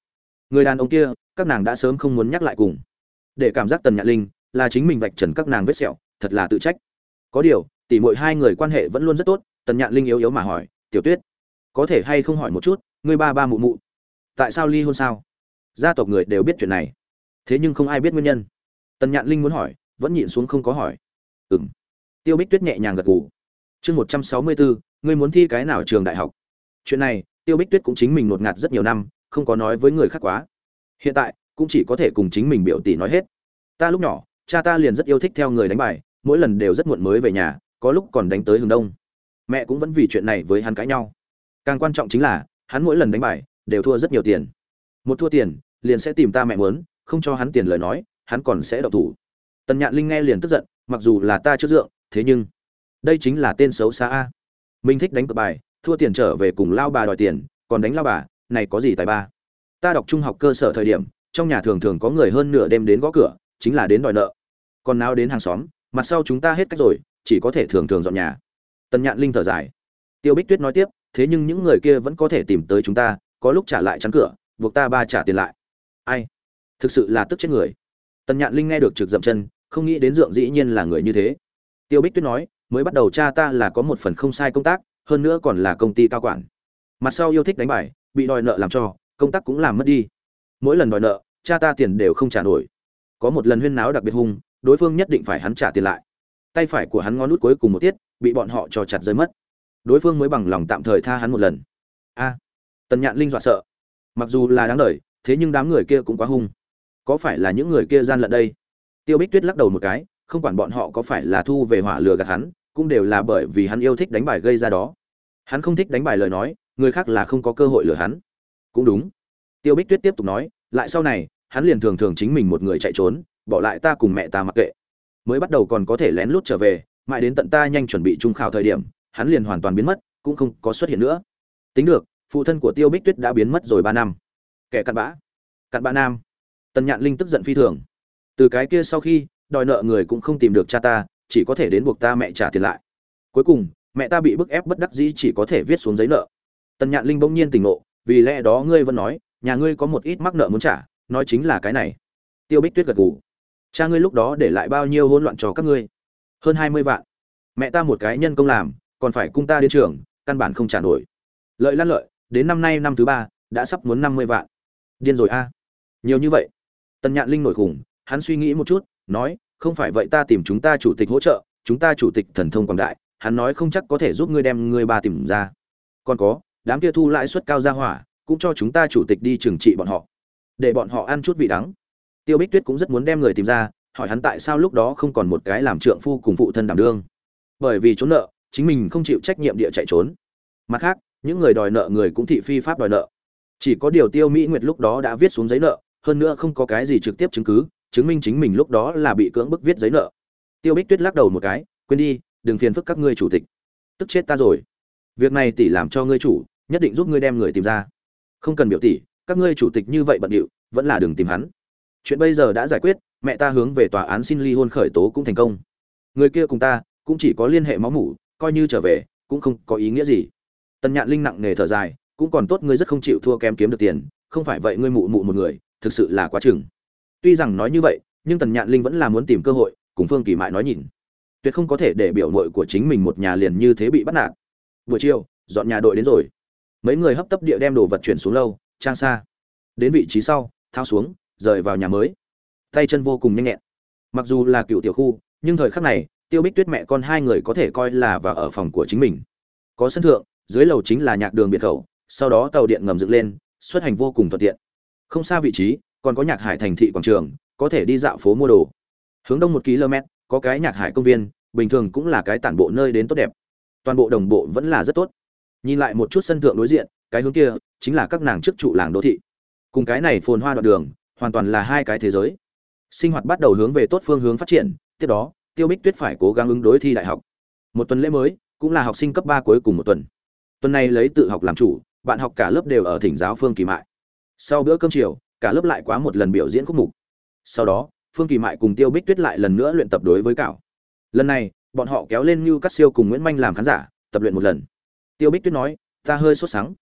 Người đàn ông kia, các nàng đã sớm không muốn nhắc lại cùng. Để cảm giác tần nhạn linh là chính mình vạch trần các nàng vết sẹo, thật là tự trách. Có điều, tỉ mỗi hai người quan hệ vẫn luôn rất tốt, tần nhạn linh yếu yếu mà hỏi tiểu tuyết, có thể hay không hỏi một chút, ngươi ba ba mụ mụ, tại sao ly hôn sao? Gia tộc người đều biết chuyện này, thế nhưng không ai biết nguyên nhân. Tần nhạn linh muốn hỏi, vẫn nhịn xuống không có hỏi. Ừ m tiêu bích tuyết nhẹ nhàng gật gù. Chương một trăm sáu mươi bốn ngươi muốn thi cái nào trường đại học? Chuyện này, tiêu bích tuyết cũng chính mình ngột ngạt rất nhiều năm, không có nói với người khác quá. Hiện tại, cũng chỉ có thể cùng chính mình biểu tỷ nói hết. Ta lúc nhỏ, cha ta liền rất yêu thích theo người đánh bài, mỗi lần đều rất muộn mới về nhà, có lúc còn đánh tới hướng đông mẹ cũng vẫn vì chuyện này với hắn cãi nhau. Càng quan trọng chính là, hắn mỗi lần đánh bài, đều thua rất nhiều tiền. Một thua tiền, liền sẽ tìm ta mẹ muốn, không cho hắn tiền lời nói, hắn còn sẽ đậu thủ. Tần nhạn linh nghe liền tức giận, mặc dù là ta chưa dượng, thế nhưng, đây chính là tên xấu xa a. Mình thích đánh cược bài, thua tiền trở về cùng lao bà đòi tiền, còn đánh lao bà, này có gì tài ba? Ta đọc trung học cơ sở thời điểm, trong nhà thường thường có người hơn nửa đêm đến gõ cửa, chính là đến đòi nợ. Còn nào đến hàng xóm, mặt sau chúng ta hết cách rồi, chỉ có thể thường thường dọn nhà tần nhạn linh thở dài. Tiêu bích tuyết nói tiếp, thế nhưng những người kia vẫn có thể tìm tới chúng ta, có lúc trả lại chắn cửa, buộc ta ba trả tiền lại. Ai? Thực sự là tức chết người. Tần nhạn linh nghe được trực dậm chân, không nghĩ đến dượng dĩ nhiên là người như thế. Tiêu bích tuyết nói, mới bắt đầu cha ta là có một phần không sai công tác, hơn nữa còn là công ty cao quản. Mặt sau yêu thích đánh bài, bị đòi nợ làm cho, công tác cũng làm mất đi. Mỗi lần đòi nợ, cha ta tiền đều không trả nổi. Có một lần huyên náo đặc biệt hung, đối phương nhất định phải hắn trả tiền lại. Tay phải của hắn ngón nút cuối cùng một tiết bị bọn họ cho chặt rơi mất. Đối phương mới bằng lòng tạm thời tha hắn một lần. A, tần nhạn linh dọa sợ. Mặc dù là đáng đời, thế nhưng đám người kia cũng quá hung. Có phải là những người kia gian lận đây? Tiêu bích tuyết lắc đầu một cái, không quản bọn họ có phải là thu về hỏa lừa gạt hắn, cũng đều là bởi vì hắn yêu thích đánh bài gây ra đó. Hắn không thích đánh bài lời nói, người khác là không có cơ hội lừa hắn. Cũng đúng. Tiêu bích tuyết tiếp tục nói, lại sau này, hắn liền thường thường chính mình một người chạy trốn, bỏ lại ta cùng mẹ ta mặc kệ. Mới bắt đầu còn có thể lén lút trở về mãi đến tận ta nhanh chuẩn bị trung khảo thời điểm, hắn liền hoàn toàn biến mất, cũng không có xuất hiện nữa. Tính được, phụ thân của tiêu bích tuyết đã biến mất rồi ba năm. Kẻ cặn bã. Cặn bã nam. Tần nhạn linh tức giận phi thường. Từ cái kia sau khi, đòi nợ người cũng không tìm được cha ta, chỉ có thể đến buộc ta mẹ trả tiền lại. Cuối cùng, mẹ ta bị bức ép bất đắc dĩ chỉ có thể viết xuống giấy nợ. Tần nhạn linh bỗng nhiên tỉnh ngộ, vì lẽ đó ngươi vẫn nói, nhà ngươi có một ít mắc nợ muốn trả, nói chính là cái này. Tiêu bích tuyết gật gù. Cha ngươi lúc đó để lại bao nhiêu hỗn loạn cho các ngươi? Hơn hai mươi vạn. Mẹ ta một cái nhân công làm, còn phải cung ta đến trường, căn bản không trả nổi. Lợi lăn lợi, đến năm nay năm thứ ba, đã sắp muốn năm mươi vạn. Điên rồi a. Nhiều như vậy. Tần nhạn linh nổi khủng, hắn suy nghĩ một chút, nói, không phải vậy ta tìm chúng ta chủ tịch hỗ trợ, chúng ta chủ tịch thần thông quảng đại, hắn nói không chắc có thể giúp ngươi đem ngươi ba tìm ra. Còn có, đám kia thu lãi suất cao ra hỏa, cũng cho chúng ta chủ tịch đi trừng trị bọn họ. Để bọn họ ăn chút vị đắng. Tiêu bích tuyết cũng rất muốn đem người tìm ra hỏi hắn tại sao lúc đó không còn một cái làm trượng phu cùng phụ thân đảm đương. Bởi vì trốn nợ, chính mình không chịu trách nhiệm địa chạy trốn. Mặt khác, những người đòi nợ người cũng thị phi pháp đòi nợ. Chỉ có điều tiêu mỹ nguyệt lúc đó đã viết xuống giấy nợ, hơn nữa không có cái gì trực tiếp chứng cứ, chứng minh chính mình lúc đó là bị cưỡng bức viết giấy nợ. Tiêu bích tuyết lắc đầu một cái, quên đi, đừng phiền phức các ngươi chủ tịch. Tức chết ta rồi. Việc này tỷ làm cho ngươi chủ, nhất định giúp ngươi đem người tìm ra. Không cần biểu tỷ, các ngươi chủ tịch như vậy bận điệu, vẫn là đừng tìm hắn. Chuyện bây giờ đã giải quyết mẹ ta hướng về tòa án xin ly hôn khởi tố cũng thành công. Người kia cùng ta, cũng chỉ có liên hệ máu mủ, coi như trở về, cũng không có ý nghĩa gì. Tần nhạn linh nặng nề thở dài, cũng còn tốt ngươi rất không chịu thua kém kiếm được tiền, không phải vậy ngươi mụ mụ một người, thực sự là quá chừng. Tuy rằng nói như vậy, nhưng tần nhạn linh vẫn là muốn tìm cơ hội, cùng phương kỳ mại nói nhìn. Tuyệt không có thể để biểu mội của chính mình một nhà liền như thế bị bắt nạt. Buổi chiều, dọn nhà đội đến rồi. Mấy người hấp tấp địa đem đồ vật chuyển xuống lâu, trang xa. Đến vị trí sau thao xuống, rời vào nhà mới tay chân vô cùng nhanh nhẹn. Mặc dù là cựu tiểu khu, nhưng thời khắc này, tiêu bích tuyết mẹ con hai người có thể coi là vào ở phòng của chính mình. Có sân thượng, dưới lầu chính là nhạc đường biệt khẩu, sau đó tàu điện ngầm dựng lên, xuất hành vô cùng thuận tiện. Không xa vị trí, còn có nhạc hải thành thị quảng trường, có thể đi dạo phố mua đồ. Hướng đông một km, có cái nhạc hải công viên, bình thường cũng là cái tản bộ nơi đến tốt đẹp. Toàn bộ đồng bộ vẫn là rất tốt. Nhìn lại một chút sân thượng đối diện, cái hướng kia chính là các nàng trước trụ làng đô thị. Cùng cái này phồn hoa đoạn đường, hoàn toàn là hai cái thế giới sinh hoạt bắt đầu hướng về tốt phương hướng phát triển, tiếp đó, tiêu bích tuyết phải cố gắng ứng đối thi đại học. Một tuần lễ mới, cũng là học sinh cấp ba cuối cùng một tuần. Tuần này lấy tự học làm chủ, bạn học cả lớp đều ở thỉnh giáo phương kỳ mại. Sau bữa cơm chiều, cả lớp lại quá một lần biểu diễn khúc mục. Sau đó, phương kỳ mại cùng tiêu bích tuyết lại lần nữa luyện tập đối với cảo. Lần này, bọn họ kéo lên như cắt siêu cùng nguyễn manh làm khán giả, tập luyện một lần. Tiêu bích tuyết nói, ta hơi sốt sắng.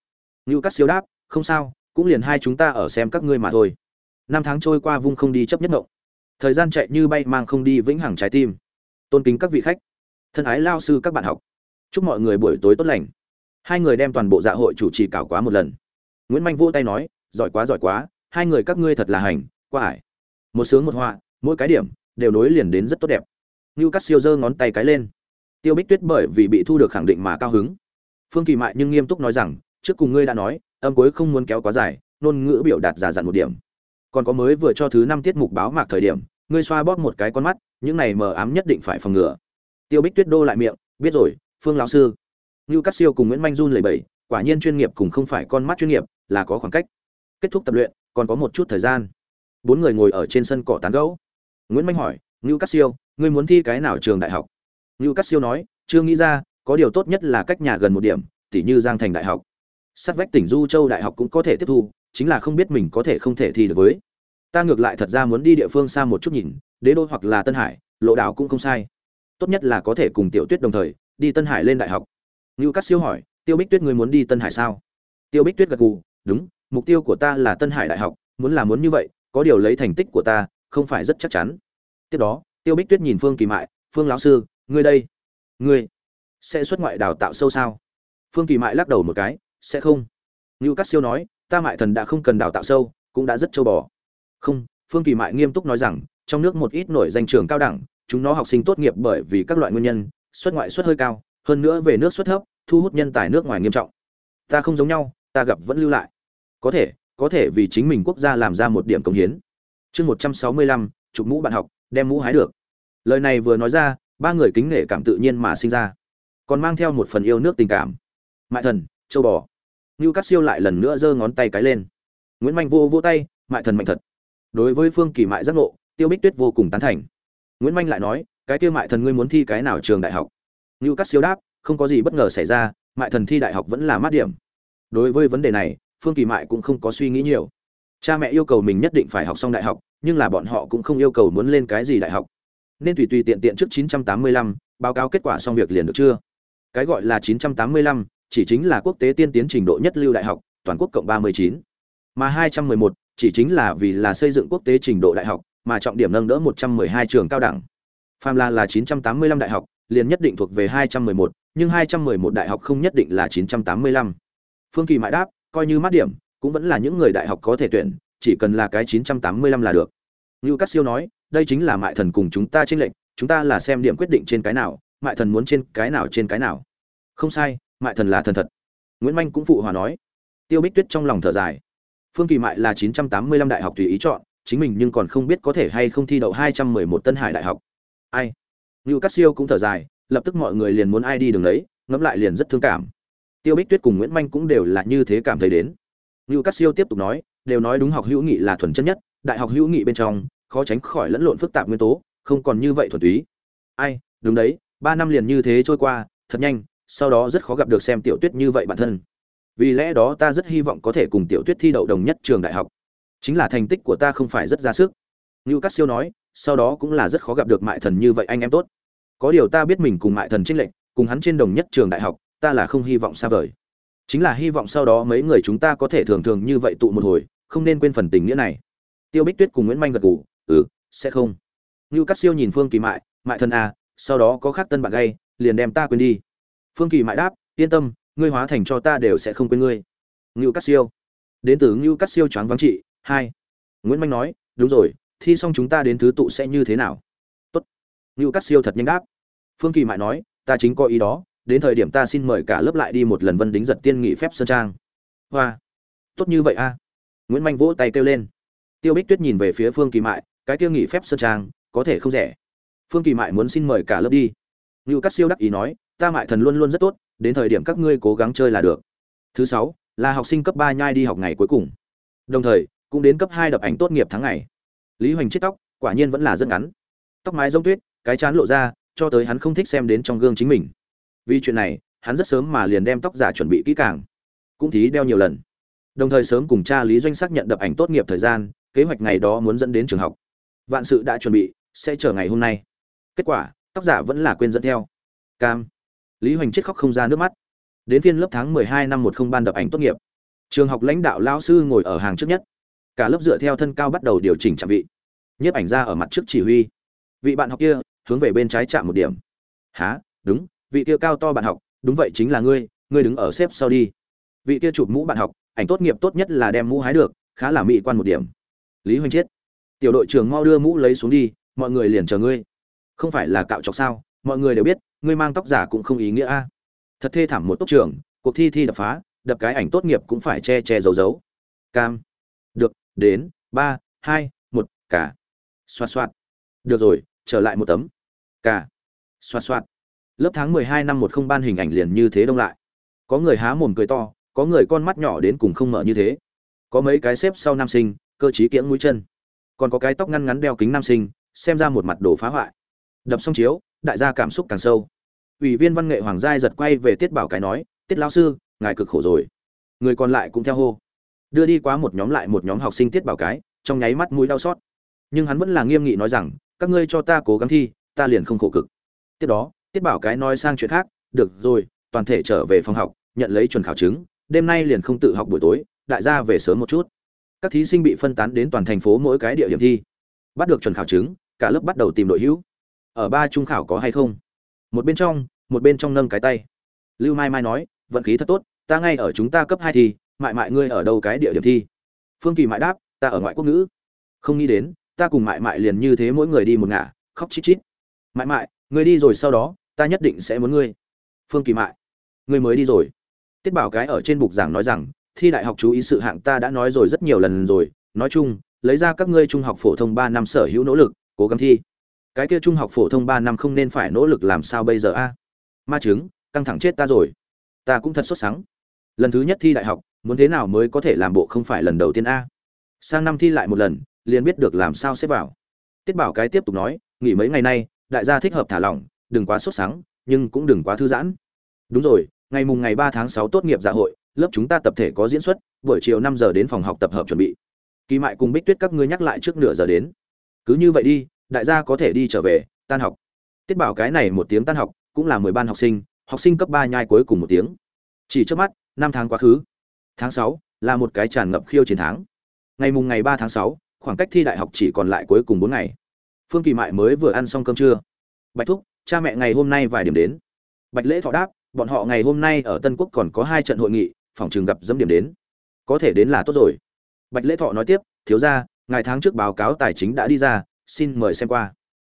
Như cắt siêu đáp, không sao, cũng liền hai chúng ta ở xem các ngươi mà thôi. Năm tháng trôi qua vung không đi chấp nhất ngộng thời gian chạy như bay mang không đi vĩnh hằng trái tim. Tôn kính các vị khách, thân ái lao sư các bạn học, chúc mọi người buổi tối tốt lành. Hai người đem toàn bộ dạ hội chủ trì cảo quá một lần. Nguyễn manh vỗ tay nói, giỏi quá giỏi quá, hai người các ngươi thật là hành, quá ải. Một sướng một họa, mỗi cái điểm đều nối liền đến rất tốt đẹp. Như cắt siêu giơ ngón tay cái lên. Tiêu bích tuyết bởi vì bị thu được khẳng định mà cao hứng. Phương kỳ mại nhưng nghiêm túc nói rằng, trước cùng ngươi đã nói, âm cuối không muốn kéo quá dài, ngôn ngữ biểu đạt giả dặn một điểm còn có mới vừa cho thứ năm tiết mục báo mạc thời điểm, ngươi xoa bóp một cái con mắt, những này mờ ám nhất định phải phòng ngừa. Tiêu bích tuyết đô lại miệng, biết rồi, phương lão sư. Như cắt siêu cùng nguyễn manh run lầy bẩy, quả nhiên chuyên nghiệp cùng không phải con mắt chuyên nghiệp, là có khoảng cách. Kết thúc tập luyện, còn có một chút thời gian. Bốn người ngồi ở trên sân cỏ tán gẫu. Nguyễn manh hỏi ngưu cắt siêu ngươi muốn thi cái nào trường đại học? Ngưu cắt siêu nói, chưa nghĩ ra, có điều tốt nhất là cách nhà gần một điểm, tỉ như giang thành đại học. Sát vách tỉnh du châu đại học cũng có thể tiếp thu chính là không biết mình có thể không thể thi được với. Ta ngược lại thật ra muốn đi địa phương xa một chút nhìn, đế đô hoặc là tân hải, lộ đảo cũng không sai. Tốt nhất là có thể cùng tiểu tuyết đồng thời, đi tân hải lên đại học. Ngưu cắt siêu hỏi, tiêu bích tuyết ngươi muốn đi tân hải sao? Tiêu bích tuyết gật gù, đúng, mục tiêu của ta là tân hải đại học, muốn là muốn như vậy, có điều lấy thành tích của ta, không phải rất chắc chắn. Tiếp đó, tiêu bích tuyết nhìn phương kỳ mại, phương lão sư, ngươi đây, ngươi sẽ xuất ngoại đào tạo sâu sao? Phương kỳ mại lắc đầu một cái, sẽ không. Ngưu cắt siêu nói ta mại thần đã không cần đào tạo sâu, cũng đã rất châu bò. Không, phương kỳ mại nghiêm túc nói rằng, trong nước một ít nổi danh trường cao đẳng, chúng nó học sinh tốt nghiệp bởi vì các loại nguyên nhân, xuất ngoại suất hơi cao, hơn nữa về nước xuất thấp, thu hút nhân tài nước ngoài nghiêm trọng. Ta không giống nhau, ta gặp vẫn lưu lại. Có thể có thể vì chính mình quốc gia làm ra một điểm công hiến. Chương một trăm sáu mươi lăm, chụp mũ bạn học, đem mũ hái được. Lời này vừa nói ra, ba người kính nể cảm tự nhiên mà sinh ra. Còn mang theo một phần yêu nước tình cảm. Mại thần, châu bò ngưu Cát siêu lại lần nữa giơ ngón tay cái lên. Nguyễn mạnh vô vô tay mại thần mạnh thật. Đối với phương kỳ mại giác ngộ tiêu bích tuyết vô cùng tán thành. Nguyễn Mạnh lại nói cái kia mại thần ngươi muốn thi cái nào trường đại học? Ngưu Cát siêu đáp không có gì bất ngờ xảy ra mại thần thi đại học vẫn là mát điểm. Đối với vấn đề này phương kỳ mại cũng không có suy nghĩ nhiều. Cha mẹ yêu cầu mình nhất định phải học xong đại học nhưng là bọn họ cũng không yêu cầu muốn lên cái gì đại học. Nên tùy tùy tiện tiện trước 985, báo cáo kết quả xong việc liền được chưa? Cái gọi là 985, chỉ chính là quốc tế tiên tiến trình độ nhất lưu đại học toàn quốc cộng 39. mà 211, chỉ chính là vì là xây dựng quốc tế trình độ đại học mà trọng điểm nâng đỡ 112 trường cao đẳng phàm là là 985 đại học liền nhất định thuộc về 211, nhưng 211 đại học không nhất định là 985. Phương Kỳ mãi đáp, coi như mát điểm, cũng vẫn là những người đại học có thể tuyển, chỉ cần là cái 985 là được. Như Cát Siêu nói, đây chính là mại thần cùng chúng ta trên lệnh, chúng ta là xem điểm quyết định trên cái nào, mại thần muốn trên cái nào trên cái nào. Không sai, mại thần là thần thật. Nguyễn Minh cũng phụ hòa nói. Tiêu Bích Tuyết trong lòng thở dài. Phương Kỳ mại là 985 đại học tùy ý chọn, chính mình nhưng còn không biết có thể hay không thi đậu 211 Tân Hải đại học. Ai? Lưu Cát Siêu cũng thở dài, lập tức mọi người liền muốn ai đi đường đấy, ngẫm lại liền rất thương cảm. Tiêu Bích Tuyết cùng Nguyễn Minh cũng đều là như thế cảm thấy đến. Lưu Cát Siêu tiếp tục nói, đều nói đúng học hữu nghị là thuần chất nhất, đại học hữu nghị bên trong, khó tránh khỏi lẫn lộn phức tạp nguyên tố, không còn như vậy thuần túy. Ai, đúng đấy, ba năm liền như thế trôi qua, thật nhanh, sau đó rất khó gặp được xem Tiểu Tuyết như vậy bản thân. Vì lẽ đó ta rất hy vọng có thể cùng Tiểu Tuyết thi đậu đồng nhất trường đại học. Chính là thành tích của ta không phải rất ra sức. Như Cát Siêu nói, sau đó cũng là rất khó gặp được mại thần như vậy anh em tốt có điều ta biết mình cùng mại thần trinh lệnh cùng hắn trên đồng nhất trường đại học ta là không hy vọng xa vời chính là hy vọng sau đó mấy người chúng ta có thể thường thường như vậy tụ một hồi không nên quên phần tình nghĩa này tiêu bích tuyết cùng nguyễn manh gật gù ừ sẽ không như các siêu nhìn phương kỳ mại mại thần à sau đó có khác tân bạn gay liền đem ta quên đi phương kỳ mại đáp, yên tâm, ngươi hóa thành cho ta đều sẽ không quên ngươi. Ngưu cắt siêu đến từ ngưu cắt siêu choáng vắng trị, hai. Nguyễn manh nói, đúng rồi, thi xong chúng ta đến thứ tụ sẽ như thế nào? Tốt. Ngưu cắt siêu thật nhanh đáp. Phương kỳ mại nói, ta chính có ý đó, đến thời điểm ta xin mời cả lớp lại đi một lần vân đính giật tiên nghị phép sơn trang. Hoa. Tốt như vậy a nguyễn manh vỗ tay kêu lên. Tiêu bích tuyết nhìn về phía phương kỳ mại, cái tiêu nghị phép sơn trang, có thể không rẻ? Phương kỳ mại muốn xin mời cả lớp đi. Ngưu cắt siêu đắc ý nói ta mại thần luôn luôn rất tốt, đến thời điểm các ngươi cố gắng chơi là được. Thứ sáu, là học sinh cấp ba nhai đi học ngày cuối cùng. Đồng thời, cũng đến cấp hai đập ảnh tốt nghiệp tháng ngày. Lý hoành chết tóc, quả nhiên vẫn là rất ngắn. Tóc mái giống tuyết, cái chán lộ ra, cho tới hắn không thích xem đến trong gương chính mình. Vì chuyện này, hắn rất sớm mà liền đem tóc giả chuẩn bị kỹ càng. Cũng thí đeo nhiều lần. Đồng thời sớm cùng cha lý doanh xác nhận đập ảnh tốt nghiệp thời gian, kế hoạch ngày đó muốn dẫn đến trường học. Vạn sự đã chuẩn bị, sẽ chờ ngày hôm nay. Kết quả, tóc giả vẫn là quên dẫn theo. Cam lý hoành chết khóc không ra nước mắt. Đến phiên lớp tháng 12 năm 10 ban đập ảnh tốt nghiệp. Trường học lãnh đạo lão sư ngồi ở hàng trước nhất. Cả lớp dựa theo thân cao bắt đầu điều chỉnh trạm vị. Nhiếp ảnh ra ở mặt trước chỉ huy. Vị bạn học kia hướng về bên trái chạm một điểm. Há đúng, vị kia cao to bạn học, đúng vậy chính là ngươi ngươi đứng ở xếp sau đi. Vị kia chụp mũ bạn học, ảnh tốt nghiệp tốt nhất là đem mũ hái được, khá là mỹ quan một điểm. Lý Hoành chết. Tiểu đội trưởng mau đưa mũ lấy xuống đi, mọi người liền chờ ngươi. Không phải là cạo chọc sao? Mọi người đều biết, ngươi mang tóc giả cũng không ý nghĩa a. Thật thê thảm một tốc trưởng cuộc thi thi đập phá, đập cái ảnh tốt nghiệp cũng phải che che giấu giấu. Cam. Được, đến, ba, hai, một, cả. Xoa xoạt. Được rồi, trở lại một tấm. Cả. Xoa xoạt. Lớp tháng mười hai năm một không ban hình ảnh liền như thế đông lại. Có người há mồm cười to, có người con mắt nhỏ đến cùng không mở như thế. Có mấy cái xếp sau nam sinh, cơ t kiễng mũi chân. Còn có cái tóc ngăn ngắn đeo kính nam sinh, xem ra một mặt đồ phá hoại đập xong chiếu, đại gia cảm xúc càng sâu. Ủy viên văn nghệ hoàng giai giật quay về tiết bảo cái nói, tiết lao sư, ngài cực khổ rồi. Người còn lại cũng theo hô. Đưa đi quá một nhóm lại một nhóm học sinh tiết bảo cái, trong nháy mắt mũi đau xót. Nhưng hắn vẫn là nghiêm nghị nói rằng, các ngươi cho ta cố gắng thi, ta liền không khổ cực. Tiếp đó, tiết bảo cái nói sang chuyện khác, được rồi, toàn thể trở về phòng học, nhận lấy chuẩn khảo chứng, đêm nay liền không tự học buổi tối, đại gia về sớm một chút. Các thí sinh bị phân tán đến toàn thành phố mỗi cái địa điểm thi. Bắt được chuẩn khảo chứng, cả lớp bắt đầu tìm đội hữu ở ba trung khảo có hay không? Một bên trong, một bên trong nâng cái tay. Lưu mai mai nói, vận khí thật tốt, ta ngay ở chúng ta cấp hai thì mại mại ngươi ở đâu cái địa điểm thi? Phương kỳ mại đáp, ta ở ngoại quốc ngữ. Không nghĩ đến, ta cùng mại mại liền như thế mỗi người đi một ngả, khóc chít chít. Mại mại ngươi đi rồi sau đó, ta nhất định sẽ muốn ngươi. Phương kỳ mại ngươi mới đi rồi. Tiết bảo cái ở trên bục giảng nói rằng, thi đại học chú ý sự hạng ta đã nói rồi rất nhiều lần rồi. Nói chung, lấy ra các ngươi trung học phổ thông ba năm sở hữu nỗ lực, cố gắng thi cái kia trung học phổ thông ba năm không nên phải nỗ lực làm sao bây giờ a? Ma chứng căng thẳng chết ta rồi. Ta cũng thật sốt sắng. Lần thứ nhất thi đại học, muốn thế nào mới có thể làm bộ không phải lần đầu tiên a? Sang năm thi lại một lần, liền biết được làm sao xếp vào. Tiết bảo cái tiếp tục nói, nghỉ mấy ngày nay, đại gia thích hợp thả lỏng, đừng quá sốt sắng, nhưng cũng đừng quá thư giãn. Đúng rồi, ngày mùng ngày ba tháng sáu tốt nghiệp dạ hội, lớp chúng ta tập thể có diễn xuất, buổi chiều năm giờ đến phòng học tập hợp chuẩn bị. Kỳ mại cùng bích tuyết các ngươi nhắc lại trước nửa giờ đến. Cứ như vậy đi đại gia có thể đi trở về, tan học. Tiết bảo cái này một tiếng tan học, cũng là mười ban học sinh học sinh cấp ba nhai cuối cùng một tiếng. Chỉ trước mắt, năm tháng quá khứ. Tháng sáu là một cái tràn ngập khiêu chiến tháng. Ngày mùng ngày ba tháng sáu, khoảng cách thi đại học chỉ còn lại cuối cùng bốn ngày. Phương kỳ mại mới vừa ăn xong cơm trưa. Bạch thúc, cha mẹ ngày hôm nay vài điểm đến. Bạch lễ thọ đáp, bọn họ ngày hôm nay ở tân quốc còn có hai trận hội nghị, phòng trường gặp dẫm điểm đến. Có thể đến là tốt rồi. Bạch lễ thọ nói tiếp, thiếu ra ngày tháng trước báo cáo tài chính đã đi ra xin mời xem qua.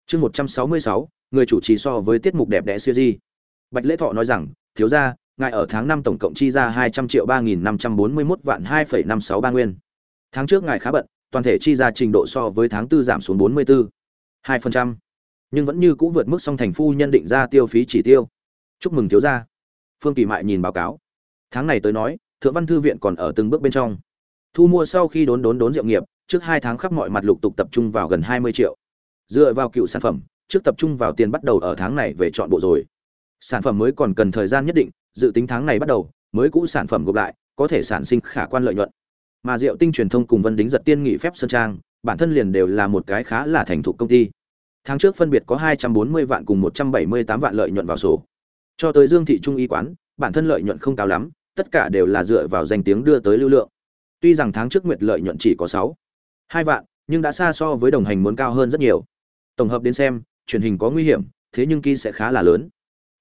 Chương một trăm sáu mươi sáu, người chủ trì so với tiết mục đẹp đẽ siêu di. Bạch lễ thọ nói rằng, thiếu gia, ngài ở tháng năm tổng cộng chi ra hai trăm triệu ba nghìn năm trăm bốn mươi mốt vạn hai phẩy năm sáu ba nguyên. Tháng trước ngài khá bận, toàn thể chi ra trình độ so với tháng tư giảm xuống bốn mươi bốn hai phần trăm. Nhưng vẫn như cũ vượt mức song thành phu nhân định ra tiêu phí chỉ tiêu. Chúc mừng thiếu gia. Phương kỳ mại nhìn báo cáo. Tháng này tới nói, thượng văn thư viện còn ở từng bước bên trong. Thu mua sau khi đốn đốn đốn rượu nghiệp trước hai tháng khắp mọi mặt lục tục tập trung vào gần hai mươi triệu. Dựa vào cựu sản phẩm trước tập trung vào tiền bắt đầu ở tháng này về chọn bộ rồi. Sản phẩm mới còn cần thời gian nhất định dự tính tháng này bắt đầu mới cũ sản phẩm gộp lại có thể sản sinh khả quan lợi nhuận. Mà rượu tinh truyền thông cùng vân đính giật tiên nghị phép sơn trang bản thân liền đều là một cái khá là thành thục công ty. Tháng trước phân biệt có 240 vạn cùng 178 vạn lợi nhuận vào sổ. Cho tới dương thị trung y quán bản thân lợi nhuận không cao lắm tất cả đều là dựa vào danh tiếng đưa tới lưu lượng. Tuy rằng tháng trước nguyệt lợi nhuận chỉ có 6, hai vạn, nhưng đã xa so với đồng hành muốn cao hơn rất nhiều. Tổng hợp đến xem, truyền hình có nguy hiểm, thế nhưng kỳ sẽ khá là lớn.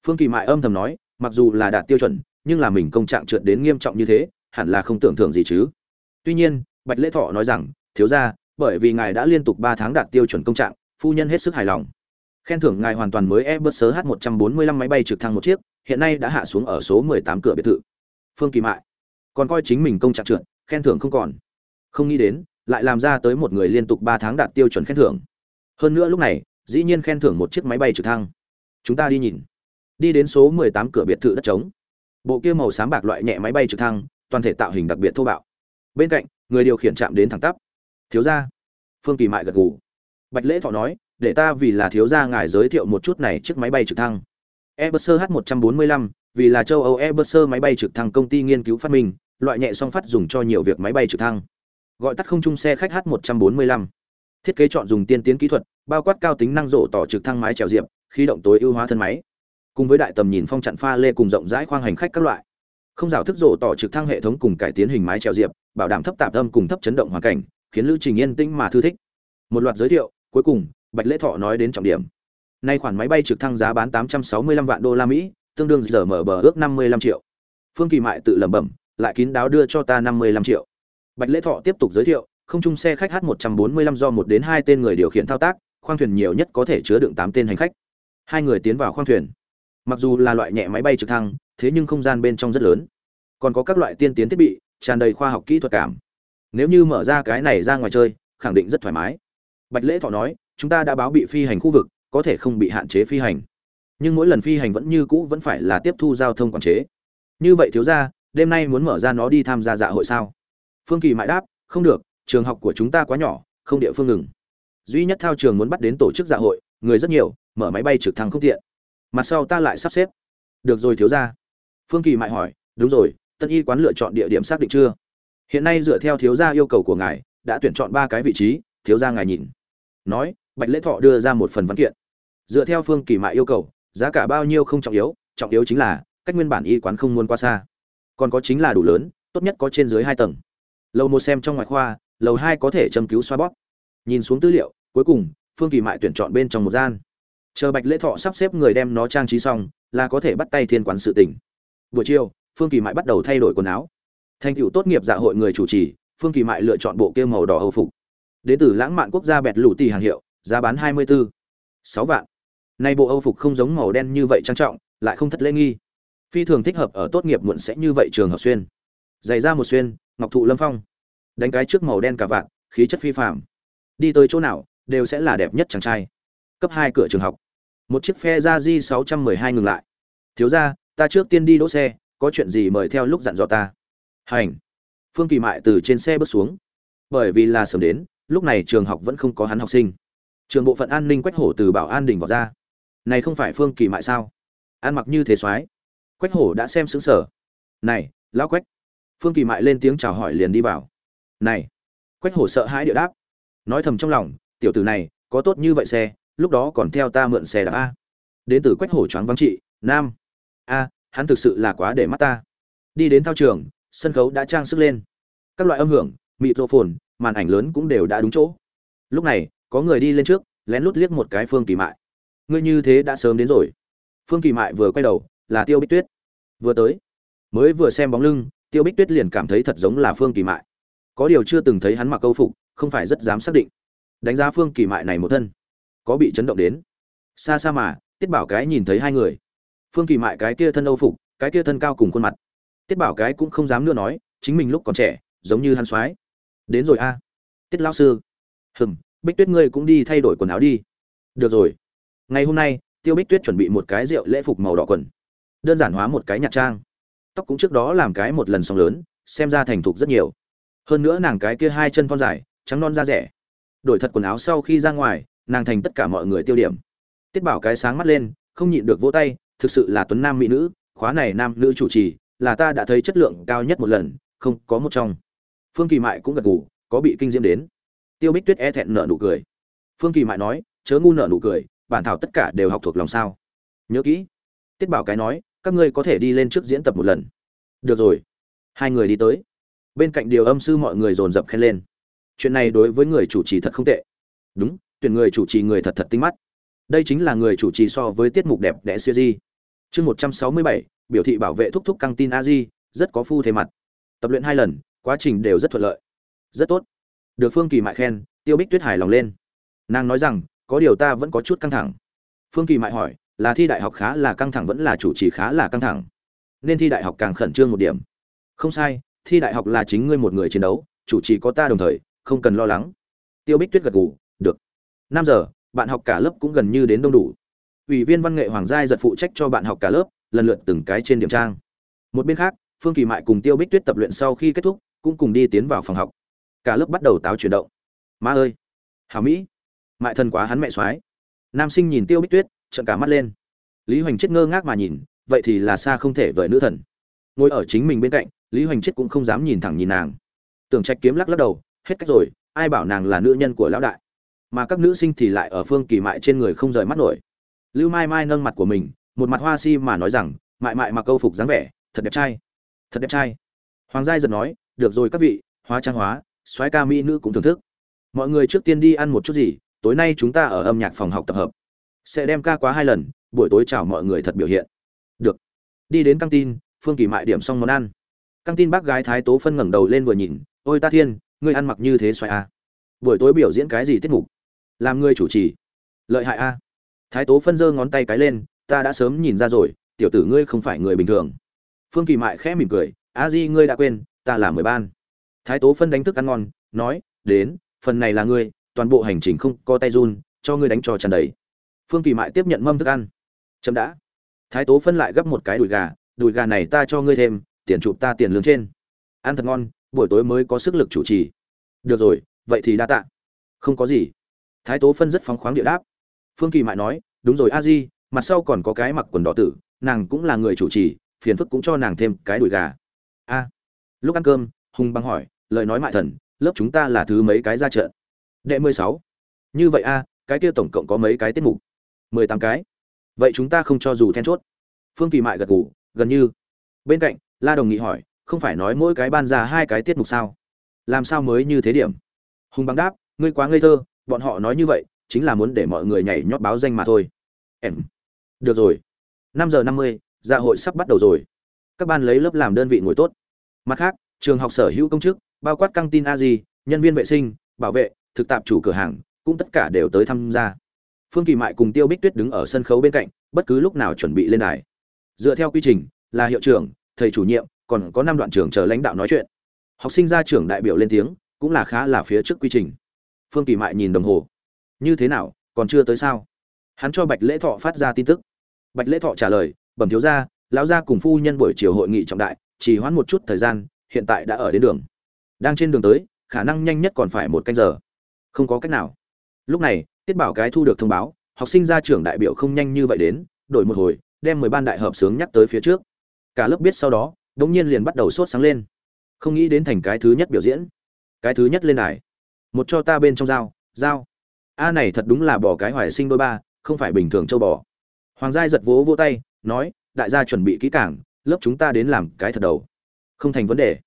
Phương kỳ mại âm thầm nói, mặc dù là đạt tiêu chuẩn, nhưng là mình công trạng trượt đến nghiêm trọng như thế, hẳn là không tưởng thưởng gì chứ. Tuy nhiên, bạch lễ thọ nói rằng, thiếu ra bởi vì ngài đã liên tục ba tháng đạt tiêu chuẩn công trạng, phu nhân hết sức hài lòng. Khen thưởng ngài hoàn toàn mới airbus h 145 máy bay trực thăng một chiếc, hiện nay đã hạ xuống ở số 18 cửa biệt thự. Phương kỳ mại. Còn coi chính mình công trạng trượt, khen thưởng không còn. Không nghĩ đến lại làm ra tới một người liên tục ba tháng đạt tiêu chuẩn khen thưởng. Hơn nữa lúc này, dĩ nhiên khen thưởng một chiếc máy bay trực thăng. Chúng ta đi nhìn. Đi đến số 18 cửa biệt thự đất trống. Bộ kia màu xám bạc loại nhẹ máy bay trực thăng, toàn thể tạo hình đặc biệt thô bạo. Bên cạnh, người điều khiển chạm đến thẳng tắp. Thiếu gia. Phương kỳ mại gật gù. Bạch lễ thọ nói, để ta vì là thiếu gia ngài giới thiệu một chút này chiếc máy bay trực thăng. Airbus H145 vì là châu Âu Airbus máy bay trực thăng công ty nghiên cứu phát minh, loại nhẹ song phát dùng cho nhiều việc máy bay trực thăng gọi tắt không chung xe khách H145 thiết kế chọn dùng tiên tiến kỹ thuật, bao quát cao tính năng rổ tỏ trực thăng mái trèo diệp, khí động tối ưu hóa thân máy. Cùng với đại tầm nhìn phong chặn pha lê cùng rộng rãi khoang hành khách các loại. Không rào thức rổ tỏ trực thăng hệ thống cùng cải tiến hình mái trèo diệp, bảo đảm thấp tạp âm cùng thấp chấn động hoàn cảnh, khiến lưu trình yên tĩnh mà thư thích. Một loạt giới thiệu, cuối cùng, bạch lễ thọ nói đến trọng điểm. Nay khoản máy bay trực thăng giá bán 865 vạn đô la mỹ, tương đương giờ mở bờ ước 55 triệu. Phương kỳ mại tự lẩm bẩm, lại kín đáo đưa cho ta 55 triệu bạch lễ thọ tiếp tục giới thiệu không trung xe khách h 145 do một đến hai tên người điều khiển thao tác khoang thuyền nhiều nhất có thể chứa đựng 8 tên hành khách. Hai người tiến vào khoang thuyền. Mặc dù là loại nhẹ máy bay trực thăng thế nhưng không gian bên trong rất lớn. Còn có các loại tiên tiến thiết bị tràn đầy khoa học kỹ thuật cảm. Nếu như mở ra cái này ra ngoài chơi khẳng định rất thoải mái. Bạch lễ thọ nói chúng ta đã báo bị phi hành khu vực có thể không bị hạn chế phi hành. Nhưng mỗi lần phi hành vẫn như cũ vẫn phải là tiếp thu giao thông quản chế. Như vậy thiếu gia, đêm nay muốn mở ra nó đi tham gia dạ hội sao? Phương kỳ mãi đáp, không được, trường học của chúng ta quá nhỏ, không địa phương ngừng. Duy nhất thao trường muốn bắt đến tổ chức dạ hội, người rất nhiều, mở máy bay trực thăng không tiện. Mặt sau ta lại sắp xếp. Được rồi, thiếu ra phương kỳ mại hỏi, đúng rồi, tân y quán lựa chọn địa điểm xác định chưa? Hiện nay dựa theo thiếu gia yêu cầu của ngài, đã tuyển chọn ba cái vị trí, thiếu gia ngài nhìn. Nói, bạch lễ thọ đưa ra một phần văn kiện. Dựa theo phương kỳ mại yêu cầu, giá cả bao nhiêu không trọng yếu trọng yếu chính là, cách nguyên bản y quán không muốn quá xa. Còn có chính là đủ lớn, tốt nhất có trên dưới hai tầng lầu một xem trong ngoại khoa, lầu hai có thể châm cứu xoa bóp. Nhìn xuống tư liệu, cuối cùng, phương kỳ mại tuyển chọn bên trong một gian. Chờ bạch lễ thọ sắp xếp người đem nó trang trí xong, là có thể bắt tay thiên quán sự tỉnh buổi chiều, phương kỳ mại bắt đầu thay đổi quần áo. Thành tựu tốt nghiệp dạ hội người chủ trì, phương kỳ mại lựa chọn bộ kia màu đỏ hầu phục. Đến từ lãng mạn quốc gia bẹt lũ tỷ hàng hiệu, giá bán hai mươi bốn sáu vạn. Nay bộ âu phục không giống màu đen như vậy trang trọng, lại không thất lễ nghi. Phi thường thích hợp ở tốt nghiệp muộn sẽ như vậy trường hợp xuyên. Giày ra một xuyên ngọc thụ lâm phong. Đánh cái trước màu đen cả vạn, khí chất phi phạm đi tới chỗ nào, đều sẽ là đẹp nhất chàng trai. Cấp hai cửa trường học. Một chiếc phe ra di sáu trăm mười hai ngừng lại. Thiếu ra ta trước tiên đi đỗ xe, có chuyện gì mời theo lúc dặn dò ta. Hành. Phương kỳ mại từ trên xe bước xuống. Bởi vì là sớm đến, lúc này trường học vẫn không có hắn học sinh. Trường bộ phận an ninh quách hổ từ bảo an đình vào ra. Này không phải phương kỳ mại sao? Ăn mặc như thế soái quách hổ đã xem xứng sở này, lão quách phương kỳ mại lên tiếng chào hỏi liền đi vào. Này. Quách hổ sợ hãi địa đáp. Nói thầm trong lòng, tiểu tử này, có tốt như vậy xe, lúc đó còn theo ta mượn xe đạp a. Đến từ quách hổ choáng vắng trị, nam. A, hắn thực sự là quá để mắt ta. Đi đến thao trường, sân khấu đã trang sức lên. Các loại âm hưởng mịt phồn màn ảnh lớn cũng đều đã đúng chỗ. Lúc này, có người đi lên trước, lén lút liếc một cái phương kỳ mại. Ngươi như thế đã sớm đến rồi. Phương kỳ mại vừa quay đầu, là tiêu bích tuyết. Vừa tới. Mới vừa xem bóng lưng tiêu bích tuyết liền cảm thấy thật giống là phương kỳ mại. Có điều chưa từng thấy hắn mặc câu phục, không phải rất dám xác định. Đánh giá phương kỳ mại này một thân, có bị chấn động đến. Xa xa mà, tiết bảo cái nhìn thấy hai người. Phương kỳ mại cái kia thân âu phục, cái kia thân cao cùng khuôn mặt. Tiết bảo cái cũng không dám nữa nói, chính mình lúc còn trẻ, giống như hắn soái. Đến rồi a. Tiết lão sư. Hừm, bích tuyết ngươi cũng đi thay đổi quần áo đi. Được rồi. Ngày hôm nay, tiêu bích tuyết chuẩn bị một cái rượu lễ phục màu đỏ quần. Đơn giản hóa một cái nhạc trang tóc cũng trước đó làm cái một lần sóng lớn, xem ra thành thục rất nhiều. Hơn nữa nàng cái kia hai chân thon dài, trắng non da rẻ. Đổi thật quần áo sau khi ra ngoài, nàng thành tất cả mọi người tiêu điểm. Tiết bảo cái sáng mắt lên, không nhịn được vỗ tay, thực sự là tuấn nam mỹ nữ, khóa này nam nữ chủ trì, là ta đã thấy chất lượng cao nhất một lần, không có một trong. Phương kỳ mại cũng gật gù, có bị kinh diễm đến. Tiêu bích tuyết e thẹn nở nụ cười. Phương kỳ mại nói, chớ ngu nở nụ cười, bản thảo tất cả đều học thuộc lòng sao. Nhớ kỹ. Tiết bảo cái nói các ngươi có thể đi lên trước diễn tập một lần. Được rồi. Hai người đi tới. Bên cạnh điều âm sư mọi người dồn dập khen lên. Chuyện này đối với người chủ trì thật không tệ. Đúng, tuyển người chủ trì người thật thật tinh mắt. Đây chính là người chủ trì so với tiết mục đẹp đẽ siêu di. Chương một trăm sáu mươi bảy, biểu thị bảo vệ thúc thúc căng tin a di, rất có phu thế mặt. Tập luyện hai lần, quá trình đều rất thuận lợi. Rất tốt. Được phương kỳ mại khen, tiêu bích tuyết hài lòng lên. Nàng nói rằng, có điều ta vẫn có chút căng thẳng. Phương kỳ mại hỏi là thi đại học khá là căng thẳng vẫn là chủ trì khá là căng thẳng. Nên thi đại học càng khẩn trương một điểm. Không sai, thi đại học là chính ngươi một người chiến đấu, chủ trì có ta đồng thời, không cần lo lắng. Tiêu bích tuyết gật gù, được. Năm giờ, bạn học cả lớp cũng gần như đến đông đủ. Ủy viên văn nghệ hoàng giai giật phụ trách cho bạn học cả lớp, lần lượt từng cái trên điểm trang. Một bên khác, phương kỳ mại cùng tiêu bích tuyết tập luyện sau khi kết thúc, cũng cùng đi tiến vào phòng học. Cả lớp bắt đầu táo chuyển động. Ma ơi! Hào mỹ! Mại thân quá hắn mẹ soái. Nam sinh nhìn tiêu bích tuyết trợn cả mắt lên. Lý hoành chết ngơ ngác mà nhìn, vậy thì là xa không thể vời nữ thần. Ngồi ở chính mình bên cạnh, lý hoành chết cũng không dám nhìn thẳng nhìn nàng. Tưởng trạch kiếm lắc lắc đầu, hết cách rồi, ai bảo nàng là nữ nhân của lão đại? Mà các nữ sinh thì lại ở phương kỳ mại trên người không rời mắt nổi. Lưu mai mai nâng mặt của mình, một mặt hoa si mà nói rằng, mại mại mặc câu phục dáng vẻ, thật đẹp trai. Thật đẹp trai. Hoàng giai giật nói, được rồi các vị, hóa trang hóa, soái ca mỹ nữ cũng thưởng thức. Mọi người trước tiên đi ăn một chút gì, tối nay chúng ta ở âm nhạc phòng học tập hợp sẽ đem ca quá hai lần, buổi tối chào mọi người thật biểu hiện. Được. Đi đến căng tin, phương kỳ mại điểm xong món ăn. Căng tin bác gái thái tố phân ngẩng đầu lên vừa nhìn, ôi ta thiên, ngươi ăn mặc như thế xoài a à. buổi tối biểu diễn cái gì tiết mục? Làm ngươi chủ trì. Lợi hại a thái tố phân giơ ngón tay cái lên, ta đã sớm nhìn ra rồi, tiểu tử ngươi không phải người bình thường. Phương kỳ mại khẽ mỉm cười, a di, ngươi đã quên, ta là mười ban. Thái tố phân đánh thức ăn ngon, nói, đến, phần này là ngươi, toàn bộ hành trình không có tay run, cho ngươi đánh trò tràn đầy phương kỳ mại tiếp nhận mâm thức ăn. Chậm đã. Thái tố phân lại gấp một cái đùi gà đùi gà này ta cho ngươi thêm, tiền chụp ta tiền lương trên. Ăn thật ngon, buổi tối mới có sức lực chủ trì. Được rồi, vậy thì đa tạ. Không có gì. Thái tố phân rất phóng khoáng địa đáp. Phương kỳ mại nói, đúng rồi a di, mặt sau còn có cái mặc quần đỏ tử, nàng cũng là người chủ trì, phiền phức cũng cho nàng thêm cái đùi gà. A. Lúc ăn cơm, hùng băng hỏi, lời nói mại thần, lớp chúng ta là thứ mấy cái ra trận đệ mười sáu. Như vậy a, cái kia tổng cộng có mấy cái tiết mục? Mười tám cái. Vậy chúng ta không cho dù then chốt. Phương kỳ mại gật gù, gần như. Bên cạnh, la đồng nghị hỏi, không phải nói mỗi cái ban ra hai cái tiết mục sao? Làm sao mới như thế điểm? Hùng băng đáp, ngươi quá ngây thơ, bọn họ nói như vậy, chính là muốn để mọi người nhảy nhót báo danh mà thôi. Em. Được rồi. Năm giờ năm mươi dạ hội sắp bắt đầu rồi. Các ban lấy lớp làm đơn vị ngồi tốt. Mặt khác, trường học sở hữu công chức, bao quát căng tin a di, nhân viên vệ sinh, bảo vệ, thực tạp chủ cửa hàng, cũng tất cả đều tới tham gia phương kỳ mại cùng tiêu bích tuyết đứng ở sân khấu bên cạnh, bất cứ lúc nào chuẩn bị lên đài. Dựa theo quy trình, là hiệu trưởng, thầy chủ nhiệm, còn có năm đoạn trưởng chờ lãnh đạo nói chuyện. Học sinh ra trưởng đại biểu lên tiếng, cũng là khá là phía trước quy trình. Phương kỳ mại nhìn đồng hồ. Như thế nào, còn chưa tới sao? Hắn cho bạch lễ thọ phát ra tin tức. Bạch lễ thọ trả lời, bẩm thiếu gia, lão gia cùng phu nhân buổi chiều hội nghị trọng đại, chỉ hoãn một chút thời gian, hiện tại đã ở đến đường. Đang trên đường tới, khả năng nhanh nhất còn phải một canh giờ. Không có cách nào. Lúc này tiết bảo cái thu được thông báo, học sinh ra trưởng đại biểu không nhanh như vậy đến, đổi một hồi, đem mười ban đại hợp sướng nhắc tới phía trước. Cả lớp biết sau đó, đống nhiên liền bắt đầu sốt sáng lên. Không nghĩ đến thành cái thứ nhất biểu diễn. Cái thứ nhất lên đài. Một cho ta bên trong dao dao a này thật đúng là bỏ cái hoài sinh đôi ba, không phải bình thường châu bò. Hoàng giai giật vỗ vỗ tay, nói, đại gia chuẩn bị kỹ cảng lớp chúng ta đến làm cái thật đầu. Không thành vấn đề.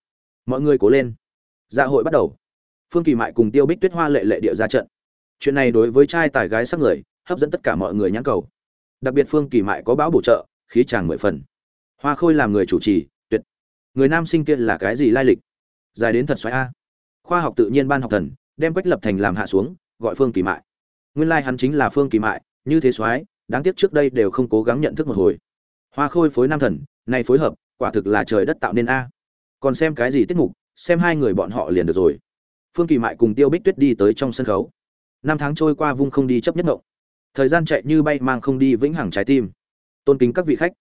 Mọi người cố lên. Dạ hội bắt đầu. Phương kỳ mại cùng tiêu bích tuyết hoa lệ lệ địa ra trận chuyện này đối với trai tài gái sắc người, hấp dẫn tất cả mọi người nhãn cầu. Đặc biệt phương kỳ mại có báo bổ trợ, khí chàng mười phần. Hoa khôi làm người chủ trì, tuyệt. Người nam sinh kia là cái gì lai lịch? Dài đến thật xoáy a. Khoa học tự nhiên ban học thần, đem quách lập thành làm hạ xuống, gọi phương kỳ mại. Nguyên lai hắn chính là phương kỳ mại, như thế soái đáng tiếc trước đây đều không cố gắng nhận thức một hồi. Hoa khôi phối nam thần, này phối hợp, quả thực là trời đất tạo nên a. Còn xem cái gì tiết mục, xem hai người bọn họ liền được rồi. Phương kỳ mại cùng tiêu bích tuyết đi tới trong sân khấu năm tháng trôi qua vung không đi chấp nhất ngộng. Thời gian chạy như bay mang không đi vĩnh hằng trái tim. Tôn kính các vị khách.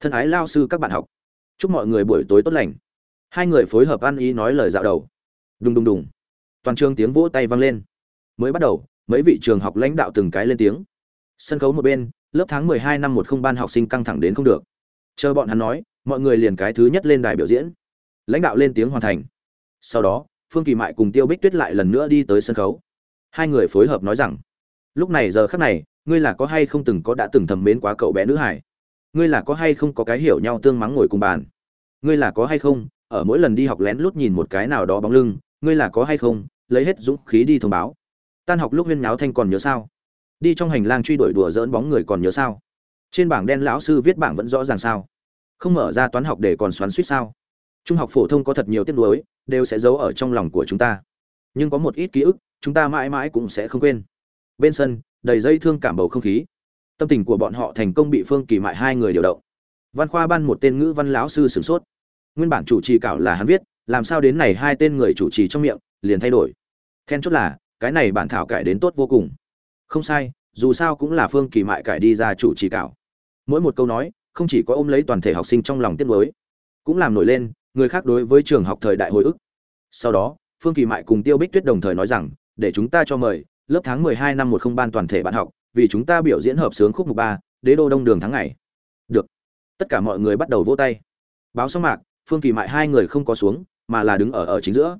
Thân ái lao sư các bạn học. Chúc mọi người buổi tối tốt lành. Hai người phối hợp ăn ý nói lời dạo đầu. Đùng đùng đùng. Toàn trường tiếng vỗ tay vang lên. Mới bắt đầu, mấy vị trường học lãnh đạo từng cái lên tiếng. Sân khấu một bên, lớp tháng mười hai năm một không ban học sinh căng thẳng đến không được. Chờ bọn hắn nói, mọi người liền cái thứ nhất lên đài biểu diễn. Lãnh đạo lên tiếng hoàn thành. Sau đó, phương kỳ mại cùng tiêu bích tuyết lại lần nữa đi tới sân khấu hai người phối hợp nói rằng, lúc này giờ khác này, ngươi là có hay không từng có đã từng thầm mến quá cậu bé nữ hải? Ngươi là có hay không có cái hiểu nhau tương mắng ngồi cùng bàn? Ngươi là có hay không, ở mỗi lần đi học lén lút nhìn một cái nào đó bóng lưng, ngươi là có hay không, lấy hết dũng khí đi thông báo? Tan học lúc huyên nháo thanh còn nhớ sao? Đi trong hành lang truy đuổi đùa dỡn bóng người còn nhớ sao? Trên bảng đen lão sư viết bảng vẫn rõ ràng sao? Không mở ra toán học để còn xoắn suýt sao? Trung học phổ thông có thật nhiều tiết nuối, đều sẽ giấu ở trong lòng của chúng ta nhưng có một ít ký ức, chúng ta mãi mãi cũng sẽ không quên. Bên sân, đầy dây thương cảm bầu không khí. Tâm tình của bọn họ thành công bị phương kỳ mại hai người điều động. Văn khoa ban một tên ngữ văn lão sư sửng sốt. Nguyên bản chủ trì cảo là hắn viết, làm sao đến này hai tên người chủ trì trong miệng, liền thay đổi. Then chốt là, cái này bản thảo cải đến tốt vô cùng. Không sai, dù sao cũng là phương kỳ mại cải đi ra chủ trì cảo. Mỗi một câu nói, không chỉ có ôm lấy toàn thể học sinh trong lòng tiết mới cũng làm nổi lên người khác đối với trường học thời đại hồi ức. Sau đó phương kỳ mại cùng tiêu bích tuyết đồng thời nói rằng, để chúng ta cho mời, lớp tháng mười hai năm một không ban toàn thể bạn học, vì chúng ta biểu diễn hợp sướng khúc mục ba, đế đô đông đường tháng ngày. Được. Tất cả mọi người bắt đầu vỗ tay. Báo xong mạc, phương kỳ mại hai người không có xuống, mà là đứng ở ở chính giữa.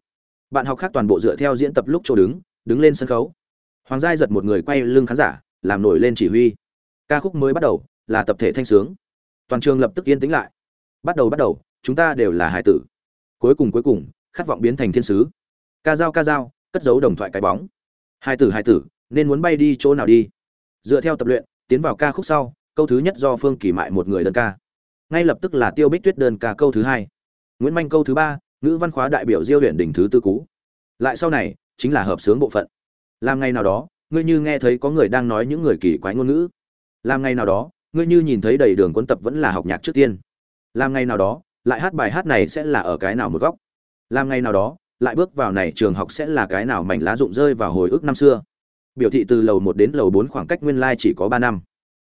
Bạn học khác toàn bộ dựa theo diễn tập lúc chỗ đứng đứng lên sân khấu. Hoàng giai giật một người quay lưng khán giả, làm nổi lên chỉ huy. Ca khúc mới bắt đầu, là tập thể thanh sướng. Toàn trường lập tức yên tĩnh lại. Bắt đầu bắt đầu, chúng ta đều là hải tử. Cuối cùng cuối cùng, khát vọng biến thành thiên sứ ca dao ca dao, cất giấu đồng thoại cái bóng. Hai tử hai tử, nên muốn bay đi chỗ nào đi? Dựa theo tập luyện, tiến vào ca khúc sau, câu thứ nhất do phương kỳ mại một người đơn ca. Ngay lập tức là tiêu bích tuyết đơn ca câu thứ hai. Nguyễn manh câu thứ ba, ngữ văn khóa đại biểu diêu huyện đỉnh thứ tư cú. Lại sau này, chính là hợp sướng bộ phận. Làm ngày nào đó, ngươi như nghe thấy có người đang nói những người kỳ quái ngôn ngữ. Làm ngày nào đó, ngươi như nhìn thấy đầy đường quân tập vẫn là học nhạc trước tiên. Làm ngày nào đó, lại hát bài hát này sẽ là ở cái nào một góc. Làm ngày nào đó lại bước vào này trường học sẽ là cái nào mảnh lá rụng rơi vào hồi ức năm xưa. Biểu thị từ lầu một đến lầu bốn khoảng cách nguyên lai chỉ có ba năm.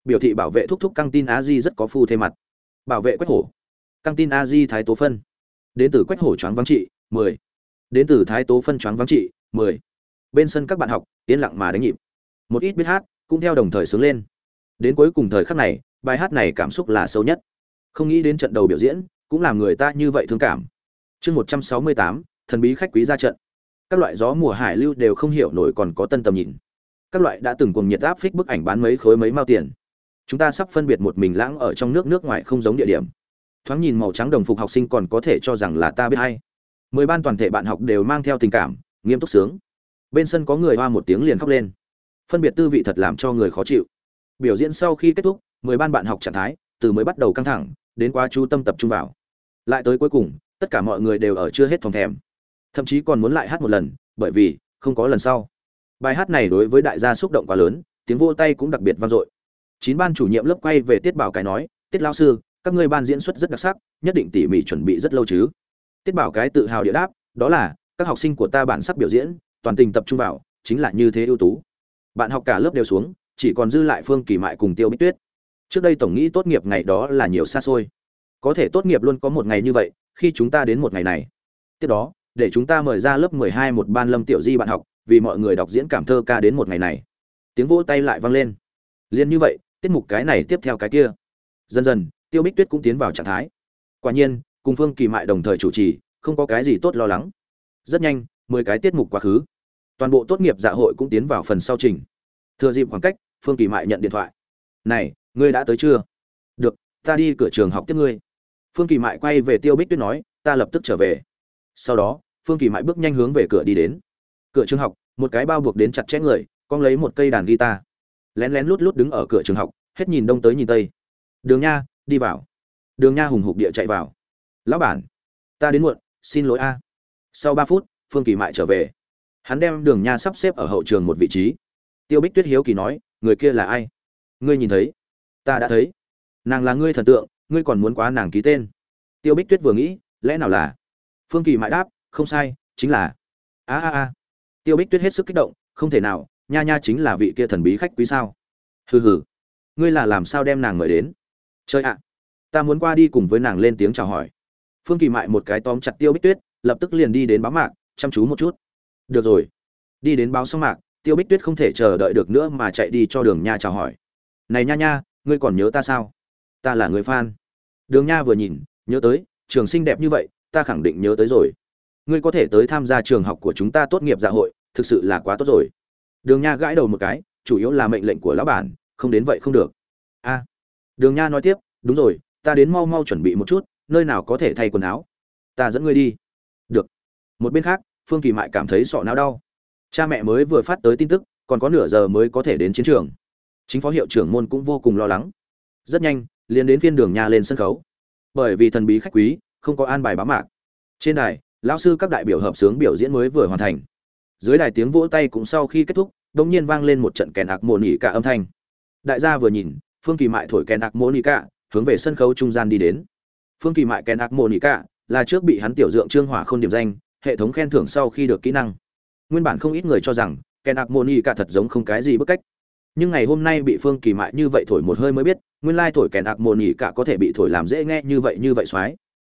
Biểu thị bảo vệ thúc thúc căng tin a di rất có phu thêm mặt. Bảo vệ quách hổ. Căng tin a di thái tố phân. Đến từ quách hổ choáng vắng trị, mười. Đến từ thái tố phân choáng vắng trị, mười. Bên sân các bạn học, yên lặng mà đánh nhịp. Một ít biết hát, cũng theo đồng thời sướng lên. Đến cuối cùng thời khắc này, bài hát này cảm xúc là sâu nhất. Không nghĩ đến trận đầu biểu diễn, cũng làm người ta như vậy thương cảm. Chương một trăm sáu mươi tám thần bí khách quý ra trận. Các loại gió mùa hải lưu đều không hiểu nổi còn có tân tầm nhìn. Các loại đã từng cùng nhiệt áp phích bức ảnh bán mấy khối mấy mao tiền. Chúng ta sắp phân biệt một mình lãng ở trong nước nước ngoài không giống địa điểm. Thoáng nhìn màu trắng đồng phục học sinh còn có thể cho rằng là ta biết hay. Mười ban toàn thể bạn học đều mang theo tình cảm, nghiêm túc sướng. Bên sân có người hoa một tiếng liền khóc lên. Phân biệt tư vị thật làm cho người khó chịu. Biểu diễn sau khi kết thúc, mười ban bạn học trạng thái từ mới bắt đầu căng thẳng, đến quá chú tâm tập trung vào. Lại tới cuối cùng, tất cả mọi người đều ở chưa hết phòng thèm thậm chí còn muốn lại hát một lần, bởi vì không có lần sau. Bài hát này đối với đại gia xúc động quá lớn, tiếng vô tay cũng đặc biệt vang dội. Chín ban chủ nhiệm lớp quay về tiết bảo cái nói, tiết lao sư, các ngươi ban diễn xuất rất đặc sắc, nhất định tỉ mỉ chuẩn bị rất lâu chứ. Tiết bảo cái tự hào địa đáp, đó là, các học sinh của ta bản sắc biểu diễn, toàn tình tập trung vào, chính là như thế ưu tú. Bạn học cả lớp đều xuống, chỉ còn dư lại phương kỳ mại cùng tiêu bích tuyết. Trước đây tổng nghĩ tốt nghiệp ngày đó là nhiều xa xôi. Có thể tốt nghiệp luôn có một ngày như vậy, khi chúng ta đến một ngày này. Tiếp đó để chúng ta mời ra lớp 12 một ban lâm tiểu di bạn học, vì mọi người đọc diễn cảm thơ ca đến một ngày này. Tiếng vỗ tay lại vang lên. Liên như vậy, tiết mục cái này tiếp theo cái kia. Dần dần, tiêu bích tuyết cũng tiến vào trạng thái. Quả nhiên, cùng phương kỳ mại đồng thời chủ trì, không có cái gì tốt lo lắng. Rất nhanh, mười cái tiết mục quá khứ. Toàn bộ tốt nghiệp dạ hội cũng tiến vào phần sau trình. Thừa dịp khoảng cách, phương kỳ mại nhận điện thoại. Này, ngươi đã tới chưa? Được, ta đi cửa trường học tiếp ngươi. Phương kỳ mại quay về tiêu bích tuyết nói, ta lập tức trở về. Sau đó phương kỳ mại bước nhanh hướng về cửa đi đến. Cửa trường học, một cái bao buộc đến chặt chẽ người, con lấy một cây đàn guitar. Lén lén lút lút đứng ở cửa trường học, hết nhìn đông tới nhìn tây. Đường nha, đi vào. Đường nha hùng hục địa chạy vào. Lão bản, ta đến muộn, xin lỗi a. Sau ba phút, phương kỳ mại trở về. Hắn đem đường nha sắp xếp ở hậu trường một vị trí. Tiêu bích tuyết hiếu kỳ nói, người kia là ai? Ngươi nhìn thấy. Ta đã thấy. Nàng là ngươi thần tượng, ngươi còn muốn quá nàng ký tên. Tiêu bích tuyết vừa nghĩ, lẽ nào là? Phương kỳ Mại đáp không sai, chính là, a a a. Tiêu bích tuyết hết sức kích động, không thể nào, nha nha chính là vị kia thần bí khách quý sao? Hừ hừ. Ngươi là làm sao đem nàng mời đến? Chơi ạ. Ta muốn qua đi cùng với nàng lên tiếng chào hỏi. Phương kỳ mại một cái tóm chặt tiêu bích tuyết, lập tức liền đi đến báo mạc, chăm chú một chút. Được rồi. Đi đến báo xong mạc, tiêu bích tuyết không thể chờ đợi được nữa mà chạy đi cho đường nha chào hỏi. Này nha nha, ngươi còn nhớ ta sao? Ta là người fan. Đường nha vừa nhìn, nhớ tới, trường xinh đẹp như vậy, ta khẳng định nhớ tới rồi ngươi có thể tới tham gia trường học của chúng ta tốt nghiệp dạ hội, thực sự là quá tốt rồi. Đường nha gãi đầu một cái, chủ yếu là mệnh lệnh của lão bản, không đến vậy không được. A. Đường nha nói tiếp, đúng rồi, ta đến mau mau chuẩn bị một chút, nơi nào có thể thay quần áo. Ta dẫn ngươi đi. Được. Một bên khác, phương kỳ mại cảm thấy sọ não đau. Cha mẹ mới vừa phát tới tin tức, còn có nửa giờ mới có thể đến chiến trường. Chính phó hiệu trưởng môn cũng vô cùng lo lắng. Rất nhanh, liền đến phiên đường nha lên sân khấu. Bởi vì thần bí khách quý, không có an bài báo mạc. Trên đài lão sư các đại biểu hợp sướng biểu diễn mới vừa hoàn thành. Dưới đài tiếng vỗ tay cũng sau khi kết thúc đông nhiên vang lên một trận kèn ạc mồ nỉ cả âm thanh. Đại gia vừa nhìn, phương kỳ mại thổi kèn ạc mồ nỉ cả, hướng về sân khấu trung gian đi đến. Phương kỳ mại kèn ạc mồ nỉ cả là trước bị hắn tiểu dượng trương hỏa không điểm danh, hệ thống khen thưởng sau khi được kỹ năng. Nguyên bản không ít người cho rằng, kèn ạc mồ nỉ cả thật giống không cái gì bức cách. Nhưng ngày hôm nay bị phương kỳ mại như vậy thổi một hơi mới biết, nguyên lai thổi kèn ạc mồ nỉ cả có thể bị thổi làm dễ nghe như vậy như vậy soái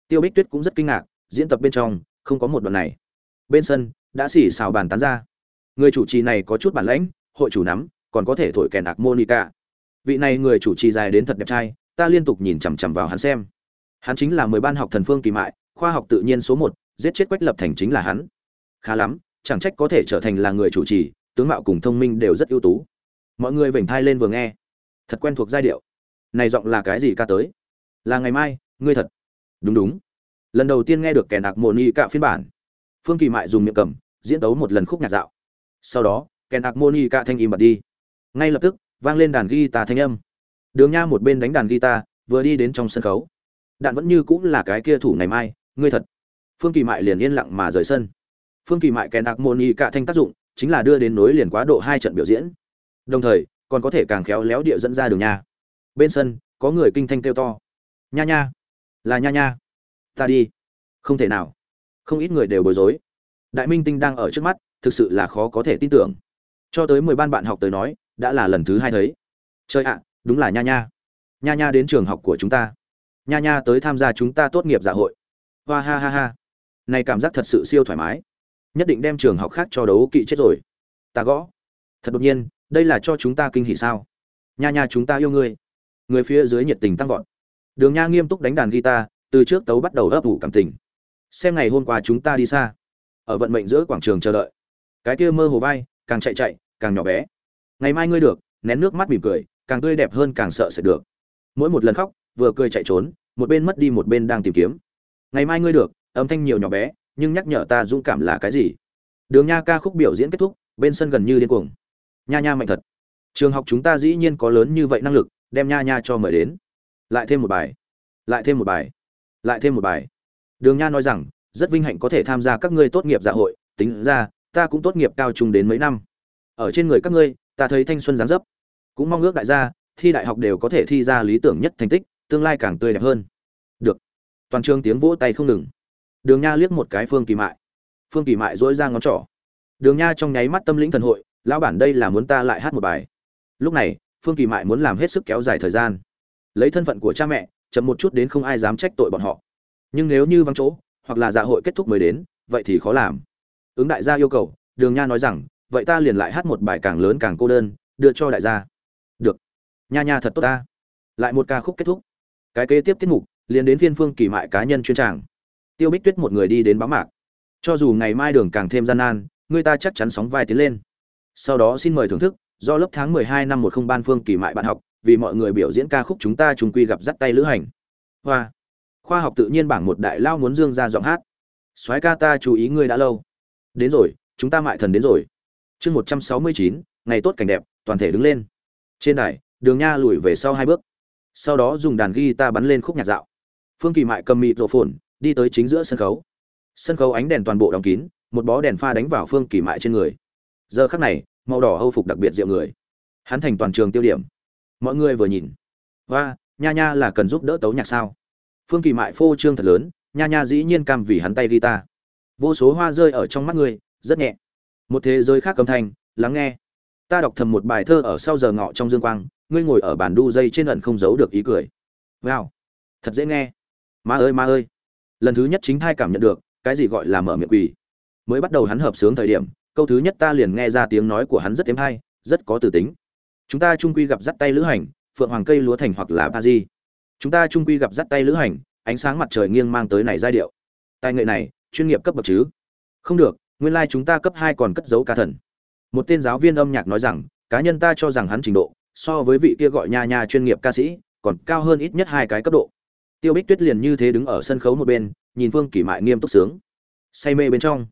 tiêu bích tuyết cũng rất kinh ngạc diễn tập bên trong, không có một đoạn này. Bên sân, đã xỉ xào bàn tán ra. Người chủ trì này có chút bản lãnh, hội chủ nắm, còn có thể thổi kèn ạc monica. Vị này người chủ trì dài đến thật đẹp trai, ta liên tục nhìn chằm chằm vào hắn xem. Hắn chính là mười ban học thần phương kỳ mại, khoa học tự nhiên số một, giết chết quách lập thành chính là hắn. Khá lắm, chẳng trách có thể trở thành là người chủ trì, tướng mạo cùng thông minh đều rất ưu tú. Mọi người vểnh thai lên vừa nghe. Thật quen thuộc giai điệu. Này giọng là cái gì ca tới? Là ngày mai, ngươi thật. Đúng đúng lần đầu tiên nghe được kẻ nạc mồ ni cả phiên bản. Phương kỳ mại dùng miệng cầm, diễn tấu một lần khúc nhạc dạo. Sau đó, kẻ nạc mồ ni thanh im bật đi. Ngay lập tức, vang lên đàn guitar thanh âm. Đường nha một bên đánh đàn guitar, vừa đi đến trong sân khấu. Đạn vẫn như cũng là cái kia thủ ngày mai, ngươi thật. Phương kỳ mại liền yên lặng mà rời sân. Phương kỳ mại kẻ nạc mồ ni thanh tác dụng, chính là đưa đến nối liền quá độ hai trận biểu diễn. Đồng thời, còn có thể càng khéo léo địa dẫn ra đường nha. Bên sân, có người kinh thanh kêu to. Nha nha. Là nha nha ta đi. Không thể nào. Không ít người đều bối rối. Đại minh tinh đang ở trước mắt, thực sự là khó có thể tin tưởng. Cho tới mười ban bạn học tới nói, đã là lần thứ hai thấy. Chơi ạ, đúng là nha nha. Nha nha đến trường học của chúng ta. Nha nha tới tham gia chúng ta tốt nghiệp dạ hội. Hoa ha ha ha. Này cảm giác thật sự siêu thoải mái. Nhất định đem trường học khác cho đấu kỵ chết rồi. Ta gõ. Thật đột nhiên, đây là cho chúng ta kinh hỉ sao? Nha nha chúng ta yêu ngươi. Người phía dưới nhiệt tình tăng vọt. Đường nha nghiêm túc đánh đàn guitar từ trước tấu bắt đầu ấp ủ cảm tình. Xem ngày hôm qua chúng ta đi xa. Ở vận mệnh giữa quảng trường chờ đợi. Cái kia mơ hồ vai, càng chạy chạy, càng nhỏ bé. Ngày mai ngươi được, nén nước mắt mỉm cười, càng tươi đẹp hơn càng sợ sẽ được. Mỗi một lần khóc, vừa cười chạy trốn, một bên mất đi một bên đang tìm kiếm. Ngày mai ngươi được, âm thanh nhiều nhỏ bé, nhưng nhắc nhở ta dũng cảm là cái gì? Đường nha ca khúc biểu diễn kết thúc, bên sân gần như điên cuồng. Nha nha mạnh thật. Trường học chúng ta dĩ nhiên có lớn như vậy năng lực, đem nha nha cho mời đến. Lại thêm một bài. Lại thêm một bài lại thêm một bài. Đường nha nói rằng, rất vinh hạnh có thể tham gia các ngươi tốt nghiệp dạ hội, tính ra, ta cũng tốt nghiệp cao trung đến mấy năm. Ở trên người các ngươi, ta thấy thanh xuân giáng dấp. Cũng mong ước đại gia, thi đại học đều có thể thi ra lý tưởng nhất thành tích, tương lai càng tươi đẹp hơn. Được. Toàn trường tiếng vỗ tay không ngừng. Đường nha liếc một cái phương kỳ mại. Phương kỳ mại dỗi ra ngón trỏ. Đường nha trong nháy mắt tâm lĩnh thần hội, lão bản đây là muốn ta lại hát một bài. Lúc này, phương kỳ mại muốn làm hết sức kéo dài thời gian. Lấy thân phận của cha mẹ chậm một chút đến không ai dám trách tội bọn họ. Nhưng nếu như vắng chỗ, hoặc là dạ hội kết thúc mới đến, vậy thì khó làm. Ứng đại gia yêu cầu, đường nha nói rằng, vậy ta liền lại hát một bài càng lớn càng cô đơn, đưa cho đại gia. Được. Nha nha thật tốt ta. Lại một ca khúc kết thúc. Cái kế tiếp tiết mục, liền đến phiên phương kỳ mại cá nhân chuyên tràng. Tiêu bích tuyết một người đi đến báo mạc. Cho dù ngày mai đường càng thêm gian nan, người ta chắc chắn sóng vai tiến lên. Sau đó xin mời thưởng thức, do lớp tháng 12 năm một không ban phương kỳ mại bạn học vì mọi người biểu diễn ca khúc chúng ta chung quy gặp dắt tay lữ hành. Hoa. Khoa học tự nhiên bảng một đại lao muốn dương ra giọng hát. Soái ca ta chú ý ngươi đã lâu. Đến rồi chúng ta mại thần đến rồi. Chương 169, ngày tốt cảnh đẹp toàn thể đứng lên. Trên đài đường nha lùi về sau hai bước. Sau đó dùng đàn guitar bắn lên khúc nhạc dạo. Phương kỳ mại cầm mịt rổ phồn đi tới chính giữa sân khấu. Sân khấu ánh đèn toàn bộ đóng kín một bó đèn pha đánh vào phương kỳ mại trên người. Giờ khắc này màu đỏ hâu phục đặc biệt diệu người. Hắn thành toàn trường tiêu điểm mọi người vừa nhìn. Và nha nha là cần giúp đỡ tấu nhạc sao? Phương kỳ mại phô trương thật lớn, nha nha dĩ nhiên cam vì hắn tay guitar. Vô số hoa rơi ở trong mắt người, rất nhẹ. Một thế giới khác cầm thanh, lắng nghe. Ta đọc thầm một bài thơ ở sau giờ ngọ trong dương quang, ngươi ngồi ở bàn đu dây trên ẩn không giấu được ý cười. Wow, thật dễ nghe. Ma ơi ma ơi. Lần thứ nhất chính thai cảm nhận được, cái gì gọi là mở miệng quỳ. Mới bắt đầu hắn hợp sướng thời điểm, câu thứ nhất ta liền nghe ra tiếng nói của hắn rất êm hay, rất có từ tính chúng ta trung quy gặp dắt tay lữ hành, phượng hoàng cây lúa thành hoặc là ba di. Chúng ta trung quy gặp dắt tay lữ hành, ánh sáng mặt trời nghiêng mang tới này giai điệu. Tài nghệ này, chuyên nghiệp cấp bậc chứ? Không được, nguyên lai chúng ta cấp hai còn cất giấu ca thần. Một tên giáo viên âm nhạc nói rằng, cá nhân ta cho rằng hắn trình độ, so với vị kia gọi nha nha chuyên nghiệp ca sĩ, còn cao hơn ít nhất hai cái cấp độ. Tiêu bích tuyết liền như thế đứng ở sân khấu một bên, nhìn phương kỳ mại nghiêm túc sướng. Say mê bên trong.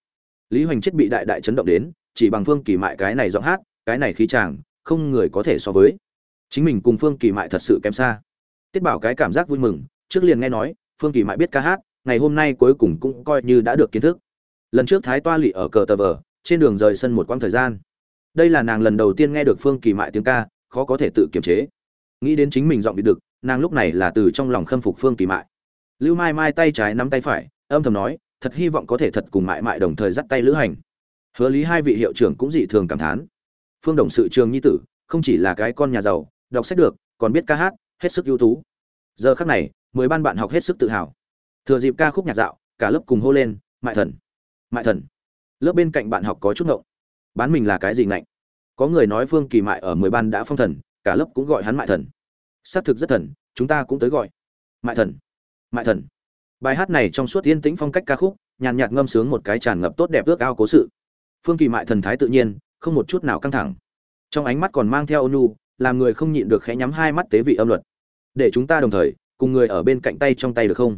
Lý hoành chết bị đại đại chấn động đến, chỉ bằng phương kỳ mại cái này giọng hát, cái này khí chàng không người có thể so với. Chính mình cùng phương kỳ mại thật sự kém xa. Tiết bảo cái cảm giác vui mừng, trước liền nghe nói, phương kỳ mại biết ca hát, ngày hôm nay cuối cùng cũng coi như đã được kiến thức. Lần trước thái toa lỵ ở cờ tờ vờ, trên đường rời sân một quãng thời gian. Đây là nàng lần đầu tiên nghe được phương kỳ mại tiếng ca, khó có thể tự kiềm chế. Nghĩ đến chính mình giọng bị được nàng lúc này là từ trong lòng khâm phục phương kỳ mại. Lưu mai mai tay trái nắm tay phải, âm thầm nói, thật hy vọng có thể thật cùng mại mại đồng thời dắt tay lữ hành. Hứa lý hai vị hiệu trưởng cũng dị thường cảm thán phương đồng sự trường nhi tử, không chỉ là cái con nhà giàu, đọc sách được, còn biết ca hát, hết sức ưu tú. Giờ khắc này, mười ban bạn học hết sức tự hào. Thừa dịp ca khúc nhạc dạo, cả lớp cùng hô lên, mại thần mại thần. Lớp bên cạnh bạn học có chút ngộng. Bán mình là cái gì ngạnh? Có người nói phương kỳ mại ở mười ban đã phong thần, cả lớp cũng gọi hắn mại thần. Xác thực rất thần, chúng ta cũng tới gọi. Mại thần mại thần. Bài hát này trong suốt yên tĩnh phong cách ca khúc, nhàn nhạt ngâm sướng một cái tràn ngập tốt đẹp ước ao cố sự. Phương kỳ mại thần thái tự nhiên không một chút nào căng thẳng. Trong ánh mắt còn mang theo ônu, làm người không nhịn được khẽ nhắm hai mắt tế vị âm luật. Để chúng ta đồng thời, cùng người ở bên cạnh tay trong tay được không?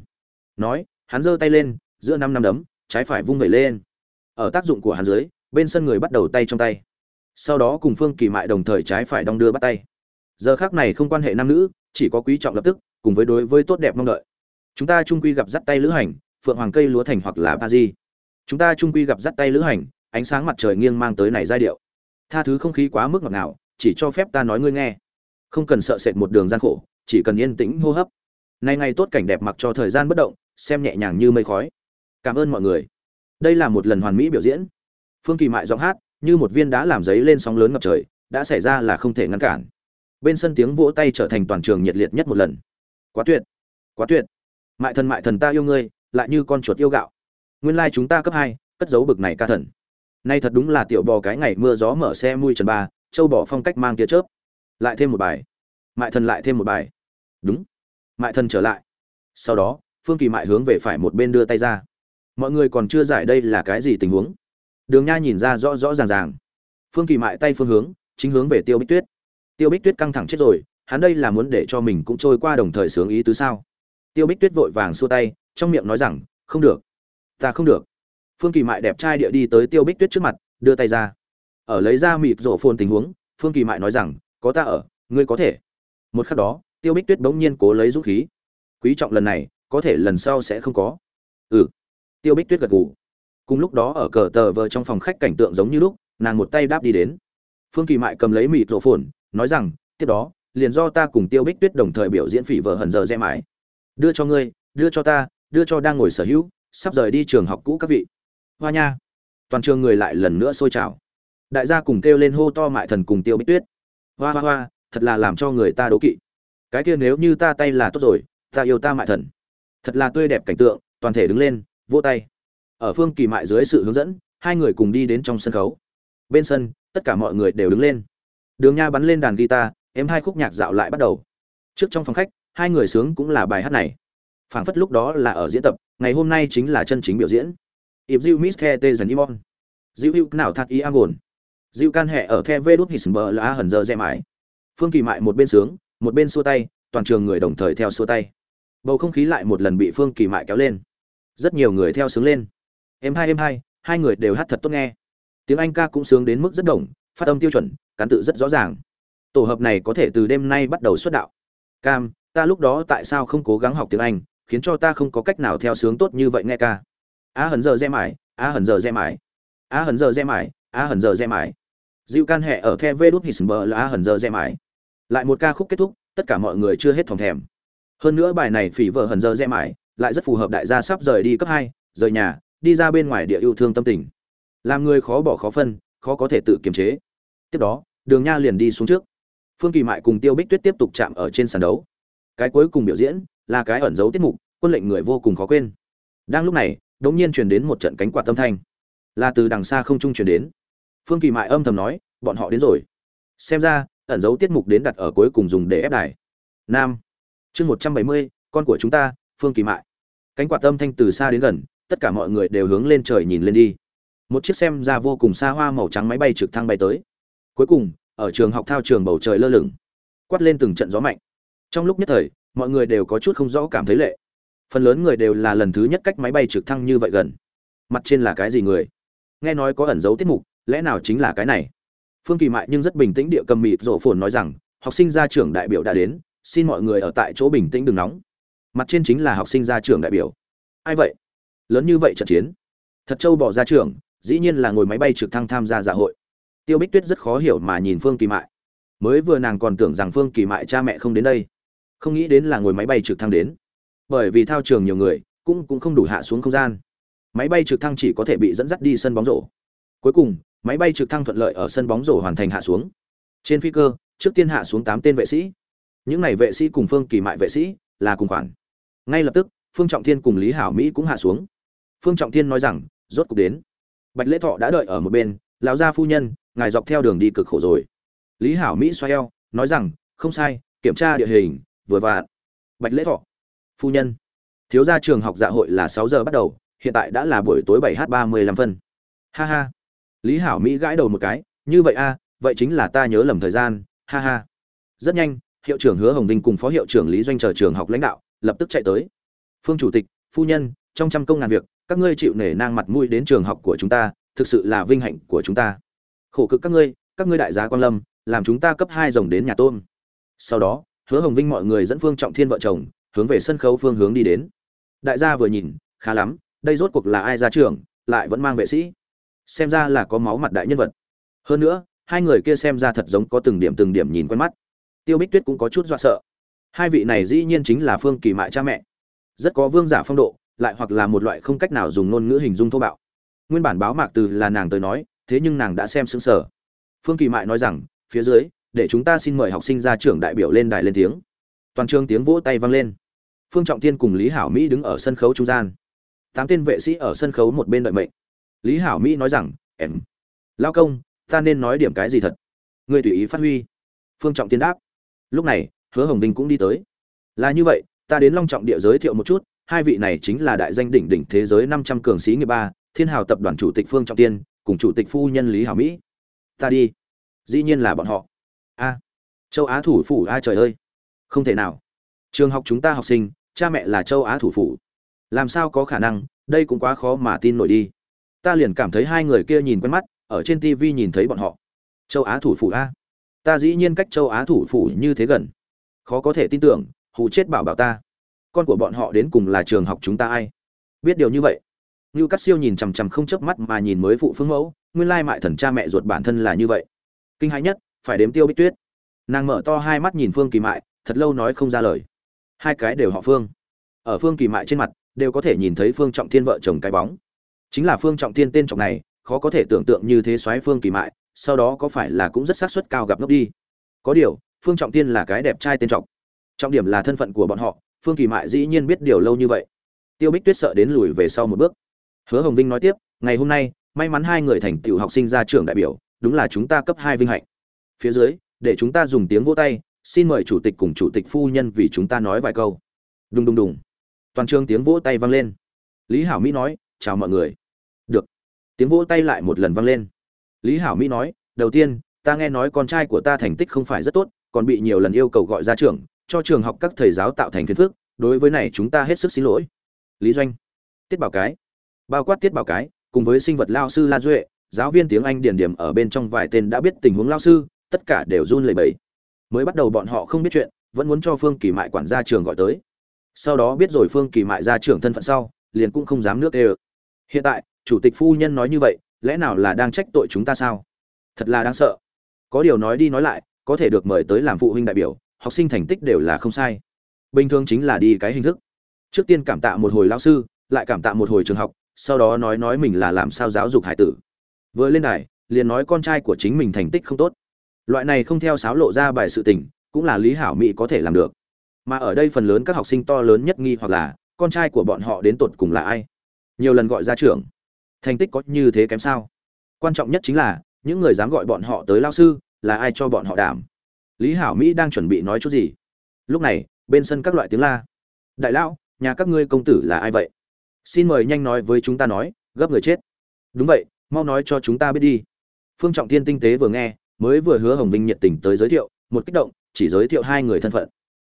Nói, hắn giơ tay lên, giữa năm năm đấm, trái phải vung vẩy lên. Ở tác dụng của hắn dưới, bên sân người bắt đầu tay trong tay. Sau đó cùng phương kỳ mại đồng thời trái phải đong đưa bắt tay. Giờ khác này không quan hệ nam nữ, chỉ có quý trọng lập tức, cùng với đối với tốt đẹp mong đợi. Chúng ta trung quy gặp dắt tay lữ hành, phượng hoàng cây lúa thành hoặc là ba di. Chúng ta trung quy gặp dắt tay lữ hành ánh sáng mặt trời nghiêng mang tới này giai điệu. Tha thứ không khí quá mức ngọt ngào, chỉ cho phép ta nói ngươi nghe. Không cần sợ sệt một đường gian khổ, chỉ cần yên tĩnh hô hấp. Nay ngày tốt cảnh đẹp mặc cho thời gian bất động, xem nhẹ nhàng như mây khói. Cảm ơn mọi người. Đây là một lần hoàn mỹ biểu diễn. Phương kỳ mại giọng hát, như một viên đá làm giấy lên sóng lớn ngập trời, đã xảy ra là không thể ngăn cản. Bên sân tiếng vỗ tay trở thành toàn trường nhiệt liệt nhất một lần. Quá tuyệt. Quá tuyệt. Mại thần mại thần ta yêu ngươi, lại như con chuột yêu gạo. Nguyên lai chúng ta cấp hai, cất giấu bực này ca thần nay thật đúng là tiểu bò cái ngày mưa gió mở xe mui trần ba, châu bỏ phong cách mang tia chớp. Lại thêm một bài. Mại thần lại thêm một bài. Đúng. Mại thần trở lại. Sau đó, phương kỳ mại hướng về phải một bên đưa tay ra. Mọi người còn chưa giải đây là cái gì tình huống? Đường nha nhìn ra rõ rõ ràng ràng. Phương kỳ mại tay phương hướng, chính hướng về tiêu bích tuyết. Tiêu bích tuyết căng thẳng chết rồi, hắn đây là muốn để cho mình cũng trôi qua đồng thời sướng ý tứ sao? Tiêu bích tuyết vội vàng xua tay, trong miệng nói rằng, không được. Ta không được phương kỳ mại đẹp trai địa đi tới tiêu bích tuyết trước mặt, đưa tay ra. Ở lấy ra mịt rổ phồn tình huống, phương kỳ mại nói rằng, có ta ở, ngươi có thể. Một khắc đó, tiêu bích tuyết bỗng nhiên cố lấy dũng khí. Quý trọng lần này, có thể lần sau sẽ không có. Ừ. Tiêu bích tuyết gật gù. Cùng lúc đó ở cờ tờ vờ trong phòng khách cảnh tượng giống như lúc, nàng một tay đáp đi đến. Phương kỳ mại cầm lấy mịt rổ phồn, nói rằng, tiếp đó, liền do ta cùng tiêu bích tuyết đồng thời biểu diễn phỉ vợ hần giờ rẽ mãi. Đưa cho ngươi, đưa cho ta, đưa cho đang ngồi sở hữu, sắp rời đi trường học cũ các vị hoa nha. Toàn trường người lại lần nữa sôi trào. Đại gia cùng kêu lên hô to mại thần cùng tiêu bích tuyết. Hoa hoa hoa, thật là làm cho người ta đố kỵ. Cái kia nếu như ta tay là tốt rồi, ta yêu ta mại thần. Thật là tươi đẹp cảnh tượng, toàn thể đứng lên, vỗ tay. Ở phương kỳ mại dưới sự hướng dẫn, hai người cùng đi đến trong sân khấu. Bên sân, tất cả mọi người đều đứng lên. Đường nha bắn lên đàn guitar em hai khúc nhạc dạo lại bắt đầu. Trước trong phòng khách, hai người sướng cũng là bài hát này. Phảng phất lúc đó là ở diễn tập, ngày hôm nay chính là chân chính biểu diễn ịp diệu miss the tê dần imon diệu hữu nào thật ý agồn diệu can hẹ ở the vê đút hít bờ là hần giờ dẹ mãi. Phương kỳ mại một bên sướng, một bên xua tay, toàn trường người đồng thời theo xua tay. Bầu không khí lại một lần bị phương kỳ mại kéo lên. Rất nhiều người theo sướng lên. Em hai em hai hai người đều hát thật tốt nghe. Tiếng anh ca cũng sướng đến mức rất đồng phát âm tiêu chuẩn, cán tự rất rõ ràng. Tổ hợp này có thể từ đêm nay bắt đầu xuất đạo. Cam, ta lúc đó tại sao không cố gắng học tiếng anh, khiến cho ta không có cách nào theo sướng tốt như vậy nghe ca? Á hần giờ rẽ mải, á hần giờ rẽ mải, á hần giờ rẽ mải, á hần giờ rẽ mải. dịu can hệ ở the vê đút hít bờ là á hần giờ rẽ mải. lại một ca khúc kết thúc tất cả mọi người chưa hết thòng thèm. Hơn nữa bài này phỉ vợ hần giờ rẽ mải, lại rất phù hợp đại gia sắp rời đi cấp hai rời nhà đi ra bên ngoài địa yêu thương tâm tình. Làm người khó bỏ khó phân khó có thể tự kiềm chế. Tiếp đó đường nha liền đi xuống trước. Phương kỳ mại cùng tiêu bích tuyết tiếp tục chạm ở trên sàn đấu. Cái cuối cùng biểu diễn là cái ẩn dấu tiết mục quân lệnh người vô cùng khó quên. Đang lúc này đột nhiên truyền đến một trận cánh quạt âm thanh. Là từ đằng xa không trung truyền đến. Phương kỳ mại âm thầm nói, bọn họ đến rồi. Xem ra, ẩn dấu tiết mục đến đặt ở cuối cùng dùng để ép đài. Nam. Chương một trăm bảy mươi, con của chúng ta, phương kỳ mại. Cánh quạt âm thanh từ xa đến gần, tất cả mọi người đều hướng lên trời nhìn lên đi. Một chiếc xem ra vô cùng xa hoa màu trắng máy bay trực thăng bay tới. Cuối cùng, ở trường học thao trường bầu trời lơ lửng, quát lên từng trận gió mạnh. Trong lúc nhất thời, mọi người đều có chút không rõ cảm thấy lệ phần lớn người đều là lần thứ nhất cách máy bay trực thăng như vậy gần. Mặt trên là cái gì người? Nghe nói có ẩn dấu tiết mục, lẽ nào chính là cái này? Phương kỳ mại nhưng rất bình tĩnh địa cầm mịt rổ phồn nói rằng, học sinh ra trưởng đại biểu đã đến, xin mọi người ở tại chỗ bình tĩnh đừng nóng. Mặt trên chính là học sinh ra trưởng đại biểu. Ai vậy? Lớn như vậy trận chiến. Thật châu bỏ ra trường, dĩ nhiên là ngồi máy bay trực thăng tham gia dạ hội. Tiêu bích tuyết rất khó hiểu mà nhìn phương kỳ mại. Mới vừa nàng còn tưởng rằng phương kỳ mại cha mẹ không đến đây. Không nghĩ đến là ngồi máy bay trực thăng đến bởi vì thao trường nhiều người, cũng cũng không đủ hạ xuống không gian. Máy bay trực thăng chỉ có thể bị dẫn dắt đi sân bóng rổ. Cuối cùng, máy bay trực thăng thuận lợi ở sân bóng rổ hoàn thành hạ xuống. Trên phi cơ, trước tiên hạ xuống tám tên vệ sĩ. Những này vệ sĩ cùng phương kỳ mại vệ sĩ là cùng khoản. Ngay lập tức, phương trọng thiên cùng lý hảo mỹ cũng hạ xuống. Phương trọng thiên nói rằng, rốt cục đến. Bạch lễ thọ đã đợi ở một bên, lão gia phu nhân, ngài dọc theo đường đi cực khổ rồi. Lý hảo mỹ xoay eo, nói rằng, không sai, kiểm tra địa hình, vừa vặn. Bạch lễ thọ phu nhân. Thiếu gia trường học dạ hội là sáu giờ bắt đầu, hiện tại đã là buổi tối bảy h ba mươi lăm phân. Ha ha. Lý hảo mỹ gãi đầu một cái, như vậy a, vậy chính là ta nhớ lầm thời gian. Ha ha. Rất nhanh, hiệu trưởng hứa hồng vinh cùng phó hiệu trưởng lý doanh chờ trường học lãnh đạo, lập tức chạy tới. Phương chủ tịch, phu nhân, trong trăm công ngàn việc, các ngươi chịu nể nang mặt mũi đến trường học của chúng ta, thực sự là vinh hạnh của chúng ta. Khổ cực các ngươi các ngươi đại giá quan lâm, làm chúng ta cấp hai rồng đến nhà tôn sau đó, hứa hồng vinh mọi người dẫn phương trọng thiên vợ chồng hướng về sân khấu phương hướng đi đến. Đại gia vừa nhìn, khá lắm, đây rốt cuộc là ai ra trường, lại vẫn mang vệ sĩ. Xem ra là có máu mặt đại nhân vật. Hơn nữa, hai người kia xem ra thật giống có từng điểm từng điểm nhìn quen mắt. Tiêu bích tuyết cũng có chút dọa sợ. Hai vị này dĩ nhiên chính là phương kỳ mại cha mẹ. Rất có vương giả phong độ, lại hoặc là một loại không cách nào dùng ngôn ngữ hình dung thô bạo. Nguyên bản báo mạc từ là nàng tới nói, thế nhưng nàng đã xem xứng sở phương kỳ mại nói rằng, phía dưới, để chúng ta xin mời học sinh ra trưởng đại biểu lên đài lên tiếng. Toàn trường tiếng vỗ tay vang lên phương trọng Thiên cùng lý hảo mỹ đứng ở sân khấu trung gian. Tám tên vệ sĩ ở sân khấu một bên đợi mệnh. Lý hảo mỹ nói rằng, em, lao công, ta nên nói điểm cái gì thật? Người tùy ý phát huy. Phương trọng tiên đáp. Lúc này, hứa hồng vinh cũng đi tới. Là như vậy, ta đến long trọng địa giới thiệu một chút, hai vị này chính là đại danh đỉnh đỉnh thế giới năm trăm cường sĩ nghiệp ba, thiên hào tập đoàn chủ tịch phương trọng tiên cùng chủ tịch phu nhân lý hảo mỹ. Ta đi. Dĩ nhiên là bọn họ. A, châu á thủ phủ a trời ơi, không thể nào. Trường học chúng ta học sinh cha mẹ là châu á thủ phủ. Làm sao có khả năng? Đây cũng quá khó mà tin nổi đi. Ta liền cảm thấy hai người kia nhìn quen mắt, ở trên tv nhìn thấy bọn họ. Châu á thủ phủ a? Ta dĩ nhiên cách châu á thủ phủ như thế gần. Khó có thể tin tưởng, hù chết bảo bảo ta. Con của bọn họ đến cùng là trường học chúng ta ai? Biết điều như vậy. Như cắt siêu nhìn chằm chằm không chớp mắt mà nhìn mới phụ phương mẫu, nguyên lai mại thần cha mẹ ruột bản thân là như vậy. Kinh hãi nhất, phải đếm tiêu bích tuyết. Nàng mở to hai mắt nhìn phương kỳ mại, thật lâu nói không ra lời hai cái đều họ phương. Ở phương kỳ mại trên mặt, đều có thể nhìn thấy phương trọng thiên vợ chồng cái bóng. Chính là phương trọng thiên tên trọng này, khó có thể tưởng tượng như thế xoáy phương kỳ mại, sau đó có phải là cũng rất xác suất cao gặp ngốc đi. Có điều, phương trọng thiên là cái đẹp trai tên trọng trọng điểm là thân phận của bọn họ, phương kỳ mại dĩ nhiên biết điều lâu như vậy. Tiêu bích tuyết sợ đến lùi về sau một bước. Hứa hồng vinh nói tiếp, ngày hôm nay, may mắn hai người thành tựu học sinh ra trường đại biểu, đúng là chúng ta cấp hai vinh hạnh. Phía dưới, để chúng ta dùng tiếng vỗ tay xin mời chủ tịch cùng chủ tịch phu nhân vì chúng ta nói vài câu. Đùng đùng đùng. Toàn trường tiếng vỗ tay vang lên. Lý hảo mỹ nói, chào mọi người. Được. Tiếng vỗ tay lại một lần vang lên. Lý hảo mỹ nói, đầu tiên, ta nghe nói con trai của ta thành tích không phải rất tốt, còn bị nhiều lần yêu cầu gọi ra trường, cho trường học các thầy giáo tạo thành phiền phức, đối với này chúng ta hết sức xin lỗi. Lý doanh. Tiết bảo cái. Bao quát tiết bảo cái, cùng với sinh vật lao sư la duệ, giáo viên tiếng anh điển điểm ở bên trong vài tên đã biết tình huống lao sư, tất cả đều run lẩy bẩy mới bắt đầu bọn họ không biết chuyện, vẫn muốn cho phương kỳ mại quản gia trường gọi tới. Sau đó biết rồi phương kỳ mại ra trưởng thân phận sau, liền cũng không dám nước ê hiện tại, chủ tịch phu nhân nói như vậy, lẽ nào là đang trách tội chúng ta sao? Thật là đáng sợ. Có điều nói đi nói lại, có thể được mời tới làm phụ huynh đại biểu, học sinh thành tích đều là không sai. Bình thường chính là đi cái hình thức. Trước tiên cảm tạ một hồi lao sư, lại cảm tạ một hồi trường học, sau đó nói nói mình là làm sao giáo dục hải tử. Vừa lên đài, liền nói con trai của chính mình thành tích không tốt loại này không theo sáo lộ ra bài sự tình, cũng là lý hảo mỹ có thể làm được. Mà ở đây phần lớn các học sinh to lớn nhất nghi hoặc là, con trai của bọn họ đến tột cùng là ai? Nhiều lần gọi ra trưởng. Thành tích có như thế kém sao? Quan trọng nhất chính là, những người dám gọi bọn họ tới lao sư, là ai cho bọn họ đảm? Lý hảo mỹ đang chuẩn bị nói chút gì? Lúc này, bên sân các loại tiếng la. Đại lão, nhà các ngươi công tử là ai vậy? Xin mời nhanh nói với chúng ta nói, gấp người chết. Đúng vậy, mau nói cho chúng ta biết đi. Phương trọng thiên tinh tế vừa nghe mới vừa hứa hồng vinh nhiệt tình tới giới thiệu, một kích động, chỉ giới thiệu hai người thân phận.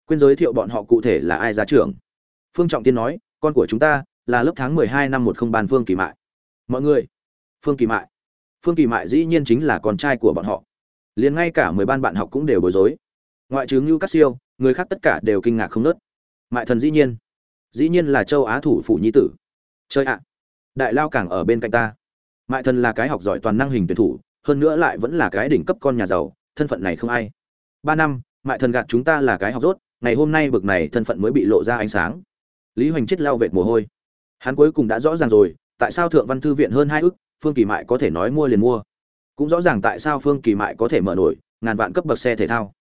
Quên giới thiệu bọn họ cụ thể là ai ra trưởng phương trọng tiên nói, con của chúng ta là lớp tháng mười hai năm một không ban phương kỳ mại. Mọi người? Phương kỳ mại. Phương kỳ mại dĩ nhiên chính là con trai của bọn họ. Liền ngay cả mười ban bạn học cũng đều bối rối. Ngoại trừ ngưu cát siêu, người khác tất cả đều kinh ngạc không nớt. Mại thần dĩ nhiên. Dĩ nhiên là châu á thủ phủ nhi tử. Chơi ạ, đại lao càng ở bên cạnh ta. Mại thần là cái học giỏi toàn năng hình tuyển thủ hơn nữa lại vẫn là cái đỉnh cấp con nhà giàu, thân phận này không ai. Ba năm, mại thần gạt chúng ta là cái học rốt, ngày hôm nay bực này thân phận mới bị lộ ra ánh sáng. Lý hoành chết lao vệt mồ hôi. Hắn cuối cùng đã rõ ràng rồi, tại sao thượng văn thư viện hơn hai ức, phương kỳ mại có thể nói mua liền mua. Cũng rõ ràng tại sao phương kỳ mại có thể mở nổi, ngàn vạn cấp bậc xe thể thao.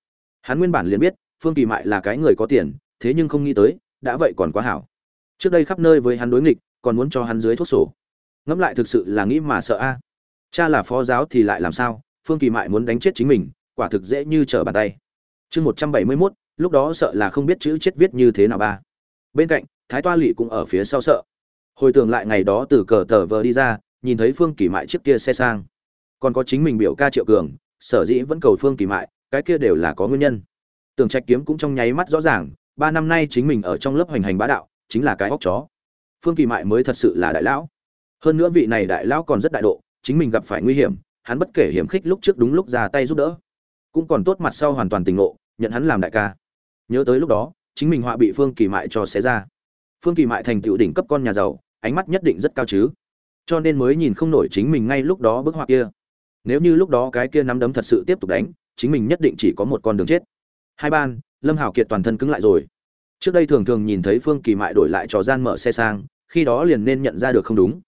Hắn nguyên bản liền biết, phương kỳ mại là cái người có tiền, thế nhưng không nghĩ tới, đã vậy còn quá hảo. Trước đây khắp nơi với hắn đối nghịch, còn muốn cho hắn dưới thuốc sổ. Ngẫm lại thực sự là nghĩ mà sợ a cha là phó giáo thì lại làm sao? Phương kỳ mại muốn đánh chết chính mình, quả thực dễ như trở bàn tay. Chương một trăm bảy mươi mốt, lúc đó sợ là không biết chữ chết viết như thế nào ba. Bên cạnh, thái toa lỵ cũng ở phía sau sợ. Hồi tưởng lại ngày đó từ cờ tờ vờ đi ra, nhìn thấy phương kỳ mại chiếc kia xe sang. Còn có chính mình biểu ca triệu cường, sở dĩ vẫn cầu phương kỳ mại, cái kia đều là có nguyên nhân. Tường trạch kiếm cũng trong nháy mắt rõ ràng, ba năm nay chính mình ở trong lớp hoành hành bá đạo, chính là cái óc chó. Phương kỳ mại mới thật sự là đại lão. Hơn nữa vị này đại lão còn rất đại độ chính mình gặp phải nguy hiểm, hắn bất kể hiểm khích lúc trước đúng lúc ra tay giúp đỡ, cũng còn tốt mặt sau hoàn toàn tình ngộ, nhận hắn làm đại ca. Nhớ tới lúc đó, chính mình họa bị phương kỳ mại cho xé ra. Phương kỳ mại thành tựu đỉnh cấp con nhà giàu, ánh mắt nhất định rất cao chứ. Cho nên mới nhìn không nổi chính mình ngay lúc đó bức họa kia. Nếu như lúc đó cái kia nắm đấm thật sự tiếp tục đánh, chính mình nhất định chỉ có một con đường chết. Hai ban, lâm Hảo kiệt toàn thân cứng lại rồi. Trước đây thường thường nhìn thấy phương kỳ mại đổi lại trò gian mở xe sang, khi đó liền nên nhận ra được không đúng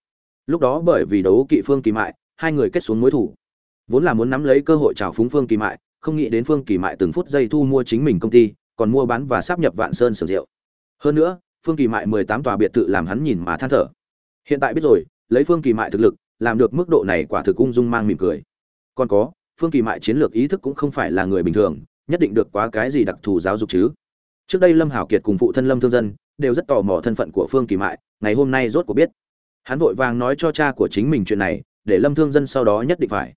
lúc đó bởi vì đấu kỵ phương kỳ mại, hai người kết xuống mối thủ. Vốn là muốn nắm lấy cơ hội trào phúng phương kỳ mại, không nghĩ đến phương kỳ mại từng phút giây thu mua chính mình công ty, còn mua bán và sắp nhập vạn sơn sở rượu hơn nữa, phương kỳ mại mười tám tòa biệt thự làm hắn nhìn mà than thở. Hiện tại biết rồi, lấy phương kỳ mại thực lực, làm được mức độ này quả thực ung dung mang mỉm cười. Còn có, phương kỳ mại chiến lược ý thức cũng không phải là người bình thường, nhất định được quá cái gì đặc thù giáo dục chứ. Trước đây lâm hảo kiệt cùng phụ thân lâm thương dân đều rất tò mò thân phận của phương kỳ mại, ngày hôm nay rốt cuộc biết hắn vội vàng nói cho cha của chính mình chuyện này, để lâm thương dân sau đó nhất định phải.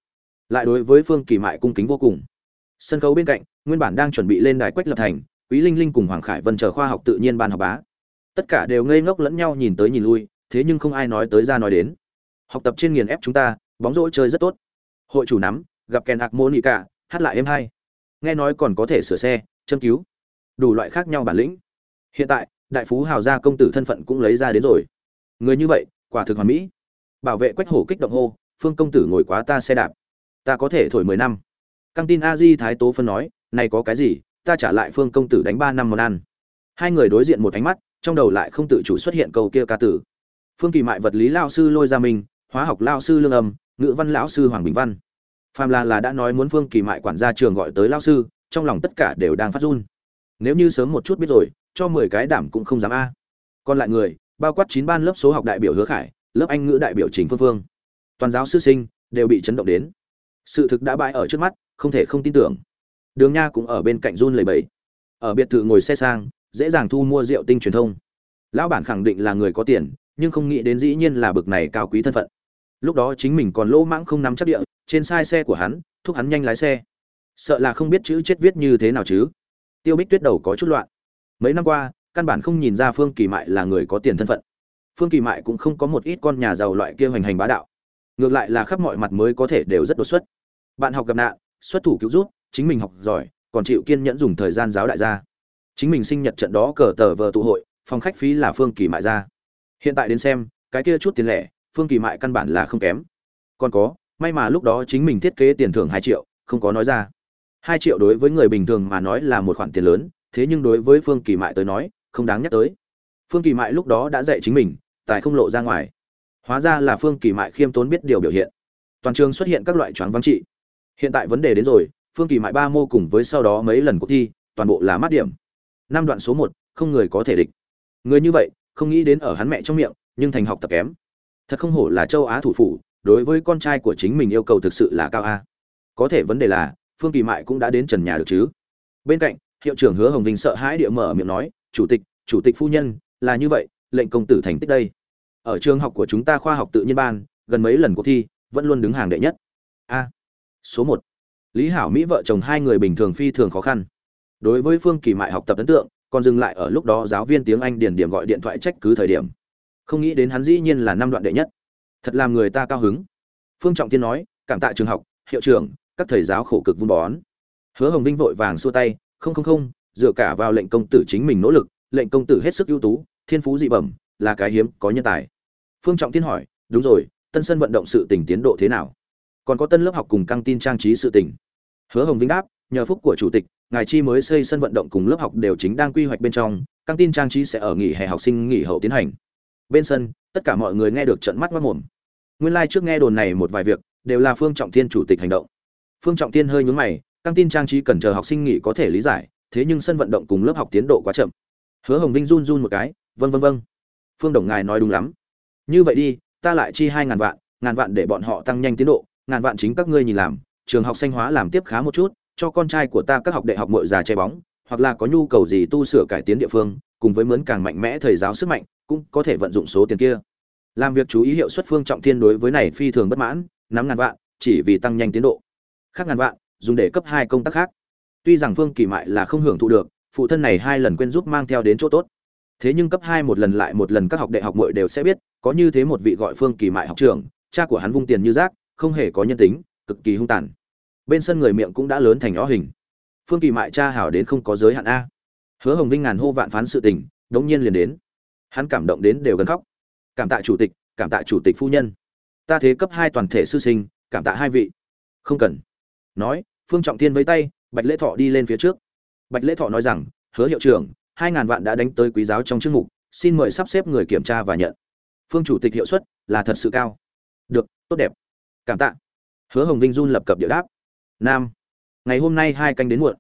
Lại đối với phương kỳ mại cung kính vô cùng. Sân khấu bên cạnh, nguyên bản đang chuẩn bị lên đài quách lập thành, quý linh linh cùng hoàng khải vân chờ khoa học tự nhiên ban học bá. Tất cả đều ngây ngốc lẫn nhau nhìn tới nhìn lui, thế nhưng không ai nói tới ra nói đến. Học tập trên nghiền ép chúng ta, bóng rổ chơi rất tốt. Hội chủ nắm, gặp kèn hạc mô nị cả, hát lại êm hay. Nghe nói còn có thể sửa xe, châm cứu. Đủ loại khác nhau bản lĩnh. Hiện tại, đại phú hào gia công tử thân phận cũng lấy ra đến rồi. Người như vậy quả thực hoàn mỹ. Bảo vệ quách hổ kích động hô, phương công tử ngồi quá ta xe đạp, ta có thể thổi mười năm. Căng tin a di thái tố phân nói, này có cái gì, ta trả lại phương công tử đánh ba năm món ăn. Hai người đối diện một ánh mắt, trong đầu lại không tự chủ xuất hiện câu kia ca tử. Phương kỳ mại vật lý lao sư lôi gia minh hóa học lao sư lương âm, ngữ văn lão sư hoàng bình văn. Phàm là là đã nói muốn phương kỳ mại quản gia trường gọi tới lao sư, trong lòng tất cả đều đang phát run. Nếu như sớm một chút biết rồi, cho mười cái đảm cũng không dám a. Còn lại người bao quát chín ban lớp số học đại biểu hứa khải, lớp anh ngữ đại biểu trình phương phương. Toàn giáo sư sinh đều bị chấn động đến. Sự thực đã bại ở trước mắt, không thể không tin tưởng. Đường nha cũng ở bên cạnh run lẩy bẩy. ở biệt thự ngồi xe sang, dễ dàng thu mua rượu tinh truyền thông. Lão bản khẳng định là người có tiền, nhưng không nghĩ đến dĩ nhiên là bực này cao quý thân phận. Lúc đó chính mình còn lỗ mãng không nắm chắc địa, trên sai xe của hắn, thúc hắn nhanh lái xe. Sợ là không biết chữ chết viết như thế nào chứ. Tiêu bích tuyết đầu có chút loạn. Mấy năm qua căn bản không nhìn ra phương kỳ mại là người có tiền thân phận. Phương kỳ mại cũng không có một ít con nhà giàu loại kia hoành hành bá đạo. Ngược lại là khắp mọi mặt mới có thể đều rất đột xuất. Bạn học gặp nạn, xuất thủ cứu rút chính mình học giỏi, còn chịu kiên nhẫn dùng thời gian giáo đại gia. Chính mình sinh nhật trận đó cờ tờ vờ tụ hội, phòng khách phí là phương kỳ mại ra. Hiện tại đến xem, cái kia chút tiền lẻ, phương kỳ mại căn bản là không kém. Còn có, may mà lúc đó chính mình thiết kế tiền thưởng hai triệu, không có nói ra. Hai triệu đối với người bình thường mà nói là một khoản tiền lớn, thế nhưng đối với phương kỳ mại tới nói không đáng nhắc tới. Phương kỳ mại lúc đó đã dạy chính mình, tài không lộ ra ngoài. Hóa ra là phương kỳ mại khiêm tốn biết điều biểu hiện. Toàn trường xuất hiện các loại choáng văn trị. Hiện tại vấn đề đến rồi, phương kỳ mại ba mô cùng với sau đó mấy lần cuộc thi, toàn bộ là mát điểm. Năm đoạn số một, không người có thể địch. Người như vậy, không nghĩ đến ở hắn mẹ trong miệng, nhưng thành học tập kém. Thật không hổ là châu á thủ phủ, đối với con trai của chính mình yêu cầu thực sự là cao a. Có thể vấn đề là, phương kỳ mại cũng đã đến trần nhà được chứ. Bên cạnh, hiệu trưởng hứa hồng vinh sợ hãi địa mở miệng nói chủ tịch chủ tịch phu nhân, là như vậy, lệnh công tử thành tích đây. Ở trường học của chúng ta khoa học tự nhiên ban, gần mấy lần cuộc thi, vẫn luôn đứng hàng đệ nhất. A. Số một. Lý hảo mỹ vợ chồng hai người bình thường phi thường khó khăn. Đối với phương kỳ mại học tập ấn tượng, còn dừng lại ở lúc đó giáo viên tiếng anh điền điểm gọi điện thoại trách cứ thời điểm. Không nghĩ đến hắn dĩ nhiên là năm đoạn đệ nhất. Thật làm người ta cao hứng. Phương trọng tiên nói, cảm tạ trường học, hiệu trưởng, các thầy giáo khổ cực vun bón. Hứa hồng vinh vội vàng xua tay, không không không dựa cả vào lệnh công tử chính mình nỗ lực, lệnh công tử hết sức ưu tú, thiên phú dị bẩm, là cái hiếm có nhân tài. Phương trọng tiên hỏi, đúng rồi, tân sân vận động sự tình tiến độ thế nào? Còn có tân lớp học cùng căng tin trang trí sự tình? Hứa hồng vinh đáp, nhờ phúc của chủ tịch, ngài chi mới xây sân vận động cùng lớp học đều chính đang quy hoạch bên trong, căng tin trang trí sẽ ở nghỉ hè học sinh nghỉ hậu tiến hành. Bên sân, tất cả mọi người nghe được trận mắt mất mồm. Nguyên lai、like、trước nghe đồn này một vài việc, đều là phương trọng thiên chủ tịch hành động. Phương trọng thiên hơi nhún mày, căng tin trang trí cần chờ học sinh nghỉ có thể lý giải thế nhưng sân vận động cùng lớp học tiến độ quá chậm. Hứa hồng vinh run run một cái vân vân vân phương đồng ngài nói đúng lắm. Như vậy đi, ta lại chi hai ngàn vạn ngàn vạn để bọn họ tăng nhanh tiến độ, ngàn vạn chính các ngươi nhìn làm, trường học xanh hóa làm tiếp khá một chút, cho con trai của ta các học đại học mội già che bóng, hoặc là có nhu cầu gì tu sửa cải tiến địa phương, cùng với mướn càng mạnh mẽ thầy giáo sức mạnh, cũng có thể vận dụng số tiền kia. Làm việc chú ý hiệu suất phương trọng thiên đối với này phi thường bất mãn nắm ngàn vạn, chỉ vì tăng nhanh tiến độ. Khác ngàn vạn, dùng để cấp hai công tác khác tuy rằng phương kỳ mại là không hưởng thụ được, phụ thân này hai lần quên giúp mang theo đến chỗ tốt. Thế nhưng cấp hai một lần lại một lần các học đệ học muội đều sẽ biết, có như thế một vị gọi phương kỳ mại học trưởng, cha của hắn vung tiền như rác, không hề có nhân tính, cực kỳ hung tàn. Bên sân người miệng cũng đã lớn thành ó hình. Phương kỳ mại cha hảo đến không có giới hạn a. Hứa hồng vinh ngàn hô vạn phán sự tình, đống nhiên liền đến. Hắn cảm động đến đều gần khóc. Cảm tạ chủ tịch, cảm tạ chủ tịch phu nhân. Ta thế cấp hai toàn thể sư sinh, cảm tạ hai vị. Không cần. Nói, phương trọng thiên với tay bạch lễ thọ đi lên phía trước. Bạch lễ thọ nói rằng, hứa hiệu trưởng, hai ngàn vạn đã đánh tới quý giáo trong chức mục, xin mời sắp xếp người kiểm tra và nhận. Phương chủ tịch hiệu suất là thật sự cao. Được, tốt đẹp. Cảm tạ. Hứa hồng vinh run lập cập địa đáp. Nam, ngày hôm nay hai canh đến muộn.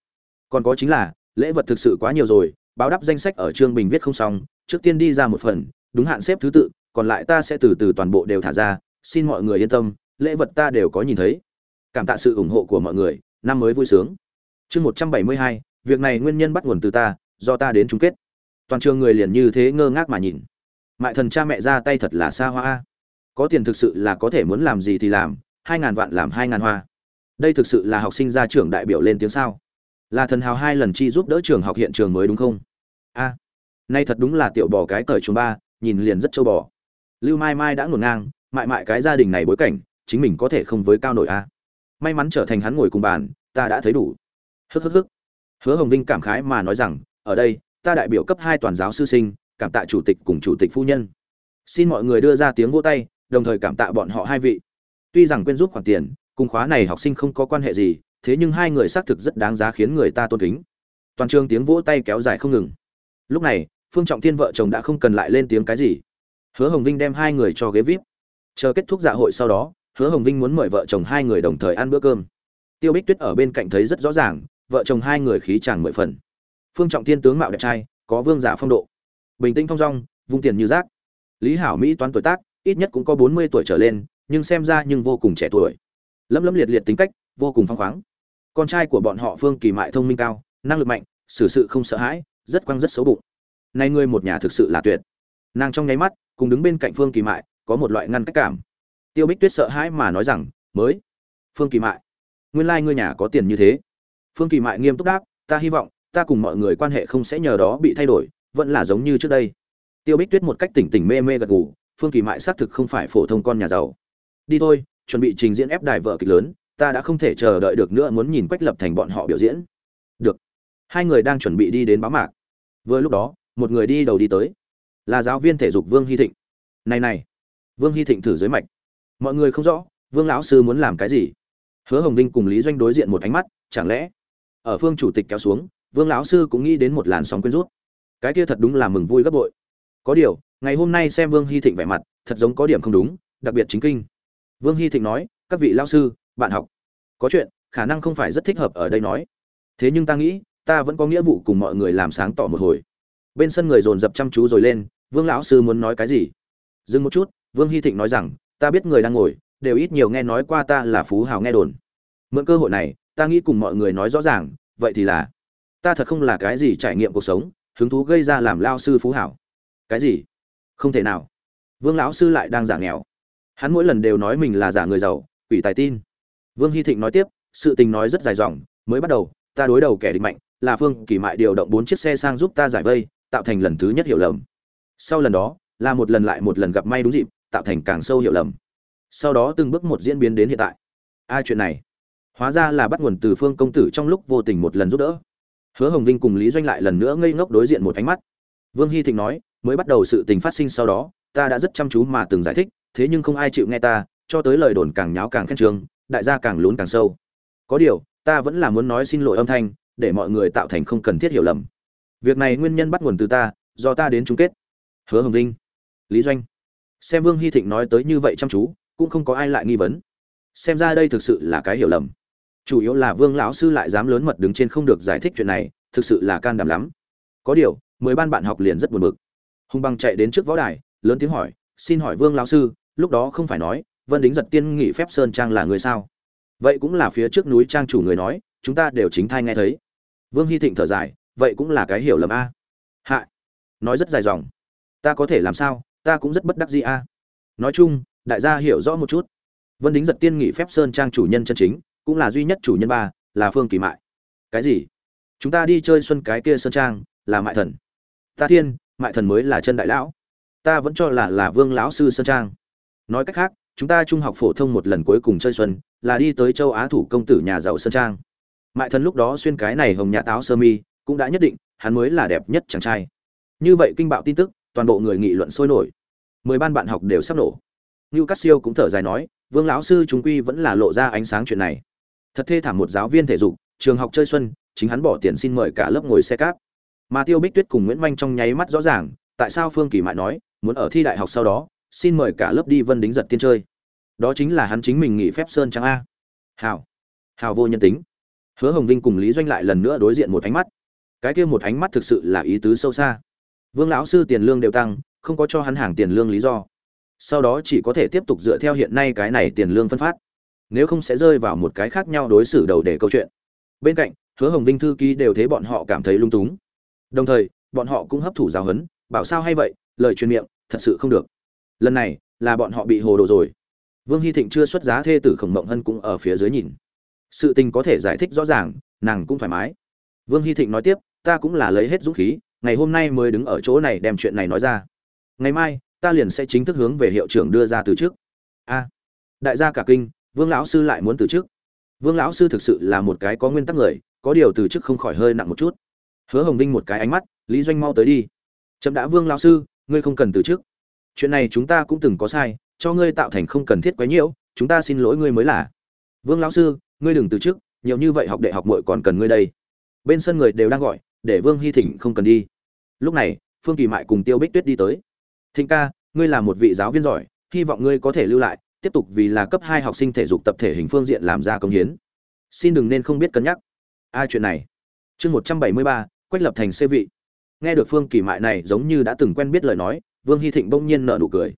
Còn có chính là, lễ vật thực sự quá nhiều rồi, báo đáp danh sách ở trương bình viết không xong, trước tiên đi ra một phần, đúng hạn xếp thứ tự, còn lại ta sẽ từ từ toàn bộ đều thả ra, xin mọi người yên tâm, lễ vật ta đều có nhìn thấy. Cảm tạ sự ủng hộ của mọi người, năm mới vui sướng chương một trăm bảy mươi hai, việc này nguyên nhân bắt nguồn từ ta, do ta đến chung kết. Toàn trường người liền như thế ngơ ngác mà nhìn. Mại thần cha mẹ ra tay thật là xa hoa. Có tiền thực sự là có thể muốn làm gì thì làm, hai ngàn vạn làm hai ngàn hoa. Đây thực sự là học sinh ra trưởng đại biểu lên tiếng sao? Là thần hào hai lần chi giúp đỡ trường học hiện trường mới đúng không? A, nay thật đúng là tiểu bò cái cởi chúng ba, nhìn liền rất châu bò. Lưu mai mai đã ngổn ngang, mại mại cái gia đình này bối cảnh, chính mình có thể không với cao nổi a. May mắn trở thành hắn ngồi cùng bàn, ta đã thấy đủ hức hức hức. Hứa hồng vinh cảm khái mà nói rằng, ở đây, ta đại biểu cấp hai toàn giáo sư sinh, cảm tạ chủ tịch cùng chủ tịch phu nhân. Xin mọi người đưa ra tiếng vỗ tay, đồng thời cảm tạ bọn họ hai vị. Tuy rằng quên giúp khoản tiền, cùng khóa này học sinh không có quan hệ gì, thế nhưng hai người xác thực rất đáng giá khiến người ta tôn kính. Toàn trường tiếng vỗ tay kéo dài không ngừng. Lúc này, phương trọng thiên vợ chồng đã không cần lại lên tiếng cái gì. Hứa hồng vinh đem hai người cho ghế vip. Chờ kết thúc dạ hội sau đó, hứa hồng vinh muốn mời vợ chồng hai người đồng thời ăn bữa cơm. Tiêu bích tuyết ở bên cạnh thấy rất rõ ràng vợ chồng hai người khí chàng mười phần. Phương trọng thiên tướng mạo đẹp trai, có vương giả phong độ. Bình tĩnh thong dong, vung tiền như rác. Lý hảo mỹ toán tuổi tác, ít nhất cũng có bốn mươi tuổi trở lên, nhưng xem ra nhưng vô cùng trẻ tuổi. Lấm lấm liệt liệt tính cách, vô cùng phong khoáng. Con trai của bọn họ phương kỳ mại thông minh cao, năng lực mạnh, xử sự không sợ hãi, rất quăng rất xấu bụng. Nay ngươi một nhà thực sự là tuyệt. Nàng trong nháy mắt, cùng đứng bên cạnh phương kỳ mại, có một loại ngăn cách cảm. Tiêu bích tuyết sợ hãi mà nói rằng, mới, phương kỳ mại, nguyên lai ngươi nhà có tiền như thế phương kỳ mại nghiêm túc đáp, ta hy vọng, ta cùng mọi người quan hệ không sẽ nhờ đó bị thay đổi, vẫn là giống như trước đây. Tiêu bích tuyết một cách tỉnh tỉnh mê mê gật gù, phương kỳ mại xác thực không phải phổ thông con nhà giàu. Đi thôi, chuẩn bị trình diễn ép đài vợ kịch lớn, ta đã không thể chờ đợi được nữa muốn nhìn quách lập thành bọn họ biểu diễn. Được. Hai người đang chuẩn bị đi đến báo mạc. Vừa lúc đó, một người đi đầu đi tới. Là giáo viên thể dục vương hy thịnh. Này này. Vương hy thịnh thử dưới mạch. Mọi người không rõ, vương lão sư muốn làm cái gì? Hứa hồng vinh cùng lý doanh đối diện một ánh mắt, chẳng lẽ ở phương chủ tịch kéo xuống, vương lão sư cũng nghĩ đến một làn sóng quyến rút cái kia thật đúng là mừng vui gấp bội. Có điều, ngày hôm nay xem vương hy thịnh vẻ mặt, thật giống có điểm không đúng, đặc biệt chính kinh. Vương hy thịnh nói, các vị lao sư, bạn học, có chuyện, khả năng không phải rất thích hợp ở đây nói. Thế nhưng ta nghĩ, ta vẫn có nghĩa vụ cùng mọi người làm sáng tỏ một hồi. Bên sân người dồn dập chăm chú rồi lên, vương lão sư muốn nói cái gì? Dừng một chút, vương hy thịnh nói rằng, ta biết người đang ngồi, đều ít nhiều nghe nói qua ta là phú hào nghe đồn. Mượn cơ hội này ta nghĩ cùng mọi người nói rõ ràng, vậy thì là, ta thật không là cái gì trải nghiệm cuộc sống, hứng thú gây ra làm lao sư phú hảo. Cái gì? Không thể nào. Vương lão sư lại đang giả nghèo. Hắn mỗi lần đều nói mình là giả người giàu ủy tài tin. Vương hy thịnh nói tiếp, sự tình nói rất dài dòng, mới bắt đầu, ta đối đầu kẻ địch mạnh, là phương kỳ mại điều động bốn chiếc xe sang giúp ta giải vây, tạo thành lần thứ nhất hiểu lầm. Sau lần đó, là một lần lại một lần gặp may đúng dịp, tạo thành càng sâu hiểu lầm. Sau đó từng bước một diễn biến đến hiện tại. Ai chuyện này hóa ra là bắt nguồn từ phương công tử trong lúc vô tình một lần giúp đỡ. Hứa hồng vinh cùng lý doanh lại lần nữa ngây ngốc đối diện một ánh mắt. Vương hy thịnh nói, mới bắt đầu sự tình phát sinh sau đó, ta đã rất chăm chú mà từng giải thích, thế nhưng không ai chịu nghe ta, cho tới lời đồn càng nháo càng khen trường, đại gia càng lún càng sâu. Có điều, ta vẫn là muốn nói xin lỗi âm thanh, để mọi người tạo thành không cần thiết hiểu lầm. Việc này nguyên nhân bắt nguồn từ ta, do ta đến chung kết. Hứa hồng vinh, lý doanh. Xem vương hy thịnh nói tới như vậy chăm chú, cũng không có ai lại nghi vấn. Xem ra đây thực sự là cái hiểu lầm chủ yếu là vương lão sư lại dám lớn mật đứng trên không được giải thích chuyện này, thực sự là can đảm lắm. Có điều, mười ban bạn học liền rất buồn bực. Hùng băng chạy đến trước võ đài, lớn tiếng hỏi, xin hỏi vương lão sư, lúc đó không phải nói, vân đính giật tiên nghị phép sơn trang là người sao? Vậy cũng là phía trước núi trang chủ người nói, chúng ta đều chính thai nghe thấy. Vương hy thịnh thở dài, vậy cũng là cái hiểu lầm a. Hạ, nói rất dài dòng. Ta có thể làm sao? Ta cũng rất bất đắc gì a. Nói chung, đại gia hiểu rõ một chút. Vân đính giật tiên nghị phép sơn trang chủ nhân chân chính cũng là duy nhất chủ nhân ba là phương kỳ mại. Cái gì? Chúng ta đi chơi xuân cái kia sơn trang là mại thần. Ta thiên mại thần mới là chân đại lão. Ta vẫn cho là là vương lão sư sơn trang. Nói cách khác chúng ta trung học phổ thông một lần cuối cùng chơi xuân là đi tới châu á thủ công tử nhà giàu sơn trang. Mại thần lúc đó xuyên cái này hồng nhã táo sơ mi cũng đã nhất định hắn mới là đẹp nhất chàng trai. Như vậy kinh bạo tin tức toàn bộ người nghị luận sôi nổi. Mười ban bạn học đều sắp nổ. Ngưu Cát Siêu cũng thở dài nói, Vương lão sư chúng quy vẫn là lộ ra ánh sáng chuyện này. Thật thê thảm một giáo viên thể dục, trường học chơi xuân, chính hắn bỏ tiền xin mời cả lớp ngồi xe cáp. Mà Tiêu Bích Tuyết cùng Nguyễn manh trong nháy mắt rõ ràng, tại sao Phương Kỳ Mại nói, muốn ở thi đại học sau đó, xin mời cả lớp đi Vân Đính giật tiên chơi. Đó chính là hắn chính mình nghỉ phép sơn trắng a. hào, hào vô nhân tính. Hứa Hồng Vinh cùng Lý Doanh lại lần nữa đối diện một ánh mắt. Cái kia một ánh mắt thực sự là ý tứ sâu xa. Vương lão sư tiền lương đều tăng, không có cho hắn hàng tiền lương lý do sau đó chỉ có thể tiếp tục dựa theo hiện nay cái này tiền lương phân phát nếu không sẽ rơi vào một cái khác nhau đối xử đầu để câu chuyện. Bên cạnh, hứa hồng vinh thư ký đều thấy bọn họ cảm thấy lung túng. Đồng thời, bọn họ cũng hấp thụ giáo huấn, bảo sao hay vậy, lời truyền miệng, thật sự không được. Lần này, là bọn họ bị hồ đồ rồi. Vương hy thịnh chưa xuất giá thê tử khổng mộng hân cũng ở phía dưới nhìn. Sự tình có thể giải thích rõ ràng, nàng cũng thoải mái. Vương hy thịnh nói tiếp, ta cũng là lấy hết dũng khí, ngày hôm nay mới đứng ở chỗ này đem chuyện này nói ra. Ngày mai, ta liền sẽ chính thức hướng về hiệu trưởng đưa ra từ chức a. Đại gia cả kinh vương lão sư lại muốn từ chức. Vương lão sư thực sự là một cái có nguyên tắc người, có điều từ chức không khỏi hơi nặng một chút. Hứa hồng vinh một cái ánh mắt, lý doanh mau tới đi. Chậm đã vương lão sư, ngươi không cần từ chức. Chuyện này chúng ta cũng từng có sai, cho ngươi tạo thành không cần thiết quấy nhiễu, chúng ta xin lỗi ngươi mới là. Vương lão sư, ngươi đừng từ chức, nhiều như vậy học đệ học muội còn cần ngươi đây. Bên sân người đều đang gọi, để vương hy thịnh không cần đi. Lúc này, phương kỳ mại cùng tiêu bích tuyết đi tới. Thịnh ca, ngươi là một vị giáo viên giỏi, hy vọng ngươi có thể lưu lại tiếp tục vì là cấp hai học sinh thể dục tập thể hình phương diện làm ra công hiến. Xin đừng nên không biết cân nhắc. Ai chuyện này? Chương một trăm bảy mươi ba, quách lập thành xê vị. Nghe được phương kỳ mại này giống như đã từng quen biết lời nói, vương hy thịnh bỗng nhiên nở nụ cười.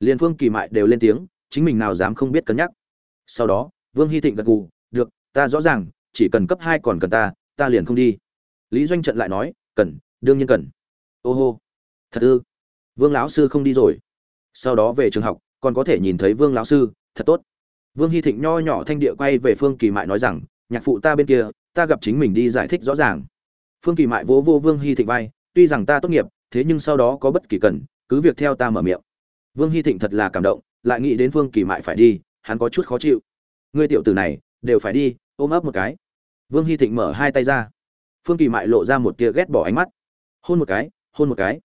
Liền phương kỳ mại đều lên tiếng, chính mình nào dám không biết cân nhắc. Sau đó, vương hy thịnh gật gù, được, ta rõ ràng, chỉ cần cấp hai còn cần ta ta liền không đi. Lý doanh trận lại nói, cần, đương nhiên cần. Ô hô, thật ư? Vương lão sư không đi rồi. Sau đó về trường học còn có thể nhìn thấy vương lão sư, thật tốt. Vương hy thịnh nho nhỏ thanh địa quay về phương kỳ mại nói rằng, nhạc phụ ta bên kia, ta gặp chính mình đi giải thích rõ ràng. Phương kỳ mại vỗ vô vương hy thịnh vai, tuy rằng ta tốt nghiệp, thế nhưng sau đó có bất kỳ cần, cứ việc theo ta mở miệng. Vương hy thịnh thật là cảm động, lại nghĩ đến phương kỳ mại phải đi, hắn có chút khó chịu. Ngươi tiểu tử này, đều phải đi, ôm ấp một cái. Vương hy thịnh mở hai tay ra. Phương kỳ mại lộ ra một tia ghét bỏ ánh mắt. Hôn một cái, hôn một cái,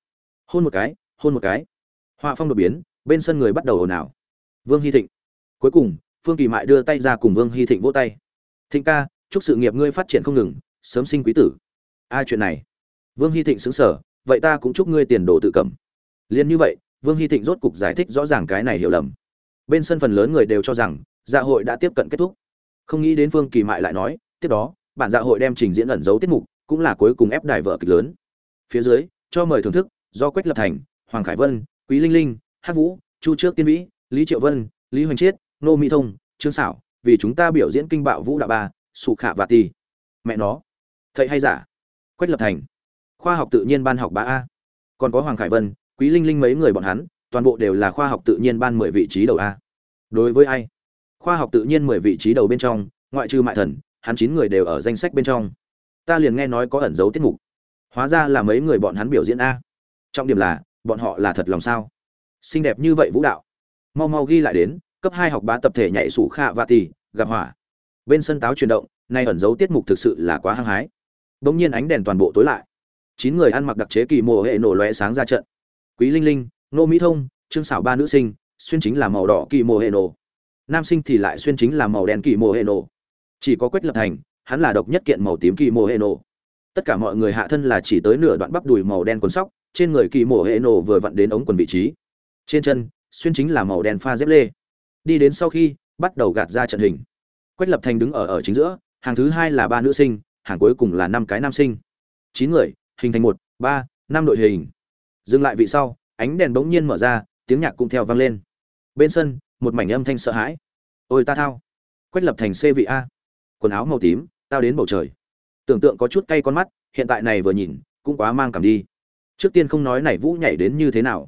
hôn một cái, hôn một cái. Họa phong đột biến bên sân người bắt đầu ồn ào. Vương hy thịnh. Cuối cùng, phương kỳ mại đưa tay ra cùng vương hy thịnh vỗ tay. Thịnh ca, chúc sự nghiệp ngươi phát triển không ngừng, sớm sinh quý tử. Ai chuyện này. Vương hy thịnh xứng sở vậy ta cũng chúc ngươi tiền đồ tự cầm. Liền như vậy, vương hy thịnh rốt cục giải thích rõ ràng cái này hiểu lầm. Bên sân phần lớn người đều cho rằng dạ hội đã tiếp cận kết thúc. Không nghĩ đến phương kỳ mại lại nói, tiếp đó, bản dạ hội đem trình diễn ẩn dấu tiết mục, cũng là cuối cùng ép đài vợ kịch lớn. Phía dưới, cho mời thưởng thức, do quách lập thành, hoàng khải vân, quý linh linh hát vũ, chu trước tiên vĩ, lý triệu vân, lý hoành chiết, nô mỹ thông, trương xảo vì chúng ta biểu diễn kinh bạo vũ đạo ba sụ khả và tì. Mẹ nó. Thầy hay giả. Quách lập thành. Khoa học tự nhiên ban học ba a. Còn có hoàng khải vân, quý linh linh mấy người bọn hắn, toàn bộ đều là khoa học tự nhiên ban mười vị trí đầu a. Đối với ai? Khoa học tự nhiên mười vị trí đầu bên trong, ngoại trừ mại thần, hắn chín người đều ở danh sách bên trong. Ta liền nghe nói có ẩn dấu tiết mục. Hóa ra là mấy người bọn hắn biểu diễn a. Trọng điểm là, bọn họ là thật lòng sao? Xinh đẹp như vậy vũ đạo. Mau mau ghi lại đến, cấp hai học bá tập thể nhảy sủ kha và tì, gặp hỏa. Bên sân táo chuyển động, nay ẩn dấu tiết mục thực sự là quá hăng hái. Bỗng nhiên ánh đèn toàn bộ tối lại. Chín người ăn mặc đặc chế kỳ mồ hệ nổ lóe sáng ra trận. Quý linh linh nô mỹ thông, trương xảo ba nữ sinh, xuyên chính là màu đỏ kỳ mồ hệ nổ. Nam sinh thì lại xuyên chính là màu đen kỳ mồ hệ nổ. Chỉ có quách lập thành, hắn là độc nhất kiện màu tím kỳ mồ hệ nổ. Tất cả mọi người hạ thân là chỉ tới nửa đoạn bắp đùi màu đen quần sóc, trên người kỳ mùa hệ nổ vừa vặn đến ống quần vị trí trên chân, xuyên chính là màu đen pha dép lê. Đi đến sau khi, bắt đầu gạt ra trận hình. Quách lập thành đứng ở ở chính giữa, hàng thứ hai là ba nữ sinh, hàng cuối cùng là năm cái nam sinh. Chín người, hình thành một, ba, năm đội hình. Dừng lại vị sau, ánh đèn bỗng nhiên mở ra, tiếng nhạc cũng theo vang lên. Bên sân, một mảnh âm thanh sợ hãi. Ôi ta thao. Quách lập thành c vị a. Quần áo màu tím, tao đến bầu trời. Tưởng tượng có chút cay con mắt, hiện tại này vừa nhìn, cũng quá mang cảm đi. Trước tiên không nói này vũ nhảy đến như thế nào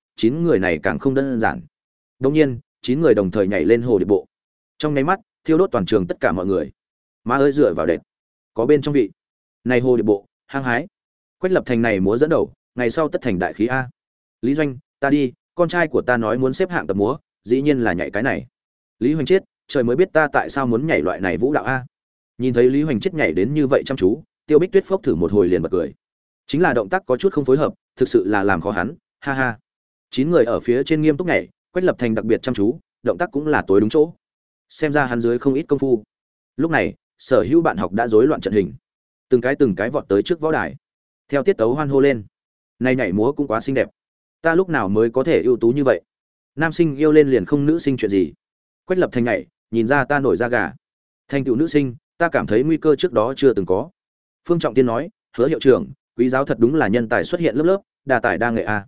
chín người này càng không đơn giản. Đông nhiên, chín người đồng thời nhảy lên hồ điệp bộ. Trong nháy mắt, thiêu đốt toàn trường tất cả mọi người. Má ơi dựa vào đệt. Có bên trong vị. Này hồ điệp bộ, hăng hái. Quách lập thành này múa dẫn đầu, ngày sau tất thành đại khí a. Lý doanh, ta đi, con trai của ta nói muốn xếp hạng tập múa, dĩ nhiên là nhảy cái này. Lý hoành chiết, trời mới biết ta tại sao muốn nhảy loại này vũ đạo a. Nhìn thấy lý hoành chiết nhảy đến như vậy chăm chú, tiêu bích tuyết phốc thử một hồi liền bật cười. Chính là động tác có chút không phối hợp, thực sự là làm khó hắn, ha ha chín người ở phía trên nghiêm túc nhảy, quách lập thành đặc biệt chăm chú, động tác cũng là tối đúng chỗ. Xem ra hắn dưới không ít công phu. Lúc này, sở hữu bạn học đã rối loạn trận hình. Từng cái từng cái vọt tới trước võ đài. Theo tiết tấu hoan hô lên. Nay nhảy múa cũng quá xinh đẹp. Ta lúc nào mới có thể ưu tú như vậy? Nam sinh yêu lên liền không nữ sinh chuyện gì. Quách lập thành nhảy, nhìn ra ta nổi da gà. Thành tựu nữ sinh, ta cảm thấy nguy cơ trước đó chưa từng có. Phương trọng tiên nói, hứa hiệu trưởng, quý giáo thật đúng là nhân tài xuất hiện lớp lớp đà tài đa nghệ a.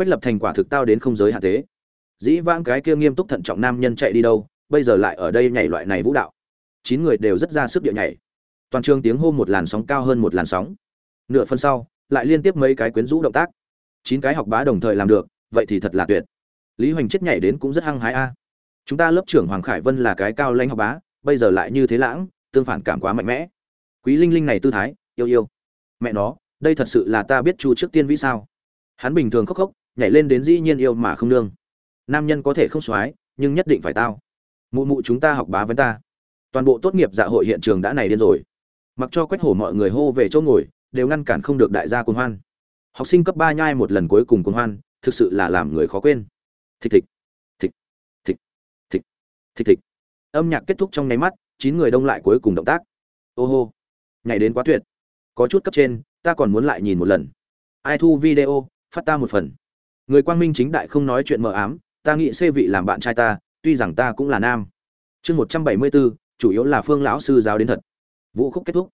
quách lập thành quả thực tao đến không giới hạn thế. Dĩ vãng cái kia nghiêm túc thận trọng nam nhân chạy đi đâu, bây giờ lại ở đây nhảy loại này vũ đạo. Chín người đều rất ra sức điệu nhảy. Toàn trường tiếng hô một làn sóng cao hơn một làn sóng. Nửa phân sau, lại liên tiếp mấy cái quyến rũ động tác. Chín cái học bá đồng thời làm được, vậy thì thật là tuyệt. Lý hoành chết nhảy đến cũng rất hăng hái a. Chúng ta lớp trưởng hoàng khải vân là cái cao lãnh học bá, bây giờ lại như thế lãng, tương phản cảm quá mạnh mẽ. Quý linh linh này tư thái, yêu yêu. Mẹ nó, đây thật sự là ta biết chu trước tiên vĩ sao. Hắn bình thường khóc khóc nhảy lên đến dĩ nhiên yêu mà không nương. Nam nhân có thể không soái nhưng nhất định phải tao. Mụ mụ chúng ta học bá với ta. Toàn bộ tốt nghiệp dạ hội hiện trường đã này điên rồi. Mặc cho quách hổ mọi người hô về chỗ ngồi, đều ngăn cản không được đại gia cuồng hoan. Học sinh cấp ba nhai một lần cuối cùng cuồng hoan, thực sự là làm người khó quên. Thịch thịch thịch thịch thịch thịch thịch. Âm nhạc kết thúc trong nháy mắt, chín người đông lại cuối cùng động tác. Ô hô, nhảy đến quá tuyệt. Có chút cấp trên, ta còn muốn lại nhìn một lần. Ai thu video, phát ta một phần người quang minh chính đại không nói chuyện mờ ám, ta nghĩ xê vị làm bạn trai ta, tuy rằng ta cũng là nam. Chương một trăm bảy mươi bốn, chủ yếu là phương lão sư giáo đến thật. Vũ khúc kết thúc.